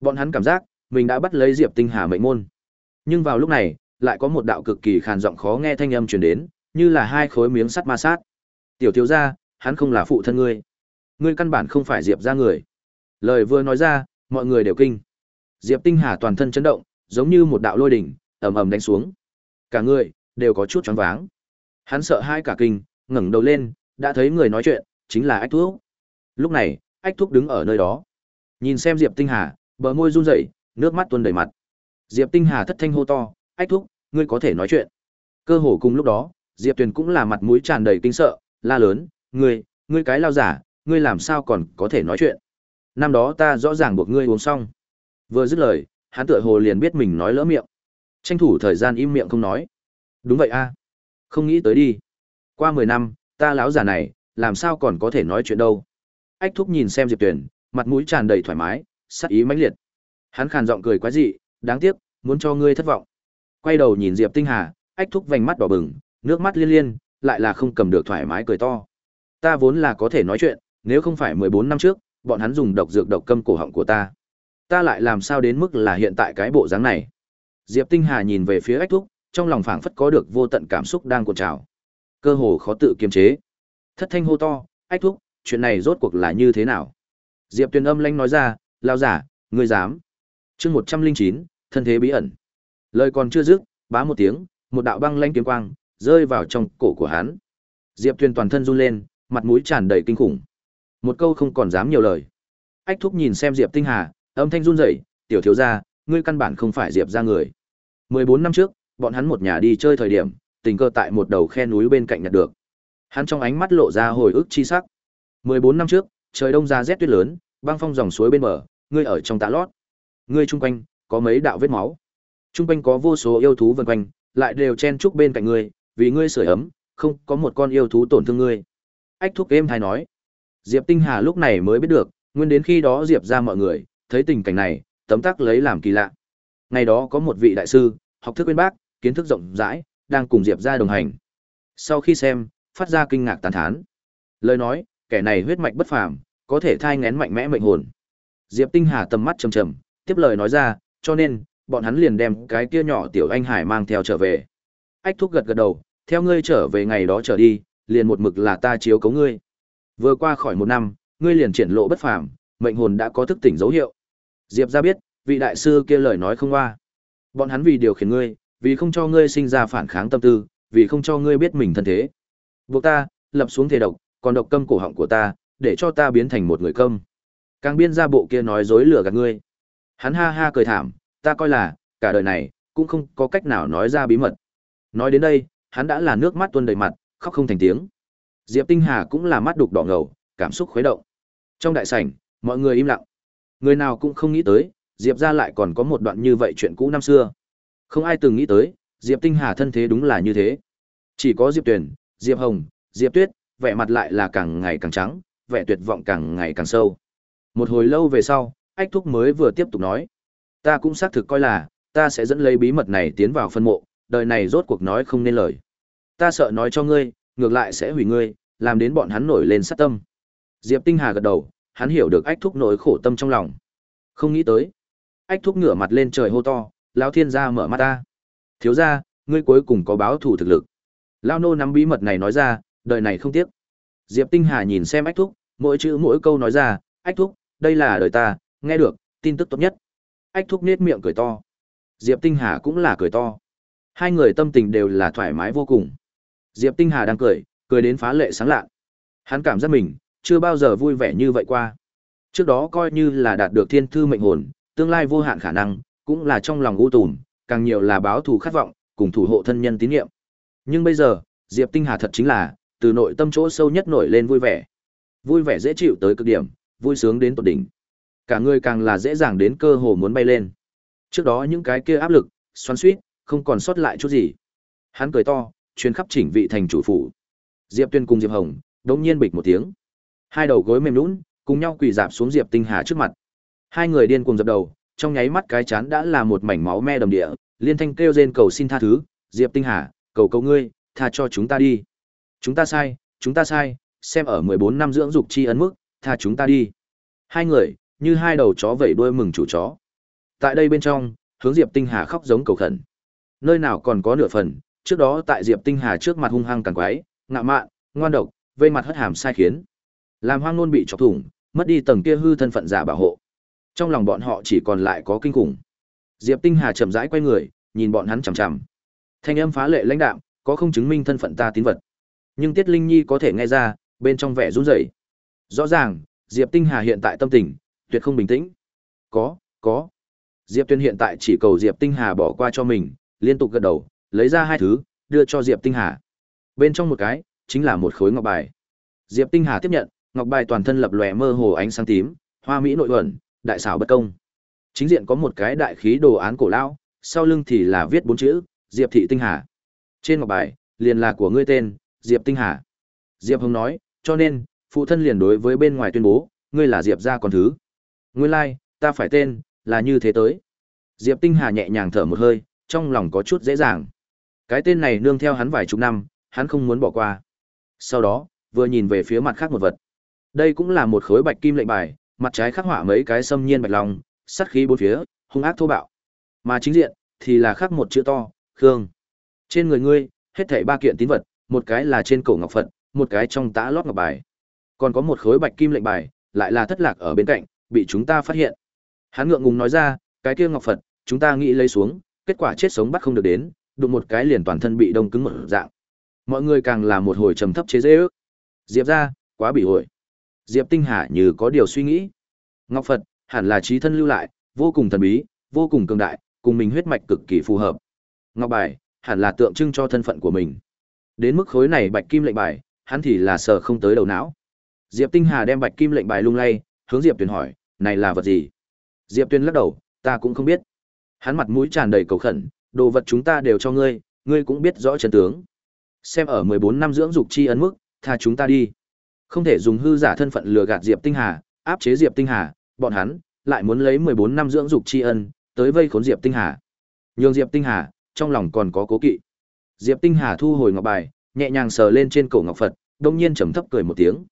Bọn hắn cảm giác, mình đã bắt lấy Diệp Tinh Hà mệnh môn. Nhưng vào lúc này, lại có một đạo cực kỳ khàn giọng khó nghe thanh âm truyền đến, như là hai khối miếng sắt ma sát. "Tiểu thiếu gia, hắn không là phụ thân ngươi. Ngươi căn bản không phải Diệp gia người." Lời vừa nói ra, mọi người đều kinh. Diệp Tinh Hà toàn thân chấn động, giống như một đạo lôi đỉnh, ầm ầm đánh xuống. Cả người đều có chút choáng váng. Hắn sợ hai cả kinh, ngẩng đầu lên, đã thấy người nói chuyện, chính là Ách Thuốc. Lúc này, Ách Thuốc đứng ở nơi đó. Nhìn xem Diệp Tinh Hà, bờ môi run rẩy, nước mắt tuôn đầy mặt. Diệp Tinh Hà thất thanh hô to, "Ách Thuốc, ngươi có thể nói chuyện?" Cơ hồ cùng lúc đó, Diệp Tuyền cũng là mặt mũi tràn đầy kinh sợ, la lớn, "Ngươi, ngươi cái lao giả, ngươi làm sao còn có thể nói chuyện? Năm đó ta rõ ràng buộc ngươi uống xong." Vừa dứt lời, hắn tựa hồ liền biết mình nói lỡ miệng. Tranh thủ thời gian im miệng không nói. Đúng vậy a, Không nghĩ tới đi. Qua mười năm, ta lão già này, làm sao còn có thể nói chuyện đâu. Ách thúc nhìn xem Diệp Tuyền, mặt mũi tràn đầy thoải mái, sắc ý mãnh liệt. Hắn khàn giọng cười quái dị, đáng tiếc, muốn cho ngươi thất vọng. Quay đầu nhìn Diệp Tinh Hà, ách thúc vành mắt đỏ bừng, nước mắt liên liên, lại là không cầm được thoải mái cười to. Ta vốn là có thể nói chuyện, nếu không phải 14 năm trước, bọn hắn dùng độc dược độc câm cổ họng của ta. Ta lại làm sao đến mức là hiện tại cái bộ dáng này. Diệp Tinh Hà nhìn về phía ách thúc, trong lòng phảng phất có được vô tận cảm xúc đang cuộn trào. Cơ hồ khó tự kiềm chế. Thất thanh hô to, ách thúc, chuyện này rốt cuộc là như thế nào? Diệp Tuyền âm lanh nói ra, lao giả, ngươi dám. chương 109, thân thế bí ẩn. Lời còn chưa dứt, bá một tiếng, một đạo băng lanh kiếm quang, rơi vào trong cổ của hắn. Diệp Tuyền toàn thân run lên, mặt mũi tràn đầy kinh khủng. Một câu không còn dám nhiều lời. Ách thúc nhìn xem Diệp Tinh Hà, âm thanh run rẩy, tiểu thiếu gia, ngươi căn bản không phải Diệp gia người. 14 năm trước, bọn hắn một nhà đi chơi thời điểm, tình cờ tại một đầu khe núi bên cạnh nhặt được. Hắn trong ánh mắt lộ ra hồi ức chi sắc. 14 năm trước, trời đông ra rét tuyết lớn, băng phong dòng suối bên bờ, ngươi ở trong tạ lót. Ngươi chung quanh có mấy đạo vết máu. Chung quanh có vô số yêu thú vần quanh, lại đều chen chúc bên cạnh ngươi, vì ngươi sưởi ấm, không có một con yêu thú tổn thương ngươi. Ách thúc êm hay nói. Diệp Tinh Hà lúc này mới biết được, nguyên đến khi đó Diệp ra mọi người, thấy tình cảnh này, tấm tắc lấy làm kỳ lạ. Ngày đó có một vị đại sư, học thức bên bác, kiến thức rộng rãi, đang cùng Diệp ra đồng hành. Sau khi xem, phát ra kinh ngạc tán thán. Lời nói, kẻ này huyết mạch bất phàm, có thể thai ngén mạnh mẽ mệnh hồn. Diệp Tinh Hà tầm mắt trầm trầm, tiếp lời nói ra, cho nên, bọn hắn liền đem cái kia nhỏ tiểu anh hải mang theo trở về. Ách thúc gật gật đầu, theo ngươi trở về ngày đó trở đi, liền một mực là ta chiếu cố ngươi. Vừa qua khỏi một năm, ngươi liền triển lộ bất phàm, mệnh hồn đã có thức tỉnh dấu hiệu. Diệp gia biết, vị đại sư kia lời nói không qua. Bọn hắn vì điều khiển ngươi, vì không cho ngươi sinh ra phản kháng tâm tư, vì không cho ngươi biết mình thân thế. Buộc ta, lập xuống thể độc, còn độc câm cổ họng của ta, để cho ta biến thành một người câm. Càng biên ra bộ kia nói dối lừa gạt ngươi. Hắn ha ha cười thảm, ta coi là, cả đời này, cũng không có cách nào nói ra bí mật. Nói đến đây, hắn đã là nước mắt tuôn đầy mặt, khóc không thành tiếng. Diệp Tinh Hà cũng là mắt đục đỏ ngầu, cảm xúc khuấy động. Trong đại sảnh, mọi người im lặng. Người nào cũng không nghĩ tới, Diệp gia lại còn có một đoạn như vậy chuyện cũ năm xưa. Không ai từng nghĩ tới, Diệp Tinh Hà thân thế đúng là như thế. Chỉ có Diệp Tuyền, Diệp Hồng, Diệp Tuyết, vẻ mặt lại là càng ngày càng trắng, vẻ tuyệt vọng càng ngày càng sâu. Một hồi lâu về sau, ách thúc mới vừa tiếp tục nói. Ta cũng xác thực coi là, ta sẽ dẫn lấy bí mật này tiến vào phân mộ, đời này rốt cuộc nói không nên lời. Ta sợ nói cho ngươi, ngược lại sẽ hủy ngươi, làm đến bọn hắn nổi lên sát tâm. Diệp Tinh Hà gật đầu, hắn hiểu được ách thúc nỗi khổ tâm trong lòng. Không nghĩ tới. Ách thúc ngửa mặt lên trời hô to, lão thiên gia mở mắt ta. Thiếu gia, ngươi cuối cùng có báo thù thực lực. Lão nô nắm bí mật này nói ra, đời này không tiếc. Diệp Tinh Hà nhìn xem ách thúc, mỗi chữ mỗi câu nói ra, ách thúc, đây là đời ta, nghe được, tin tức tốt nhất. Ách thúc nết miệng cười to. Diệp Tinh Hà cũng là cười to. Hai người tâm tình đều là thoải mái vô cùng. Diệp Tinh Hà đang cười, cười đến phá lệ sáng lạ. Hắn cảm giác mình chưa bao giờ vui vẻ như vậy qua. Trước đó coi như là đạt được thiên thư mệnh hồn, tương lai vô hạn khả năng, cũng là trong lòng u tùm, càng nhiều là báo thù khát vọng, cùng thủ hộ thân nhân tín nhiệm. Nhưng bây giờ, Diệp Tinh Hà thật chính là từ nội tâm chỗ sâu nhất nổi lên vui vẻ. Vui vẻ dễ chịu tới cực điểm, vui sướng đến tột đỉnh. Cả người càng là dễ dàng đến cơ hồ muốn bay lên. Trước đó những cái kia áp lực, xoắn xuýt, không còn sót lại chút gì. Hắn cười to, chuyến khắp chỉnh vị thành chủ phủ. Diệp Tuyên cùng Diệp Hồng, đột nhiên bịch một tiếng. Hai đầu gối mềm nhũn, cùng nhau quỳ dạp xuống Diệp Tinh Hà trước mặt. Hai người điên cuồng dập đầu, trong nháy mắt cái chán đã là một mảnh máu me đầm địa, liên thanh kêu rên cầu xin tha thứ, "Diệp Tinh Hà, cầu cầu ngươi, tha cho chúng ta đi. Chúng ta sai, chúng ta sai, xem ở 14 năm dưỡng dục chi ấn mức, tha chúng ta đi." Hai người, như hai đầu chó vẫy đuôi mừng chủ chó. Tại đây bên trong, hướng Diệp Tinh Hà khóc giống cầu khẩn. Nơi nào còn có nửa phần, trước đó tại Diệp Tinh Hà trước mặt hung hăng càng quái, ngạ mạn, ngoan độc, vây mặt hất hàm sai khiến. Làm hoang nôn bị chọc thủng, mất đi tầng kia hư thân phận giả bảo hộ. Trong lòng bọn họ chỉ còn lại có kinh khủng. Diệp Tinh Hà chậm rãi quay người, nhìn bọn hắn chằm chằm. Thanh âm phá lệ lãnh đạm, có không chứng minh thân phận ta tín vật. Nhưng Tiết Linh Nhi có thể nghe ra, bên trong vẻ run rẩy. Rõ ràng, Diệp Tinh Hà hiện tại tâm tình tuyệt không bình tĩnh. Có, có. Diệp Tuyên hiện tại chỉ cầu Diệp Tinh Hà bỏ qua cho mình, liên tục gật đầu, lấy ra hai thứ, đưa cho Diệp Tinh Hà. Bên trong một cái, chính là một khối ngọc bài. Diệp Tinh Hà tiếp nhận, ngọc bài toàn thân lập lòe mơ hồ ánh sáng tím, hoa mỹ nội ẩn, đại xảo bất công. Chính diện có một cái đại khí đồ án cổ lão, sau lưng thì là viết bốn chữ, Diệp Thị Tinh Hà. Trên ngọc bài, liền là của ngươi tên, Diệp Tinh Hà. Diệp Hồng nói, cho nên, phụ thân liền đối với bên ngoài tuyên bố, ngươi là Diệp gia con thứ. Nguyên lai, like, ta phải tên, là như thế tới. Diệp Tinh Hà nhẹ nhàng thở một hơi, trong lòng có chút dễ dàng. Cái tên này nương theo hắn vài chục năm, hắn không muốn bỏ qua. Sau đó, vừa nhìn về phía mặt khác một vật. Đây cũng là một khối bạch kim lệnh bài, mặt trái khắc họa mấy cái xâm nhiên bạch long, sát khí bốn phía, hung ác thô bạo. Mà chính diện thì là khắc một chữ to, Khương. Trên người ngươi, hết thảy ba kiện tín vật, một cái là trên cổ ngọc Phật, một cái trong tã lót ngọc bài. Còn có một khối bạch kim lệnh bài, lại là thất lạc ở bên cạnh, bị chúng ta phát hiện. Hắn ngượng ngùng nói ra, cái kia ngọc Phật, chúng ta nghĩ lấy xuống, kết quả chết sống bắt không được đến, đụng một cái liền toàn thân bị đông cứng một dạng. Mọi người càng là một hồi trầm thấp chế dễ ước. Diệp ra, quá bị hội. Diệp Tinh Hà như có điều suy nghĩ. Ngọc Phật, hẳn là trí thân lưu lại, vô cùng thần bí, vô cùng cường đại, cùng mình huyết mạch cực kỳ phù hợp. Ngọc bài, hẳn là tượng trưng cho thân phận của mình. Đến mức khối này bạch kim lệnh bài, hắn thì là sợ không tới đầu não. Diệp Tinh Hà đem bạch kim lệnh bài lung lay, hướng Diệp Tuyền hỏi, này là vật gì? Diệp Tuyền lắc đầu, ta cũng không biết. Hắn mặt mũi tràn đầy cầu khẩn, đồ vật chúng ta đều cho ngươi, ngươi cũng biết rõ chân tướng. Xem ở 14 năm dưỡng dục chi ấn mức, tha chúng ta đi. Không thể dùng hư giả thân phận lừa gạt Diệp Tinh Hà, áp chế Diệp Tinh Hà, bọn hắn lại muốn lấy 14 năm dưỡng dục tri ân, tới vây khốn Diệp Tinh Hà. Nhường Diệp Tinh Hà, trong lòng còn có cố kỵ. Diệp Tinh Hà thu hồi ngọc bài, nhẹ nhàng sờ lên trên cổ ngọc Phật, đông nhiên trầm thấp cười một tiếng.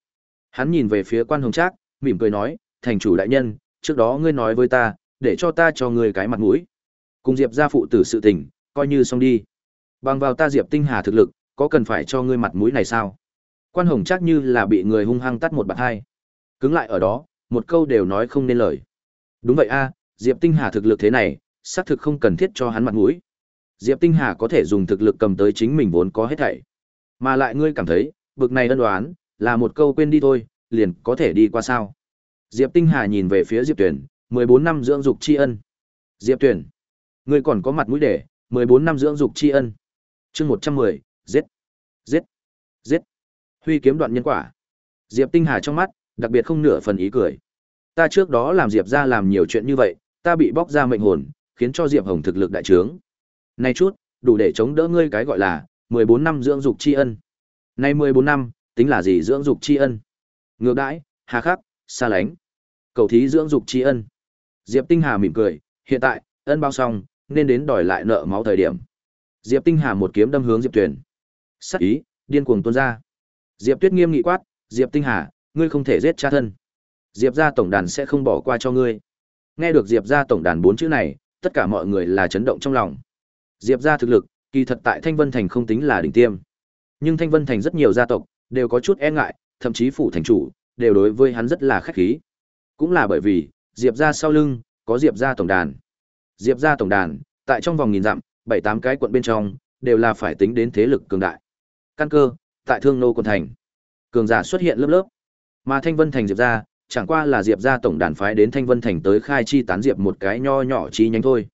Hắn nhìn về phía quan hồng trác, mỉm cười nói, thành chủ đại nhân, trước đó ngươi nói với ta, để cho ta cho ngươi cái mặt mũi. Cùng Diệp gia phụ tử sự tình, coi như xong đi. Bằng vào ta Diệp Tinh Hà thực lực, có cần phải cho ngươi mặt mũi này sao? Quan Hồng chắc như là bị người hung hăng tắt một bạt hai. Cứng lại ở đó, một câu đều nói không nên lời. Đúng vậy a, Diệp Tinh Hà thực lực thế này, xác thực không cần thiết cho hắn mặt mũi. Diệp Tinh Hà có thể dùng thực lực cầm tới chính mình vốn có hết thảy. Mà lại ngươi cảm thấy, bực này ân đoán, là một câu quên đi thôi, liền có thể đi qua sao? Diệp Tinh Hà nhìn về phía Diệp Tuyển, 14 năm dưỡng dục tri ân. Diệp Tuyển, ngươi còn có mặt mũi để, 14 năm dưỡng dục tri ân. Chương 110, giết. Giết. Giết. Huy kiếm đoạn nhân quả. Diệp Tinh Hà trong mắt, đặc biệt không nửa phần ý cười. Ta trước đó làm Diệp ra làm nhiều chuyện như vậy, ta bị bóc ra mệnh hồn, khiến cho Diệp Hồng thực lực đại trướng. nay chút, đủ để chống đỡ ngươi cái gọi là 14 năm dưỡng dục tri ân. Nay 14 năm, tính là gì dưỡng dục tri ân? Ngược đãi, hà khắc, xa lánh. Cầu thí dưỡng dục tri ân. Diệp Tinh Hà mỉm cười, hiện tại, ân bao xong, nên đến đòi lại nợ máu thời điểm. Diệp Tinh Hà một kiếm đâm hướng Diệp Tuyền. Sắc ý, điên cuồng tuôn ra. Diệp Tuyết nghiêm nghị quát, "Diệp Tinh Hà, ngươi không thể giết cha thân. Diệp gia tổng đàn sẽ không bỏ qua cho ngươi." Nghe được Diệp gia tổng đàn bốn chữ này, tất cả mọi người là chấn động trong lòng. Diệp gia thực lực, kỳ thật tại Thanh Vân Thành không tính là đỉnh tiêm. Nhưng Thanh Vân Thành rất nhiều gia tộc đều có chút e ngại, thậm chí phủ thành chủ đều đối với hắn rất là khách khí. Cũng là bởi vì, Diệp gia sau lưng có Diệp gia tổng đàn. Diệp gia tổng đàn, tại trong vòng nghìn dặm, bảy tám cái quận bên trong, đều là phải tính đến thế lực cường đại. Căn cơ, tại Thương Nô quận thành, cường giả xuất hiện lớp lớp. Mà Thanh Vân thành Diệp gia, chẳng qua là Diệp gia tổng đàn phái đến Thanh Vân thành tới khai chi tán diệp một cái nho nhỏ chi nhánh thôi.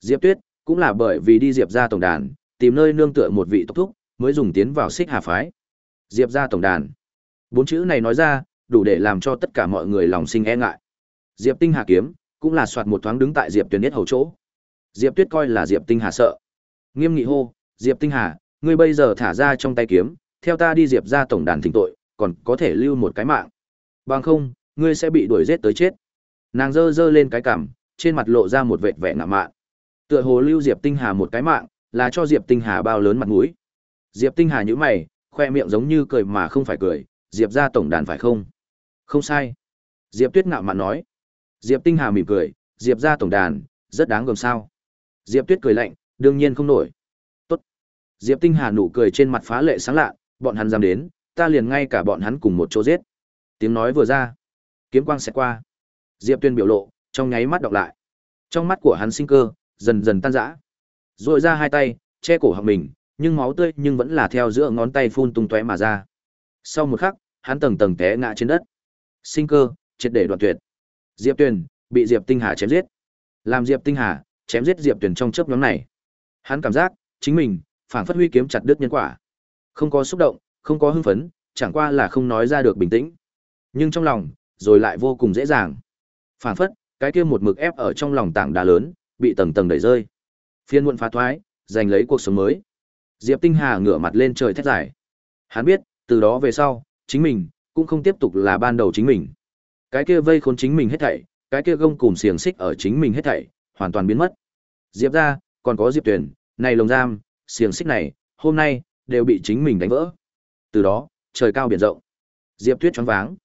Diệp Tuyết cũng là bởi vì đi Diệp gia tổng đàn, tìm nơi nương tựa một vị tốc thúc, mới dùng tiến vào Xích Hà phái. Diệp gia tổng đàn. Bốn chữ này nói ra, đủ để làm cho tất cả mọi người lòng sinh e ngại. Diệp Tinh Hà kiếm, cũng là soạt một thoáng đứng tại Diệp Tuyền Nhất hầu chỗ. Diệp Tuyết coi là Diệp Tinh Hà sợ. Nghiêm nghị hô, "Diệp Tinh Hà, ngươi bây giờ thả ra trong tay kiếm, theo ta đi Diệp gia tổng đàn thỉnh tội, còn có thể lưu một cái mạng. Bằng không, ngươi sẽ bị đuổi giết tới chết." Nàng giơ giơ lên cái cằm, trên mặt lộ ra một vệt vẻ ngạo mạn. Tựa hồ lưu Diệp Tinh Hà một cái mạng, là cho Diệp Tinh Hà bao lớn mặt mũi. Diệp Tinh Hà nhíu mày, khoe miệng giống như cười mà không phải cười, Diệp gia tổng đàn phải không? Không sai. Diệp Tuyết ngạo mạn nói. Diệp Tinh Hà mỉm cười, Diệp gia tổng đàn, rất đáng gờm sao. Diệp Tuyết cười lạnh, đương nhiên không nổi. Tốt. Diệp Tinh Hà nụ cười trên mặt phá lệ sáng lạ, bọn hắn dám đến, ta liền ngay cả bọn hắn cùng một chỗ giết. Tiếng nói vừa ra, kiếm quang sẽ qua. Diệp Tuyên biểu lộ, trong nháy mắt đọc lại. Trong mắt của hắn sinh cơ, dần dần tan rã. Rồi ra hai tay, che cổ họng mình, nhưng máu tươi nhưng vẫn là theo giữa ngón tay phun tung tóe mà ra. Sau một khắc, hắn tầng tầng té ngã trên đất. Sinh cơ, triệt để đoạn tuyệt. Diệp Tuyền bị Diệp Tinh Hà chém giết. Làm Diệp Tinh Hà chém giết Diệp Tuyền trong chớp nhoáng này. Hắn cảm giác chính mình phản phất huy kiếm chặt đứt nhân quả. Không có xúc động, không có hưng phấn, chẳng qua là không nói ra được bình tĩnh. Nhưng trong lòng, rồi lại vô cùng dễ dàng. Phản phất, cái kia một mực ép ở trong lòng tảng đá lớn, bị tầng tầng đẩy rơi. Phiên muộn phá thoái, giành lấy cuộc sống mới. Diệp Tinh Hà ngửa mặt lên trời thét giải. Hắn biết, từ đó về sau, chính mình cũng không tiếp tục là ban đầu chính mình. Cái kia vây khốn chính mình hết thảy, cái kia gông cùm xiềng xích ở chính mình hết thảy, hoàn toàn biến mất. Diệp ra, còn có Diệp Tuyền, này lồng giam, xiềng xích này, hôm nay đều bị chính mình đánh vỡ. Từ đó, trời cao biển rộng. Diệp Tuyết choáng váng.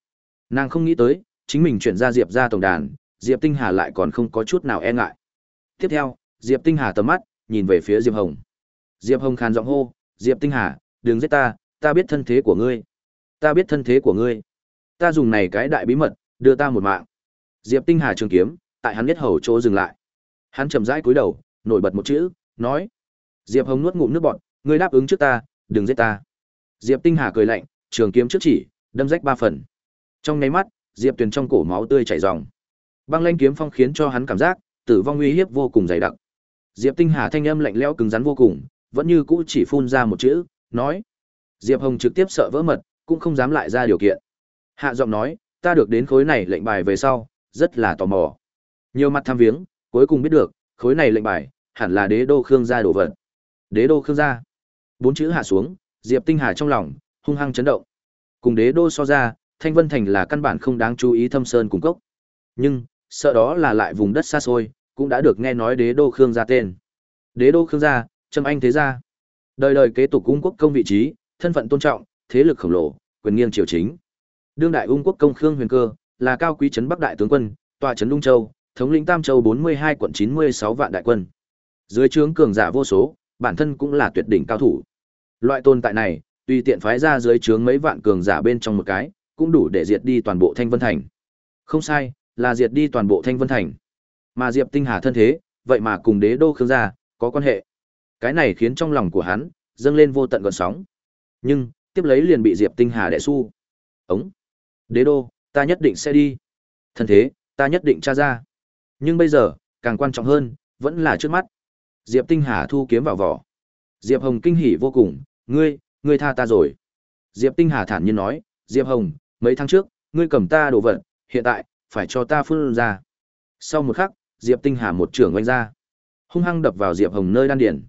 Nàng không nghĩ tới, chính mình chuyển ra Diệp ra tổng đàn, Diệp Tinh Hà lại còn không có chút nào e ngại. Tiếp theo, Diệp Tinh Hà tầm mắt nhìn về phía Diệp Hồng. Diệp Hồng khàn giọng hô, "Diệp Tinh Hà, đừng giết ta, ta biết thân thế của ngươi. Ta biết thân thế của ngươi. Ta dùng này cái đại bí mật, đưa ta một mạng." Diệp Tinh Hà trường kiếm, tại hắn biết hầu chỗ dừng lại. Hắn chậm rãi cúi đầu, nổi bật một chữ, nói: Diệp Hồng nuốt ngụm nước bọt, ngươi đáp ứng trước ta, đừng giết ta. Diệp Tinh Hà cười lạnh, trường kiếm trước chỉ, đâm rách ba phần. Trong nháy mắt, Diệp Tuyền trong cổ máu tươi chảy ròng. Băng lanh kiếm phong khiến cho hắn cảm giác tử vong uy hiếp vô cùng dày đặc. Diệp Tinh Hà thanh âm lạnh lẽo cứng rắn vô cùng, vẫn như cũ chỉ phun ra một chữ, nói. Diệp Hồng trực tiếp sợ vỡ mật, cũng không dám lại ra điều kiện. Hạ giọng nói, ta được đến khối này lệnh bài về sau, rất là tò mò. Nhiều mặt tham viếng, cuối cùng biết được, khối này lệnh bài, hẳn là đế đô Khương gia đồ vật. Đế đô Khương gia. Bốn chữ hạ xuống, Diệp Tinh Hà trong lòng hung hăng chấn động. Cùng đế đô so ra, Thanh Vân Thành là căn bản không đáng chú ý thâm sơn cung cốc. Nhưng, sợ đó là lại vùng đất xa xôi, cũng đã được nghe nói đế đô Khương gia tên. Đế đô Khương gia, Trâm Anh thế gia. Đời đời kế tục ung quốc công vị trí, thân phận tôn trọng, thế lực khổng lồ, quyền nghiêng triều chính. Đương đại ung quốc công Khương Huyền Cơ, là cao quý trấn Bắc đại tướng quân, tòa trấn đông Châu, thống lĩnh Tam Châu 42 quận 96 vạn đại quân. Dưới trướng cường giả vô số, bản thân cũng là tuyệt đỉnh cao thủ. Loại tồn tại này, tùy tiện phái ra dưới trướng mấy vạn cường giả bên trong một cái, cũng đủ để diệt đi toàn bộ Thanh Vân Thành. Không sai, là diệt đi toàn bộ Thanh Vân Thành. Mà Diệp Tinh Hà thân thế, vậy mà cùng đế đô Khương gia có quan hệ. Cái này khiến trong lòng của hắn dâng lên vô tận gợn sóng. Nhưng, tiếp lấy liền bị Diệp Tinh Hà đè xu. Ống. Đế đô, ta nhất định sẽ đi. Thân thế, ta nhất định tra ra. Nhưng bây giờ, càng quan trọng hơn, vẫn là trước mắt. Diệp Tinh Hà thu kiếm vào vỏ. Diệp Hồng kinh hỉ vô cùng, ngươi, ngươi tha ta rồi. Diệp Tinh Hà thản nhiên nói, Diệp Hồng, mấy tháng trước, ngươi cầm ta đồ vật, hiện tại, phải cho ta phun ra. Sau một khắc, Diệp Tinh Hà một trưởng oanh ra. Hung hăng đập vào Diệp Hồng nơi đan điển.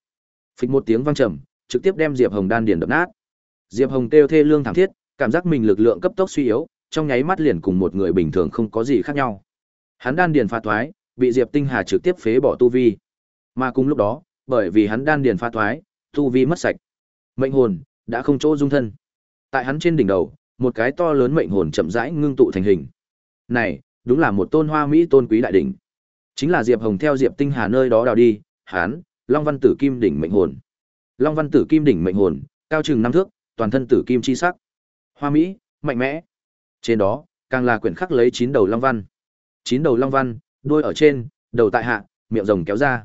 Phịch một tiếng vang trầm, trực tiếp đem Diệp Hồng đan điển đập nát. Diệp Hồng kêu thê lương thảm thiết, cảm giác mình lực lượng cấp tốc suy yếu, trong nháy mắt liền cùng một người bình thường không có gì khác nhau. Hắn đan điền pha thoái, bị Diệp Tinh Hà trực tiếp phế bỏ tu vi. Mà cùng lúc đó, bởi vì hắn đan điền pha thoái, tu vi mất sạch. Mệnh hồn đã không chỗ dung thân. Tại hắn trên đỉnh đầu, một cái to lớn mệnh hồn chậm rãi ngưng tụ thành hình. Này, đúng là một tôn hoa mỹ tôn quý đại đỉnh. Chính là Diệp Hồng theo Diệp Tinh Hà nơi đó đào đi, hắn, Long Văn Tử Kim đỉnh mệnh hồn. Long Văn Tử Kim đỉnh mệnh hồn, cao chừng năm thước, toàn thân tử kim chi sắc. Hoa mỹ, mạnh mẽ. Trên đó, càng là quyển khắc lấy chín đầu long văn. Chín đầu long văn, đuôi ở trên, đầu tại hạ, miệng rồng kéo ra.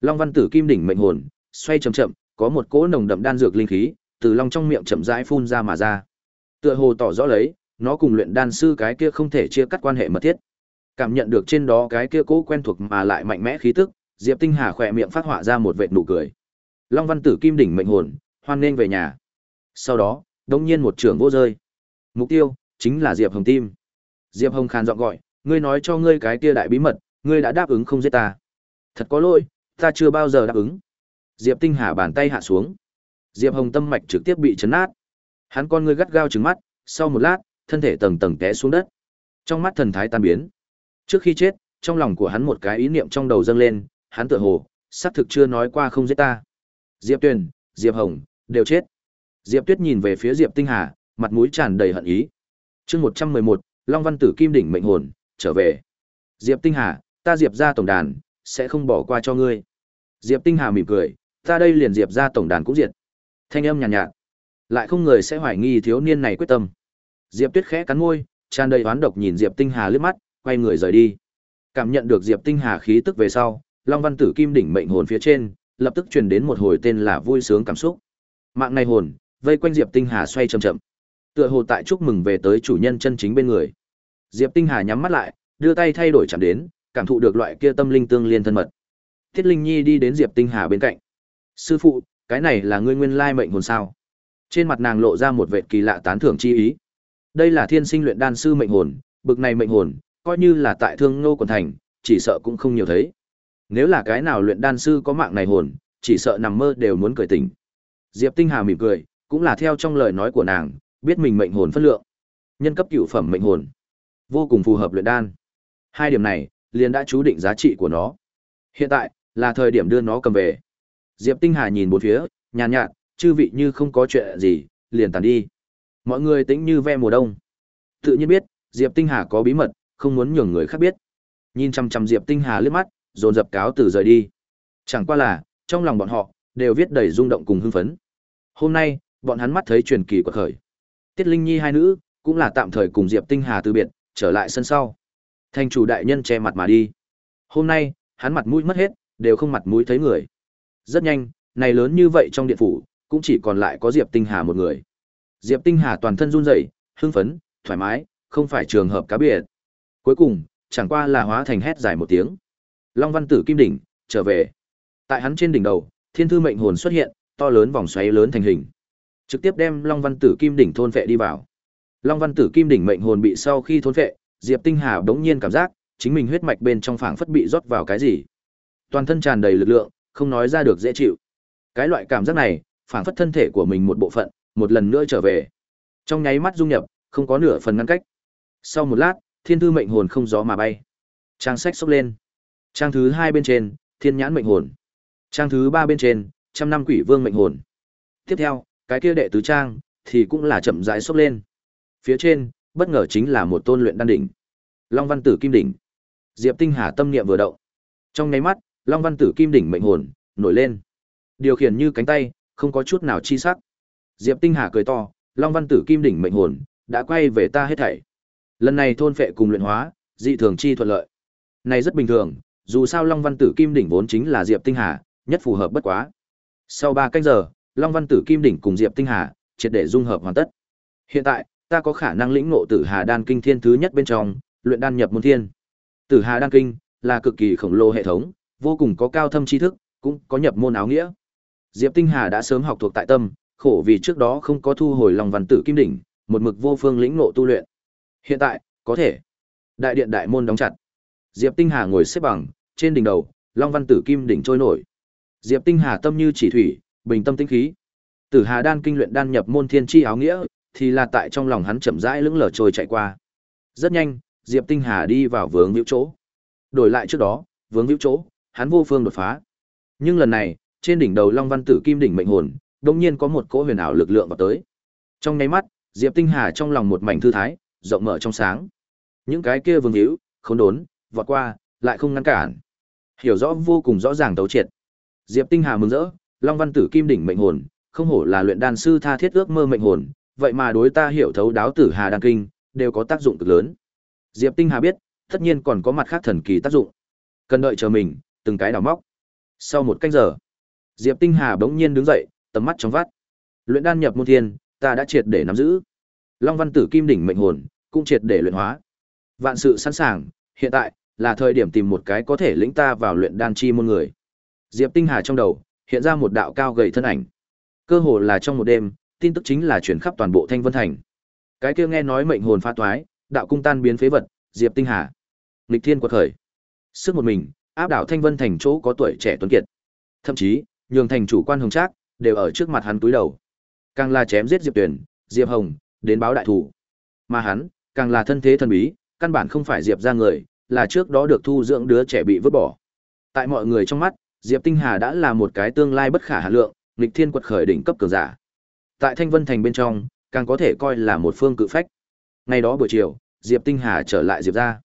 Long Văn Tử Kim đỉnh mệnh hồn, xoay chậm chậm, có một cỗ nồng đậm đan dược linh khí từ long trong miệng chậm rãi phun ra mà ra. Tựa hồ tỏ rõ lấy, nó cùng luyện đan sư cái kia không thể chia cắt quan hệ mật thiết. Cảm nhận được trên đó cái kia cỗ quen thuộc mà lại mạnh mẽ khí tức, Diệp Tinh Hà khỏe miệng phát họa ra một vệt nụ cười. Long Văn Tử Kim đỉnh mệnh hồn, hoan nên về nhà. Sau đó, đông nhiên một trường vô rơi. Mục tiêu chính là Diệp Hồng Tim. Diệp Hồng khàn giọng gọi, ngươi nói cho ngươi cái kia đại bí mật, ngươi đã đáp ứng không giết ta. Thật có lỗi, ta chưa bao giờ đáp ứng. Diệp Tinh Hà bàn tay hạ xuống. Diệp Hồng tâm mạch trực tiếp bị chấn nát. Hắn con ngươi gắt gao trừng mắt, sau một lát, thân thể tầng tầng té xuống đất. Trong mắt thần thái tan biến. Trước khi chết, trong lòng của hắn một cái ý niệm trong đầu dâng lên, hắn tựa hồ, xác thực chưa nói qua không giết ta. Diệp Tuyền, Diệp Hồng, đều chết. Diệp Tuyết nhìn về phía Diệp Tinh Hà, mặt mũi tràn đầy hận ý. Chương 111, Long Văn Tử Kim đỉnh mệnh hồn, trở về. Diệp Tinh Hà, ta Diệp gia tổng đàn, sẽ không bỏ qua cho ngươi. Diệp Tinh Hà mỉm cười, ta đây liền Diệp gia tổng đàn cũng diệt. Thanh âm nhàn nhạt, nhạt, lại không người sẽ hoài nghi thiếu niên này quyết tâm. Diệp Tuyết khẽ cắn môi, tràn đầy oán độc nhìn Diệp Tinh Hà liếc mắt, quay người rời đi. Cảm nhận được Diệp Tinh Hà khí tức về sau, Long Văn Tử Kim đỉnh mệnh hồn phía trên, lập tức truyền đến một hồi tên là vui sướng cảm xúc. Mạng này hồn, vây quanh Diệp Tinh Hà xoay chậm chậm. Tựa hồ tại chúc mừng về tới chủ nhân chân chính bên người. Diệp Tinh Hà nhắm mắt lại, đưa tay thay đổi chạm đến, cảm thụ được loại kia tâm linh tương liên thân mật. Thiết Linh Nhi đi đến Diệp Tinh Hà bên cạnh. "Sư phụ, cái này là ngươi nguyên lai mệnh hồn sao?" Trên mặt nàng lộ ra một vệ kỳ lạ tán thưởng chi ý. Đây là thiên sinh luyện đan sư mệnh hồn, bực này mệnh hồn, coi như là tại Thương Ngô quần thành, chỉ sợ cũng không nhiều thấy. Nếu là cái nào luyện đan sư có mạng này hồn, chỉ sợ nằm mơ đều muốn cười tỉnh. Diệp Tinh Hà mỉm cười, cũng là theo trong lời nói của nàng, biết mình mệnh hồn phân lượng. Nhân cấp cửu phẩm mệnh hồn, vô cùng phù hợp luyện đan. Hai điểm này, liền đã chú định giá trị của nó. Hiện tại, là thời điểm đưa nó cầm về. Diệp Tinh Hà nhìn bốn phía, nhàn nhạt, chư vị như không có chuyện gì, liền tàn đi. Mọi người tĩnh như ve mùa đông. Tự nhiên biết, Diệp Tinh Hà có bí mật, không muốn nhường người khác biết. Nhìn chăm chăm Diệp Tinh Hà liếc mắt, dồn dập cáo từ rời đi. Chẳng qua là, trong lòng bọn họ, đều viết đầy rung động cùng hưng phấn. Hôm nay, bọn hắn mắt thấy truyền kỳ của khởi. Tiết Linh Nhi hai nữ, cũng là tạm thời cùng Diệp Tinh Hà từ biệt, trở lại sân sau. Thành chủ đại nhân che mặt mà đi. Hôm nay, hắn mặt mũi mất hết, đều không mặt mũi thấy người. Rất nhanh, này lớn như vậy trong điện phủ, cũng chỉ còn lại có Diệp Tinh Hà một người. Diệp Tinh Hà toàn thân run rẩy, hưng phấn, thoải mái, không phải trường hợp cá biệt. Cuối cùng, chẳng qua là hóa thành hét dài một tiếng. Long Văn Tử Kim đỉnh, trở về. Tại hắn trên đỉnh đầu, Thiên thư mệnh hồn xuất hiện, to lớn vòng xoáy lớn thành hình. Trực tiếp đem Long Văn Tử Kim đỉnh thôn vệ đi vào. Long Văn Tử Kim đỉnh mệnh hồn bị sau khi thôn vệ, Diệp Tinh Hà bỗng nhiên cảm giác, chính mình huyết mạch bên trong phảng phất bị rót vào cái gì. Toàn thân tràn đầy lực lượng, không nói ra được dễ chịu. Cái loại cảm giác này, phảng phất thân thể của mình một bộ phận, một lần nữa trở về. Trong nháy mắt dung nhập, không có nửa phần ngăn cách. Sau một lát, thiên thư mệnh hồn không gió mà bay. Trang sách xốc lên. Trang thứ hai bên trên, thiên nhãn mệnh hồn. Trang thứ ba bên trên, trăm năm quỷ vương mệnh hồn. Tiếp theo, cái kia đệ tứ trang, thì cũng là chậm rãi xốc lên. Phía trên, bất ngờ chính là một tôn luyện đan đỉnh. Long văn tử kim đỉnh. Diệp Tinh Hà tâm niệm vừa động. Trong nháy mắt, Long văn tử kim đỉnh mệnh hồn nổi lên. Điều khiển như cánh tay, không có chút nào chi sắc. Diệp Tinh Hà cười to, Long văn tử kim đỉnh mệnh hồn đã quay về ta hết thảy. Lần này thôn phệ cùng luyện hóa, dị thường chi thuận lợi. Này rất bình thường, dù sao Long văn tử kim đỉnh vốn chính là Diệp Tinh Hà, nhất phù hợp bất quá. Sau 3 canh giờ, Long văn tử kim đỉnh cùng Diệp Tinh Hà triệt để dung hợp hoàn tất. Hiện tại, ta có khả năng lĩnh ngộ Tử Hà Đan Kinh Thiên thứ nhất bên trong, luyện đan nhập môn thiên. Tử Hà Đan Kinh là cực kỳ khổng lồ hệ thống, vô cùng có cao thâm tri thức, cũng có nhập môn áo nghĩa. Diệp Tinh Hà đã sớm học thuộc tại tâm, khổ vì trước đó không có thu hồi lòng văn tử kim đỉnh, một mực vô phương lĩnh ngộ tu luyện. Hiện tại, có thể. Đại điện đại môn đóng chặt. Diệp Tinh Hà ngồi xếp bằng, trên đỉnh đầu, Long Văn Tử Kim đỉnh trôi nổi. Diệp Tinh Hà tâm như chỉ thủy, bình tâm tĩnh khí. Tử Hà đan kinh luyện đan nhập môn thiên chi áo nghĩa, thì là tại trong lòng hắn chậm rãi lững lờ trôi chạy qua. Rất nhanh, Diệp Tinh Hà đi vào vướng hữu chỗ. Đổi lại trước đó, vướng hữu chỗ, hắn vô phương đột phá. Nhưng lần này, trên đỉnh đầu Long Văn Tử Kim đỉnh mệnh hồn, đột nhiên có một cỗ huyền ảo lực lượng vào tới. Trong nháy mắt, Diệp Tinh Hà trong lòng một mảnh thư thái, rộng mở trong sáng. Những cái kia vương hữu, không đốn, vọt qua, lại không ngăn cản. Hiểu rõ vô cùng rõ ràng tấu triệt. Diệp Tinh Hà mừng rỡ, Long Văn Tử Kim đỉnh mệnh hồn, không hổ là luyện đan sư tha thiết ước mơ mệnh hồn, vậy mà đối ta hiểu thấu đáo tử Hà đan kinh, đều có tác dụng cực lớn. Diệp Tinh Hà biết, tất nhiên còn có mặt khác thần kỳ tác dụng. Cần đợi chờ mình, từng cái đào móc. Sau một canh giờ, Diệp Tinh Hà bỗng nhiên đứng dậy, tầm mắt trong vắt. Luyện đan nhập môn thiên, ta đã triệt để nắm giữ. Long Văn Tử Kim đỉnh mệnh hồn, cũng triệt để luyện hóa. Vạn sự sẵn sàng, hiện tại là thời điểm tìm một cái có thể lĩnh ta vào luyện đan chi môn người. Diệp Tinh Hà trong đầu hiện ra một đạo cao gầy thân ảnh. Cơ hồ là trong một đêm, tin tức chính là truyền khắp toàn bộ Thanh Vân Thành. Cái kia nghe nói mệnh hồn phá toái, đạo cung tan biến phế vật, Diệp Tinh Hà. Nghịch thiên quật khởi. Sức một mình, áp đảo Thanh Vân Thành chỗ có tuổi trẻ tuấn kiệt. Thậm chí, nhường thành chủ quan hồng trác đều ở trước mặt hắn túi đầu. Càng là chém giết Diệp Tuyển, Diệp Hồng, đến báo đại thủ. Mà hắn, càng là thân thế thần bí, căn bản không phải Diệp ra người, là trước đó được thu dưỡng đứa trẻ bị vứt bỏ. Tại mọi người trong mắt, Diệp Tinh Hà đã là một cái tương lai bất khả hà lượng, nghịch thiên quật khởi đỉnh cấp cường giả. Tại Thanh Vân Thành bên trong, càng có thể coi là một phương cự phách. Ngày đó buổi chiều, Diệp Tinh Hà trở lại Diệp ra.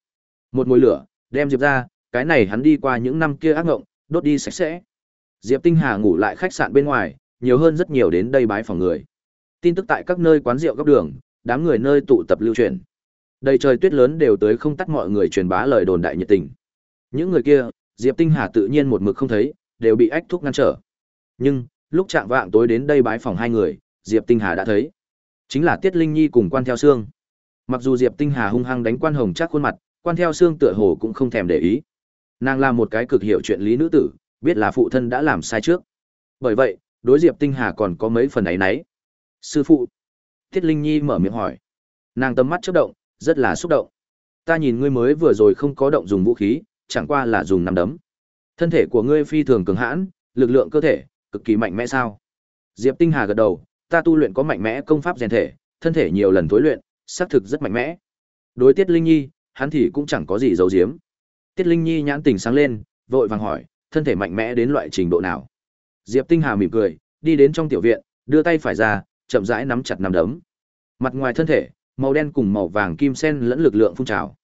Một mùi lửa, đem Diệp ra, cái này hắn đi qua những năm kia ác ngộng, đốt đi sạch sẽ. Diệp Tinh Hà ngủ lại khách sạn bên ngoài, nhiều hơn rất nhiều đến đây bái phòng người. Tin tức tại các nơi quán rượu góc đường, đám người nơi tụ tập lưu truyền. Đầy trời tuyết lớn đều tới không tắt mọi người truyền bá lời đồn đại nhiệt tình. Những người kia, Diệp Tinh Hà tự nhiên một mực không thấy, đều bị ách thúc ngăn trở. Nhưng, lúc chạm vạng tối đến đây bái phòng hai người, Diệp Tinh Hà đã thấy. Chính là Tiết Linh Nhi cùng Quan Theo Sương. Mặc dù Diệp Tinh Hà hung hăng đánh Quan Hồng chắc khuôn mặt, Quan Theo Sương tựa hồ cũng không thèm để ý. Nàng là một cái cực hiểu chuyện lý nữ tử, biết là phụ thân đã làm sai trước. Bởi vậy, đối Diệp Tinh Hà còn có mấy phần ấy nấy. Sư phụ. Thiết Linh Nhi mở miệng hỏi. Nàng tầm mắt chớp động, rất là xúc động. Ta nhìn ngươi mới vừa rồi không có động dùng vũ khí, chẳng qua là dùng nắm đấm. Thân thể của ngươi phi thường cường hãn, lực lượng cơ thể cực kỳ mạnh mẽ sao? Diệp Tinh Hà gật đầu, ta tu luyện có mạnh mẽ công pháp rèn thể, thân thể nhiều lần tối luyện, xác thực rất mạnh mẽ. Đối Tiết Linh Nhi, hắn thì cũng chẳng có gì giấu giếm. Tiết Linh Nhi nhãn tình sáng lên, vội vàng hỏi, thân thể mạnh mẽ đến loại trình độ nào? Diệp Tinh Hà mỉm cười, đi đến trong tiểu viện, đưa tay phải ra, chậm rãi nắm chặt nắm đấm. Mặt ngoài thân thể, màu đen cùng màu vàng kim sen lẫn lực lượng phun trào.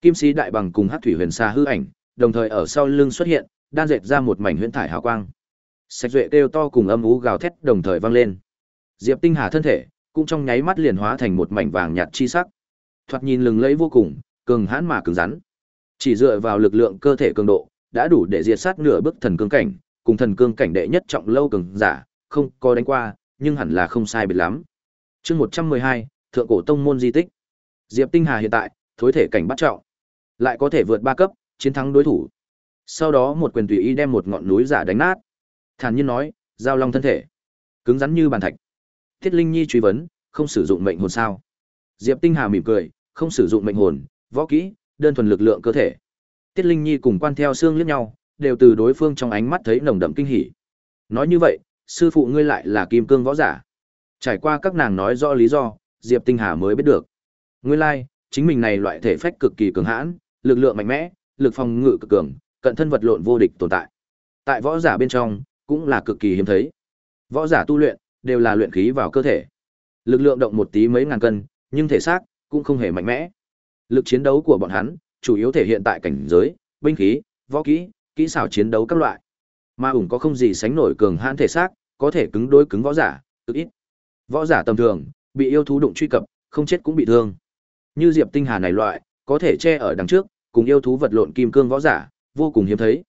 Kim sĩ đại bằng cùng Hắc thủy huyền xa hư ảnh, đồng thời ở sau lưng xuất hiện, đan dệt ra một mảnh huyễn thải hào quang. Sạch duệ kêu to cùng âm ú gào thét đồng thời vang lên. Diệp Tinh Hà thân thể cũng trong nháy mắt liền hóa thành một mảnh vàng nhạt chi sắc. Thoạt nhìn lừng lẫy vô cùng, cường hãn mà cứng rắn. Chỉ dựa vào lực lượng cơ thể cường độ, đã đủ để diệt sát nửa bức thần cương cảnh, cùng thần cương cảnh đệ nhất trọng lâu cường giả, không có đánh qua, nhưng hẳn là không sai biệt lắm. Chương 112, Thượng cổ tông môn di tích. Diệp Tinh Hà hiện tại, thối thể cảnh bắt trọng, lại có thể vượt ba cấp, chiến thắng đối thủ. Sau đó một quyền tùy ý đem một ngọn núi giả đánh nát. Thản nhiên nói, giao long thân thể, cứng rắn như bàn thạch. Thiết Linh Nhi truy vấn, không sử dụng mệnh hồn sao? Diệp Tinh Hà mỉm cười, không sử dụng mệnh hồn, võ kỹ, đơn thuần lực lượng cơ thể. Tiết Linh Nhi cùng quan theo xương liếc nhau, đều từ đối phương trong ánh mắt thấy nồng đậm kinh hỉ. Nói như vậy, sư phụ ngươi lại là kim cương võ giả. Trải qua các nàng nói rõ lý do, Diệp Tinh Hà mới biết được. Nguyên lai, like, chính mình này loại thể phách cực kỳ cường hãn, lực lượng mạnh mẽ, lực phòng ngự cực cường, cận thân vật lộn vô địch tồn tại. Tại võ giả bên trong, cũng là cực kỳ hiếm thấy. Võ giả tu luyện đều là luyện khí vào cơ thể. Lực lượng động một tí mấy ngàn cân, nhưng thể xác cũng không hề mạnh mẽ. Lực chiến đấu của bọn hắn chủ yếu thể hiện tại cảnh giới, binh khí, võ kỹ, kỹ xảo chiến đấu các loại. ma ủng có không gì sánh nổi cường hãn thể xác, có thể cứng đối cứng võ giả, cực ít. Võ giả tầm thường, bị yêu thú đụng truy cập, không chết cũng bị thương. Như Diệp Tinh Hà này loại, có thể che ở đằng trước, cùng yêu thú vật lộn kim cương võ giả, vô cùng hiếm thấy.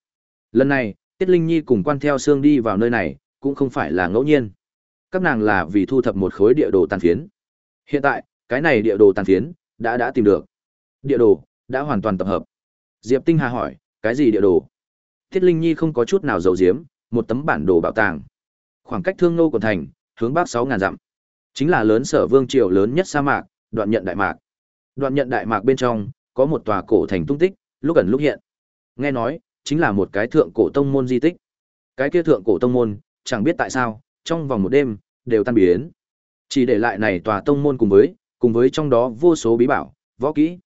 Lần này, Tiết Linh Nhi cùng quan theo xương đi vào nơi này, cũng không phải là ngẫu nhiên. Các nàng là vì thu thập một khối địa đồ tàn phiến. Hiện tại, cái này địa đồ tàn phiến đã đã tìm được. Địa đồ đã hoàn toàn tập hợp. Diệp Tinh Hà hỏi, cái gì địa đồ? Thiết Linh Nhi không có chút nào giấu giếm, một tấm bản đồ bảo tàng. Khoảng cách Thương Nô quận thành, hướng bắc 6000 dặm. Chính là lớn sở vương triều lớn nhất sa mạc, Đoạn Nhận Đại Mạc. Đoạn Nhận Đại Mạc bên trong có một tòa cổ thành tung tích, lúc ẩn lúc hiện. Nghe nói, chính là một cái thượng cổ tông môn di tích. Cái kia thượng cổ tông môn, chẳng biết tại sao, trong vòng một đêm đều tan biến. Chỉ để lại này tòa tông môn cùng với, cùng với trong đó vô số bí bảo, võ kỹ.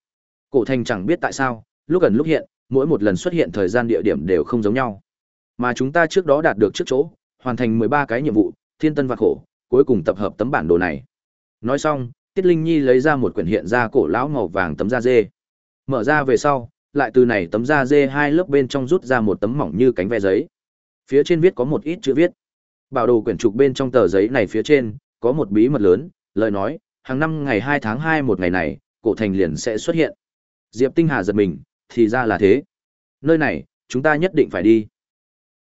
Cổ thành chẳng biết tại sao, lúc gần lúc hiện, mỗi một lần xuất hiện thời gian địa điểm đều không giống nhau. Mà chúng ta trước đó đạt được trước chỗ, hoàn thành 13 cái nhiệm vụ, thiên tân và khổ, cuối cùng tập hợp tấm bản đồ này. Nói xong, Tiết Linh Nhi lấy ra một quyển hiện ra cổ lão màu vàng tấm da dê. Mở ra về sau, lại từ này tấm da dê hai lớp bên trong rút ra một tấm mỏng như cánh ve giấy. Phía trên viết có một ít chữ viết. Bảo đồ quyển trục bên trong tờ giấy này phía trên có một bí mật lớn, lời nói, hàng năm ngày 2 tháng 2 một ngày này, cổ thành liền sẽ xuất hiện. Diệp Tinh Hà giật mình, thì ra là thế. Nơi này, chúng ta nhất định phải đi.